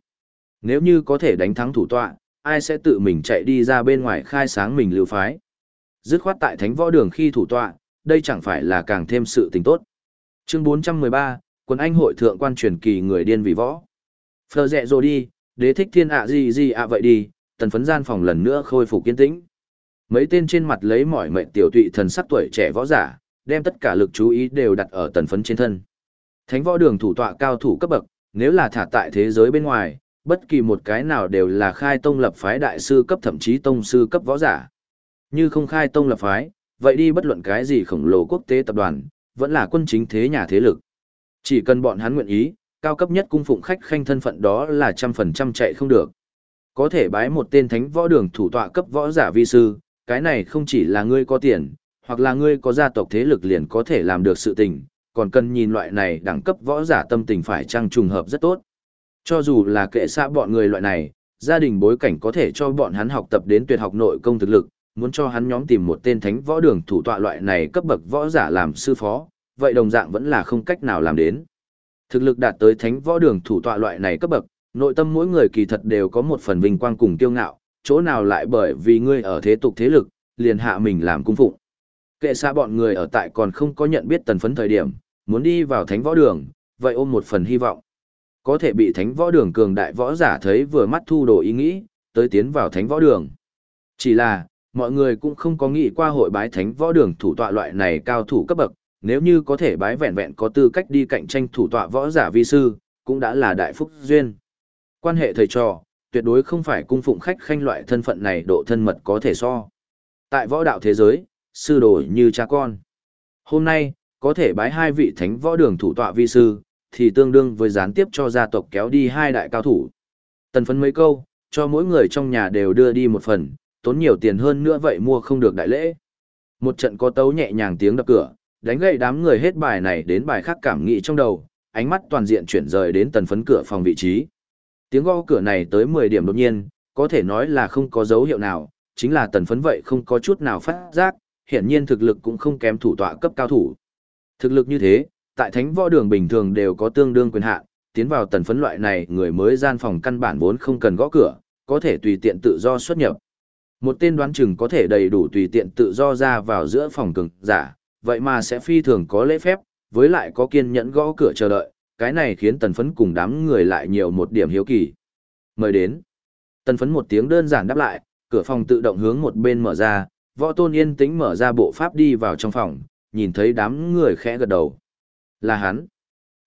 Nếu như có thể đánh thắng thủ tọa, ai sẽ tự mình chạy đi ra bên ngoài khai sáng mình lưu phái. Dứt khoát tại thánh võ đường khi thủ tọa, đây chẳng phải là càng thêm sự tình tốt. Chương 413, quân anh hội thượng quan truyền kỳ người điên vì võ. Phờ rẹ rồi đi, đế thích thiên ạ gì gì ạ vậy đi, tần phấn gian phòng lần nữa khôi phục kiên tĩnh. Mấy tên trên mặt lấy mỏi mệnh tiểu tụy thần sắc tuổi trẻ võ giả, đem tất cả lực chú ý đều đặt ở tần phấn trên thân. Thánh võ đường thủ tọa cao thủ cấp bậc, nếu là thả tại thế giới bên ngoài, bất kỳ một cái nào đều là khai tông lập phái đại sư cấp thậm chí tông sư cấp võ giả. Như không khai tông lập phái, vậy đi bất luận cái gì khổng lồ quốc tế tập đoàn, vẫn là quân chính thế nhà thế lực. Chỉ cần bọn hắn nguyện ý, cao cấp nhất cung phụng khách khanh thân phận đó là trăm phần trăm chạy không được. Có thể bái một tên thánh võ đường thủ tọa cấp võ giả vi sư, cái này không chỉ là ngươi có tiền, hoặc là ngươi có gia tộc thế lực liền có thể làm được sự tình, còn cần nhìn loại này đẳng cấp võ giả tâm tình phải trăng trùng hợp rất tốt. Cho dù là kệ xã bọn người loại này, gia đình bối cảnh có thể cho bọn hắn học tập đến tuyệt học nội công thực lực, muốn cho hắn nhóm tìm một tên thánh võ đường thủ tọa loại này cấp bậc võ giả làm sư phó, vậy đồng dạng vẫn là không cách nào làm đến. Thực lực đạt tới thánh võ đường thủ tọa loại này cấp bậc, nội tâm mỗi người kỳ thật đều có một phần vinh quang cùng kiêu ngạo, chỗ nào lại bởi vì ngươi ở thế tục thế lực, liền hạ mình làm cung phụng. Kệ xa bọn người ở tại còn không có nhận biết tần phấn thời điểm, muốn đi vào thánh võ đường, vậy ôm một phần hy vọng. Có thể bị thánh võ đường cường đại võ giả thấy vừa mắt thu đồ ý nghĩ, tới tiến vào thánh võ đường. Chỉ là, mọi người cũng không có nghĩ qua hội bái thánh võ đường thủ tọa loại này cao thủ cấp bậc, nếu như có thể bái vẹn vẹn có tư cách đi cạnh tranh thủ tọa võ giả vi sư, cũng đã là đại phúc duyên. Quan hệ thầy trò, tuyệt đối không phải cung phụng khách khanh loại thân phận này độ thân mật có thể so. Tại võ đạo thế giới, sư đồ như cha con. Hôm nay, có thể bái hai vị thánh võ đường thủ tọa vi sư, thì tương đương với gián tiếp cho gia tộc kéo đi hai đại cao thủ. Tần phấn mấy câu, cho mỗi người trong nhà đều đưa đi một phần, tốn nhiều tiền hơn nữa vậy mua không được đại lễ. Một trận có tấu nhẹ nhàng tiếng đập cửa, đánh gậy đám người hết bài này đến bài khác cảm nghĩ trong đầu, ánh mắt toàn diện chuyển rời đến tần phấn cửa phòng vị trí. Tiếng gõ cửa này tới 10 điểm đột nhiên, có thể nói là không có dấu hiệu nào, chính là tần phấn vậy không có chút nào phát giác, hiện nhiên thực lực cũng không kém thủ tọa cấp cao thủ. Thực lực như thế, tại thánh võ đường bình thường đều có tương đương quyền hạn, tiến vào tần phấn loại này người mới gian phòng căn bản vốn không cần gõ cửa, có thể tùy tiện tự do xuất nhập. Một tên đoán chừng có thể đầy đủ tùy tiện tự do ra vào giữa phòng cường giả, vậy mà sẽ phi thường có lễ phép, với lại có kiên nhẫn gõ cửa chờ đợi, cái này khiến tần phấn cùng đám người lại nhiều một điểm hiếu kỳ. Mời đến. Tần phấn một tiếng đơn giản đáp lại, cửa phòng tự động hướng một bên mở ra, võ tôn yên tĩnh mở ra bộ pháp đi vào trong phòng, nhìn thấy đám người khẽ gật đầu. Là hắn.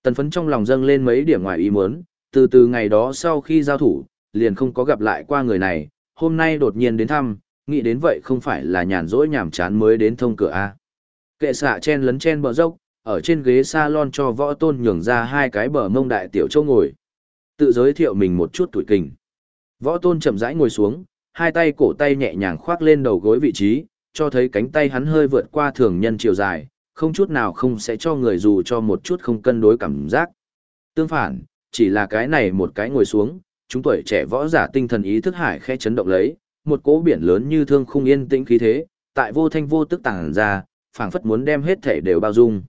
Tần phấn trong lòng dâng lên mấy điểm ngoài ý muốn, từ từ ngày đó sau khi giao thủ, liền không có gặp lại qua người này, hôm nay đột nhiên đến thăm, nghĩ đến vậy không phải là nhàn rỗi nhảm chán mới đến thông cửa A. Kệ xạ chen lấn chen bờ dốc, ở trên ghế salon cho võ tôn nhường ra hai cái bờ mông đại tiểu châu ngồi. Tự giới thiệu mình một chút tuổi kình. Võ tôn chậm rãi ngồi xuống, hai tay cổ tay nhẹ nhàng khoác lên đầu gối vị trí, cho thấy cánh tay hắn hơi vượt qua thường nhân chiều dài, không chút nào không sẽ cho người dù cho một chút không cân đối cảm giác. Tương phản, chỉ là cái này một cái ngồi xuống, chúng tuổi trẻ võ giả tinh thần ý thức hải khẽ chấn động lấy, một cỗ biển lớn như thương khung yên tĩnh khí thế, tại vô thanh vô tức tàng ra, phảng phất muốn đem hết thể đều bao dung.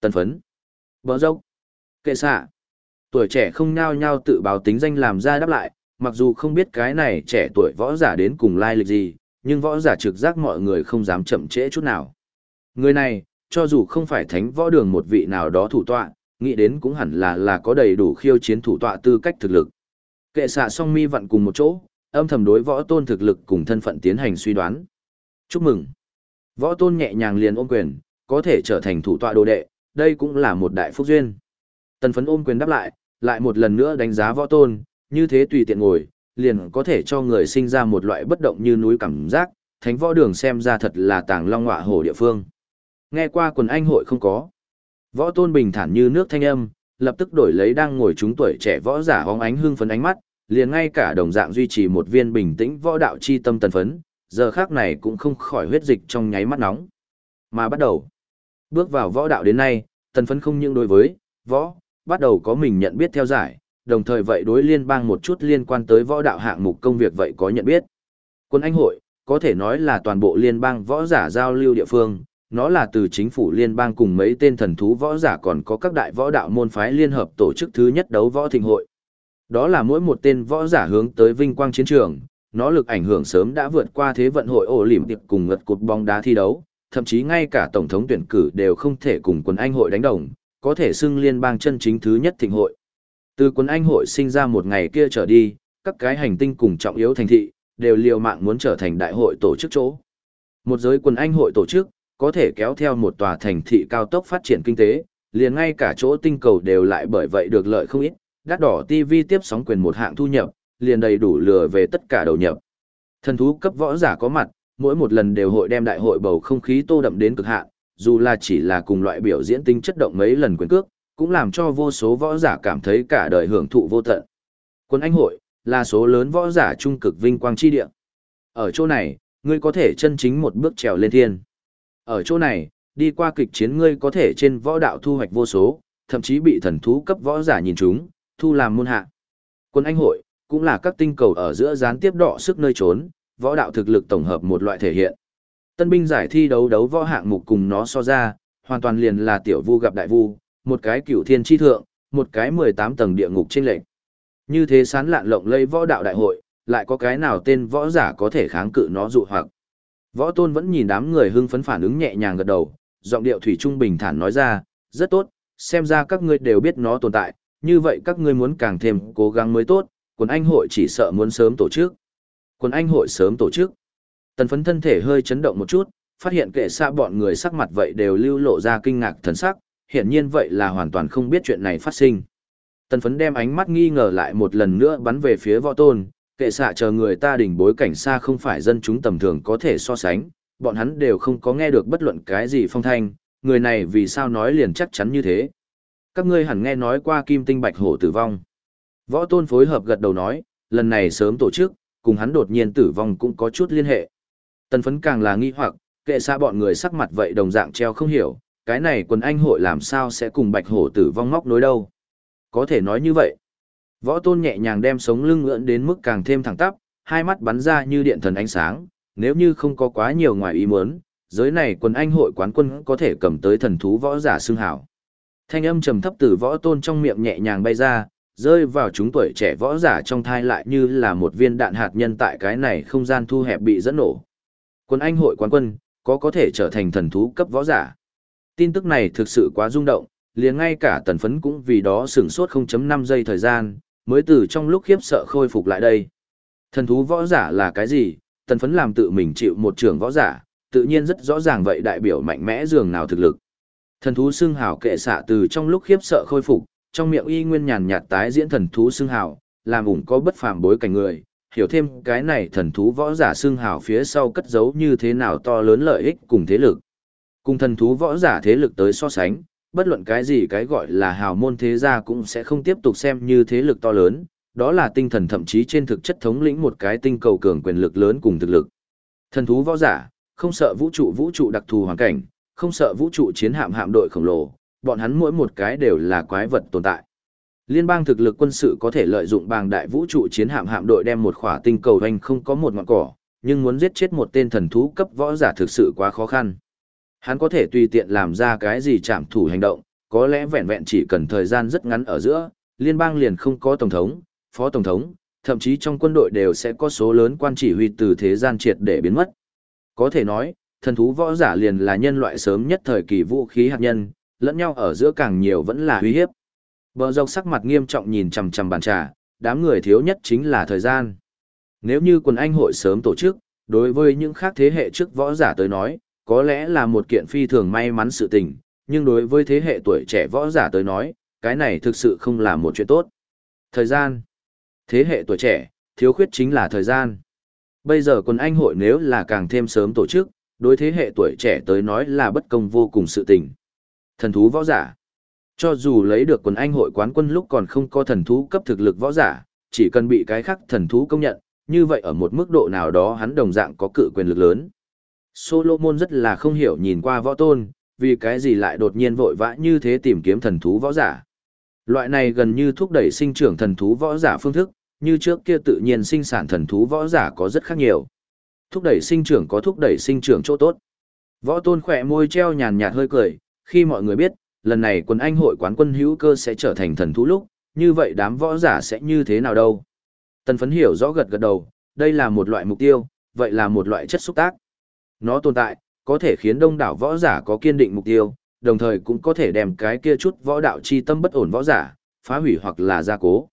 Tần phấn, Bờ dốc, kệ xạ. Tuổi trẻ không nhao nhao tự báo tính danh làm ra đáp lại, mặc dù không biết cái này trẻ tuổi võ giả đến cùng lai lịch gì, nhưng võ giả trực giác mọi người không dám chậm trễ chút nào. Người này, cho dù không phải thánh võ đường một vị nào đó thủ tọa, nghĩ đến cũng hẳn là là có đầy đủ khiêu chiến thủ tọa tư cách thực lực. Kệ xạ song mi vặn cùng một chỗ, âm thầm đối võ tôn thực lực cùng thân phận tiến hành suy đoán. Chúc mừng. Võ tôn nhẹ nhàng liền ôm quyền, có thể trở thành thủ tọa đồ đệ, đây cũng là một đại phúc duyên. Tần phấn ôm quyền đáp lại, lại một lần nữa đánh giá võ tôn, như thế tùy tiện ngồi, liền có thể cho người sinh ra một loại bất động như núi cảm giác, thánh võ đường xem ra thật là tàng long ngọa hổ địa phương. Nghe qua quần anh hội không có. Võ tôn bình thản như nước thanh âm, lập tức đổi lấy đang ngồi chúng tuổi trẻ võ giả hóng ánh hương phấn ánh mắt, liền ngay cả đồng dạng duy trì một viên bình tĩnh võ đạo chi tâm tần phấn, giờ khác này cũng không khỏi huyết dịch trong nháy mắt nóng. Mà bắt đầu, bước vào võ đạo đến nay, tần phấn không những đối với, võ, bắt đầu có mình nhận biết theo giải, đồng thời vậy đối liên bang một chút liên quan tới võ đạo hạng mục công việc vậy có nhận biết. Quân Anh hội, có thể nói là toàn bộ liên bang võ giả giao lưu địa phương, nó là từ chính phủ liên bang cùng mấy tên thần thú võ giả còn có các đại võ đạo môn phái liên hợp tổ chức thứ nhất đấu võ thịnh hội. Đó là mỗi một tên võ giả hướng tới vinh quang chiến trường, nó lực ảnh hưởng sớm đã vượt qua thế vận hội ổ lỉm tiệp cùng ngật cột bóng đá thi đấu, thậm chí ngay cả tổng thống tuyển cử đều không thể cùng quân Anh hội đánh đồng, có thể xưng liên bang chân chính thứ nhất thịnh hội. Từ quân Anh hội sinh ra một ngày kia trở đi, các cái hành tinh cùng trọng yếu thành thị, đều liều mạng muốn trở thành đại hội tổ chức chỗ. Một giới quân Anh hội tổ chức, có thể kéo theo một tòa thành thị cao tốc phát triển kinh tế, liền ngay cả chỗ tinh cầu đều lại bởi vậy được lợi không ít, đắt đỏ TV tiếp sóng quyền một hạng thu nhập, liền đầy đủ lừa về tất cả đầu nhập. Thần thú cấp võ giả có mặt, mỗi một lần đều hội đem đại hội bầu không khí tô đậm đến cực hạn, dù là chỉ là cùng loại biểu diễn tinh chất động mấy lần quyền cước, cũng làm cho vô số võ giả cảm thấy cả đời hưởng thụ vô tận. Quân Anh hội là số lớn võ giả trung cực vinh quang chi địa. Ở chỗ này, ngươi có thể chân chính một bước trèo lên thiên. Ở chỗ này, đi qua kịch chiến ngươi có thể trên võ đạo thu hoạch vô số, thậm chí bị thần thú cấp võ giả nhìn chúng, thu làm môn hạ. Quân Anh hội cũng là các tinh cầu ở giữa gián tiếp đọ sức nơi trốn, võ đạo thực lực tổng hợp một loại thể hiện. Tân binh giải thi đấu đấu võ hạng mục cùng nó so ra, hoàn toàn liền là tiểu vu gặp đại vu, một cái cửu thiên chi thượng, một cái 18 tầng địa ngục trên lệnh. Như thế sán lạn lộng lây võ đạo đại hội, lại có cái nào tên võ giả có thể kháng cự nó dụ hoặc. Võ tôn vẫn nhìn đám người hưng phấn phản ứng nhẹ nhàng gật đầu, giọng điệu thủy trung bình thản nói ra, rất tốt, xem ra các ngươi đều biết nó tồn tại, như vậy các ngươi muốn càng thêm cố gắng mới tốt, quần anh hội chỉ sợ muốn sớm tổ chức. Quần anh hội sớm tổ chức. Tần phấn thân thể hơi chấn động một chút, phát hiện kệ xa bọn người sắc mặt vậy đều lưu lộ ra kinh ngạc thần sắc, hiển nhiên vậy là hoàn toàn không biết chuyện này phát sinh. Tần phấn đem ánh mắt nghi ngờ lại một lần nữa bắn về phía võ tôn, kệ xạ chờ người ta đỉnh bối cảnh xa không phải dân chúng tầm thường có thể so sánh, bọn hắn đều không có nghe được bất luận cái gì phong thanh, người này vì sao nói liền chắc chắn như thế. Các ngươi hẳn nghe nói qua kim tinh bạch hổ tử vong. Võ tôn phối hợp gật đầu nói, lần này sớm tổ chức, cùng hắn đột nhiên tử vong cũng có chút liên hệ. Tần phấn càng là nghi hoặc, kệ xa bọn người sắc mặt vậy đồng dạng treo không hiểu, cái này quần anh hội làm sao sẽ cùng bạch hổ tử vong móc nối đâu. Có thể nói như vậy. Võ tôn nhẹ nhàng đem sống lưng ngưỡn đến mức càng thêm thẳng tắp, hai mắt bắn ra như điện thần ánh sáng, nếu như không có quá nhiều ngoài ý muốn, giới này quần anh hội quán quân có thể cầm tới thần thú võ giả xương hảo. Thanh âm trầm thấp từ võ tôn trong miệng nhẹ nhàng bay ra, rơi vào chúng tuổi trẻ võ giả trong thai lại như là một viên đạn hạt nhân tại cái này không gian thu hẹp bị dẫn nổ. Quân anh hội quán quân, có có thể trở thành thần thú cấp võ giả. Tin tức này thực sự quá rung động, liền ngay cả tần phấn cũng vì đó sửng sốt 0.5 giây thời gian, mới từ trong lúc khiếp sợ khôi phục lại đây. Thần thú võ giả là cái gì? Tần phấn làm tự mình chịu một trường võ giả, tự nhiên rất rõ ràng vậy đại biểu mạnh mẽ dường nào thực lực. Thần thú xưng hào kệ xạ từ trong lúc khiếp sợ khôi phục, trong miệng y nguyên nhàn nhạt tái diễn thần thú xương hào, làm ủng có bất phàm bối cảnh người, hiểu thêm cái này thần thú võ giả xương hào phía sau cất giấu như thế nào to lớn lợi ích cùng thế lực. Cùng thần thú võ giả thế lực tới so sánh, bất luận cái gì cái gọi là hào môn thế gia cũng sẽ không tiếp tục xem như thế lực to lớn, đó là tinh thần thậm chí trên thực chất thống lĩnh một cái tinh cầu cường quyền lực lớn cùng thực lực. Thần thú võ giả, không sợ vũ trụ vũ trụ đặc thù hoàn cảnh, không sợ vũ trụ chiến hạm hạm đội khổng lồ, bọn hắn mỗi một cái đều là quái vật tồn tại. Liên bang thực lực quân sự có thể lợi dụng bàng đại vũ trụ chiến hạm hạm đội đem một khỏa tinh cầu hoành không có một ngọn cỏ, nhưng muốn giết chết một tên thần thú cấp võ giả thực sự quá khó khăn. Hắn có thể tùy tiện làm ra cái gì chạm thủ hành động, có lẽ vẹn vẹn chỉ cần thời gian rất ngắn ở giữa, liên bang liền không có tổng thống, phó tổng thống, thậm chí trong quân đội đều sẽ có số lớn quan chỉ huy từ thế gian triệt để biến mất. Có thể nói, thần thú võ giả liền là nhân loại sớm nhất thời kỳ vũ khí hạt nhân, lẫn nhau ở giữa càng nhiều vẫn là uy hiếp. Bờ dọc sắc mặt nghiêm trọng nhìn chằm chằm bàn trà, đám người thiếu nhất chính là thời gian. Nếu như quần anh hội sớm tổ chức, đối với những khác thế hệ trước võ giả tới nói, có lẽ là một kiện phi thường may mắn sự tình, nhưng đối với thế hệ tuổi trẻ võ giả tới nói, cái này thực sự không là một chuyện tốt. Thời gian. Thế hệ tuổi trẻ, thiếu khuyết chính là thời gian. Bây giờ quần anh hội nếu là càng thêm sớm tổ chức, đối thế hệ tuổi trẻ tới nói là bất công vô cùng sự tình. Thần thú võ giả. Cho dù lấy được quần anh hội quán quân lúc còn không có thần thú cấp thực lực võ giả, chỉ cần bị cái khác thần thú công nhận, như vậy ở một mức độ nào đó hắn đồng dạng có cự quyền lực lớn. Solomon rất là không hiểu nhìn qua võ tôn, vì cái gì lại đột nhiên vội vã như thế tìm kiếm thần thú võ giả. Loại này gần như thúc đẩy sinh trưởng thần thú võ giả phương thức, như trước kia tự nhiên sinh sản thần thú võ giả có rất khác nhiều. Thúc đẩy sinh trưởng có thúc đẩy sinh trưởng chỗ tốt. Võ tôn khỏe môi treo nhàn nhạt hơi cười, khi mọi người biết, lần này quân anh hội quán quân hữu cơ sẽ trở thành thần thú lúc, như vậy đám võ giả sẽ như thế nào đâu. Tần phấn hiểu rõ gật gật đầu, đây là một loại mục tiêu, vậy là một loại chất xúc tác. Nó tồn tại, có thể khiến đông đảo võ giả có kiên định mục tiêu, đồng thời cũng có thể đem cái kia chút võ đạo chi tâm bất ổn võ giả, phá hủy hoặc là gia cố.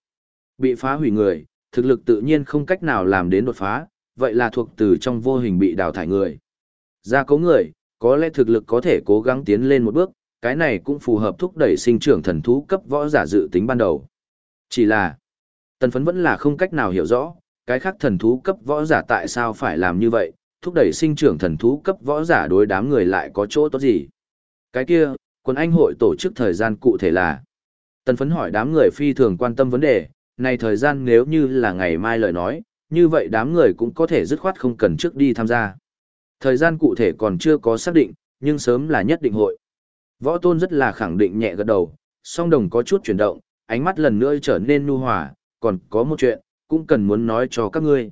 Bị phá hủy người, thực lực tự nhiên không cách nào làm đến đột phá, vậy là thuộc từ trong vô hình bị đào thải người. Gia cố người, có lẽ thực lực có thể cố gắng tiến lên một bước, cái này cũng phù hợp thúc đẩy sinh trưởng thần thú cấp võ giả dự tính ban đầu. Chỉ là, tần phấn vẫn là không cách nào hiểu rõ, cái khác thần thú cấp võ giả tại sao phải làm như vậy, thúc đẩy sinh trưởng thần thú cấp võ giả đối đám người lại có chỗ tốt gì. Cái kia, quân anh hội tổ chức thời gian cụ thể là. Tần phấn hỏi đám người phi thường quan tâm vấn đề, này thời gian nếu như là ngày mai lời nói, như vậy đám người cũng có thể dứt khoát không cần trước đi tham gia. Thời gian cụ thể còn chưa có xác định, nhưng sớm là nhất định hội. Võ tôn rất là khẳng định nhẹ gật đầu, song đồng có chút chuyển động, ánh mắt lần nữa trở nên nu hòa, còn có một chuyện, cũng cần muốn nói cho các ngươi.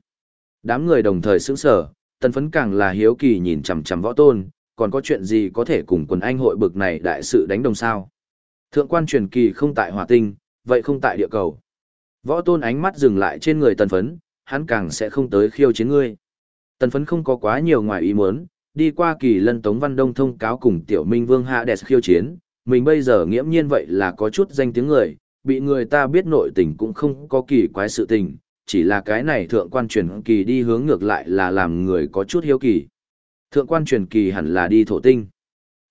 Đám người đồng thời sững sở, tần phấn càng là hiếu kỳ nhìn chằm chằm võ tôn, còn có chuyện gì có thể cùng quần anh hội bực này đại sự đánh đồng sao. Thượng quan truyền kỳ không tại hỏa tinh, vậy không tại địa cầu. Võ tôn ánh mắt dừng lại trên người tần phấn, hắn càng sẽ không tới khiêu chiến ngươi. Tần phấn không có quá nhiều ngoài ý muốn, đi qua kỳ lân Tống Văn Đông thông cáo cùng tiểu minh vương hạ đẹp khiêu chiến, mình bây giờ nghiễm nhiên vậy là có chút danh tiếng người, bị người ta biết nội tình cũng không có kỳ quái sự tình, chỉ là cái này thượng quan truyền kỳ đi hướng ngược lại là làm người có chút hiếu kỳ. Thượng quan truyền kỳ hẳn là đi thổ tinh.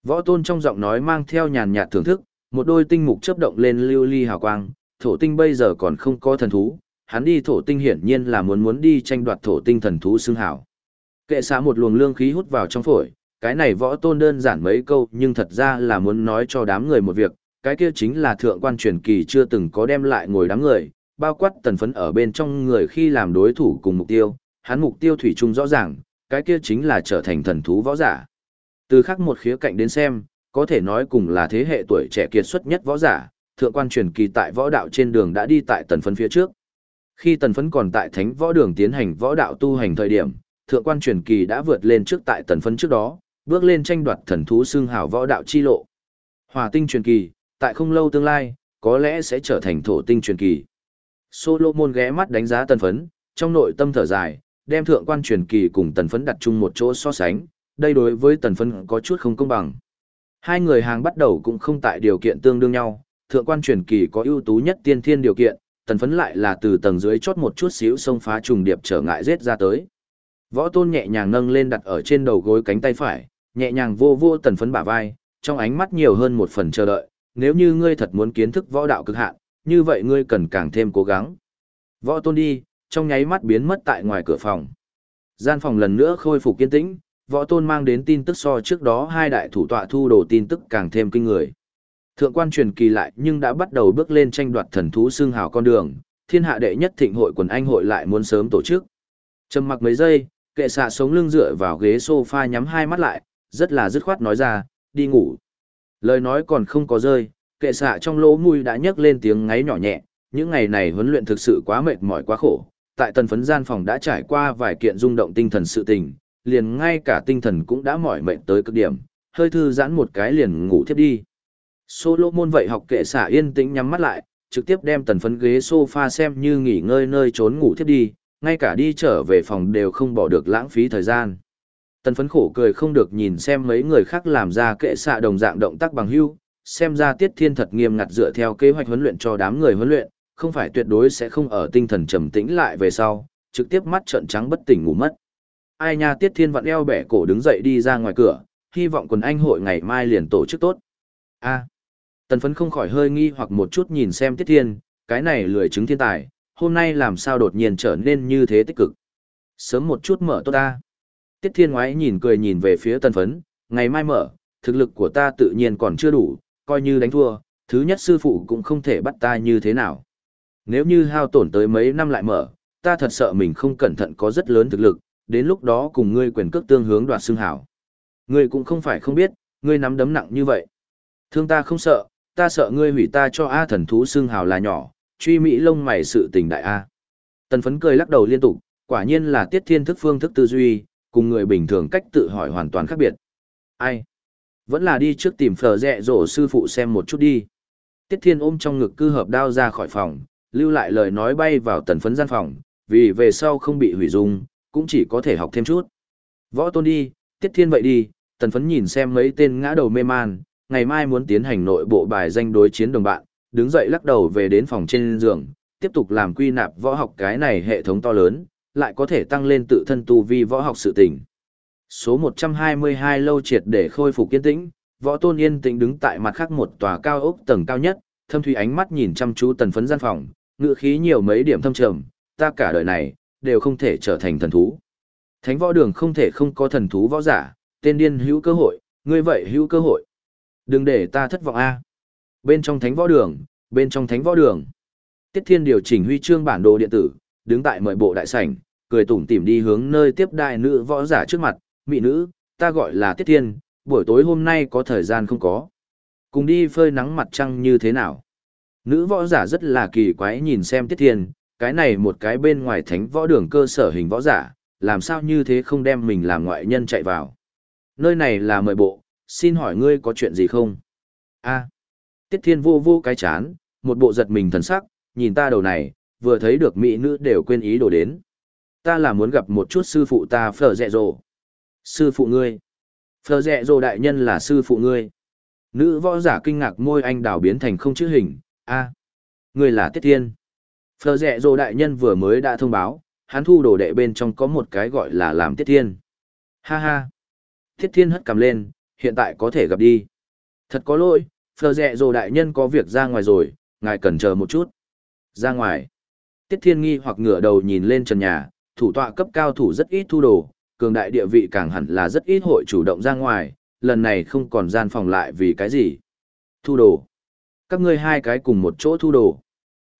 Võ tôn trong giọng nói mang theo nhàn nhạt thưởng thức, một đôi tinh mục chớp động lên lưu ly hào quang, thổ tinh bây giờ còn không có thần thú, hắn đi thổ tinh hiển nhiên là muốn muốn đi tranh đoạt thổ tinh thần thú xương hảo. Kệ xạ một luồng lương khí hút vào trong phổi, cái này võ tôn đơn giản mấy câu nhưng thật ra là muốn nói cho đám người một việc, cái kia chính là thượng quan truyền kỳ chưa từng có đem lại ngồi đám người, bao quát tần phấn ở bên trong người khi làm đối thủ cùng mục tiêu, hắn mục tiêu thủy chung rõ ràng, cái kia chính là trở thành thần thú võ giả. Từ khác một khía cạnh đến xem, có thể nói cùng là thế hệ tuổi trẻ kiệt xuất nhất võ giả, thượng quan truyền kỳ tại võ đạo trên đường đã đi tại tần phấn phía trước. Khi tần phấn còn tại thánh võ đường tiến hành võ đạo tu hành thời điểm, thượng quan truyền kỳ đã vượt lên trước tại tần phấn trước đó, bước lên tranh đoạt thần thú xương hào võ đạo chi lộ. Hòa tinh truyền kỳ, tại không lâu tương lai, có lẽ sẽ trở thành thổ tinh truyền kỳ. Solomon ghé mắt đánh giá tần phấn, trong nội tâm thở dài, đem thượng quan truyền kỳ cùng tần phấn đặt chung một chỗ so sánh, đây đối với tần phấn có chút không công bằng. Hai người hàng bắt đầu cũng không tại điều kiện tương đương nhau, thượng quan truyền kỳ có ưu tú nhất tiên thiên điều kiện, tần phấn lại là từ tầng dưới chót một chút xíu xông phá trùng điệp trở ngại giết ra tới. Võ tôn nhẹ nhàng nâng lên đặt ở trên đầu gối cánh tay phải, nhẹ nhàng vô vô tần phấn bả vai, trong ánh mắt nhiều hơn một phần chờ đợi, nếu như ngươi thật muốn kiến thức võ đạo cực hạn, như vậy ngươi cần càng thêm cố gắng. Võ tôn đi, trong nháy mắt biến mất tại ngoài cửa phòng. Gian phòng lần nữa khôi phục kiên tĩnh, võ tôn mang đến tin tức so trước đó hai đại thủ tọa thu đồ tin tức càng thêm kinh người. Thượng quan truyền kỳ lại nhưng đã bắt đầu bước lên tranh đoạt thần thú xương hào con đường, thiên hạ đệ nhất thịnh hội quần anh hội lại muốn sớm tổ chức. Trầm mặc mấy giây, kệ xạ sống lưng dựa vào ghế sofa nhắm hai mắt lại, rất là dứt khoát nói ra, đi ngủ. Lời nói còn không có rơi, kệ xạ trong lỗ mũi đã nhấc lên tiếng ngáy nhỏ nhẹ, những ngày này huấn luyện thực sự quá mệt mỏi quá khổ, tại tần phấn gian phòng đã trải qua vài kiện rung động tinh thần sự tình, liền ngay cả tinh thần cũng đã mỏi mệt tới cực điểm, hơi thư giãn một cái liền ngủ thiếp đi. Solomon vậy học kệ xạ yên tĩnh nhắm mắt lại, trực tiếp đem tần phấn ghế sofa xem như nghỉ ngơi nơi trốn ngủ thiếp đi, ngay cả đi trở về phòng đều không bỏ được lãng phí thời gian. Tần phấn khổ cười không được nhìn xem mấy người khác làm ra kệ xạ đồng dạng động tác bằng hưu, xem ra tiết thiên thật nghiêm ngặt dựa theo kế hoạch huấn luyện cho đám người huấn luyện, không phải tuyệt đối sẽ không ở tinh thần trầm tĩnh lại về sau, trực tiếp mắt trợn trắng bất tỉnh ngủ mất. Ai nha tiết thiên vặn eo bẻ cổ đứng dậy đi ra ngoài cửa, hy vọng quần anh hội ngày mai liền tổ chức tốt. A. tần phấn không khỏi hơi nghi hoặc một chút nhìn xem tiết thiên, cái này lười chứng thiên tài, hôm nay làm sao đột nhiên trở nên như thế tích cực. Sớm một chút mở tốt ta. Tiết thiên ngoái nhìn cười nhìn về phía tần phấn, ngày mai mở, thực lực của ta tự nhiên còn chưa đủ, coi như đánh thua, thứ nhất sư phụ cũng không thể bắt ta như thế nào. Nếu như hao tổn tới mấy năm lại mở, ta thật sợ mình không cẩn thận có rất lớn thực lực, đến lúc đó cùng ngươi quyền cước tương hướng đoạt xương hảo. Ngươi cũng không phải không biết, ngươi nắm đấm nặng như vậy. Thương ta không sợ, ta sợ ngươi hủy ta cho A thần thú xương hào là nhỏ, truy mỹ lông mày sự tình đại A. Tần phấn cười lắc đầu liên tục, quả nhiên là tiết thiên thức phương thức tư duy, cùng người bình thường cách tự hỏi hoàn toàn khác biệt. Ai? Vẫn là đi trước tìm phở rẹ rổ sư phụ xem một chút đi. Tiết thiên ôm trong ngực cư hợp đao ra khỏi phòng, lưu lại lời nói bay vào tần phấn gian phòng, vì về sau không bị hủy dung, cũng chỉ có thể học thêm chút. Võ tôn đi, tiết thiên vậy đi, tần phấn nhìn xem mấy tên ngã đầu mê man, ngày mai muốn tiến hành nội bộ bài danh đối chiến đồng bạn, đứng dậy lắc đầu về đến phòng trên giường, tiếp tục làm quy nạp võ học cái này hệ thống to lớn, lại có thể tăng lên tự thân tu vi võ học sự tỉnh. Số 122 lâu triệt để khôi phục kiên tĩnh, võ tôn yên tĩnh đứng tại mặt khác một tòa cao ốc tầng cao nhất, thâm thủy ánh mắt nhìn chăm chú tần phấn gian phòng, ngựa khí nhiều mấy điểm thâm trầm, ta cả đời này, đều không thể trở thành thần thú. Thánh võ đường không thể không có thần thú võ giả, tên điên hữu cơ hội, ngươi vậy hữu cơ hội. Đừng để ta thất vọng a. Bên trong thánh võ đường, bên trong thánh võ đường. Tiết Thiên điều chỉnh huy chương bản đồ điện tử, đứng tại mời bộ đại sảnh, cười tủm tỉm đi hướng nơi tiếp đại nữ võ giả trước mặt, mỹ nữ, ta gọi là Tiết Thiên, buổi tối hôm nay có thời gian không có. Cùng đi phơi nắng mặt trăng như thế nào? Nữ võ giả rất là kỳ quái nhìn xem Tiết Thiên, cái này một cái bên ngoài thánh võ đường cơ sở hình võ giả, làm sao như thế không đem mình làm ngoại nhân chạy vào. Nơi này là mời bộ, xin hỏi ngươi có chuyện gì không? a Tiết Thiên vô vô cái chán, một bộ giật mình thần sắc, nhìn ta đầu này, vừa thấy được mỹ nữ đều quên ý đồ đến. Ta là muốn gặp một chút sư phụ ta phở dẹ dồ. Sư phụ ngươi. Phở dẹ dồ đại nhân là sư phụ ngươi. Nữ võ giả kinh ngạc môi anh đào biến thành không chữ hình, a Ngươi là Tiết Thiên. Phở dẹ dồ đại nhân vừa mới đã thông báo, hắn thu đồ đệ bên trong có một cái gọi là làm Tiết Thiên. Ha ha. Tiết Thiên hất cầm lên, hiện tại có thể gặp đi. Thật có lỗi, phờ rẹ rồ đại nhân có việc ra ngoài rồi, ngài cần chờ một chút. Ra ngoài. Tiết Thiên nghi hoặc ngửa đầu nhìn lên trần nhà, thủ tọa cấp cao thủ rất ít thu đồ, cường đại địa vị càng hẳn là rất ít hội chủ động ra ngoài, lần này không còn gian phòng lại vì cái gì. Thu đồ. Các ngươi hai cái cùng một chỗ thu đồ.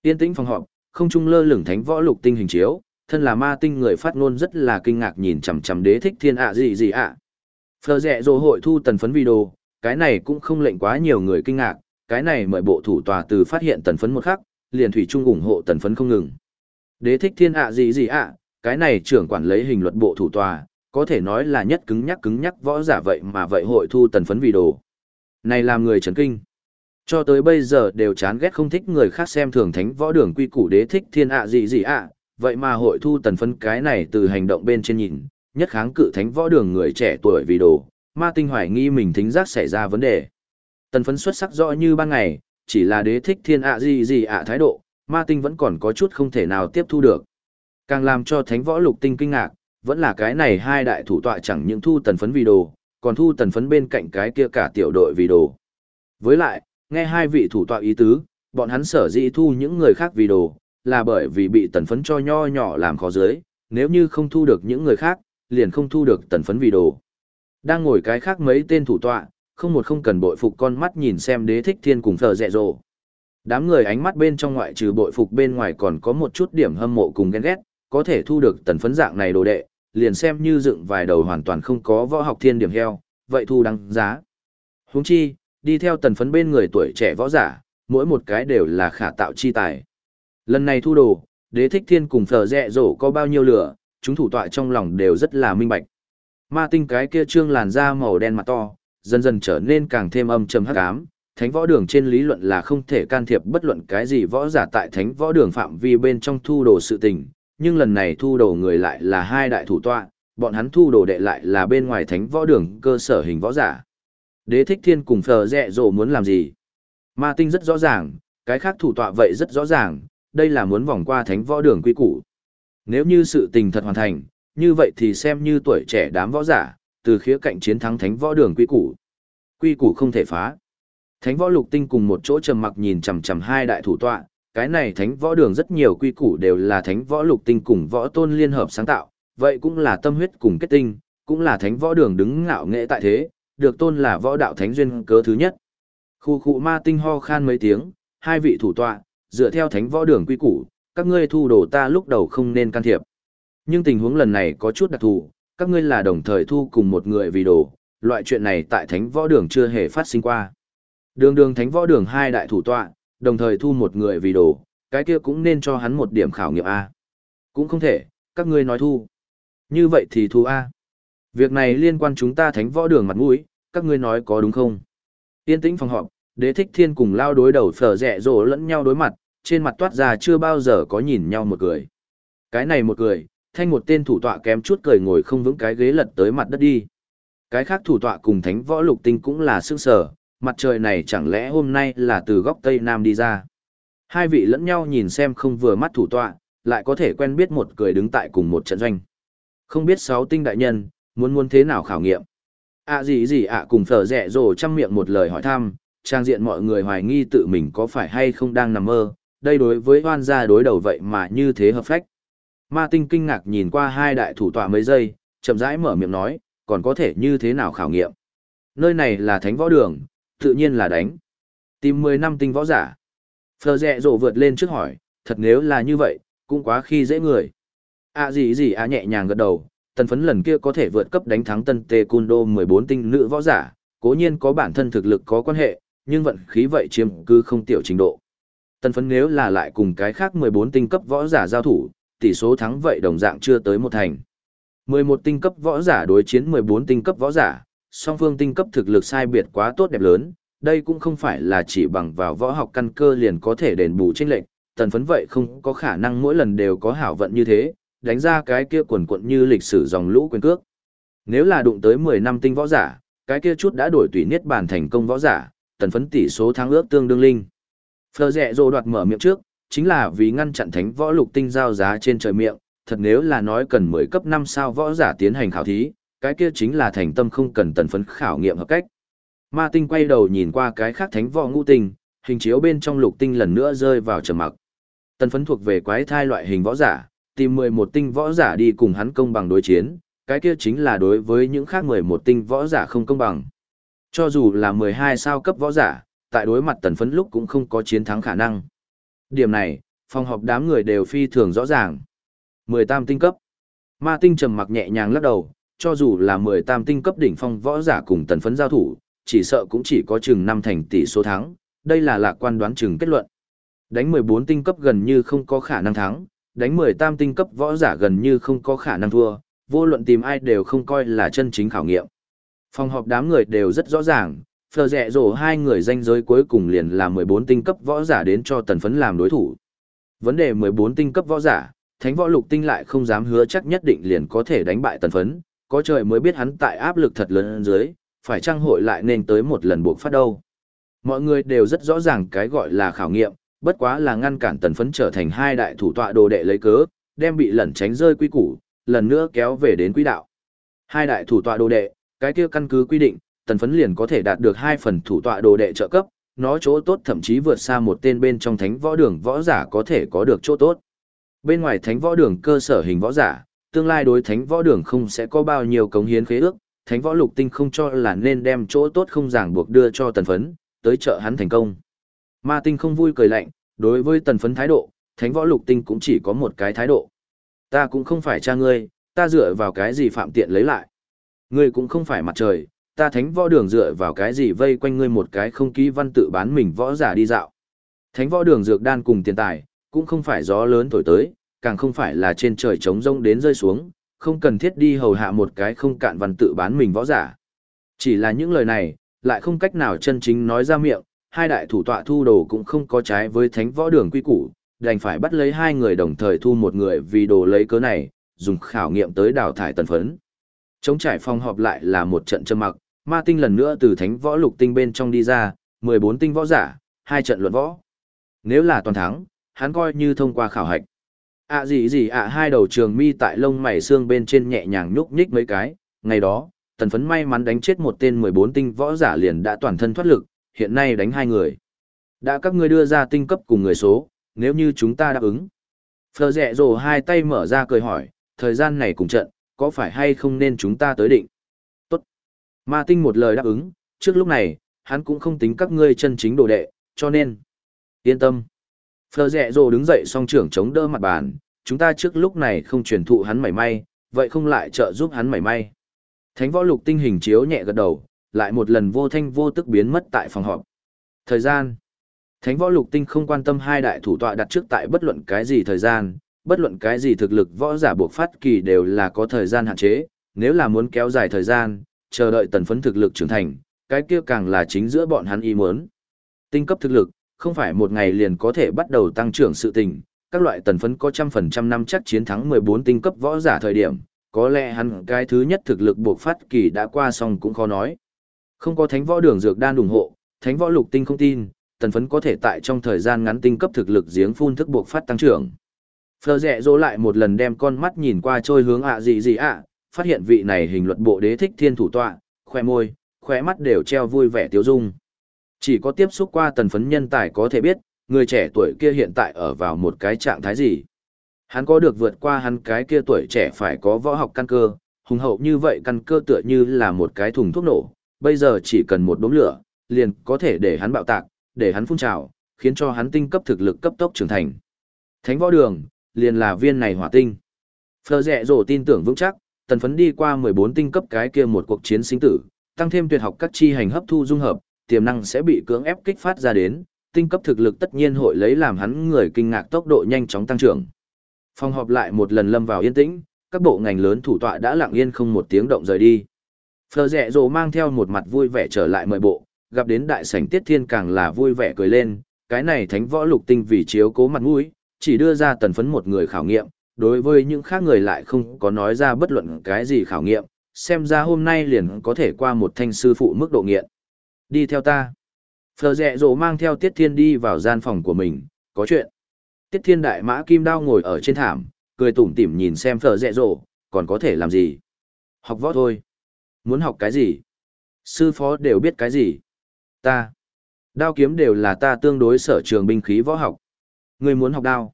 Yên tĩnh phòng họp, không trung lơ lửng thánh võ lục tinh hình chiếu, thân là ma tinh người phát ngôn rất là kinh ngạc nhìn chằm chằm đế thích thiên ạ gì gì ạ. Phờ rẹ rồ hội thu tần phấn video, cái này cũng không lệnh quá nhiều người kinh ngạc, cái này mời bộ thủ tòa từ phát hiện tần phấn một khắc, liền thủy chung ủng hộ tần phấn không ngừng. Đế thích thiên ạ gì gì ạ, cái này trưởng quản lấy hình luật bộ thủ tòa, có thể nói là nhất cứng nhắc cứng nhắc võ giả vậy mà vậy hội thu tần phấn vì đồ, Này làm người chấn kinh. Cho tới bây giờ đều chán ghét không thích người khác xem thường thánh võ đường quy củ đế thích thiên ạ gì gì ạ, vậy mà hội thu tần phấn cái này từ hành động bên trên nhìn, nhất kháng cự thánh võ đường người trẻ tuổi vì đồ, ma tinh hoài nghi mình thính giác xảy ra vấn đề. Tần phấn xuất sắc rõ như ban ngày, chỉ là đế thích thiên ạ gì gì ạ thái độ, ma tinh vẫn còn có chút không thể nào tiếp thu được. Càng làm cho thánh võ lục tinh kinh ngạc, vẫn là cái này hai đại thủ tọa chẳng những thu tần phấn vì đồ, còn thu tần phấn bên cạnh cái kia cả tiểu đội vì đồ. Với lại, nghe hai vị thủ tọa ý tứ, bọn hắn sở dĩ thu những người khác vì đồ, là bởi vì bị tần phấn cho nho nhỏ làm khó dưới, nếu như không thu được những người khác, liền không thu được tần phấn vì đồ. Đang ngồi cái khác mấy tên thủ tọa, không một không cần bội phục con mắt nhìn xem đế thích thiên cùng thờ dẹ rộ. Đám người ánh mắt bên trong ngoại trừ bội phục bên ngoài còn có một chút điểm hâm mộ cùng ghen ghét, có thể thu được tần phấn dạng này đồ đệ, liền xem như dựng vài đầu hoàn toàn không có võ học thiên điểm heo, vậy thu đăng giá. Huống chi, đi theo tần phấn bên người tuổi trẻ võ giả, mỗi một cái đều là khả tạo chi tài. Lần này thu đồ, đế thích thiên cùng thờ rẹ rổ có bao nhiêu lửa, chúng thủ tọa trong lòng đều rất là minh bạch. Ma tinh cái kia trương làn da màu đen mặt to, dần dần trở nên càng thêm âm trầm hắc ám. Thánh võ đường trên lý luận là không thể can thiệp bất luận cái gì võ giả tại thánh võ đường phạm vi bên trong thu đồ sự tình, nhưng lần này thu đồ người lại là hai đại thủ tọa, bọn hắn thu đồ đệ lại là bên ngoài thánh võ đường cơ sở hình võ giả. Đế thích thiên cùng phờ rẹ rộ muốn làm gì? Ma tinh rất rõ ràng, cái khác thủ tọa vậy rất rõ ràng, đây là muốn vòng qua thánh võ đường quy củ. Nếu như sự tình thật hoàn thành, như vậy thì xem như tuổi trẻ đám võ giả, từ khía cạnh chiến thắng thánh võ đường quy củ. Quy củ không thể phá. Thánh võ lục tinh cùng một chỗ trầm mặc nhìn chằm chằm hai đại thủ tọa, cái này thánh võ đường rất nhiều quy củ đều là thánh võ lục tinh cùng võ tôn liên hợp sáng tạo, vậy cũng là tâm huyết cùng kết tinh, cũng là thánh võ đường đứng ngạo nghệ tại thế, được tôn là võ đạo thánh duyên cớ thứ nhất. Khu khu ma tinh ho khan mấy tiếng, hai vị thủ tọa, dựa theo thánh võ đường quy củ, các ngươi thu đồ ta lúc đầu không nên can thiệp. Nhưng tình huống lần này có chút đặc thù, các ngươi là đồng thời thu cùng một người vì đồ, loại chuyện này tại thánh võ đường chưa hề phát sinh qua. Đường đường thánh võ đường hai đại thủ tọa, đồng thời thu một người vì đồ, cái kia cũng nên cho hắn một điểm khảo nghiệm A. Cũng không thể, các ngươi nói thu. Như vậy thì thu A. Việc này liên quan chúng ta thánh võ đường mặt mũi, các ngươi nói có đúng không? Yên tĩnh phòng họp, đế thích thiên cùng lao đối đầu phở rẻ rồ lẫn nhau đối mặt, trên mặt toát ra chưa bao giờ có nhìn nhau một cười. Cái này một cười, thanh một tên thủ tọa kém chút cười ngồi không vững cái ghế lật tới mặt đất đi. Cái khác thủ tọa cùng thánh võ lục tinh cũng là sức sở, mặt trời này chẳng lẽ hôm nay là từ góc Tây Nam đi ra. Hai vị lẫn nhau nhìn xem không vừa mắt thủ tọa, lại có thể quen biết một cười đứng tại cùng một trận doanh. Không biết sáu tinh đại nhân, muốn muốn thế nào khảo nghiệm. À gì gì ạ cùng phở rẻ rồ chăm miệng một lời hỏi thăm, trang diện mọi người hoài nghi tự mình có phải hay không đang nằm mơ, đây đối với hoan gia đối đầu vậy mà như thế hợp phách. Ma tinh kinh ngạc nhìn qua hai đại thủ tọa mấy giây, chậm rãi mở miệng nói, còn có thể như thế nào khảo nghiệm. Nơi này là thánh võ đường, tự nhiên là đánh. Tìm 10 năm tinh võ giả. Phờ rẹ rổ vượt lên trước hỏi, thật nếu là như vậy, cũng quá khi dễ người. À gì gì à nhẹ nhàng gật đầu, tần phấn lần kia có thể vượt cấp đánh thắng tân tê cun đô 14 tinh nữ võ giả, cố nhiên có bản thân thực lực có quan hệ, nhưng vận khí vậy chiếm cứ không tiểu trình độ. Tần phấn nếu là lại cùng cái khác 14 tinh cấp võ giả giao thủ, tỷ số thắng vậy đồng dạng chưa tới một thành. 11 tinh cấp võ giả đối chiến 14 tinh cấp võ giả, song phương tinh cấp thực lực sai biệt quá tốt đẹp lớn, đây cũng không phải là chỉ bằng vào võ học căn cơ liền có thể đền bù chênh lệch. tần phấn vậy không có khả năng mỗi lần đều có hảo vận như thế, đánh ra cái kia quần quận như lịch sử dòng lũ quyền cước. Nếu là đụng tới 10 năm tinh võ giả, cái kia chút đã đổi tùy niết bàn thành công võ giả, tần phấn tỷ số thắng ước tương đương linh. Phờ rẹ rồ đoạt mở miệng trước, chính là vì ngăn chặn thánh võ lục tinh giao giá trên trời miệng, thật nếu là nói cần 10 cấp 5 sao võ giả tiến hành khảo thí, cái kia chính là thành tâm không cần tần phấn khảo nghiệm hợp cách. Ma tinh quay đầu nhìn qua cái khác thánh võ ngũ tinh, hình chiếu bên trong lục tinh lần nữa rơi vào trầm mặc. Tần phấn thuộc về quái thai loại hình võ giả, tìm 11 tinh võ giả đi cùng hắn công bằng đối chiến, cái kia chính là đối với những khác 11 tinh võ giả không công bằng. Cho dù là 12 sao cấp võ giả, tại đối mặt tần phấn lúc cũng không có chiến thắng khả năng. Điểm này, phòng họp đám người đều phi thường rõ ràng. 18 tinh cấp. Ma tinh trầm mặc nhẹ nhàng lắc đầu, cho dù là 18 tinh cấp đỉnh phong võ giả cùng tần phấn giao thủ, chỉ sợ cũng chỉ có chừng năm thành tỷ số thắng, đây là lạc quan đoán chừng kết luận. Đánh 14 tinh cấp gần như không có khả năng thắng, đánh 18 tinh cấp võ giả gần như không có khả năng thua, vô luận tìm ai đều không coi là chân chính khảo nghiệm. Phòng họp đám người đều rất rõ ràng, phờ rẽ rổ hai người danh giới cuối cùng liền là 14 tinh cấp võ giả đến cho tần phấn làm đối thủ. Vấn đề 14 tinh cấp võ giả, thánh võ lục tinh lại không dám hứa chắc nhất định liền có thể đánh bại tần phấn, có trời mới biết hắn tại áp lực thật lớn dưới, phải trang hội lại nên tới một lần buộc phát đâu. Mọi người đều rất rõ ràng cái gọi là khảo nghiệm, bất quá là ngăn cản tần phấn trở thành hai đại thủ tọa đồ đệ lấy cớ, đem bị lẩn tránh rơi quy củ, lần nữa kéo về đến quỹ đạo. Hai đại thủ tọa đồ đệ, cái kia căn cứ quy định, tần phấn liền có thể đạt được hai phần thủ tọa đồ đệ trợ cấp, nó chỗ tốt thậm chí vượt xa một tên bên trong thánh võ đường võ giả có thể có được chỗ tốt. Bên ngoài thánh võ đường cơ sở hình võ giả, tương lai đối thánh võ đường không sẽ có bao nhiêu cống hiến khế ước, thánh võ lục tinh không cho là nên đem chỗ tốt không ràng buộc đưa cho tần phấn, tới trợ hắn thành công. Ma tinh không vui cười lạnh, đối với tần phấn thái độ, thánh võ lục tinh cũng chỉ có một cái thái độ. Ta cũng không phải cha ngươi, Ta dựa vào cái gì phạm tiện lấy lại? Ngươi cũng không phải mặt trời, ta thánh võ đường dựa vào cái gì vây quanh ngươi một cái không ký văn tự bán mình võ giả đi dạo. Thánh võ đường dược đan cùng tiền tài, cũng không phải gió lớn thổi tới, càng không phải là trên trời trống rông đến rơi xuống, không cần thiết đi hầu hạ một cái không cạn văn tự bán mình võ giả. Chỉ là những lời này, lại không cách nào chân chính nói ra miệng, hai đại thủ tọa thu đồ cũng không có trái với thánh võ đường quy củ, đành phải bắt lấy hai người đồng thời thu một người vì đồ lấy cớ này, dùng khảo nghiệm tới đào thải tần phấn. Chống trải phòng họp lại là một trận châm mặc, ma tinh lần nữa từ thánh võ lục tinh bên trong đi ra, 14 tinh võ giả, hai trận luận võ. Nếu là toàn thắng, hắn coi như thông qua khảo hạch. À gì gì à hai đầu trường mi tại lông mày xương bên trên nhẹ nhàng nhúc nhích mấy cái, ngày đó, tần phấn may mắn đánh chết một tên 14 tinh võ giả liền đã toàn thân thoát lực, hiện nay đánh hai người. Đã các ngươi đưa ra tinh cấp cùng người số, nếu như chúng ta đáp ứng. Phờ rẹ rồ hai tay mở ra cười hỏi, thời gian này cùng trận, có phải hay không nên chúng ta tới định? Ma tinh một lời đáp ứng, trước lúc này, hắn cũng không tính các ngươi chân chính đồ đệ, cho nên, yên tâm. Phờ rẹ rồ đứng dậy song trưởng chống đỡ mặt bàn, chúng ta trước lúc này không truyền thụ hắn mảy may, vậy không lại trợ giúp hắn mảy may. Thánh võ lục tinh hình chiếu nhẹ gật đầu, lại một lần vô thanh vô tức biến mất tại phòng họp. Thời gian. Thánh võ lục tinh không quan tâm hai đại thủ tọa đặt trước tại bất luận cái gì thời gian, bất luận cái gì thực lực võ giả buộc phát kỳ đều là có thời gian hạn chế, nếu là muốn kéo dài thời gian, chờ đợi tần phấn thực lực trưởng thành, cái kia càng là chính giữa bọn hắn ý muốn. Tinh cấp thực lực, không phải một ngày liền có thể bắt đầu tăng trưởng sự tình, các loại tần phấn có trăm phần trăm năm chắc chiến thắng 14 tinh cấp võ giả thời điểm, có lẽ hắn cái thứ nhất thực lực buộc phát kỳ đã qua xong cũng khó nói. Không có thánh võ đường dược đan ủng hộ, thánh võ lục tinh không tin, tần phấn có thể tại trong thời gian ngắn tinh cấp thực lực giếng phun thức buộc phát tăng trưởng. Phờ rẹ dỗ lại một lần đem con mắt nhìn qua trôi hướng ạ gì gì ạ, phát hiện vị này hình luật bộ đế thích thiên thủ tọa, khoe môi, khoe mắt đều treo vui vẻ tiêu dung. Chỉ có tiếp xúc qua tần phấn nhân tài có thể biết, người trẻ tuổi kia hiện tại ở vào một cái trạng thái gì. Hắn có được vượt qua hắn cái kia tuổi trẻ phải có võ học căn cơ, hùng hậu như vậy căn cơ tựa như là một cái thùng thuốc nổ, bây giờ chỉ cần một đốm lửa, liền có thể để hắn bạo tạc, để hắn phun trào, khiến cho hắn tinh cấp thực lực cấp tốc trưởng thành. Thánh võ đường, liền là viên này hỏa tinh. Phờ rẹ rổ tin tưởng vững chắc, tần phấn đi qua 14 tinh cấp cái kia một cuộc chiến sinh tử, tăng thêm tuyệt học các chi hành hấp thu dung hợp, tiềm năng sẽ bị cưỡng ép kích phát ra đến, tinh cấp thực lực tất nhiên hội lấy làm hắn người kinh ngạc tốc độ nhanh chóng tăng trưởng. Phòng họp lại một lần lâm vào yên tĩnh, các bộ ngành lớn thủ tọa đã lặng yên không một tiếng động rời đi. Phờ rẹ rồ mang theo một mặt vui vẻ trở lại mời bộ, gặp đến đại sảnh tiết thiên càng là vui vẻ cười lên, cái này thánh võ lục tinh vì chiếu cố mặt mũi, chỉ đưa ra tần phấn một người khảo nghiệm, đối với những khác người lại không có nói ra bất luận cái gì khảo nghiệm, xem ra hôm nay liền có thể qua một thanh sư phụ mức độ nghiện. Đi theo ta. Phờ rẹ rồ mang theo tiết thiên đi vào gian phòng của mình, có chuyện. Tiết thiên đại mã kim đao ngồi ở trên thảm, cười tủm tỉm nhìn xem phở rẹ rộ, còn có thể làm gì? Học võ thôi. Muốn học cái gì? Sư phó đều biết cái gì? Ta. Đao kiếm đều là ta tương đối sở trường binh khí võ học. Ngươi muốn học đao?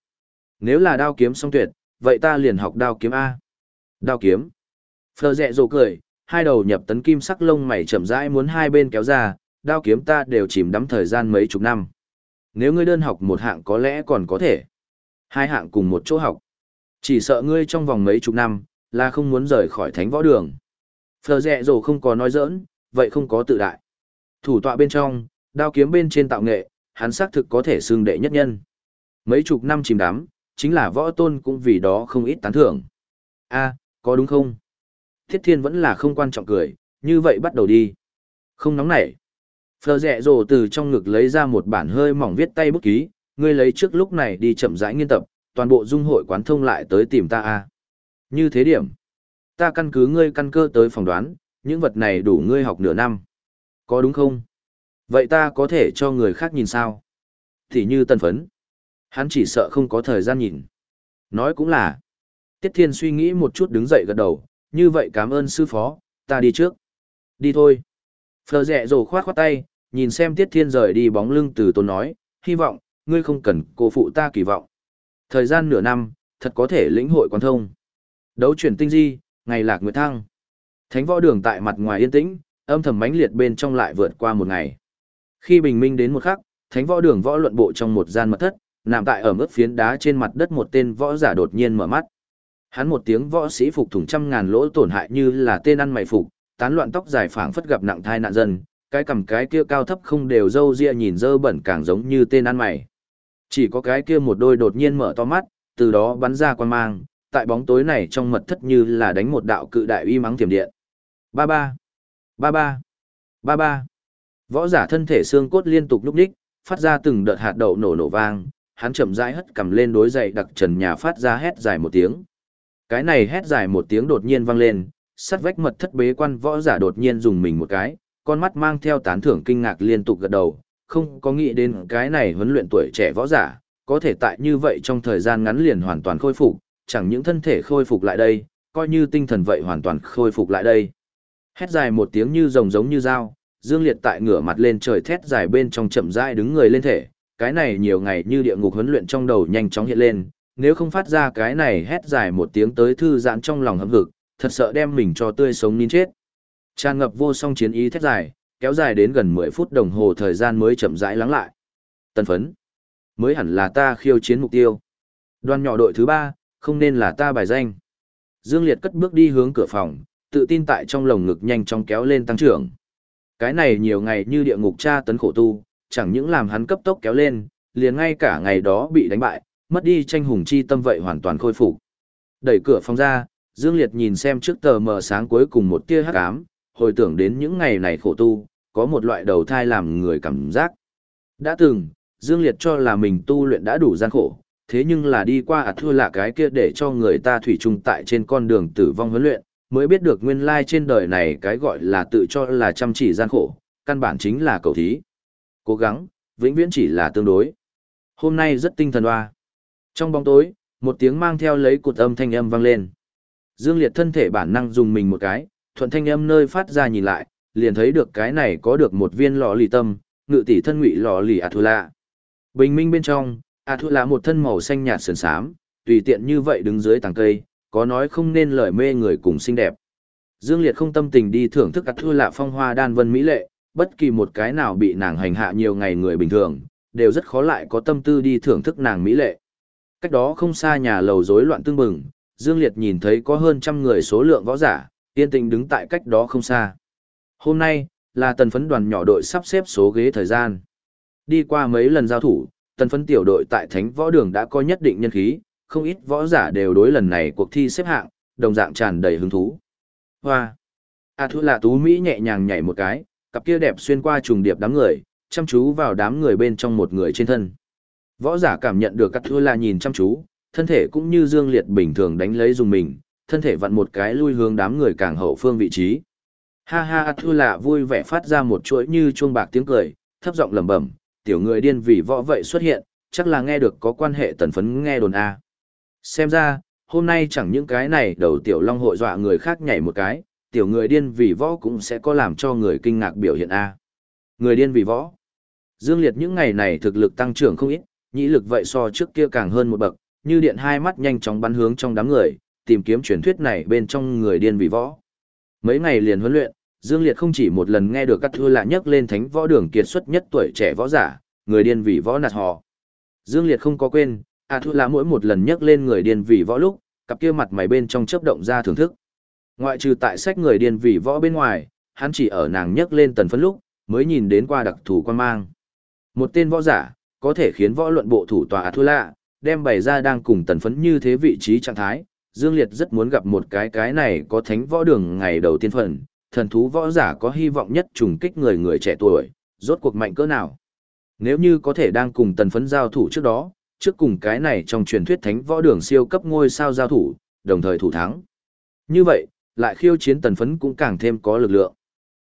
Nếu là đao kiếm song tuyệt, vậy ta liền học đao kiếm A. Đao kiếm. Phờ rẹ rộ cười, hai đầu nhập tấn kim sắc lông mày chậm rãi muốn hai bên kéo ra, đao kiếm ta đều chìm đắm thời gian mấy chục năm. Nếu ngươi đơn học một hạng có lẽ còn có thể. Hai hạng cùng một chỗ học. Chỉ sợ ngươi trong vòng mấy chục năm, là không muốn rời khỏi thánh võ đường. Phờ rẹ rồ không có nói giỡn, vậy không có tự đại. Thủ tọa bên trong, đao kiếm bên trên tạo nghệ, hắn xác thực có thể xương đệ nhất nhân. Mấy chục năm chìm đắm, chính là võ tôn cũng vì đó không ít tán thưởng. a có đúng không? Thiết thiên vẫn là không quan trọng cười, như vậy bắt đầu đi. Không nóng nảy. Phờ rẹ rồ từ trong ngực lấy ra một bản hơi mỏng viết tay bút ký, ngươi lấy trước lúc này đi chậm rãi nghiên tập, toàn bộ dung hội quán thông lại tới tìm ta a. Như thế điểm, ta căn cứ ngươi căn cơ tới phỏng đoán, những vật này đủ ngươi học nửa năm. Có đúng không? Vậy ta có thể cho người khác nhìn sao? Thì như tân phấn. Hắn chỉ sợ không có thời gian nhìn. Nói cũng là. Tiết Thiên suy nghĩ một chút đứng dậy gật đầu, như vậy cảm ơn sư phó, ta đi trước. Đi thôi. Phờ rẹ rồ khoát khoát tay, nhìn xem Tiết Thiên rời đi bóng lưng từ tôn nói, hy vọng, ngươi không cần cô phụ ta kỳ vọng. Thời gian nửa năm, thật có thể lĩnh hội quan thông. Đấu chuyển tinh di, ngày lạc nguyệt thăng. Thánh võ đường tại mặt ngoài yên tĩnh, âm thầm mãnh liệt bên trong lại vượt qua một ngày. Khi bình minh đến một khắc, thánh võ đường võ luận bộ trong một gian mật thất, nằm tại ở mức phiến đá trên mặt đất một tên võ giả đột nhiên mở mắt. Hắn một tiếng võ sĩ phục thủng trăm ngàn lỗ tổn hại như là tên ăn mày phục, tán loạn tóc dài phảng phất gặp nặng thai nạn dân, cái cầm cái kia cao thấp không đều dâu ria nhìn dơ bẩn càng giống như tên ăn mày. Chỉ có cái kia một đôi đột nhiên mở to mắt, từ đó bắn ra quan mang, tại bóng tối này trong mật thất như là đánh một đạo cự đại uy mắng tiềm điện. Ba ba, ba ba, ba ba. Võ giả thân thể xương cốt liên tục lúc đích, phát ra từng đợt hạt đậu nổ nổ vang, hắn chậm rãi hất cầm lên đối dậy đặc trần nhà phát ra hét dài một tiếng. Cái này hét dài một tiếng đột nhiên vang lên, sắt vách mật thất bế quan võ giả đột nhiên dùng mình một cái, con mắt mang theo tán thưởng kinh ngạc liên tục gật đầu, không có nghĩ đến cái này huấn luyện tuổi trẻ võ giả, có thể tại như vậy trong thời gian ngắn liền hoàn toàn khôi phục, chẳng những thân thể khôi phục lại đây, coi như tinh thần vậy hoàn toàn khôi phục lại đây. Hét dài một tiếng như rồng giống như dao, Dương Liệt tại ngửa mặt lên trời thét dài bên trong chậm rãi đứng người lên thể, cái này nhiều ngày như địa ngục huấn luyện trong đầu nhanh chóng hiện lên, nếu không phát ra cái này hét dài một tiếng tới thư giãn trong lòng hâm hực, thật sợ đem mình cho tươi sống nín chết. Tràn ngập vô song chiến ý thét dài, kéo dài đến gần 10 phút đồng hồ thời gian mới chậm rãi lắng lại. Tân phấn. Mới hẳn là ta khiêu chiến mục tiêu. Đoàn nhỏ đội thứ 3, không nên là ta bài danh. Dương Liệt cất bước đi hướng cửa phòng, tự tin tại trong lồng ngực nhanh chóng kéo lên tăng trưởng. Cái này nhiều ngày như địa ngục tra tấn khổ tu, chẳng những làm hắn cấp tốc kéo lên, liền ngay cả ngày đó bị đánh bại, mất đi tranh hùng chi tâm vậy hoàn toàn khôi phục. Đẩy cửa phòng ra, Dương Liệt nhìn xem trước tờ mờ sáng cuối cùng một tia hắc ám, hồi tưởng đến những ngày này khổ tu, có một loại đầu thai làm người cảm giác. Đã từng, Dương Liệt cho là mình tu luyện đã đủ gian khổ, thế nhưng là đi qua ạt thua là cái kia để cho người ta thủy chung tại trên con đường tử vong huấn luyện, mới biết được nguyên lai trên đời này cái gọi là tự cho là chăm chỉ gian khổ, căn bản chính là cầu thí. Cố gắng, vĩnh viễn chỉ là tương đối. Hôm nay rất tinh thần hoa. Trong bóng tối, một tiếng mang theo lấy cột âm thanh âm vang lên. Dương Liệt thân thể bản năng dùng mình một cái, thuận thanh âm nơi phát ra nhìn lại, liền thấy được cái này có được một viên lọ lì tâm, ngự tỷ thân ngụy lọ lì Athula. Bình minh bên trong, Athula một thân màu xanh nhạt sườn xám, tùy tiện như vậy đứng dưới tàng cây, có nói không nên lời mê người cùng xinh đẹp. Dương Liệt không tâm tình đi thưởng thức Athula phong hoa đan vân mỹ lệ, bất kỳ một cái nào bị nàng hành hạ nhiều ngày người bình thường, đều rất khó lại có tâm tư đi thưởng thức nàng mỹ lệ. Cách đó không xa nhà lầu rối loạn tương bừng, Dương Liệt nhìn thấy có hơn trăm người số lượng võ giả, yên tĩnh đứng tại cách đó không xa. Hôm nay, là tần phấn đoàn nhỏ đội sắp xếp số ghế thời gian. Đi qua mấy lần giao thủ, tần phấn tiểu đội tại thánh võ đường đã có nhất định nhân khí, không ít võ giả đều đối lần này cuộc thi xếp hạng, đồng dạng tràn đầy hứng thú. Hoa! A thu là tú Mỹ nhẹ nhàng nhảy một cái, cặp kia đẹp xuyên qua trùng điệp đám người, chăm chú vào đám người bên trong một người trên thân. Võ giả cảm nhận được cắt thua là nhìn chăm chú, thân thể cũng như dương liệt bình thường đánh lấy dùng mình, thân thể vặn một cái lui hướng đám người càng hậu phương vị trí. Ha ha thua Lạ vui vẻ phát ra một chuỗi như chuông bạc tiếng cười, thấp giọng lẩm bẩm, tiểu người điên vì võ vậy xuất hiện, chắc là nghe được có quan hệ tần phấn nghe đồn A. Xem ra, hôm nay chẳng những cái này đầu tiểu long hội dọa người khác nhảy một cái, tiểu người điên vì võ cũng sẽ có làm cho người kinh ngạc biểu hiện A. Người điên vì võ. Dương Liệt những ngày này thực lực tăng trưởng không ít, nhĩ lực vậy so trước kia càng hơn một bậc, như điện hai mắt nhanh chóng bắn hướng trong đám người, tìm kiếm truyền thuyết này bên trong người điên vì võ. Mấy ngày liền huấn luyện, Dương Liệt không chỉ một lần nghe được các thưa lạ nhắc lên thánh võ đường kiệt xuất nhất tuổi trẻ võ giả, người điên vì võ nạt họ. Dương Liệt không có quên, à A Thu Lạ mỗi một lần nhắc lên người điên vì võ lúc, cặp kia mặt mày bên trong chớp động ra thưởng thức. Ngoại trừ tại sách người điên vì võ bên ngoài, hắn chỉ ở nàng nhấc lên tần phấn lúc, mới nhìn đến qua đặc thù quan mang. Một tên võ giả, có thể khiến võ luận bộ thủ tòa thua Lạ, đem bày ra đang cùng tần phấn như thế vị trí trạng thái. Dương Liệt rất muốn gặp một cái cái này có thánh võ đường ngày đầu tiên phần, thần thú võ giả có hy vọng nhất trùng kích người người trẻ tuổi, rốt cuộc mạnh cỡ nào. Nếu như có thể đang cùng tần phấn giao thủ trước đó, trước cùng cái này trong truyền thuyết thánh võ đường siêu cấp ngôi sao giao thủ, đồng thời thủ thắng. Như vậy, lại khiêu chiến tần phấn cũng càng thêm có lực lượng.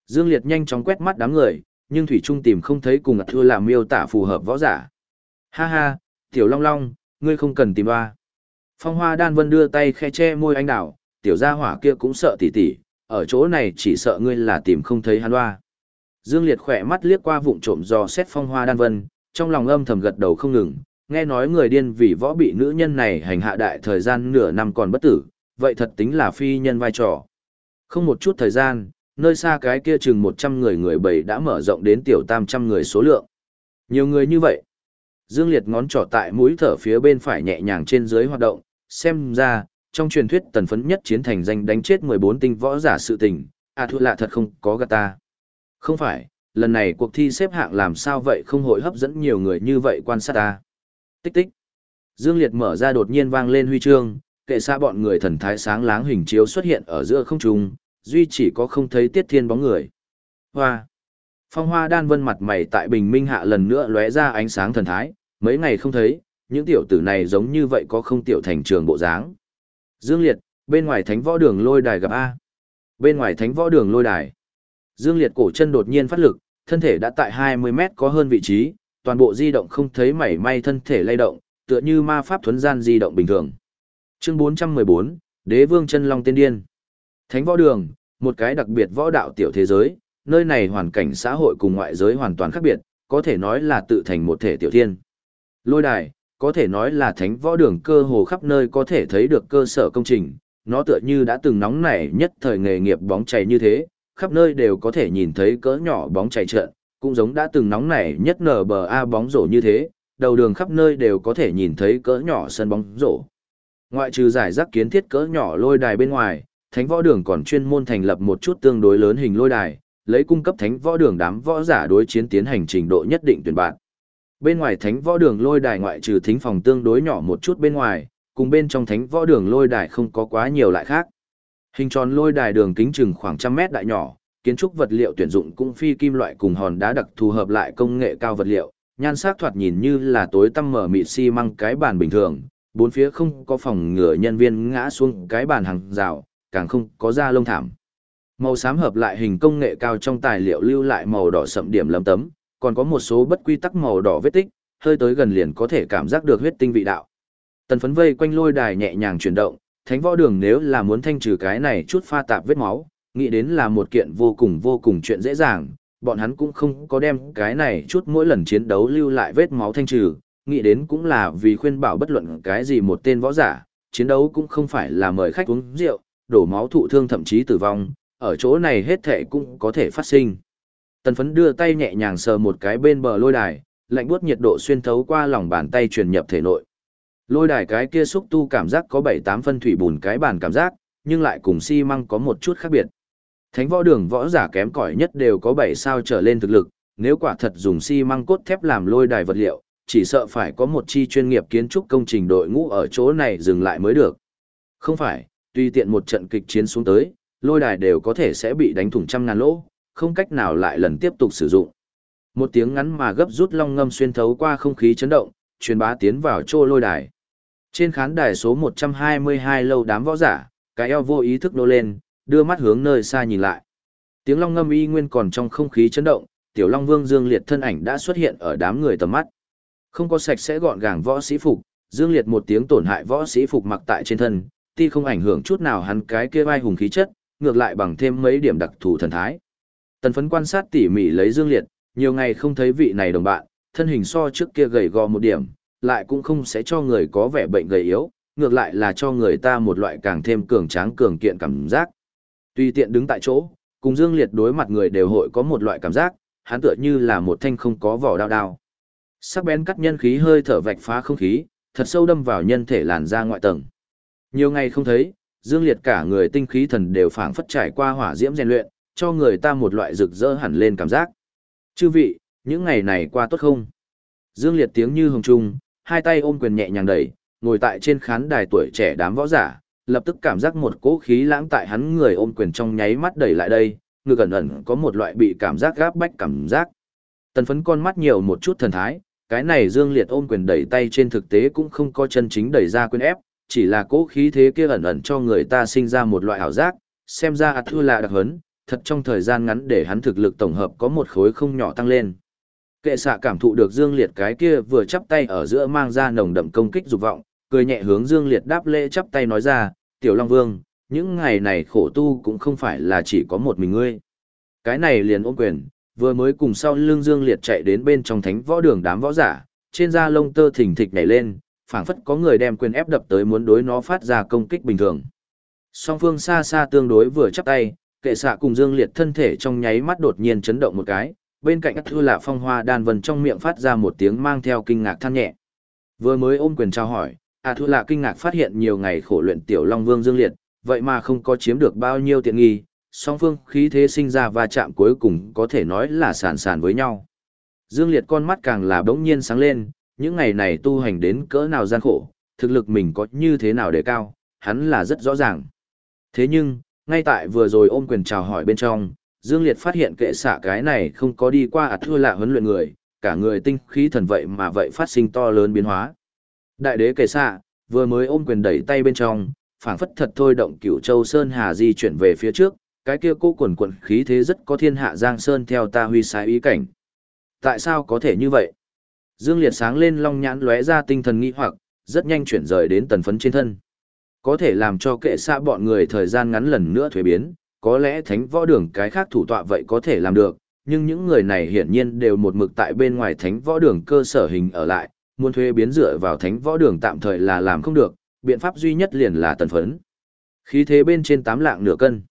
Dương Liệt nhanh chóng quét mắt đám người, nhưng Thủy Trung tìm không thấy cùng thưa làm miêu tả phù hợp võ giả. Ha ha, Tiểu Long Long, ngươi không cần tìm hoa. Phong Hoa Đan Vân đưa tay khe che môi anh đảo, tiểu gia hỏa kia cũng sợ tỉ tỉ, ở chỗ này chỉ sợ ngươi là tìm không thấy hắn hoa. Dương Liệt khỏe mắt liếc qua vụn trộm do xét phong hoa đan vân, trong lòng âm thầm gật đầu không ngừng, nghe nói người điên vì võ bị nữ nhân này hành hạ đại thời gian nửa năm còn bất tử, vậy thật tính là phi nhân vai trò. Không một chút thời gian, nơi xa cái kia chừng 100 người người bầy đã mở rộng đến tiểu tam trăm người số lượng. Nhiều người như vậy. Dương Liệt ngón trỏ tại mũi thở phía bên phải nhẹ nhàng trên dưới hoạt động, xem ra, trong truyền thuyết tần phấn nhất chiến thành danh đánh chết 14 tinh võ giả sự tình, à thu lạ thật không có gạt ta. Không phải, lần này cuộc thi xếp hạng làm sao vậy không hội hấp dẫn nhiều người như vậy quan sát ta. Tích tích. Dương Liệt mở ra đột nhiên vang lên huy chương, kệ xa bọn người thần thái sáng láng hình chiếu xuất hiện ở giữa không trung, duy chỉ có không thấy tiết thiên bóng người. Hoa. Phong hoa đan vân mặt mày tại bình minh hạ lần nữa lóe ra ánh sáng thần thái, mấy ngày không thấy, những tiểu tử này giống như vậy có không tiểu thành trường bộ dáng. Dương Liệt, bên ngoài thánh võ đường lôi đài gặp A. Bên ngoài thánh võ đường lôi đài. Dương Liệt cổ chân đột nhiên phát lực, thân thể đã tại 20 mét có hơn vị trí, toàn bộ di động không thấy mảy may thân thể lay động, tựa như ma pháp thuấn gian di động bình thường. Chương 414, Đế Vương chân long tiên điên. Thánh võ đường, một cái đặc biệt võ đạo tiểu thế giới, nơi này hoàn cảnh xã hội cùng ngoại giới hoàn toàn khác biệt, có thể nói là tự thành một thể tiểu thiên. Lôi đài, có thể nói là thánh võ đường cơ hồ khắp nơi có thể thấy được cơ sở công trình, nó tựa như đã từng nóng nảy nhất thời nghề nghiệp bóng chày như thế, khắp nơi đều có thể nhìn thấy cỡ nhỏ bóng chày trận, cũng giống đã từng nóng nảy nhất nở bờ a bóng rổ như thế, đầu đường khắp nơi đều có thể nhìn thấy cỡ nhỏ sân bóng rổ. Ngoại trừ giải rác kiến thiết cỡ nhỏ lôi đài bên ngoài, thánh võ đường còn chuyên môn thành lập một chút tương đối lớn hình lôi đài, lấy cung cấp thánh võ đường đám võ giả đối chiến tiến hành trình độ nhất định tuyển bạn. Bên ngoài thánh võ đường lôi đài ngoại trừ thính phòng tương đối nhỏ một chút bên ngoài, cùng bên trong thánh võ đường lôi đài không có quá nhiều lại khác. Hình tròn lôi đài đường kính chừng khoảng trăm mét đại nhỏ, kiến trúc vật liệu tuyển dụng cũng phi kim loại cùng hòn đá đặc thù hợp lại công nghệ cao vật liệu, nhan sắc thoạt nhìn như là tối tăm mở mịt xi măng cái bàn bình thường, bốn phía không có phòng ngừa nhân viên ngã xuống cái bàn hàng rào, càng không có da lông thảm. Màu xám hợp lại hình công nghệ cao trong tài liệu lưu lại màu đỏ sậm điểm lấm tấm, còn có một số bất quy tắc màu đỏ vết tích, hơi tới gần liền có thể cảm giác được huyết tinh vị đạo. Tần phấn vây quanh lôi đài nhẹ nhàng chuyển động, thánh võ đường nếu là muốn thanh trừ cái này chút pha tạp vết máu, nghĩ đến là một kiện vô cùng vô cùng chuyện dễ dàng, bọn hắn cũng không có đem cái này chút mỗi lần chiến đấu lưu lại vết máu thanh trừ, nghĩ đến cũng là vì khuyên bảo bất luận cái gì một tên võ giả, chiến đấu cũng không phải là mời khách uống rượu, đổ máu thụ thương thậm chí tử vong, ở chỗ này hết thể cũng có thể phát sinh. Tần phấn đưa tay nhẹ nhàng sờ một cái bên bờ lôi đài, lạnh buốt nhiệt độ xuyên thấu qua lòng bàn tay truyền nhập thể nội. Lôi đài cái kia xúc tu cảm giác có 7-8 phân thủy bùn cái bàn cảm giác, nhưng lại cùng xi măng có một chút khác biệt. Thánh võ đường võ giả kém cỏi nhất đều có 7 sao trở lên thực lực, nếu quả thật dùng xi măng cốt thép làm lôi đài vật liệu, chỉ sợ phải có một chi chuyên nghiệp kiến trúc công trình đội ngũ ở chỗ này dừng lại mới được. Không phải, tùy tiện một trận kịch chiến xuống tới, lôi đài đều có thể sẽ bị đánh thủng trăm ngàn lỗ, không cách nào lại lần tiếp tục sử dụng. Một tiếng ngắn mà gấp rút long ngâm xuyên thấu qua không khí chấn động, truyền bá tiến vào chỗ lôi đài. Trên khán đài số 122 lâu đám võ giả, cái eo vô ý thức nô lên, đưa mắt hướng nơi xa nhìn lại. Tiếng long ngâm y nguyên còn trong không khí chấn động, tiểu long vương dương liệt thân ảnh đã xuất hiện ở đám người tầm mắt. Không có sạch sẽ gọn gàng võ sĩ phục, dương liệt một tiếng tổn hại võ sĩ phục mặc tại trên thân, ti không ảnh hưởng chút nào hắn cái kia vai hùng khí chất, ngược lại bằng thêm mấy điểm đặc thù thần thái. Tần phấn quan sát tỉ mỉ lấy dương liệt, nhiều ngày không thấy vị này đồng bạn, thân hình so trước kia gầy gò một điểm, lại cũng không sẽ cho người có vẻ bệnh gầy yếu, ngược lại là cho người ta một loại càng thêm cường tráng cường kiện cảm giác. Tuy tiện đứng tại chỗ, cùng Dương Liệt đối mặt người đều hội có một loại cảm giác, hắn tựa như là một thanh không có vỏ đao đao. Sắc bén cắt nhân khí hơi thở vạch phá không khí, thật sâu đâm vào nhân thể làn da ngoại tầng. Nhiều ngày không thấy, Dương Liệt cả người tinh khí thần đều phảng phất trải qua hỏa diễm rèn luyện, cho người ta một loại rực rỡ hẳn lên cảm giác. Chư vị, những ngày này qua tốt không? Dương Liệt tiếng như hồng trung, hai tay ôm quyền nhẹ nhàng đẩy, ngồi tại trên khán đài tuổi trẻ đám võ giả, lập tức cảm giác một cỗ khí lãng tại hắn người ôm quyền trong nháy mắt đẩy lại đây, ngực ẩn ẩn có một loại bị cảm giác gáp bách cảm giác. Tần phấn con mắt nhiều một chút thần thái, cái này Dương Liệt ôm quyền đẩy tay trên thực tế cũng không có chân chính đẩy ra quyền ép, chỉ là cỗ khí thế kia ẩn ẩn cho người ta sinh ra một loại ảo giác, xem ra ạt thư là đặc hấn, thật trong thời gian ngắn để hắn thực lực tổng hợp có một khối không nhỏ tăng lên. Kệ xạ cảm thụ được Dương Liệt cái kia vừa chắp tay ở giữa mang ra nồng đậm công kích dục vọng, cười nhẹ hướng Dương Liệt đáp lễ chắp tay nói ra, Tiểu Long Vương, những ngày này khổ tu cũng không phải là chỉ có một mình ngươi. Cái này liền ôm quyền, vừa mới cùng sau lưng Dương Liệt chạy đến bên trong thánh võ đường đám võ giả, trên da lông tơ thỉnh thịch nhảy lên, phảng phất có người đem quyền ép đập tới muốn đối nó phát ra công kích bình thường. Song phương xa xa tương đối vừa chắp tay, kệ xạ cùng Dương Liệt thân thể trong nháy mắt đột nhiên chấn động một cái, bên cạnh thư lạ phong hoa đan vần trong miệng phát ra một tiếng mang theo kinh ngạc than nhẹ. Vừa mới ôm quyền trao hỏi, À thua lạ kinh ngạc phát hiện nhiều ngày khổ luyện tiểu Long Vương Dương Liệt, vậy mà không có chiếm được bao nhiêu tiện nghi, song phương khí thế sinh ra và chạm cuối cùng có thể nói là sàn sàn với nhau. Dương Liệt con mắt càng là bỗng nhiên sáng lên, những ngày này tu hành đến cỡ nào gian khổ, thực lực mình có như thế nào để cao, hắn là rất rõ ràng. Thế nhưng, ngay tại vừa rồi ôm quyền chào hỏi bên trong, Dương Liệt phát hiện kệ xạ cái này không có đi qua ạt thưa lạ huấn luyện người, cả người tinh khí thần vậy mà vậy phát sinh to lớn biến hóa. Đại đế kệ xạ, vừa mới ôm quyền đẩy tay bên trong, phảng phất thật thôi động cửu châu Sơn Hà di chuyển về phía trước, cái kia cô quần quận khí thế rất có thiên hạ giang sơn theo ta huy sai ý cảnh. Tại sao có thể như vậy? Dương Liệt sáng lên long nhãn lóe ra tinh thần nghi hoặc, rất nhanh chuyển rời đến tần phấn trên thân. Có thể làm cho kệ xa bọn người thời gian ngắn lần nữa thuế biến, có lẽ thánh võ đường cái khác thủ tọa vậy có thể làm được, nhưng những người này hiển nhiên đều một mực tại bên ngoài thánh võ đường cơ sở hình ở lại, muốn thuế biến dựa vào thánh võ đường tạm thời là làm không được, biện pháp duy nhất liền là tần phấn. Khí thế bên trên tám lạng nửa cân.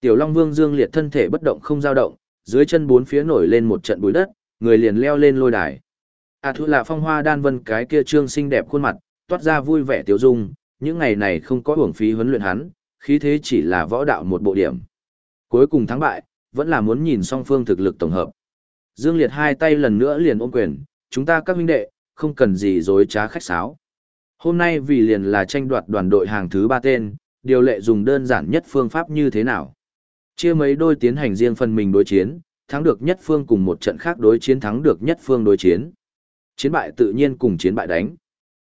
Tiểu Long Vương Dương liệt thân thể bất động không dao động, dưới chân bốn phía nổi lên một trận bụi đất, người liền leo lên lôi đài. À thu là phong hoa đan vân cái kia trương xinh đẹp khuôn mặt, toát ra vui vẻ tiểu dung, những ngày này không có hưởng phí huấn luyện hắn, khí thế chỉ là võ đạo một bộ điểm. Cuối cùng thắng bại, vẫn là muốn nhìn song phương thực lực tổng hợp. Dương Liệt hai tay lần nữa liền ôm quyền, chúng ta các huynh đệ, không cần gì dối trá khách sáo. Hôm nay vì liền là tranh đoạt đoàn đội hàng thứ ba tên, điều lệ dùng đơn giản nhất phương pháp như thế nào. Chia mấy đôi tiến hành riêng phần mình đối chiến, thắng được nhất phương cùng một trận khác đối chiến thắng được nhất phương đối chiến. Chiến bại tự nhiên cùng chiến bại đánh.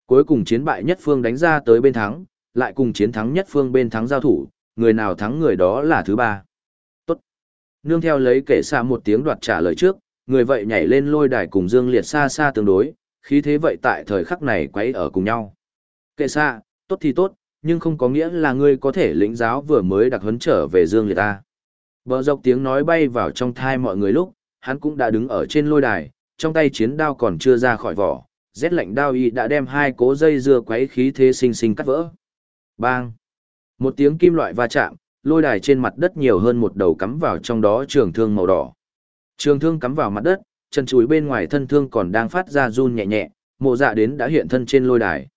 Cuối cùng chiến bại nhất phương đánh ra tới bên thắng, lại cùng chiến thắng nhất phương bên thắng giao thủ, người nào thắng người đó là thứ ba. Tốt. Nương theo lấy kể xa một tiếng đoạt trả lời trước, người vậy nhảy lên lôi đài cùng Dương Liệt xa xa tương đối, khí thế vậy tại thời khắc này quấy ở cùng nhau. Kệ xa, tốt thì tốt, nhưng không có nghĩa là ngươi có thể lĩnh giáo vừa mới đặc huấn trở về Dương Liệt ta. Bờ dọc tiếng nói bay vào trong thai mọi người lúc, hắn cũng đã đứng ở trên lôi đài, trong tay chiến đao còn chưa ra khỏi vỏ, rét lạnh đao y đã đem hai cố dây dưa quấy khí thế sinh sinh cắt vỡ. Bang! Một tiếng kim loại va chạm, lôi đài trên mặt đất nhiều hơn một đầu cắm vào trong đó trường thương màu đỏ. Trường thương cắm vào mặt đất, chân chuối bên ngoài thân thương còn đang phát ra run nhẹ nhẹ, mộ dạ đến đã hiện thân trên lôi đài.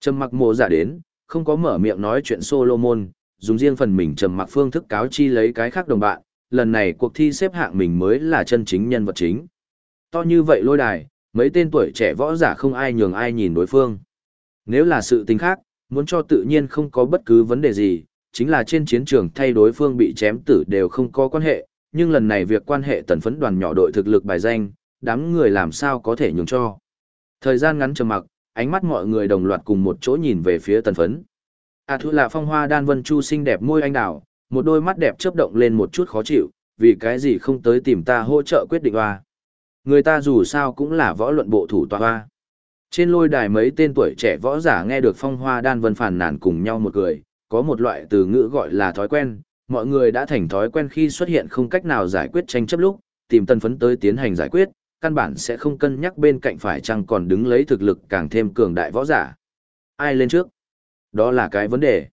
Trầm mặc mộ dạ đến, không có mở miệng nói chuyện Solomon, dùng riêng phần mình trầm mặc phương thức cáo chi lấy cái khác đồng bạn, lần này cuộc thi xếp hạng mình mới là chân chính nhân vật chính. To như vậy lôi đài, mấy tên tuổi trẻ võ giả không ai nhường ai nhìn đối phương. Nếu là sự tình khác, muốn cho tự nhiên không có bất cứ vấn đề gì, chính là trên chiến trường thay đối phương bị chém tử đều không có quan hệ, nhưng lần này việc quan hệ tần phấn đoàn nhỏ đội thực lực bài danh, đám người làm sao có thể nhường cho. Thời gian ngắn trầm mặc, ánh mắt mọi người đồng loạt cùng một chỗ nhìn về phía tần phấn. À thu là phong hoa đan vân chu xinh đẹp môi anh đào, một đôi mắt đẹp chớp động lên một chút khó chịu, vì cái gì không tới tìm ta hỗ trợ quyết định hoa. Người ta dù sao cũng là võ luận bộ thủ tòa hoa. Trên lôi đài mấy tên tuổi trẻ võ giả nghe được phong hoa đan vân phản nàn cùng nhau một cười, có một loại từ ngữ gọi là thói quen, mọi người đã thành thói quen khi xuất hiện không cách nào giải quyết tranh chấp lúc, tìm tân phấn tới tiến hành giải quyết, căn bản sẽ không cân nhắc bên cạnh phải chăng còn đứng lấy thực lực càng thêm cường đại võ giả. Ai lên trước? Đó là cái vấn đề.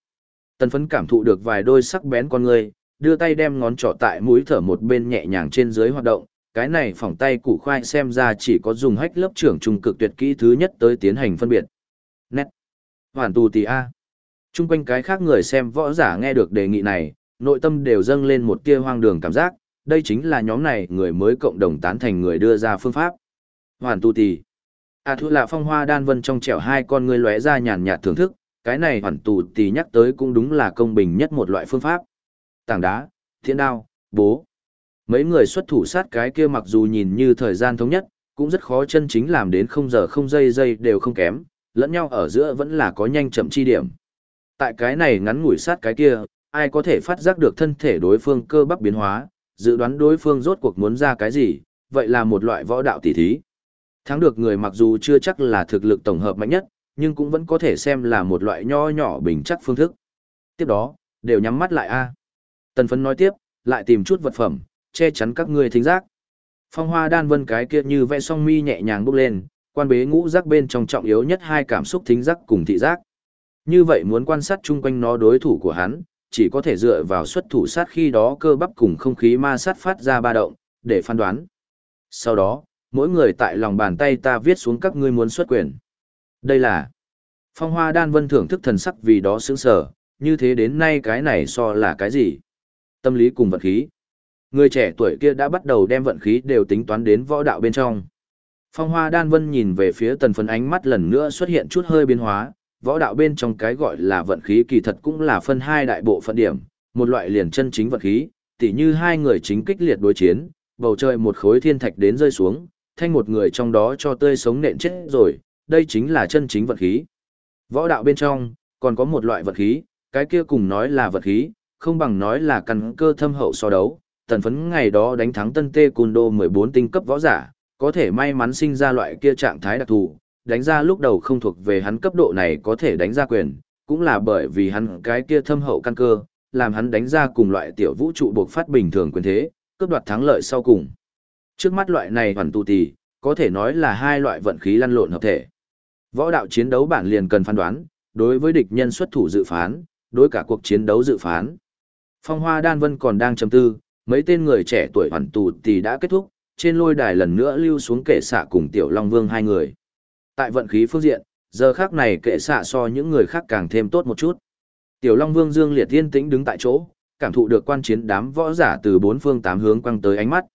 Tần phấn cảm thụ được vài đôi sắc bén con người, đưa tay đem ngón trỏ tại mũi thở một bên nhẹ nhàng trên dưới hoạt động, cái này phỏng tay củ khoai xem ra chỉ có dùng hách lớp trưởng trung cực tuyệt kỹ thứ nhất tới tiến hành phân biệt. Nét. Hoàn tù tì A. Trung quanh cái khác người xem võ giả nghe được đề nghị này, nội tâm đều dâng lên một tia hoang đường cảm giác, đây chính là nhóm này người mới cộng đồng tán thành người đưa ra phương pháp. Hoàn tu tì. À thu là phong hoa đan vân trong trẻo hai con người lóe ra nhàn nhạt thưởng thức, cái này hoàn tù tì nhắc tới cũng đúng là công bình nhất một loại phương pháp. Tảng đá, thiên đao, bố. Mấy người xuất thủ sát cái kia mặc dù nhìn như thời gian thống nhất, cũng rất khó chân chính làm đến không giờ không giây giây đều không kém, lẫn nhau ở giữa vẫn là có nhanh chậm chi điểm. Tại cái này ngắn ngủi sát cái kia, ai có thể phát giác được thân thể đối phương cơ bắp biến hóa, dự đoán đối phương rốt cuộc muốn ra cái gì, vậy là một loại võ đạo tỉ thí. Thắng được người mặc dù chưa chắc là thực lực tổng hợp mạnh nhất, nhưng cũng vẫn có thể xem là một loại nho nhỏ bình chắc phương thức. Tiếp đó, đều nhắm mắt lại a. Tần phấn nói tiếp, lại tìm chút vật phẩm, che chắn các ngươi thính giác. Phong hoa đan vân cái kia như vẽ song mi nhẹ nhàng bốc lên, quan bế ngũ giác bên trong trọng yếu nhất hai cảm xúc thính giác cùng thị giác. Như vậy muốn quan sát chung quanh nó đối thủ của hắn, chỉ có thể dựa vào xuất thủ sát khi đó cơ bắp cùng không khí ma sát phát ra ba động, để phán đoán. Sau đó, mỗi người tại lòng bàn tay ta viết xuống các ngươi muốn xuất quyền. Đây là Phong Hoa Đan Vân thưởng thức thần sắc vì đó sững sờ, như thế đến nay cái này so là cái gì? Tâm lý cùng vận khí. Người trẻ tuổi kia đã bắt đầu đem vận khí đều tính toán đến võ đạo bên trong. Phong Hoa Đan Vân nhìn về phía tần phấn ánh mắt lần nữa xuất hiện chút hơi biến hóa, võ đạo bên trong cái gọi là vận khí kỳ thật cũng là phân hai đại bộ phận điểm, một loại liền chân chính vận khí, tỉ như hai người chính kích liệt đối chiến, bầu trời một khối thiên thạch đến rơi xuống, thanh một người trong đó cho tươi sống nện chết rồi, đây chính là chân chính vật khí. Võ đạo bên trong, còn có một loại vật khí, cái kia cùng nói là vật khí, không bằng nói là căn cơ thâm hậu so đấu. Tần phấn ngày đó đánh thắng tân tê cùn đô 14 tinh cấp võ giả, có thể may mắn sinh ra loại kia trạng thái đặc thù, đánh ra lúc đầu không thuộc về hắn cấp độ này có thể đánh ra quyền, cũng là bởi vì hắn cái kia thâm hậu căn cơ, làm hắn đánh ra cùng loại tiểu vũ trụ buộc phát bình thường quyền thế, cướp đoạt thắng lợi sau cùng. Trước mắt loại này hoàn tu tỷ, có thể nói là hai loại vận khí lăn lộn hợp thể. Võ đạo chiến đấu bản liền cần phán đoán, đối với địch nhân xuất thủ dự phán, đối cả cuộc chiến đấu dự phán. Phong Hoa Đan Vân còn đang trầm tư, mấy tên người trẻ tuổi hoàn tù thì đã kết thúc, trên lôi đài lần nữa lưu xuống kệ xạ cùng Tiểu Long Vương hai người. Tại vận khí phương diện, giờ khác này kệ xạ so những người khác càng thêm tốt một chút. Tiểu Long Vương Dương Liệt Thiên tĩnh đứng tại chỗ, cảm thụ được quan chiến đám võ giả từ bốn phương tám hướng quăng tới ánh mắt.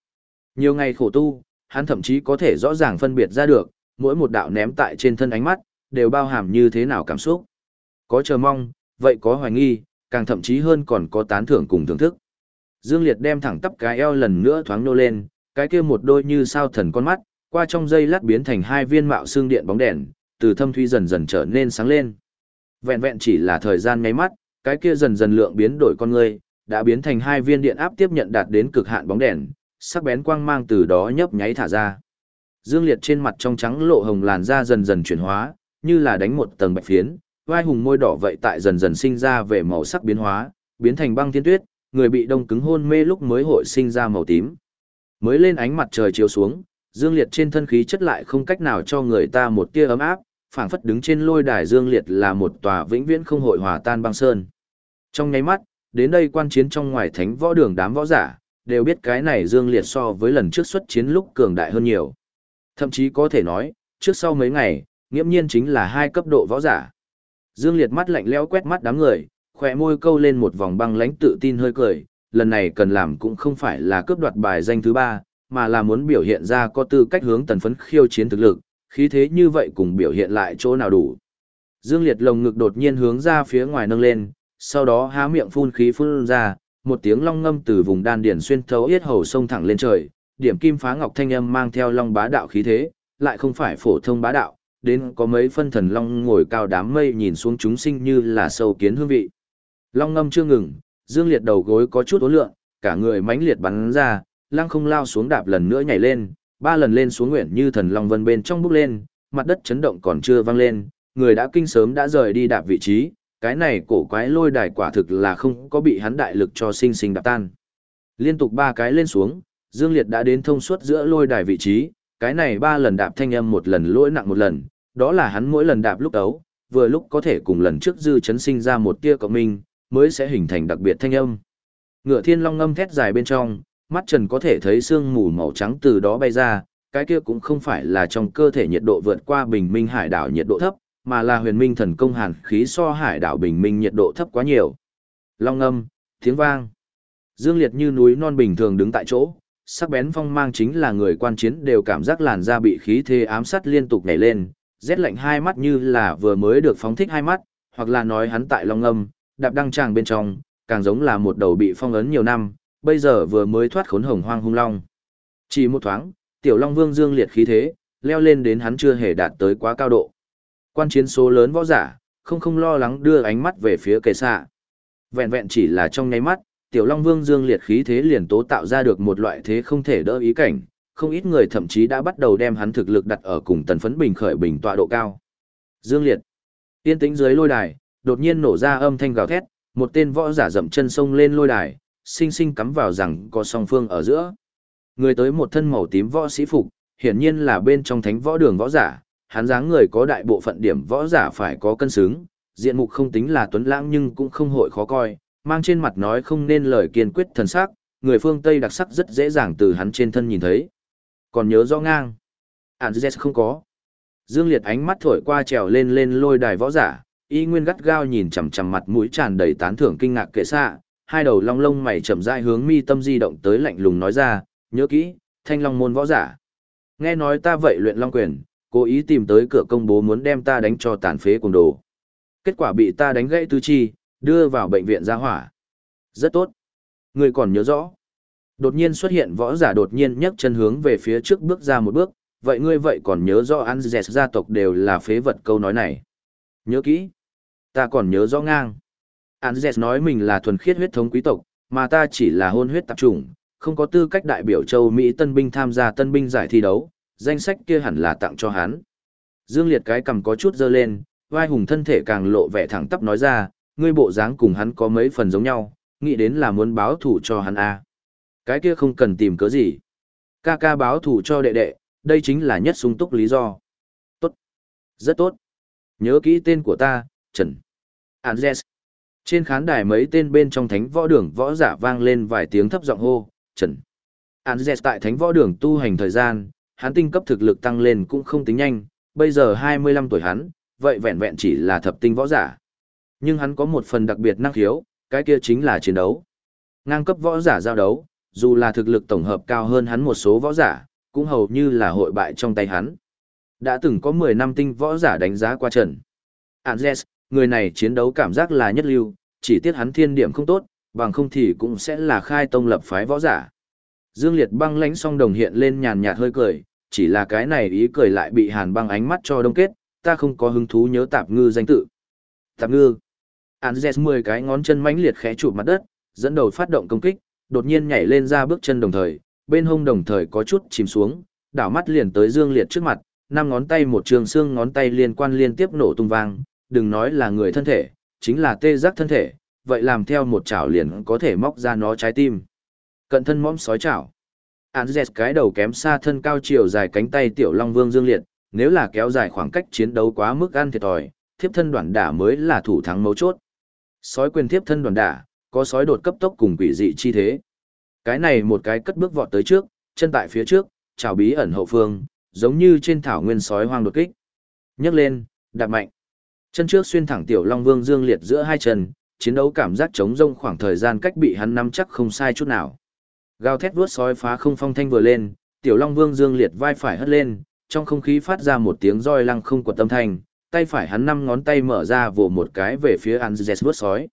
Nhiều ngày khổ tu, hắn thậm chí có thể rõ ràng phân biệt ra được, mỗi một đạo ném tại trên thân ánh mắt, đều bao hàm như thế nào cảm xúc. Có chờ mong, vậy có hoài nghi, càng thậm chí hơn còn có tán thưởng cùng thưởng thức. Dương Liệt đem thẳng tắp cái eo lần nữa thoáng nô lên, cái kia một đôi như sao thần con mắt, qua trong dây lát biến thành hai viên mạo xương điện bóng đèn, từ thâm thuy dần dần trở nên sáng lên. Vẹn vẹn chỉ là thời gian nháy mắt, cái kia dần dần lượng biến đổi con người, đã biến thành hai viên điện áp tiếp nhận đạt đến cực hạn bóng đèn, sắc bén quang mang từ đó nhấp nháy thả ra. Dương Liệt trên mặt trong trắng lộ hồng làn da dần dần chuyển hóa, như là đánh một tầng bạch phiến, vai hùng môi đỏ vậy tại dần dần sinh ra về màu sắc biến hóa, biến thành băng thiên tuyết, người bị đông cứng hôn mê lúc mới hội sinh ra màu tím. Mới lên ánh mặt trời chiếu xuống, Dương Liệt trên thân khí chất lại không cách nào cho người ta một tia ấm áp, phảng phất đứng trên lôi đài Dương Liệt là một tòa vĩnh viễn không hội hòa tan băng sơn. Trong nháy mắt, đến đây quan chiến trong ngoài thánh võ đường đám võ giả, đều biết cái này Dương Liệt so với lần trước xuất chiến lúc cường đại hơn nhiều. Thậm chí có thể nói, trước sau mấy ngày, nghiễm nhiên chính là hai cấp độ võ giả. Dương Liệt mắt lạnh lẽo quét mắt đám người, khỏe môi câu lên một vòng băng lãnh tự tin hơi cười, lần này cần làm cũng không phải là cướp đoạt bài danh thứ ba, mà là muốn biểu hiện ra có tư cách hướng tần phấn khiêu chiến thực lực, khí thế như vậy cùng biểu hiện lại chỗ nào đủ. Dương Liệt lồng ngực đột nhiên hướng ra phía ngoài nâng lên, sau đó há miệng phun khí phun ra, một tiếng long ngâm từ vùng đan điển xuyên thấu yết hầu sông thẳng lên trời, điểm kim phá ngọc thanh âm mang theo long bá đạo khí thế, lại không phải phổ thông bá đạo, đến có mấy phân thần long ngồi cao đám mây nhìn xuống chúng sinh như là sâu kiến hương vị. Long ngâm chưa ngừng, Dương Liệt đầu gối có chút ố lượng, cả người mãnh liệt bắn ra, lăng không lao xuống đạp lần nữa nhảy lên, ba lần lên xuống nguyện như thần long vân bên trong bước lên, mặt đất chấn động còn chưa vang lên, người đã kinh sớm đã rời đi đạp vị trí, cái này cổ quái lôi đài quả thực là không có bị hắn đại lực cho sinh sinh đạp tan. Liên tục ba cái lên xuống, Dương Liệt đã đến thông suốt giữa lôi đài vị trí, cái này ba lần đạp thanh âm một lần lỗi nặng một lần, đó là hắn mỗi lần đạp lúc đấu, vừa lúc có thể cùng lần trước dư chấn sinh ra một tia cộng minh, mới sẽ hình thành đặc biệt thanh âm. Ngựa thiên long ngâm thét dài bên trong, mắt trần có thể thấy sương mù màu trắng từ đó bay ra, cái kia cũng không phải là trong cơ thể nhiệt độ vượt qua bình minh hải đảo nhiệt độ thấp, mà là huyền minh thần công hàn khí so hải đảo bình minh nhiệt độ thấp quá nhiều. Long ngâm, tiếng vang. Dương Liệt như núi non bình thường đứng tại chỗ, sắc bén phong mang chính là người quan chiến đều cảm giác làn da bị khí thế ám sát liên tục nhảy lên, rét lạnh hai mắt như là vừa mới được phóng thích hai mắt, hoặc là nói hắn tại long âm, đạp đăng tràng bên trong, càng giống là một đầu bị phong ấn nhiều năm, bây giờ vừa mới thoát khốn hồng hoang hung long. Chỉ một thoáng, tiểu long vương dương liệt khí thế, leo lên đến hắn chưa hề đạt tới quá cao độ. Quan chiến số lớn võ giả, không không lo lắng đưa ánh mắt về phía kề xạ. Vẹn vẹn chỉ là trong nháy mắt, tiểu long vương dương liệt khí thế liền tố tạo ra được một loại thế không thể đỡ ý cảnh, không ít người thậm chí đã bắt đầu đem hắn thực lực đặt ở cùng tần phấn bình khởi bình tọa độ cao. Dương liệt, tiên tĩnh dưới lôi đài, đột nhiên nổ ra âm thanh gào thét, một tên võ giả dậm chân sông lên lôi đài, sinh sinh cắm vào rằng có song phương ở giữa. Người tới một thân màu tím võ sĩ phục, hiển nhiên là bên trong thánh võ đường võ giả, hắn dáng người có đại bộ phận điểm võ giả phải có cân xứng, diện mục không tính là tuấn lãng nhưng cũng không hội khó coi, mang trên mặt nói không nên lời kiên quyết thần sắc, người phương Tây đặc sắc rất dễ dàng từ hắn trên thân nhìn thấy. Còn nhớ rõ ngang. Ản không có. Dương Liệt ánh mắt thổi qua trèo lên lên lôi đài võ giả, y nguyên gắt gao nhìn chằm chằm mặt mũi tràn đầy tán thưởng kinh ngạc kệ xạ, hai đầu long lông mày chậm rãi hướng mi tâm di động tới lạnh lùng nói ra, nhớ kỹ, thanh long môn võ giả. Nghe nói ta vậy luyện long quyền, cố ý tìm tới cửa công bố muốn đem ta đánh cho tàn phế cùng đồ. Kết quả bị ta đánh gãy tứ chi, đưa vào bệnh viện gia hỏa. Rất tốt. Người còn nhớ rõ. Đột nhiên xuất hiện võ giả đột nhiên nhấc chân hướng về phía trước bước ra một bước, vậy ngươi vậy còn nhớ rõ Anzes gia tộc đều là phế vật câu nói này. Nhớ kỹ. Ta còn nhớ rõ ngang. Anzes nói mình là thuần khiết huyết thống quý tộc, mà ta chỉ là hôn huyết tạp chủng, không có tư cách đại biểu châu Mỹ tân binh tham gia tân binh giải thi đấu, danh sách kia hẳn là tặng cho hắn. Dương Liệt cái cầm có chút dơ lên, vai hùng thân thể càng lộ vẻ thẳng tắp nói ra, ngươi bộ dáng cùng hắn có mấy phần giống nhau, nghĩ đến là muốn báo thủ cho hắn a. À. Cái kia không cần tìm cớ gì. Ca ca báo thủ cho đệ đệ, đây chính là nhất sung túc lý do. Tốt. Rất tốt. Nhớ kỹ tên của ta, Trần. Andres. Trên khán đài mấy tên bên trong thánh võ đường võ giả vang lên vài tiếng thấp giọng hô, Trần. Andres tại thánh võ đường tu hành thời gian, hắn tinh cấp thực lực tăng lên cũng không tính nhanh, bây giờ 25 tuổi hắn, vậy vẹn vẹn chỉ là thập tinh võ giả. Nhưng hắn có một phần đặc biệt năng khiếu, cái kia chính là chiến đấu. Ngang cấp võ giả giao đấu, dù là thực lực tổng hợp cao hơn hắn một số võ giả, cũng hầu như là hội bại trong tay hắn. Đã từng có 10 năm tinh võ giả đánh giá qua trận. Andres, người này chiến đấu cảm giác là nhất lưu, chỉ tiếc hắn thiên điểm không tốt, bằng không thì cũng sẽ là khai tông lập phái võ giả. Dương Liệt băng lãnh song đồng hiện lên nhàn nhạt hơi cười, chỉ là cái này ý cười lại bị hàn băng ánh mắt cho đông kết, ta không có hứng thú nhớ tạp ngư danh tự. Tạp ngư. Anzes 10 cái ngón chân mãnh liệt khẽ chụp mặt đất, dẫn đầu phát động công kích, đột nhiên nhảy lên ra bước chân đồng thời, bên hông đồng thời có chút chìm xuống, đảo mắt liền tới Dương Liệt trước mặt, năm ngón tay một trường xương ngón tay liên quan liên tiếp nổ tung vang, đừng nói là người thân thể, chính là tê giác thân thể, vậy làm theo một chảo liền có thể móc ra nó trái tim. Cận thân mõm sói chảo. Anzes cái đầu kém xa thân cao chiều dài cánh tay tiểu long vương dương liệt, nếu là kéo dài khoảng cách chiến đấu quá mức ăn thiệt thòi, thiếp thân đoạn đả mới là thủ thắng mấu chốt. Sói quyền thiếp thân đoàn đả, có sói đột cấp tốc cùng quỷ dị chi thế. Cái này một cái cất bước vọt tới trước, chân tại phía trước, chào bí ẩn hậu phương, giống như trên thảo nguyên sói hoang đột kích. Nhấc lên, đạp mạnh. Chân trước xuyên thẳng tiểu long vương dương liệt giữa hai chân, chiến đấu cảm giác chống rông khoảng thời gian cách bị hắn nắm chắc không sai chút nào. Gào thét vuốt sói phá không phong thanh vừa lên, tiểu long vương dương liệt vai phải hất lên, trong không khí phát ra một tiếng roi lăng không của tâm thanh, tay phải hắn năm ngón tay mở ra vồ một cái về phía Anzes vớt sói.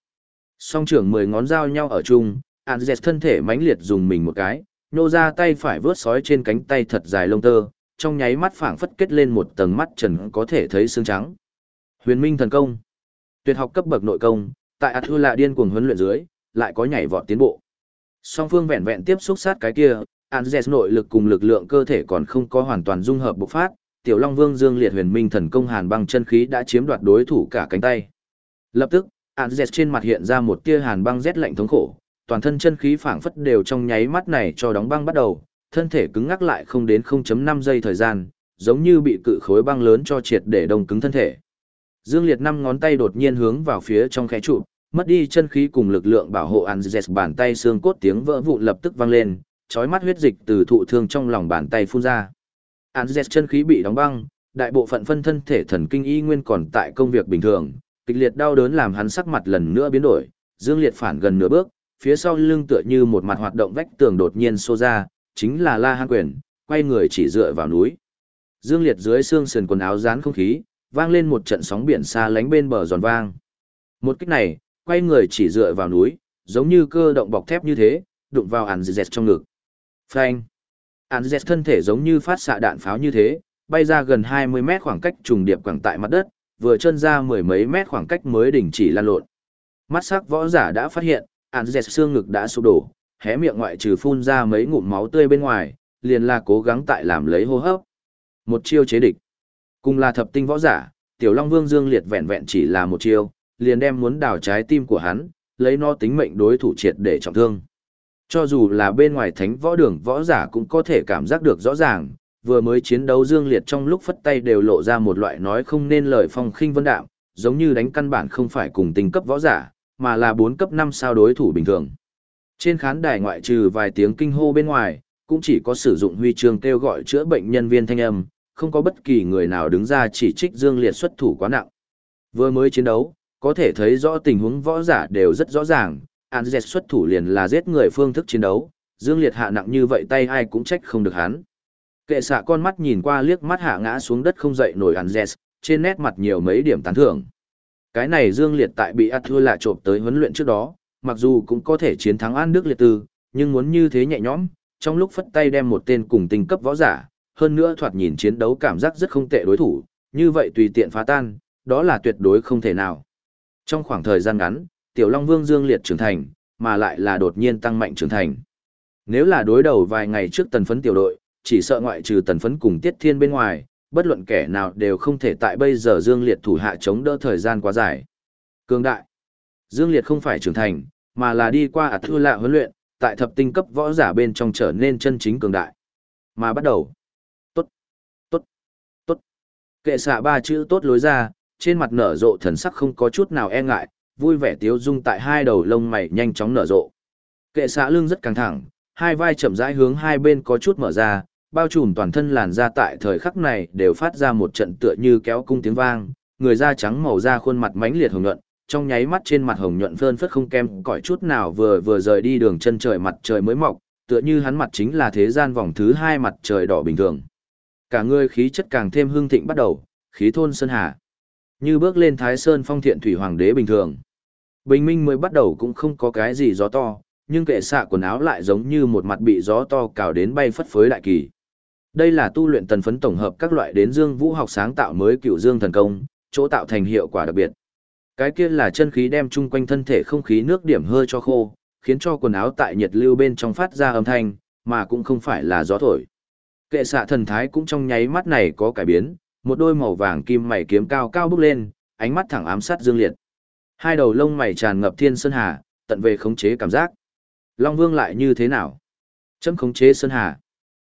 Song trưởng mười ngón giao nhau ở chung, Anzes thân thể mãnh liệt dùng mình một cái, nô ra tay phải vớt sói trên cánh tay thật dài lông tơ, trong nháy mắt phảng phất kết lên một tầng mắt trần có thể thấy xương trắng. Huyền Minh thần công, tuyệt học cấp bậc nội công, tại Athula điên cuồng huấn luyện dưới, lại có nhảy vọt tiến bộ. Song phương vẹn vẹn tiếp xúc sát cái kia, Anzes nội lực cùng lực lượng cơ thể còn không có hoàn toàn dung hợp bộc phát, Tiểu Long Vương Dương Liệt Huyền Minh thần công hàn băng chân khí đã chiếm đoạt đối thủ cả cánh tay. Lập tức, Anzes trên mặt hiện ra một tia hàn băng rét lạnh thống khổ, toàn thân chân khí phảng phất đều trong nháy mắt này cho đóng băng bắt đầu, thân thể cứng ngắc lại không đến 0.5 giây thời gian, giống như bị cự khối băng lớn cho triệt để đông cứng thân thể. Dương Liệt năm ngón tay đột nhiên hướng vào phía trong khẽ trụ, mất đi chân khí cùng lực lượng bảo hộ Anzes bàn tay xương cốt tiếng vỡ vụn lập tức vang lên, chói mắt huyết dịch từ thụ thương trong lòng bàn tay phun ra. Anzes chân khí bị đóng băng, đại bộ phận phân thân thể thần kinh y nguyên còn tại công việc bình thường, kịch liệt đau đớn làm hắn sắc mặt lần nữa biến đổi, Dương Liệt phản gần nửa bước, phía sau lưng tựa như một mặt hoạt động vách tường đột nhiên xô ra, chính là La Hán Quyền, quay người chỉ dựa vào núi. Dương Liệt dưới xương sườn quần áo dán không khí, vang lên một trận sóng biển xa lánh bên bờ giòn vang. Một kích này, quay người chỉ dựa vào núi, giống như cơ động bọc thép như thế, đụng vào Anzet trong ngực. Phanh! Anzet thân thể giống như phát xạ đạn pháo như thế, bay ra gần 20 mét khoảng cách trùng điệp quẳng tại mặt đất, vừa chân ra mười mấy mét khoảng cách mới đình chỉ lan lộn. Mắt sắc võ giả đã phát hiện, Anzet xương ngực đã sụp đổ, hé miệng ngoại trừ phun ra mấy ngụm máu tươi bên ngoài, liền là cố gắng tại làm lấy hô hấp. Một chiêu chế địch. Cùng là thập tinh võ giả, Tiểu Long Vương Dương Liệt vẹn vẹn chỉ là một chiêu, liền đem muốn đào trái tim của hắn, lấy nó tính mệnh đối thủ triệt để trọng thương. Cho dù là bên ngoài thánh võ đường võ giả cũng có thể cảm giác được rõ ràng, vừa mới chiến đấu Dương Liệt trong lúc phất tay đều lộ ra một loại nói không nên lời phong khinh vân đạm, giống như đánh căn bản không phải cùng tinh cấp võ giả, mà là bốn cấp năm sao đối thủ bình thường. Trên khán đài ngoại trừ vài tiếng kinh hô bên ngoài, cũng chỉ có sử dụng huy chương kêu gọi chữa bệnh nhân viên thanh âm, không có bất kỳ người nào đứng ra chỉ trích Dương Liệt xuất thủ quá nặng. Vừa mới chiến đấu, có thể thấy rõ tình huống võ giả đều rất rõ ràng, Anzet xuất thủ liền là giết người phương thức chiến đấu, Dương Liệt hạ nặng như vậy tay ai cũng trách không được hắn. Kệ xạ con mắt nhìn qua liếc mắt hạ ngã xuống đất không dậy nổi Anzet, trên nét mặt nhiều mấy điểm tán thưởng. Cái này Dương Liệt tại bị Arthur lạ trộm tới huấn luyện trước đó, mặc dù cũng có thể chiến thắng An Đức Liệt Tư, nhưng muốn như thế nhẹ nhõm, trong lúc phất tay đem một tên cùng tinh cấp võ giả, hơn nữa thoạt nhìn chiến đấu cảm giác rất không tệ đối thủ, như vậy tùy tiện phá tan, đó là tuyệt đối không thể nào. Trong khoảng thời gian ngắn, Tiểu Long Vương Dương Liệt trưởng thành, mà lại là đột nhiên tăng mạnh trưởng thành. Nếu là đối đầu vài ngày trước tần phấn tiểu đội, chỉ sợ ngoại trừ tần phấn cùng Tiết Thiên bên ngoài, bất luận kẻ nào đều không thể tại bây giờ Dương Liệt thủ hạ chống đỡ thời gian quá dài. Cường đại. Dương Liệt không phải trưởng thành, mà là đi qua ạt thư lạ huấn luyện, tại thập tinh cấp võ giả bên trong trở nên chân chính cường đại. Mà bắt đầu. Tốt. Tốt. Tốt. Kệ xạ ba chữ tốt lối ra, trên mặt nở rộ thần sắc không có chút nào e ngại, vui vẻ tiếu dung tại hai đầu lông mày nhanh chóng nở rộ. Kệ xạ lưng rất căng thẳng, hai vai chậm rãi hướng hai bên có chút mở ra, bao trùm toàn thân làn da tại thời khắc này đều phát ra một trận tựa như kéo cung tiếng vang, người da trắng màu da khuôn mặt mánh liệt hồng nhuận, trong nháy mắt trên mặt hồng nhuận phơn phất không kem cỏi chút nào vừa vừa rời đi đường chân trời mặt trời mới mọc, tựa như hắn mặt chính là thế gian vòng thứ hai mặt trời đỏ bình thường. Cả người khí chất càng thêm hương thịnh bắt đầu, khí thôn sơn hà. Như bước lên Thái Sơn phong thiện thủy hoàng đế bình thường. Bình minh mới bắt đầu cũng không có cái gì gió to, nhưng kệ xạ quần áo lại giống như một mặt bị gió to cào đến bay phất phới đại kỳ. Đây là tu luyện tần phấn tổng hợp các loại đến dương vũ học sáng tạo mới cựu dương thần công, chỗ tạo thành hiệu quả đặc biệt. Cái kia là chân khí đem chung quanh thân thể không khí nước điểm hơi cho khô, khiến cho quần áo tại nhiệt lưu bên trong phát ra âm thanh, mà cũng không phải là gió thổi. Kệ xạ thần thái cũng trong nháy mắt này có cải biến, một đôi màu vàng kim mày kiếm cao cao bước lên, ánh mắt thẳng ám sát dương liệt. Hai đầu lông mày tràn ngập thiên sơn hà, tận về khống chế cảm giác. Long Vương lại như thế nào? Chấm khống chế sơn hà.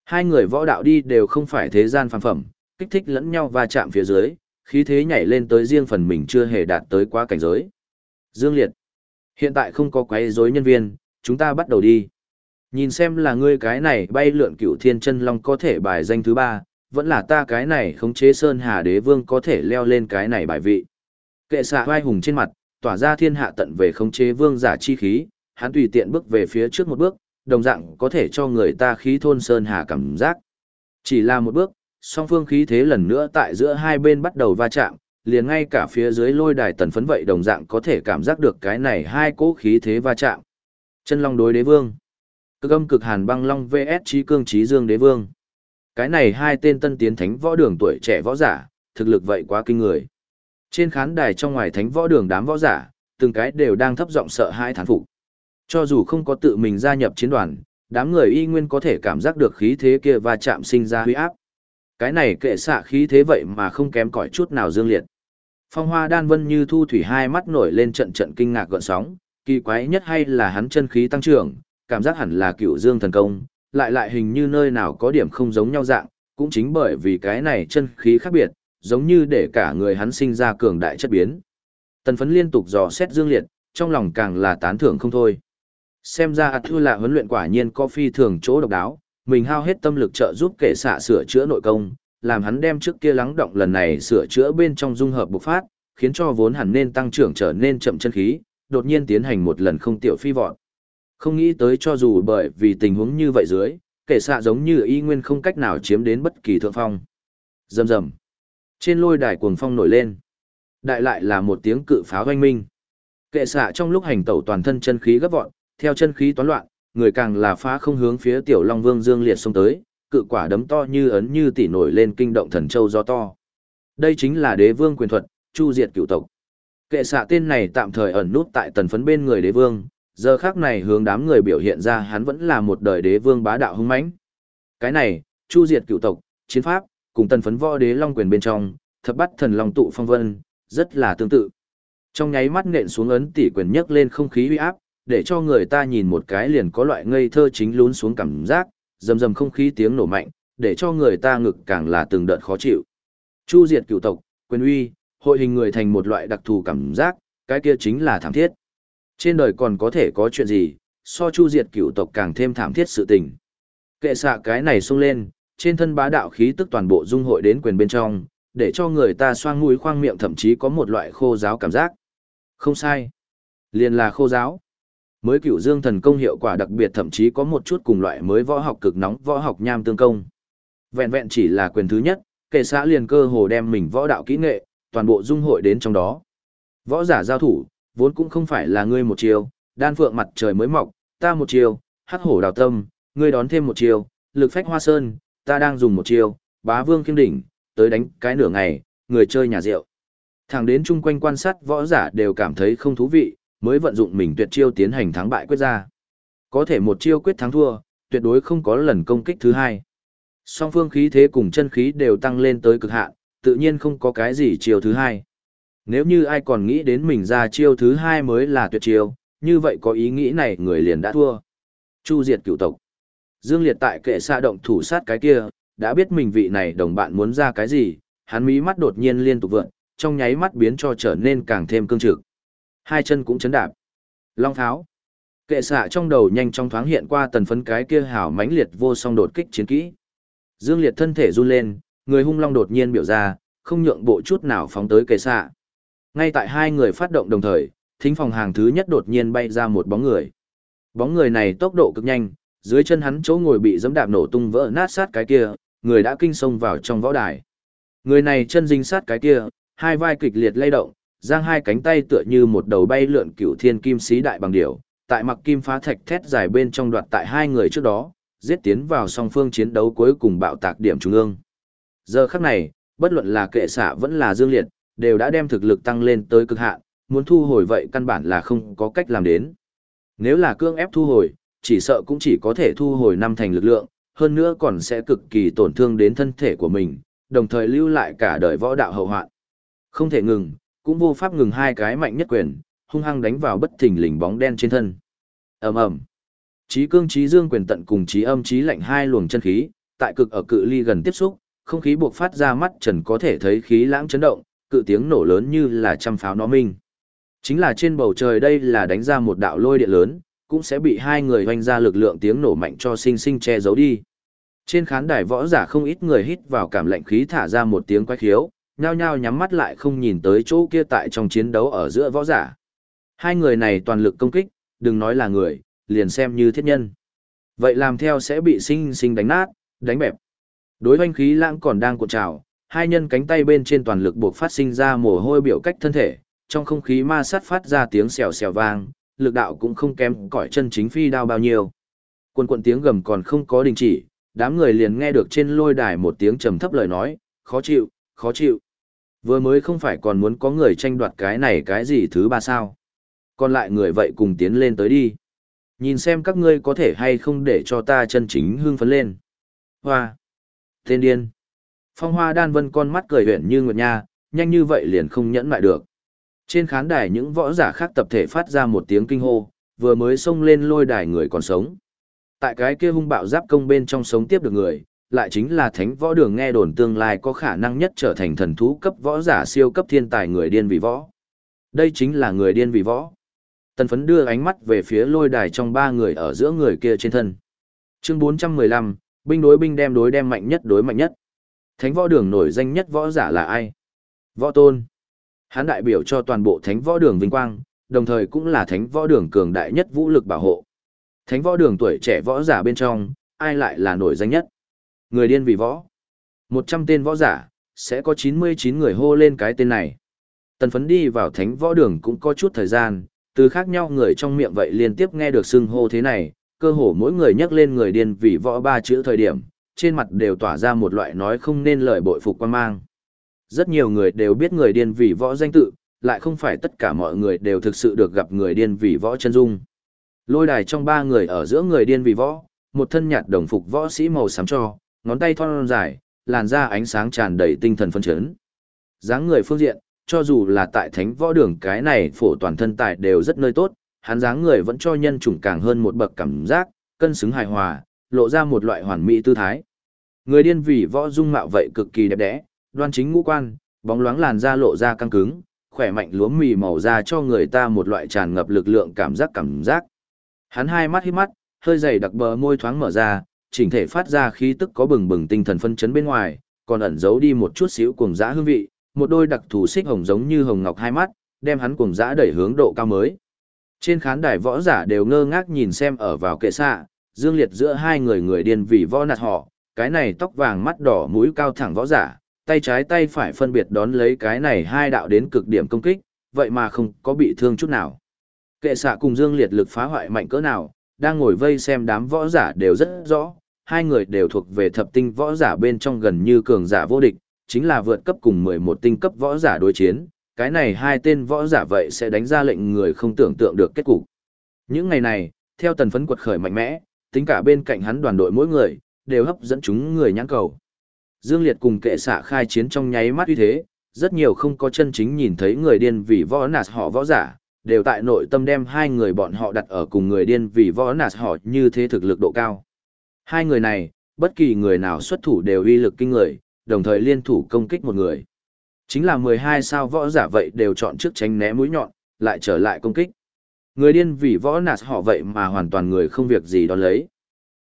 Hai người võ đạo đi đều không phải thế gian phàm phẩm, kích thích lẫn nhau và chạm phía dưới, khí thế nhảy lên tới riêng phần mình chưa hề đạt tới quá cảnh giới. Dương Liệt, hiện tại không có quấy rối nhân viên, chúng ta bắt đầu đi. Nhìn xem là ngươi cái này bay lượn cửu thiên chân long có thể bài danh thứ ba, vẫn là ta cái này khống chế sơn hà đế vương có thể leo lên cái này bài vị. Kệ xạ vai hùng trên mặt, tỏa ra thiên hạ tận về khống chế vương giả chi khí, hắn tùy tiện bước về phía trước một bước, đồng dạng có thể cho người ta khí thôn sơn hà cảm giác. Chỉ là một bước, song phương khí thế lần nữa tại giữa hai bên bắt đầu va chạm, liền ngay cả phía dưới lôi đài tần phấn vậy đồng dạng có thể cảm giác được cái này hai cỗ khí thế va chạm. Chân long đối đế vương. Cực âm cực hàn băng long vs trí cương trí dương đế vương. Cái này hai tên tân tiến thánh võ đường tuổi trẻ võ giả, thực lực vậy quá kinh người. Trên khán đài trong ngoài thánh võ đường đám võ giả, từng cái đều đang thấp giọng sợ hãi thán phục. Cho dù không có tự mình gia nhập chiến đoàn, đám người y nguyên có thể cảm giác được khí thế kia va chạm sinh ra huy áp. Cái này kệ xạ khí thế vậy mà không kém cỏi chút nào dương liệt. Phong hoa đan vân như thu thủy hai mắt nổi lên trận trận kinh ngạc gợn sóng, kỳ quái nhất hay là hắn chân khí tăng trưởng, cảm giác hẳn là cựu dương thần công, lại lại hình như nơi nào có điểm không giống nhau dạng, cũng chính bởi vì cái này chân khí khác biệt, giống như để cả người hắn sinh ra cường đại chất biến. Tần phấn liên tục dò xét dương liệt, trong lòng càng là tán thưởng không thôi. Xem ra ạt thư là huấn luyện quả nhiên có phi thường chỗ độc đáo, mình hao hết tâm lực trợ giúp kệ xạ sửa chữa nội công, làm hắn đem trước kia lắng động lần này sửa chữa bên trong dung hợp bộc phát, khiến cho vốn hẳn nên tăng trưởng trở nên chậm chân khí, đột nhiên tiến hành một lần không tiểu phi vọt. Không nghĩ tới cho dù bởi vì tình huống như vậy dưới, kệ xạ giống như y nguyên không cách nào chiếm đến bất kỳ thượng phong. Rầm rầm. Trên lôi đài cuồng phong nổi lên. Đại lại là một tiếng cự pháo vang minh. Kệ xạ trong lúc hành tẩu toàn thân chân khí gấp vọt, theo chân khí toán loạn, người càng là phá không hướng phía tiểu long vương dương liệt xông tới, cự quả đấm to như ấn như tỉ nổi lên kinh động thần châu gió to. Đây chính là đế vương quyền thuật, chu diệt cựu tộc. Kệ xạ tên này tạm thời ẩn nút tại tần phấn bên người đế vương, giờ khác này hướng đám người biểu hiện ra hắn vẫn là một đời đế vương bá đạo hung mãnh. Cái này, chu diệt cựu tộc, chiến pháp, cùng tần phấn võ đế long quyền bên trong, thập bắt thần long tụ phong vân, rất là tương tự. Trong nháy mắt nện xuống ấn tỷ quyền nhấc lên không khí uy áp, để cho người ta nhìn một cái liền có loại ngây thơ chính lún xuống cảm giác, rầm rầm không khí tiếng nổ mạnh, để cho người ta ngực càng là từng đợt khó chịu. Chu diệt cựu tộc, quyền uy, hội hình người thành một loại đặc thù cảm giác, cái kia chính là thảm thiết. Trên đời còn có thể có chuyện gì, so chu diệt cựu tộc càng thêm thảm thiết sự tình. Kệ xạ cái này xông lên, trên thân bá đạo khí tức toàn bộ dung hội đến quyền bên trong, để cho người ta xoang mũi khoang miệng thậm chí có một loại khô giáo cảm giác. Không sai. Liền là khô giáo. Mới cửu dương thần công hiệu quả đặc biệt thậm chí có một chút cùng loại mới võ học cực nóng võ học nham tương công. Vẹn vẹn chỉ là quyền thứ nhất, kệ xã liền cơ hồ đem mình võ đạo kỹ nghệ, toàn bộ dung hội đến trong đó. Võ giả giao thủ, vốn cũng không phải là ngươi một chiều, đan phượng mặt trời mới mọc, ta một chiều, hắc hổ đào tâm, ngươi đón thêm một chiều, lực phách hoa sơn, ta đang dùng một chiều, bá vương kim đỉnh, tới đánh cái nửa ngày, người chơi nhà rượu. Thẳng đến chung quanh quan sát võ giả đều cảm thấy không thú vị, mới vận dụng mình tuyệt chiêu tiến hành thắng bại quyết ra. Có thể một chiêu quyết thắng thua, tuyệt đối không có lần công kích thứ hai. Song phương khí thế cùng chân khí đều tăng lên tới cực hạn, tự nhiên không có cái gì chiêu thứ hai. Nếu như ai còn nghĩ đến mình ra chiêu thứ hai mới là tuyệt chiêu, như vậy có ý nghĩ này người liền đã thua. Chu diệt cựu tộc. Dương Liệt tại kệ xa động thủ sát cái kia, đã biết mình vị này đồng bạn muốn ra cái gì, hắn mí mắt đột nhiên liên tục vượn, trong nháy mắt biến cho trở nên càng thêm cương trực. Hai chân cũng chấn đạp. Long tháo. Kệ xạ trong đầu nhanh chóng thoáng hiện qua tần phấn cái kia hảo mãnh liệt vô song đột kích chiến kỹ. Dương Liệt thân thể run lên, người hung long đột nhiên biểu ra, không nhượng bộ chút nào phóng tới kệ xạ. Ngay tại hai người phát động đồng thời, thính phòng hàng thứ nhất đột nhiên bay ra một bóng người. Bóng người này tốc độ cực nhanh, dưới chân hắn chỗ ngồi bị dẫm đạp nổ tung vỡ nát sát cái kia, người đã kinh xông vào trong võ đài. Người này chân dính sát cái kia, hai vai kịch liệt lay động, giang hai cánh tay tựa như một đầu bay lượn cửu thiên kim sĩ đại bằng điểu, tại mặc kim phá thạch thét dài bên trong đoạt tại hai người trước đó, giết tiến vào song phương chiến đấu cuối cùng bạo tạc điểm trung ương. Giờ khắc này, bất luận là kệ xạ vẫn là dương liệt, đều đã đem thực lực tăng lên tới cực hạn, muốn thu hồi vậy căn bản là không có cách làm đến. Nếu là cương ép thu hồi, chỉ sợ cũng chỉ có thể thu hồi năm thành lực lượng, hơn nữa còn sẽ cực kỳ tổn thương đến thân thể của mình, đồng thời lưu lại cả đời võ đạo hậu hoạn. Không thể ngừng, cũng vô pháp ngừng hai cái mạnh nhất quyền, hung hăng đánh vào bất thình lình bóng đen trên thân. Ầm ầm. Chí cương chí dương quyền tận cùng chí âm chí lạnh hai luồng chân khí, tại cực ở cự ly gần tiếp xúc, không khí buộc phát ra mắt trần có thể thấy khí lãng chấn động, cự tiếng nổ lớn như là trăm pháo nó minh. Chính là trên bầu trời đây là đánh ra một đạo lôi điện lớn, cũng sẽ bị hai người hoành ra lực lượng tiếng nổ mạnh cho sinh sinh che giấu đi. Trên khán đài võ giả không ít người hít vào cảm lạnh khí thả ra một tiếng quái khiếu, nhao nhao nhắm mắt lại không nhìn tới chỗ kia tại trong chiến đấu ở giữa võ giả. Hai người này toàn lực công kích, đừng nói là người, liền xem như thiết nhân. Vậy làm theo sẽ bị sinh sinh đánh nát, đánh bẹp. Đối hoanh khí lãng còn đang cuộn trào, hai nhân cánh tay bên trên toàn lực buộc phát sinh ra mồ hôi biểu cách thân thể, trong không khí ma sát phát ra tiếng xèo xèo vang, lực đạo cũng không kém cỏi chân chính phi đao bao nhiêu. Quần quận tiếng gầm còn không có đình chỉ, đám người liền nghe được trên lôi đài một tiếng trầm thấp lời nói, khó chịu, khó chịu. Vừa mới không phải còn muốn có người tranh đoạt cái này cái gì thứ ba sao. Còn lại người vậy cùng tiến lên tới đi. Nhìn xem các ngươi có thể hay không để cho ta chân chính hưng phấn lên. Hoa. Tên điên. Phong hoa đan vân con mắt cười huyền như nguyệt nha, nhanh như vậy liền không nhẫn lại được. Trên khán đài những võ giả khác tập thể phát ra một tiếng kinh hô, vừa mới xông lên lôi đài người còn sống. Tại cái kia hung bạo giáp công bên trong sống tiếp được người, lại chính là thánh võ đường nghe đồn tương lai có khả năng nhất trở thành thần thú cấp võ giả siêu cấp thiên tài người điên vì võ. Đây chính là người điên vì võ. Tần phấn đưa ánh mắt về phía lôi đài trong ba người ở giữa người kia trên thân. Chương 415, binh đối binh đem đối đem mạnh nhất đối mạnh nhất. Thánh võ đường nổi danh nhất võ giả là ai? Võ tôn. Hắn đại biểu cho toàn bộ thánh võ đường vinh quang, đồng thời cũng là thánh võ đường cường đại nhất vũ lực bảo hộ. Thánh võ đường tuổi trẻ võ giả bên trong, ai lại là nổi danh nhất? Người điên vì võ. một trăm tên võ giả, sẽ có chín mươi chín người hô lên cái tên này. Tần phấn đi vào thánh võ đường cũng có chút thời gian, từ khác nhau người trong miệng vậy liên tiếp nghe được xưng hô thế này, cơ hồ mỗi người nhắc lên người điên vì võ ba chữ thời điểm, trên mặt đều tỏa ra một loại nói không nên lời bội phục quan mang. Rất nhiều người đều biết người điên vì võ danh tự, lại không phải tất cả mọi người đều thực sự được gặp người điên vì võ chân dung. Lôi đài trong ba người ở giữa người điên vì võ, một thân nhạt đồng phục võ sĩ màu xám cho, ngón tay thon dài, làn da ánh sáng tràn đầy tinh thần phân chấn. dáng người phương diện, cho dù là tại thánh võ đường cái này phổ toàn thân tài đều rất nơi tốt, hắn dáng người vẫn cho nhân chủng càng hơn một bậc cảm giác, cân xứng hài hòa, lộ ra một loại hoàn mỹ tư thái. Người điên vì võ dung mạo vậy cực kỳ đẹp đẽ, đoan chính ngũ quan, bóng loáng làn da lộ ra căng cứng, khỏe mạnh lúa mì màu da cho người ta một loại tràn ngập lực lượng cảm giác cảm giác. Hắn hai mắt hít mắt, hơi dày đặc bờ môi thoáng mở ra, chỉnh thể phát ra khí tức có bừng bừng tinh thần phân chấn bên ngoài, còn ẩn giấu đi một chút xíu cuồng dã hương vị, một đôi đặc thù xích hồng giống như hồng ngọc hai mắt, đem hắn cuồng dã đẩy hướng độ cao mới. Trên khán đài võ giả đều ngơ ngác nhìn xem ở vào kệ xạ, dương liệt giữa hai người người điên vì võ nạt họ, cái này tóc vàng mắt đỏ mũi cao thẳng võ giả, tay trái tay phải phân biệt đón lấy cái này hai đạo đến cực điểm công kích, vậy mà không có bị thương chút nào. Kệ xạ cùng dương liệt lực phá hoại mạnh cỡ nào, đang ngồi vây xem đám võ giả đều rất rõ, hai người đều thuộc về thập tinh võ giả bên trong gần như cường giả vô địch, chính là vượt cấp cùng 11 tinh cấp võ giả đối chiến, cái này hai tên võ giả vậy sẽ đánh ra lệnh người không tưởng tượng được kết cục. Những ngày này, theo tần phấn quật khởi mạnh mẽ, tính cả bên cạnh hắn đoàn đội mỗi người, đều hấp dẫn chúng người nhãn cầu. Dương Liệt cùng kệ xạ khai chiến trong nháy mắt uy thế, rất nhiều không có chân chính nhìn thấy người điên vì võ nạt họ võ giả, đều tại nội tâm đem hai người bọn họ đặt ở cùng người điên vì võ nạt họ như thế thực lực độ cao. Hai người này, bất kỳ người nào xuất thủ đều uy lực kinh người, đồng thời liên thủ công kích một người. Chính là 12 sao võ giả vậy đều chọn trước tránh né mũi nhọn, lại trở lại công kích. Người điên vì võ nạt họ vậy mà hoàn toàn người không việc gì đó lấy.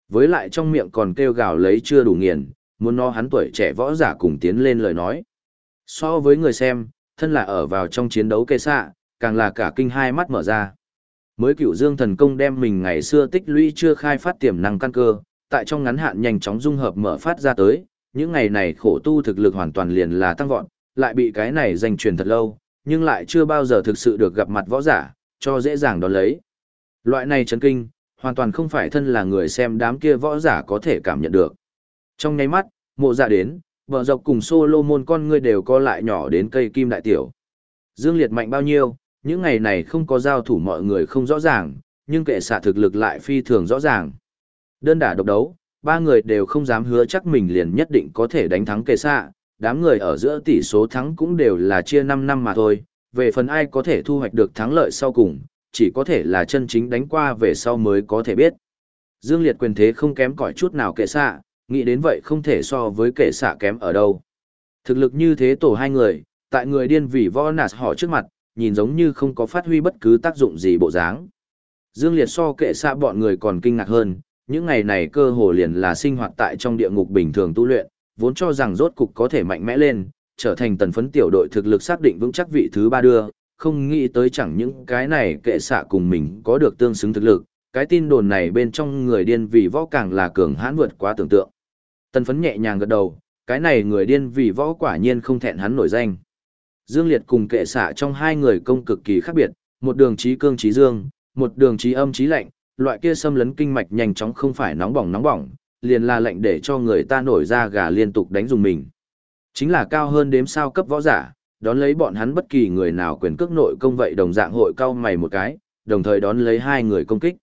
Với lại trong miệng còn kêu gào lấy chưa đủ nghiền, muốn no hắn tuổi trẻ võ giả cùng tiến lên lời nói. So với người xem, thân là ở vào trong chiến đấu kê xạ, càng là cả kinh hai mắt mở ra. Mới cựu dương thần công đem mình ngày xưa tích lũy chưa khai phát tiềm năng căn cơ, tại trong ngắn hạn nhanh chóng dung hợp mở phát ra tới, những ngày này khổ tu thực lực hoàn toàn liền là tăng vọt, lại bị cái này danh truyền thật lâu, nhưng lại chưa bao giờ thực sự được gặp mặt võ giả, cho dễ dàng đón lấy. Loại này chấn kinh, hoàn toàn không phải thân là người xem đám kia võ giả có thể cảm nhận được. Trong nháy mắt, mộ dạ đến, vợ dọc cùng Solomon con ngươi đều co lại nhỏ đến cây kim đại tiểu. Dương Liệt mạnh bao nhiêu, những ngày này không có giao thủ mọi người không rõ ràng, nhưng kệ xạ thực lực lại phi thường rõ ràng. Đơn đả độc đấu, ba người đều không dám hứa chắc mình liền nhất định có thể đánh thắng kệ xạ, đám người ở giữa tỷ số thắng cũng đều là chia 5 năm mà thôi, về phần ai có thể thu hoạch được thắng lợi sau cùng, chỉ có thể là chân chính đánh qua về sau mới có thể biết. Dương Liệt quyền thế không kém cỏi chút nào kệ xạ, nghĩ đến vậy không thể so với kệ xạ kém ở đâu. Thực lực như thế tổ hai người, tại người điên vì võ nạt họ trước mặt, nhìn giống như không có phát huy bất cứ tác dụng gì bộ dáng. Dương Liệt so kệ xạ bọn người còn kinh ngạc hơn, những ngày này cơ hồ liền là sinh hoạt tại trong địa ngục bình thường tu luyện, vốn cho rằng rốt cục có thể mạnh mẽ lên, trở thành tần phấn tiểu đội thực lực xác định vững chắc vị thứ ba đưa, không nghĩ tới chẳng những cái này kệ xạ cùng mình có được tương xứng thực lực, cái tin đồn này bên trong người điên vì võ càng là cường hãn vượt quá tưởng tượng. Tần phấn nhẹ nhàng gật đầu, cái này người điên vì võ quả nhiên không thẹn hắn nổi danh. Dương Liệt cùng kệ xạ trong hai người công cực kỳ khác biệt, một đường trí cương trí dương, một đường trí âm trí lạnh, loại kia xâm lấn kinh mạch nhanh chóng không phải nóng bỏng nóng bỏng, liền là lệnh để cho người ta nổi ra gà liên tục đánh dùng mình. Chính là cao hơn đếm sao cấp võ giả, đón lấy bọn hắn bất kỳ người nào quyền cước nội công vậy đồng dạng hội cao mày một cái, đồng thời đón lấy hai người công kích.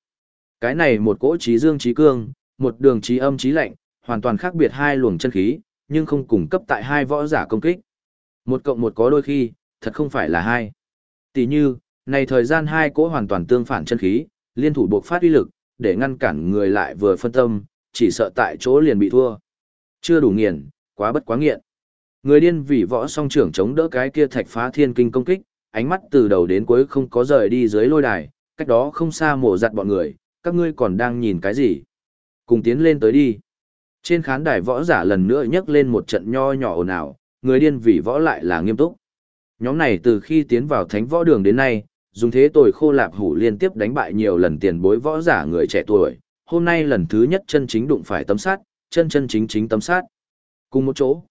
Cái này một cỗ trí dương trí cương, một đường trí âm trí lạnh, hoàn toàn khác biệt hai luồng chân khí, nhưng không cùng cấp tại hai võ giả công kích. Một cộng một có đôi khi, thật không phải là hai. Tỷ như, này thời gian hai cỗ hoàn toàn tương phản chân khí, liên thủ buộc phát uy lực, để ngăn cản người lại vừa phân tâm, chỉ sợ tại chỗ liền bị thua. Chưa đủ nghiền, quá bất quá nghiện. Người điên vì võ song trưởng chống đỡ cái kia thạch phá thiên kinh công kích, ánh mắt từ đầu đến cuối không có rời đi dưới lôi đài, cách đó không xa mổ giặt bọn người, các ngươi còn đang nhìn cái gì? Cùng tiến lên tới đi. Trên khán đài võ giả lần nữa nhấc lên một trận nho nhỏ ồn ào, người điên vì võ lại là nghiêm túc. Nhóm này từ khi tiến vào thánh võ đường đến nay, dùng thế tồi khô lạp hủ liên tiếp đánh bại nhiều lần tiền bối võ giả người trẻ tuổi, hôm nay lần thứ nhất chân chính đụng phải tấm sát, chân chân chính chính tấm sát. Cùng một chỗ,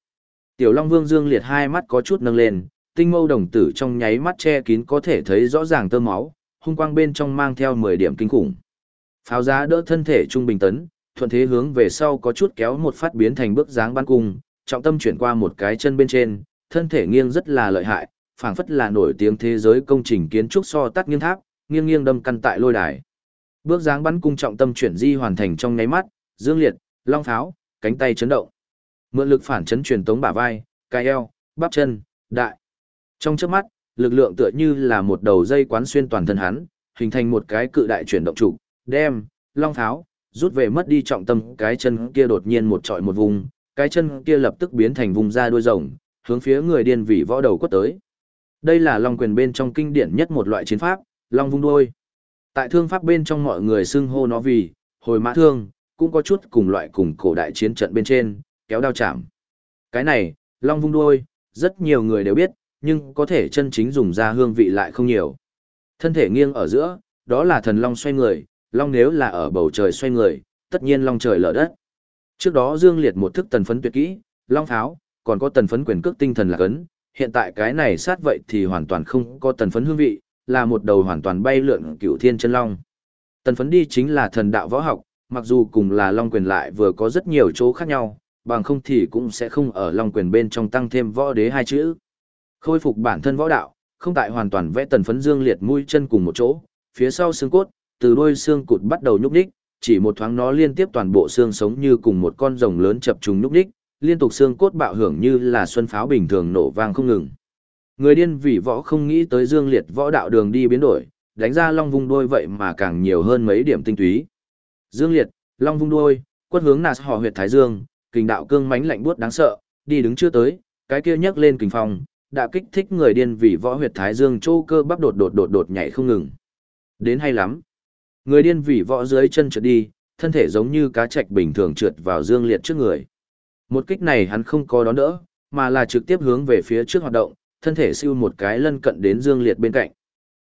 Tiểu Long Vương Dương liệt hai mắt có chút nâng lên, tinh mâu đồng tử trong nháy mắt che kín có thể thấy rõ ràng tơ máu, hung quang bên trong mang theo 10 điểm kinh khủng. Pháo giá đỡ thân thể trung bình tấn, thuận thế hướng về sau có chút kéo một phát biến thành bước dáng ban cung, trọng tâm chuyển qua một cái chân bên trên, thân thể nghiêng rất là lợi hại, phảng phất là nổi tiếng thế giới công trình kiến trúc so tắt nghiêng tháp, nghiêng nghiêng đâm căn tại lôi đài. Bước dáng bắn cung trọng tâm chuyển di hoàn thành trong nháy mắt, dương liệt, long pháo, cánh tay chấn động. Mượn lực phản chấn truyền tống bả vai, cai eo, bắp chân, đại. Trong chớp mắt, lực lượng tựa như là một đầu dây quán xuyên toàn thân hắn, hình thành một cái cự đại chuyển động trụ, đem, long tháo rút về mất đi trọng tâm, cái chân kia đột nhiên một trọi một vùng, cái chân kia lập tức biến thành vùng da đuôi rồng, hướng phía người điên vị võ đầu quất tới. Đây là long quyền bên trong kinh điển nhất một loại chiến pháp, long vung đuôi. Tại thương pháp bên trong mọi người xưng hô nó vì hồi mã thương, cũng có chút cùng loại cùng cổ đại chiến trận bên trên, kéo đao chạm. Cái này, long vung đuôi, rất nhiều người đều biết, nhưng có thể chân chính dùng ra hương vị lại không nhiều. Thân thể nghiêng ở giữa, đó là thần long xoay người, long nếu là ở bầu trời xoay người, tất nhiên long trời lở đất. Trước đó Dương Liệt một thức tần phấn tuyệt kỹ, long pháo, còn có tần phấn quyền cước tinh thần là cấn, hiện tại cái này sát vậy thì hoàn toàn không có tần phấn hương vị, là một đầu hoàn toàn bay lượn cửu thiên chân long. Tần phấn đi chính là thần đạo võ học, mặc dù cùng là long quyền lại vừa có rất nhiều chỗ khác nhau, bằng không thì cũng sẽ không ở long quyền bên trong tăng thêm võ đế hai chữ. Khôi phục bản thân võ đạo, không tại hoàn toàn vẽ tần phấn dương liệt mũi chân cùng một chỗ, phía sau xương cốt, từ đôi xương cụt bắt đầu nhúc nhích, chỉ một thoáng nó liên tiếp toàn bộ xương sống như cùng một con rồng lớn chập trùng nhúc nhích, liên tục xương cốt bạo hưởng như là xuân pháo bình thường nổ vang không ngừng. Người điên vì võ không nghĩ tới dương liệt võ đạo đường đi biến đổi, đánh ra long vung đôi vậy mà càng nhiều hơn mấy điểm tinh túy. Dương liệt, long vung đôi, quất hướng nạt họ huyệt thái dương, kình đạo cương mãnh lạnh buốt đáng sợ, đi đứng chưa tới, cái kia nhấc lên kình phong, đã kích thích người điên vì võ huyệt thái dương châu cơ bắp đột đột đột đột nhảy không ngừng. Đến hay lắm. Người điên vì võ dưới chân trượt đi, thân thể giống như cá trạch bình thường trượt vào dương liệt trước người. Một kích này hắn không có đón đỡ, mà là trực tiếp hướng về phía trước hoạt động, thân thể siêu một cái lân cận đến dương liệt bên cạnh.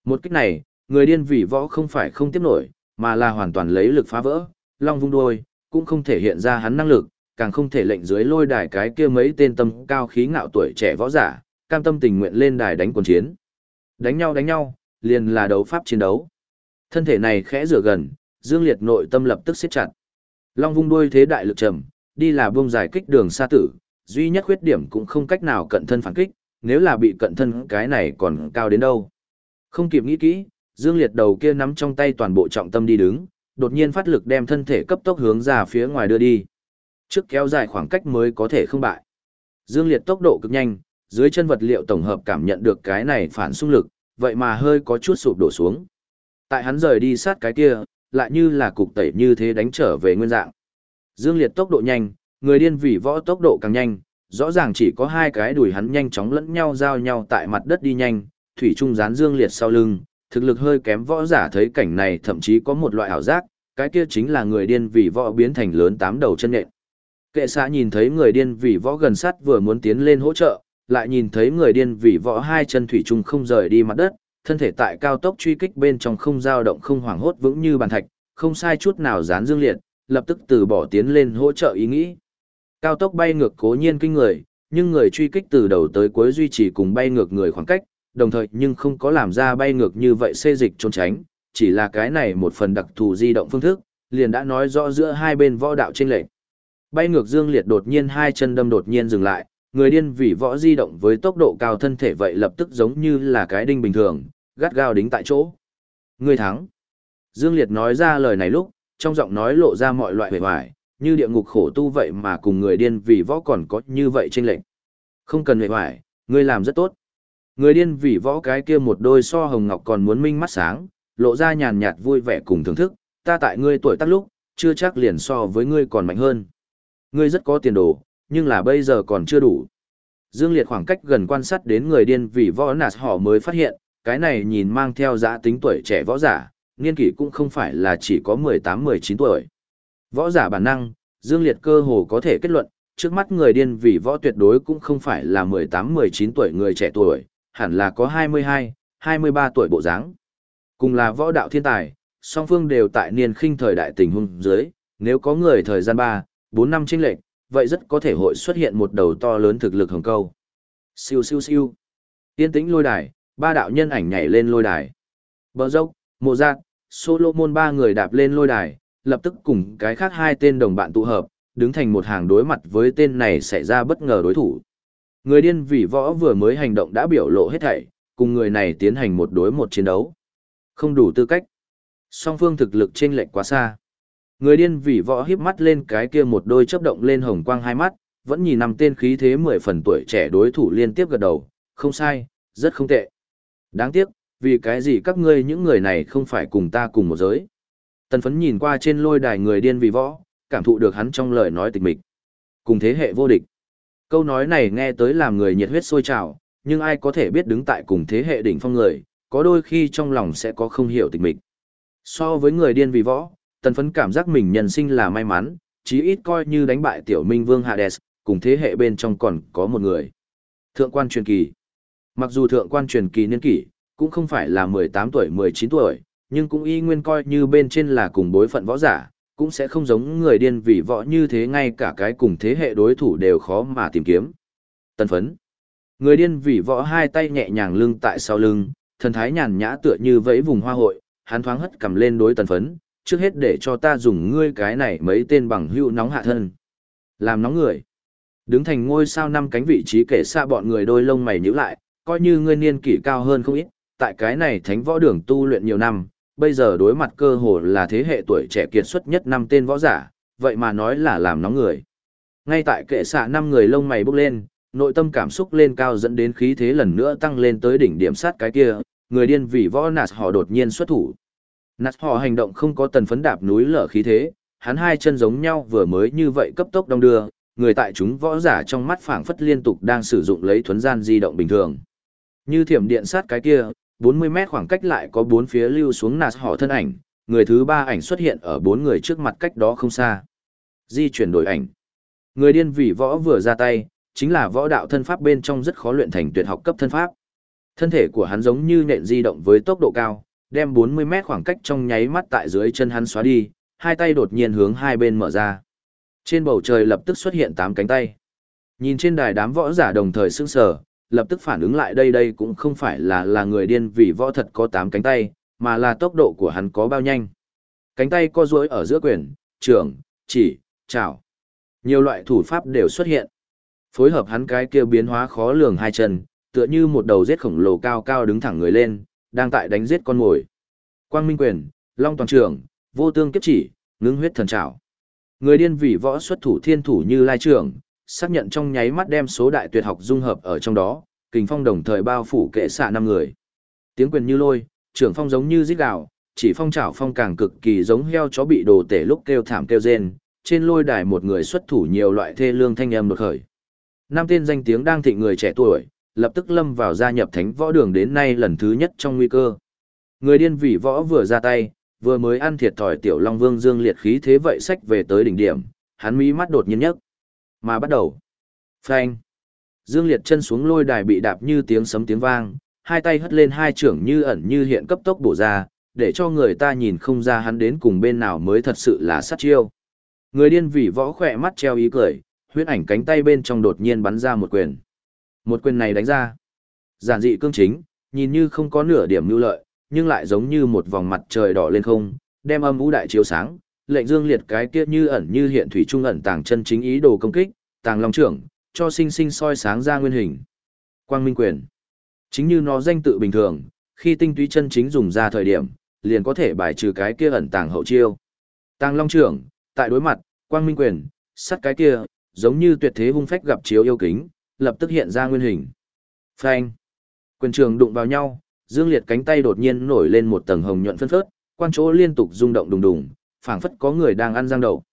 Một kích này, người điên vì võ không phải không tiếp nổi, mà là hoàn toàn lấy lực phá vỡ, long vung đuôi, cũng không thể hiện ra hắn năng lực, càng không thể lệnh dưới lôi đài cái kia mấy tên tâm cao khí ngạo tuổi trẻ võ giả, cam tâm tình nguyện lên đài đánh quần chiến. Đánh nhau đánh nhau, liền là đấu pháp chiến đấu. Thân thể này khẽ rửa gần, Dương Liệt nội tâm lập tức siết chặt. Long vung đuôi thế đại lực trầm, đi là buông giải kích đường xa tử, duy nhất khuyết điểm cũng không cách nào cận thân phản kích, nếu là bị cận thân cái này còn cao đến đâu. Không kịp nghĩ kỹ, Dương Liệt đầu kia nắm trong tay toàn bộ trọng tâm đi đứng, đột nhiên phát lực đem thân thể cấp tốc hướng ra phía ngoài đưa đi. Trước kéo dài khoảng cách mới có thể không bại. Dương Liệt tốc độ cực nhanh, dưới chân vật liệu tổng hợp cảm nhận được cái này phản xung lực, vậy mà hơi có chút sụp đổ xuống. Tại hắn rời đi sát cái kia, lại như là cục tẩy như thế đánh trở về nguyên dạng. Dương Liệt tốc độ nhanh, người điên vì võ tốc độ càng nhanh, rõ ràng chỉ có hai cái đùi hắn nhanh chóng lẫn nhau giao nhau tại mặt đất đi nhanh, thủy trung dán Dương Liệt sau lưng, thực lực hơi kém võ giả thấy cảnh này thậm chí có một loại ảo giác, cái kia chính là người điên vì võ biến thành lớn tám đầu chân nện. Kệ xã nhìn thấy người điên vì võ gần sát vừa muốn tiến lên hỗ trợ, lại nhìn thấy người điên vì võ hai chân thủy trùng không rời đi mặt đất, thân thể tại cao tốc truy kích bên trong không dao động không hoảng hốt vững như bàn thạch, không sai chút nào dán dương liệt, lập tức từ bỏ tiến lên hỗ trợ ý nghĩ. Cao tốc bay ngược cố nhiên kinh người, nhưng người truy kích từ đầu tới cuối duy trì cùng bay ngược người khoảng cách, đồng thời nhưng không có làm ra bay ngược như vậy xê dịch trốn tránh, chỉ là cái này một phần đặc thù di động phương thức, liền đã nói rõ giữa hai bên võ đạo trên lệnh. Bay ngược dương liệt đột nhiên hai chân đâm đột nhiên dừng lại, người điên vì võ di động với tốc độ cao thân thể vậy lập tức giống như là cái đinh bình thường, gắt gao đính tại chỗ. Người thắng. Dương Liệt nói ra lời này lúc, trong giọng nói lộ ra mọi loại vẻ hoài, như địa ngục khổ tu vậy mà cùng người điên vì võ còn có như vậy trên lệnh. Không cần vẻ hoài, ngươi làm rất tốt. Người điên vì võ cái kia một đôi so hồng ngọc còn muốn minh mắt sáng, lộ ra nhàn nhạt vui vẻ cùng thưởng thức, ta tại ngươi tuổi tác lúc, chưa chắc liền so với ngươi còn mạnh hơn. Ngươi rất có tiền đồ, nhưng là bây giờ còn chưa đủ. Dương Liệt khoảng cách gần quan sát đến người điên vì võ nạt họ mới phát hiện, cái này nhìn mang theo giã tính tuổi trẻ võ giả, niên kỷ cũng không phải là chỉ có 18-19 tuổi. Võ giả bản năng, Dương Liệt cơ hồ có thể kết luận, trước mắt người điên vì võ tuyệt đối cũng không phải là 18-19 tuổi người trẻ tuổi, hẳn là có 22, 23 tuổi bộ dáng. Cùng là võ đạo thiên tài, song phương đều tại niên khinh thời đại tình huống dưới, nếu có người thời gian 3, 4 năm chênh lệch, vậy rất có thể hội xuất hiện một đầu to lớn thực lực hồng câu. Siêu siêu siêu. Tiên tĩnh lôi đài, ba đạo nhân ảnh nhảy lên lôi đài. Bờ dốc, mộ giác, Solomon ba người đạp lên lôi đài, lập tức cùng cái khác hai tên đồng bạn tụ hợp, đứng thành một hàng đối mặt với tên này xảy ra bất ngờ đối thủ. Người điên vì võ vừa mới hành động đã biểu lộ hết thảy, cùng người này tiến hành một đối một chiến đấu. Không đủ tư cách. Song phương thực lực chênh lệch quá xa. Người điên vì võ híp mắt lên cái kia một đôi chớp động lên hồng quang hai mắt, vẫn nhìn nằm tên khí thế mười phần tuổi trẻ đối thủ liên tiếp gật đầu, không sai, rất không tệ. Đáng tiếc, vì cái gì các ngươi những người này không phải cùng ta cùng một giới. Tần phấn nhìn qua trên lôi đài người điên vì võ, cảm thụ được hắn trong lời nói tịch mịch. Cùng thế hệ vô địch. Câu nói này nghe tới làm người nhiệt huyết sôi trào, nhưng ai có thể biết đứng tại cùng thế hệ đỉnh phong người, có đôi khi trong lòng sẽ có không hiểu tịch mịch. So với người điên vì võ, tần phấn cảm giác mình nhân sinh là may mắn, chí ít coi như đánh bại tiểu minh vương Hades, cùng thế hệ bên trong còn có một người. Thượng quan truyền kỳ. Mặc dù thượng quan truyền kỳ niên kỷ, cũng không phải là 18 tuổi 19 tuổi, nhưng cũng y nguyên coi như bên trên là cùng bối phận võ giả, cũng sẽ không giống người điên vì võ như thế ngay cả cái cùng thế hệ đối thủ đều khó mà tìm kiếm. Tân phấn. Người điên vì võ hai tay nhẹ nhàng lưng tại sau lưng, thần thái nhàn nhã tựa như vẫy vùng hoa hội, hắn thoáng hất cầm lên đối tần phấn, trước hết để cho ta dùng ngươi cái này mấy tên bằng hữu nóng hạ thân. Làm nóng người. Đứng thành ngôi sao năm cánh vị trí kể xa bọn người đôi lông mày nhíu lại, coi như ngươi niên kỷ cao hơn không ít, tại cái này thánh võ đường tu luyện nhiều năm, bây giờ đối mặt cơ hồ là thế hệ tuổi trẻ kiệt xuất nhất năm tên võ giả, vậy mà nói là làm nóng người. Ngay tại kệ xạ năm người lông mày bốc lên, nội tâm cảm xúc lên cao dẫn đến khí thế lần nữa tăng lên tới đỉnh điểm sát cái kia, người điên vì võ nạt họ đột nhiên xuất thủ. Nạt họ hành động không có tần phấn đạp núi lở khí thế, hắn hai chân giống nhau vừa mới như vậy cấp tốc đông đưa, người tại chúng võ giả trong mắt phảng phất liên tục đang sử dụng lấy thuấn gian di động bình thường. Như thiểm điện sát cái kia, 40 mét khoảng cách lại có bốn phía lưu xuống nạt họ thân ảnh, người thứ ba ảnh xuất hiện ở bốn người trước mặt cách đó không xa. Di chuyển đổi ảnh. Người điên vì võ vừa ra tay, chính là võ đạo thân pháp bên trong rất khó luyện thành tuyệt học cấp thân pháp. Thân thể của hắn giống như nện di động với tốc độ cao, đem 40 mét khoảng cách trong nháy mắt tại dưới chân hắn xóa đi, hai tay đột nhiên hướng hai bên mở ra. Trên bầu trời lập tức xuất hiện tám cánh tay. Nhìn trên đài đám võ giả đồng thời sững sờ, lập tức phản ứng lại đây đây cũng không phải là là người điên vì võ thật có tám cánh tay, mà là tốc độ của hắn có bao nhanh. Cánh tay co duỗi ở giữa quyền, trường, chỉ, chảo. Nhiều loại thủ pháp đều xuất hiện. Phối hợp hắn cái kia biến hóa khó lường hai chân, tựa như một đầu giết khổng lồ cao cao đứng thẳng người lên, đang tại đánh giết con mồi. Quang Minh Quyền, Long Toàn Trường, Vô Tương Kiếp Chỉ, Ngưng Huyết Thần Trảo. Người điên vì võ xuất thủ thiên thủ như lai trưởng, xác nhận trong nháy mắt đem số đại tuyệt học dung hợp ở trong đó, kình phong đồng thời bao phủ kệ xạ năm người. Tiếng quyền như lôi, trưởng phong giống như rít gào, chỉ phong trảo phong càng cực kỳ giống heo chó bị đồ tể lúc kêu thảm kêu rên, trên lôi đài một người xuất thủ nhiều loại thê lương thanh âm đột khởi. Năm tên danh tiếng đang thịnh người trẻ tuổi, lập tức lâm vào gia nhập thánh võ đường đến nay lần thứ nhất trong nguy cơ. Người điên vị võ vừa ra tay, vừa mới ăn thiệt thòi tiểu long vương dương liệt khí thế vậy sách về tới đỉnh điểm, hắn mí mắt đột nhiên nhấc. Mà bắt đầu. Phanh. Dương liệt chân xuống lôi đài bị đạp như tiếng sấm tiếng vang, hai tay hất lên hai trưởng như ẩn như hiện cấp tốc bổ ra, để cho người ta nhìn không ra hắn đến cùng bên nào mới thật sự là sát chiêu. Người điên vị võ khỏe mắt treo ý cười, huyết ảnh cánh tay bên trong đột nhiên bắn ra một quyền. Một quyền này đánh ra. Giản dị cương chính, nhìn như không có nửa điểm mưu lợi, nhưng lại giống như một vòng mặt trời đỏ lên không, đem âm vũ đại chiếu sáng, lệnh dương liệt cái kia như ẩn như hiện thủy trung ẩn tàng chân chính ý đồ công kích, tàng long trưởng, cho sinh sinh soi sáng ra nguyên hình. Quang minh quyền. Chính như nó danh tự bình thường, khi tinh túy chân chính dùng ra thời điểm, liền có thể bài trừ cái kia ẩn tàng hậu chiêu. Tàng long trưởng, tại đối mặt, quang minh quyền, sắt cái kia, giống như tuyệt thế hung phách gặp chiếu yêu kính, lập tức hiện ra nguyên hình. Phanh. Quyền trường đụng vào nhau, Dương Liệt cánh tay đột nhiên nổi lên một tầng hồng nhuận phân phớt, quan chỗ liên tục rung động đùng đùng, phảng phất có người đang ăn răng đầu.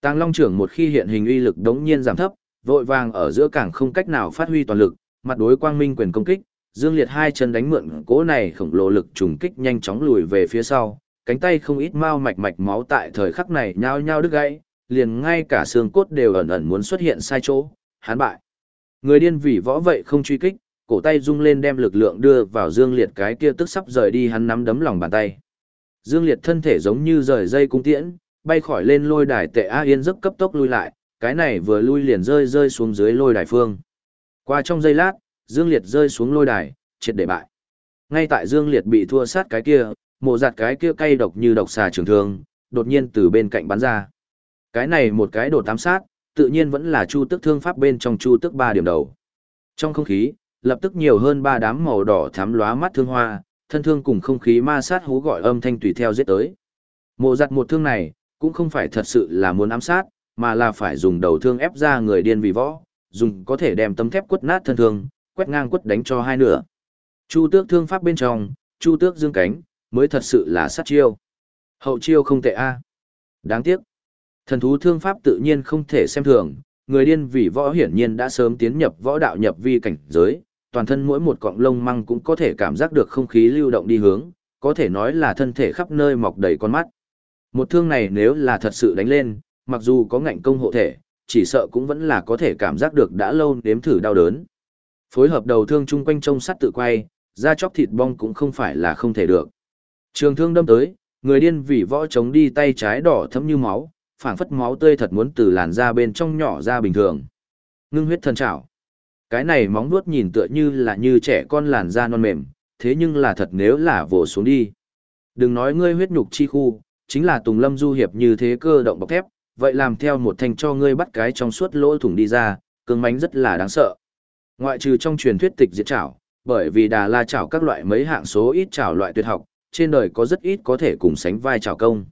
Tàng Long trưởng một khi hiện hình uy lực đống nhiên giảm thấp, vội vàng ở giữa cảng không cách nào phát huy toàn lực, mặt đối quang minh quyền công kích, Dương Liệt hai chân đánh mượn cỗ này khổng lồ lực trùng kích nhanh chóng lùi về phía sau, cánh tay không ít mau mạch mạch máu tại thời khắc này nhao nhao đứt gãy, liền ngay cả xương cốt đều ẩn ẩn muốn xuất hiện sai chỗ, hắn bại. Người điên vì võ vậy không truy kích, cổ tay rung lên đem lực lượng đưa vào Dương Liệt cái kia tức sắp rời đi hắn nắm đấm lòng bàn tay. Dương Liệt thân thể giống như rời dây cung tiễn, bay khỏi lên lôi đài tệ A Yên dấp cấp tốc lui lại, cái này vừa lui liền rơi rơi xuống dưới lôi đài phương. Qua trong giây lát, Dương Liệt rơi xuống lôi đài, triệt để bại. Ngay tại Dương Liệt bị thua sát cái kia, mộ giặt cái kia cay độc như độc xà trường thương, đột nhiên từ bên cạnh bắn ra. Cái này một cái đột tám sát, tự nhiên vẫn là chu tức thương pháp bên trong chu tức ba điểm đầu. Trong không khí, lập tức nhiều hơn ba đám màu đỏ thắm lóa mắt thương hoa, thân thương cùng không khí ma sát hú gọi âm thanh tùy theo giết tới. Mộ giặt một thương này, cũng không phải thật sự là muốn ám sát, mà là phải dùng đầu thương ép ra người điên vì võ, dùng có thể đem tấm thép quất nát thân thương, quét ngang quất đánh cho hai nửa. Chu tước thương pháp bên trong, chu tước dương cánh, mới thật sự là sát chiêu. Hậu chiêu không tệ a. Đáng tiếc. Thần thú thương pháp tự nhiên không thể xem thường, người điên vì võ hiển nhiên đã sớm tiến nhập võ đạo nhập vi cảnh giới, toàn thân mỗi một cọng lông măng cũng có thể cảm giác được không khí lưu động đi hướng, có thể nói là thân thể khắp nơi mọc đầy con mắt. Một thương này nếu là thật sự đánh lên, mặc dù có ngạnh công hộ thể, chỉ sợ cũng vẫn là có thể cảm giác được đã lâu nếm thử đau đớn. Phối hợp đầu thương chung quanh trông sắt tự quay, da chóc thịt bong cũng không phải là không thể được. Trường thương đâm tới, người điên vì võ chống đi tay trái đỏ thấm như máu, phảng phất máu tươi thật muốn từ làn da bên trong nhỏ ra bình thường. Ngưng huyết thân trảo. Cái này móng vuốt nhìn tựa như là như trẻ con làn da non mềm, thế nhưng là thật nếu là vồ xuống đi. Đừng nói ngươi huyết nhục chi khu, chính là Tùng Lâm Du Hiệp như thế cơ động bọc thép, vậy làm theo một thanh cho ngươi bắt cái trong suốt lỗ thủng đi ra, cương mánh rất là đáng sợ. Ngoại trừ trong truyền thuyết tịch diệt trảo, bởi vì Đà La trảo các loại mấy hạng số ít trảo loại tuyệt học, trên đời có rất ít có thể cùng sánh vai trảo công.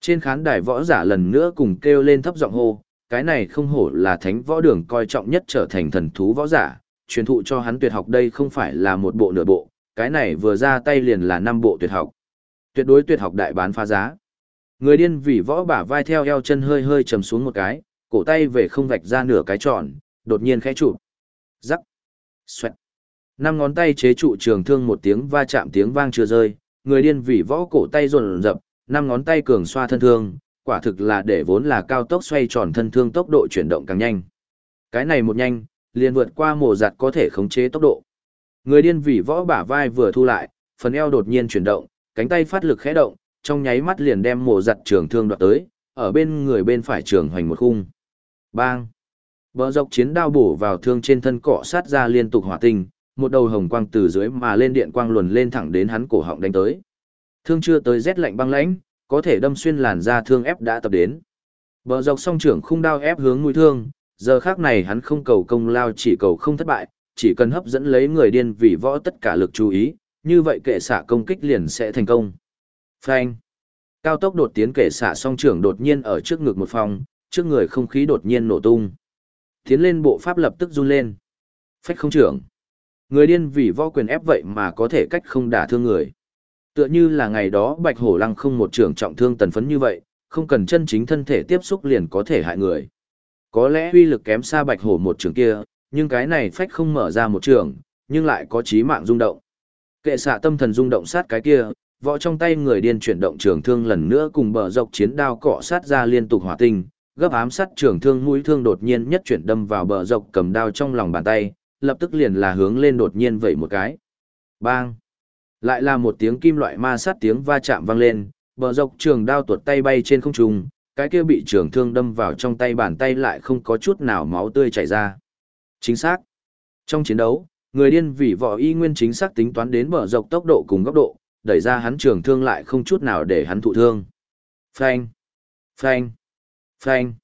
Trên khán đài võ giả lần nữa cùng kêu lên thấp giọng hô, cái này không hổ là thánh võ đường coi trọng nhất trở thành thần thú võ giả, truyền thụ cho hắn tuyệt học đây không phải là một bộ nửa bộ, cái này vừa ra tay liền là năm bộ tuyệt học. Tuyệt đối tuyệt học đại bán phá giá. Người điên vì võ bả vai theo eo chân hơi hơi trầm xuống một cái, cổ tay về không vạch ra nửa cái tròn, đột nhiên khẽ chụp. Rắc. Xoẹt. Năm ngón tay chế trụ trường thương một tiếng va chạm tiếng vang chưa rơi, người điên vì võ cổ tay rồn rập, năm ngón tay cường xoa thân thương, quả thực là để vốn là cao tốc xoay tròn thân thương tốc độ chuyển động càng nhanh. Cái này một nhanh, liền vượt qua mổ giặt có thể khống chế tốc độ. Người điên vì võ bả vai vừa thu lại, phần eo đột nhiên chuyển động, cánh tay phát lực khẽ động, trong nháy mắt liền đem mổ giặt trường thương đoạt tới, ở bên người bên phải trường hoành một khung. Bang! Bờ dọc chiến đao bổ vào thương trên thân cọ sát ra liên tục hỏa tinh, một đầu hồng quang từ dưới mà lên điện quang luồn lên thẳng đến hắn cổ họng đánh tới. Thương chưa tới rét lạnh băng lãnh, có thể đâm xuyên làn da thương ép đã tập đến. Bờ dọc song trưởng khung đao ép hướng mũi thương, giờ khác này hắn không cầu công lao chỉ cầu không thất bại, chỉ cần hấp dẫn lấy người điên vì võ tất cả lực chú ý, như vậy kệ xạ công kích liền sẽ thành công. Phanh. Cao tốc đột tiến kệ xạ song trưởng đột nhiên ở trước ngực một phòng, trước người không khí đột nhiên nổ tung. Tiến lên bộ pháp lập tức run lên. Phách không trưởng. Người điên vì võ quyền ép vậy mà có thể cách không đả thương người. Tựa như là ngày đó bạch hổ lăng không một trường trọng thương tần phấn như vậy, không cần chân chính thân thể tiếp xúc liền có thể hại người. Có lẽ uy lực kém xa bạch hổ một trường kia, nhưng cái này phách không mở ra một trường, nhưng lại có trí mạng rung động. Kệ xạ tâm thần rung động sát cái kia, võ trong tay người điên chuyển động trường thương lần nữa cùng bờ dọc chiến đao cọ sát ra liên tục hỏa tinh, gấp ám sát trường thương mũi thương đột nhiên nhất chuyển đâm vào bờ dọc cầm đao trong lòng bàn tay, lập tức liền là hướng lên đột nhiên vẩy một cái. Bang! Lại là một tiếng kim loại ma sát tiếng va chạm vang lên, bờ dọc trường đao tuột tay bay trên không trung, cái kia bị trường thương đâm vào trong tay bàn tay lại không có chút nào máu tươi chảy ra. Chính xác. Trong chiến đấu, người điên vì võ y nguyên chính xác tính toán đến bờ dọc tốc độ cùng góc độ, đẩy ra hắn trường thương lại không chút nào để hắn thụ thương. Phanh, phanh, phanh.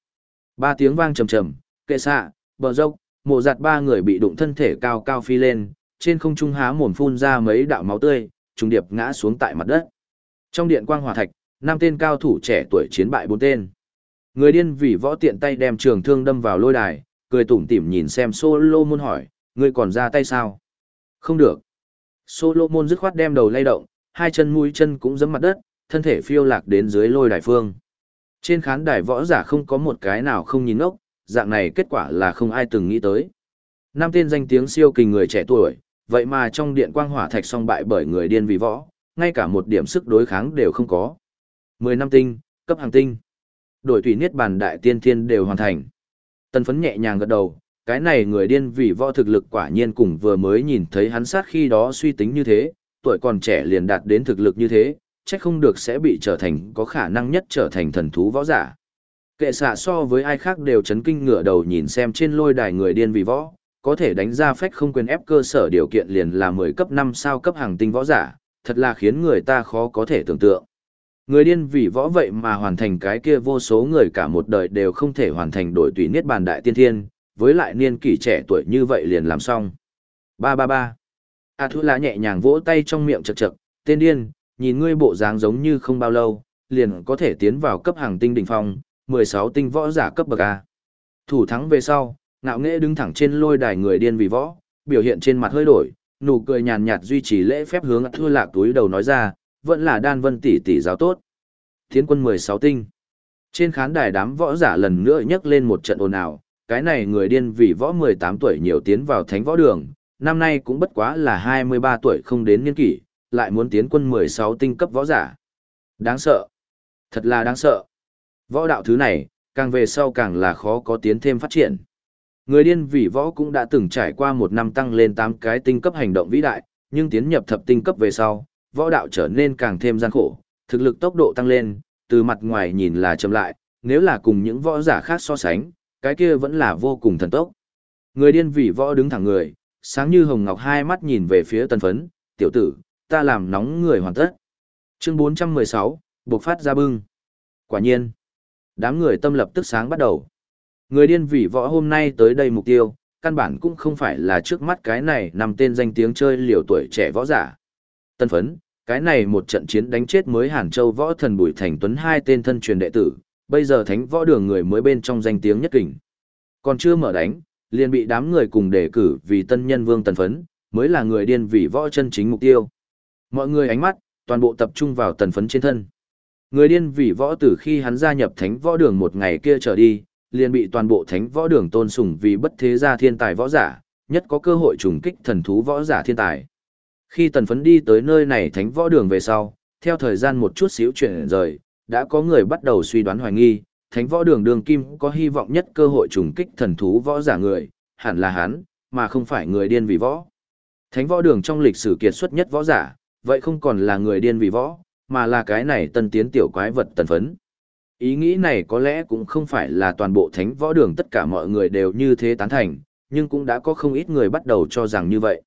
Ba tiếng vang trầm trầm, kệ xạ, bờ dốc, mộ giặt ba người bị đụng thân thể cao cao phi lên, trên không trung há mồm phun ra mấy đạo máu tươi, trùng điệp ngã xuống tại mặt đất. Trong điện quang hòa thạch, năm tên cao thủ trẻ tuổi chiến bại bốn tên. Người điên vì võ tiện tay đem trường thương đâm vào lôi đài, cười tủm tỉm nhìn xem Solomon hỏi, ngươi còn ra tay sao? Không được. Solomon dứt khoát đem đầu lay động, hai chân mũi chân cũng giẫm mặt đất, thân thể phiêu lạc đến dưới lôi đài phương. Trên khán đài võ giả không có một cái nào không nhìn ngốc, dạng này kết quả là không ai từng nghĩ tới. Năm tên danh tiếng siêu kình người trẻ tuổi, vậy mà trong điện quang hỏa thạch song bại bởi người điên vì võ, ngay cả một điểm sức đối kháng đều không có. Mười năm tinh, cấp hàng tinh. Đổi thủy niết bàn đại tiên thiên đều hoàn thành. Tân phấn nhẹ nhàng gật đầu, cái này người điên vì võ thực lực quả nhiên cùng vừa mới nhìn thấy hắn sát khi đó suy tính như thế, tuổi còn trẻ liền đạt đến thực lực như thế, chắc không được sẽ bị trở thành có khả năng nhất trở thành thần thú võ giả. Kệ xạ so với ai khác đều chấn kinh ngửa đầu nhìn xem trên lôi đài người điên vì võ, có thể đánh ra phách không quyền ép cơ sở điều kiện liền là 10 cấp 5 sao cấp hàng tinh võ giả, thật là khiến người ta khó có thể tưởng tượng. Người điên vì võ vậy mà hoàn thành cái kia vô số người cả một đời đều không thể hoàn thành đổi tùy niết bàn đại tiên thiên, với lại niên kỷ trẻ tuổi như vậy liền làm xong. Ba ba ba. A Thu Lá nhẹ nhàng vỗ tay trong miệng chật chật, tên điên, nhìn ngươi bộ dáng giống như không bao lâu, liền có thể tiến vào cấp hàng tinh đỉnh phong, 16 tinh võ giả cấp bậc A. Thủ thắng về sau, ngạo nghễ đứng thẳng trên lôi đài người điên vì võ, biểu hiện trên mặt hơi đổi, nụ cười nhàn nhạt duy trì lễ phép hướng thua lạc túi đầu nói ra, vẫn là đan vân tỷ tỷ giáo tốt. Thiến quân 16 tinh. Trên khán đài đám võ giả lần nữa nhấc lên một trận ồn ào, cái này người điên vì võ 18 tuổi nhiều tiến vào thánh võ đường, năm nay cũng bất quá là 23 tuổi không đến niên kỷ, lại muốn tiến quân 16 tinh cấp võ giả. Đáng sợ. Thật là đáng sợ. Võ đạo thứ này, càng về sau càng là khó có tiến thêm phát triển. Người điên vì võ cũng đã từng trải qua một năm tăng lên 8 cái tinh cấp hành động vĩ đại, nhưng tiến nhập thập tinh cấp về sau, võ đạo trở nên càng thêm gian khổ, thực lực tốc độ tăng lên, từ mặt ngoài nhìn là chậm lại, nếu là cùng những võ giả khác so sánh, cái kia vẫn là vô cùng thần tốc. Người điên vì võ đứng thẳng người, sáng như hồng ngọc hai mắt nhìn về phía tần phấn, tiểu tử, ta làm nóng người hoàn tất. Chương 416, buộc phát ra bưng. Quả nhiên, đám người tâm lập tức sáng bắt đầu. Người điên vì võ hôm nay tới đây mục tiêu, căn bản cũng không phải là trước mắt cái này nằm tên danh tiếng chơi liều tuổi trẻ võ giả. Tân phấn, cái này một trận chiến đánh chết mới Hàn Châu võ thần Bùi Thành Tuấn hai tên thân truyền đệ tử, bây giờ thánh võ đường người mới bên trong danh tiếng nhất kình. Còn chưa mở đánh, liền bị đám người cùng đề cử vì tân nhân vương tần phấn, mới là người điên vì võ chân chính mục tiêu. Mọi người ánh mắt, toàn bộ tập trung vào tần phấn trên thân. Người điên vì võ từ khi hắn gia nhập thánh võ đường một ngày kia trở đi, liền bị toàn bộ thánh võ đường tôn sùng vì bất thế gia thiên tài võ giả, nhất có cơ hội trùng kích thần thú võ giả thiên tài. Khi tần phấn đi tới nơi này thánh võ đường về sau, theo thời gian một chút xíu chuyển rời, đã có người bắt đầu suy đoán hoài nghi, thánh võ đường đường kim có hy vọng nhất cơ hội trùng kích thần thú võ giả người, hẳn là hắn, mà không phải người điên vì võ. Thánh võ đường trong lịch sử kiệt xuất nhất võ giả, vậy không còn là người điên vì võ, mà là cái này tân tiến tiểu quái vật tần phấn. Ý nghĩ này có lẽ cũng không phải là toàn bộ thánh võ đường tất cả mọi người đều như thế tán thành, nhưng cũng đã có không ít người bắt đầu cho rằng như vậy.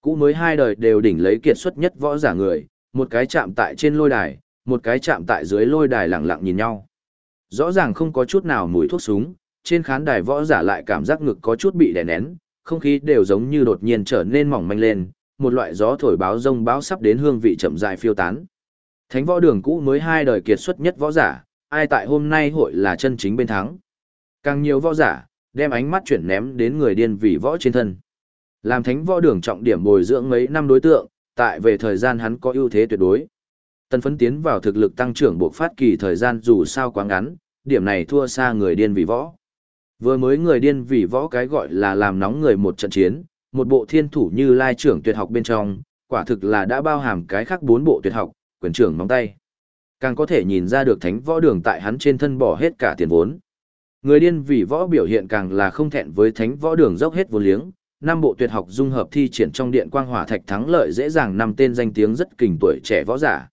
Cũ mới hai đời đều đỉnh lấy kiệt xuất nhất võ giả người, một cái chạm tại trên lôi đài, một cái chạm tại dưới lôi đài lặng lặng nhìn nhau. Rõ ràng không có chút nào mùi thuốc súng, trên khán đài võ giả lại cảm giác ngực có chút bị đè nén, không khí đều giống như đột nhiên trở nên mỏng manh lên, một loại gió thổi báo rông báo sắp đến hương vị chậm dài phiêu tán. Thánh võ đường cũ mới hai đời kiệt xuất nhất võ giả, ai tại hôm nay hội là chân chính bên thắng. Càng nhiều võ giả, đem ánh mắt chuyển ném đến người điên vì võ trên thân. Làm thánh võ đường trọng điểm bồi dưỡng mấy năm đối tượng, tại về thời gian hắn có ưu thế tuyệt đối. Tân phấn tiến vào thực lực tăng trưởng buộc phát kỳ thời gian dù sao quá ngắn, điểm này thua xa người điên vì võ. Vừa mới người điên vì võ cái gọi là làm nóng người một trận chiến, một bộ thiên thủ như lai trưởng tuyệt học bên trong, quả thực là đã bao hàm cái khác bốn bộ tuyệt học, quyền trưởng móng tay. Càng có thể nhìn ra được thánh võ đường tại hắn trên thân bỏ hết cả tiền vốn. Người điên vì võ biểu hiện càng là không thẹn với thánh võ đường dốc hết vốn liếng, năm bộ tuyệt học dung hợp thi triển trong điện quang hỏa thạch thắng lợi dễ dàng năm tên danh tiếng rất kình tuổi trẻ võ giả.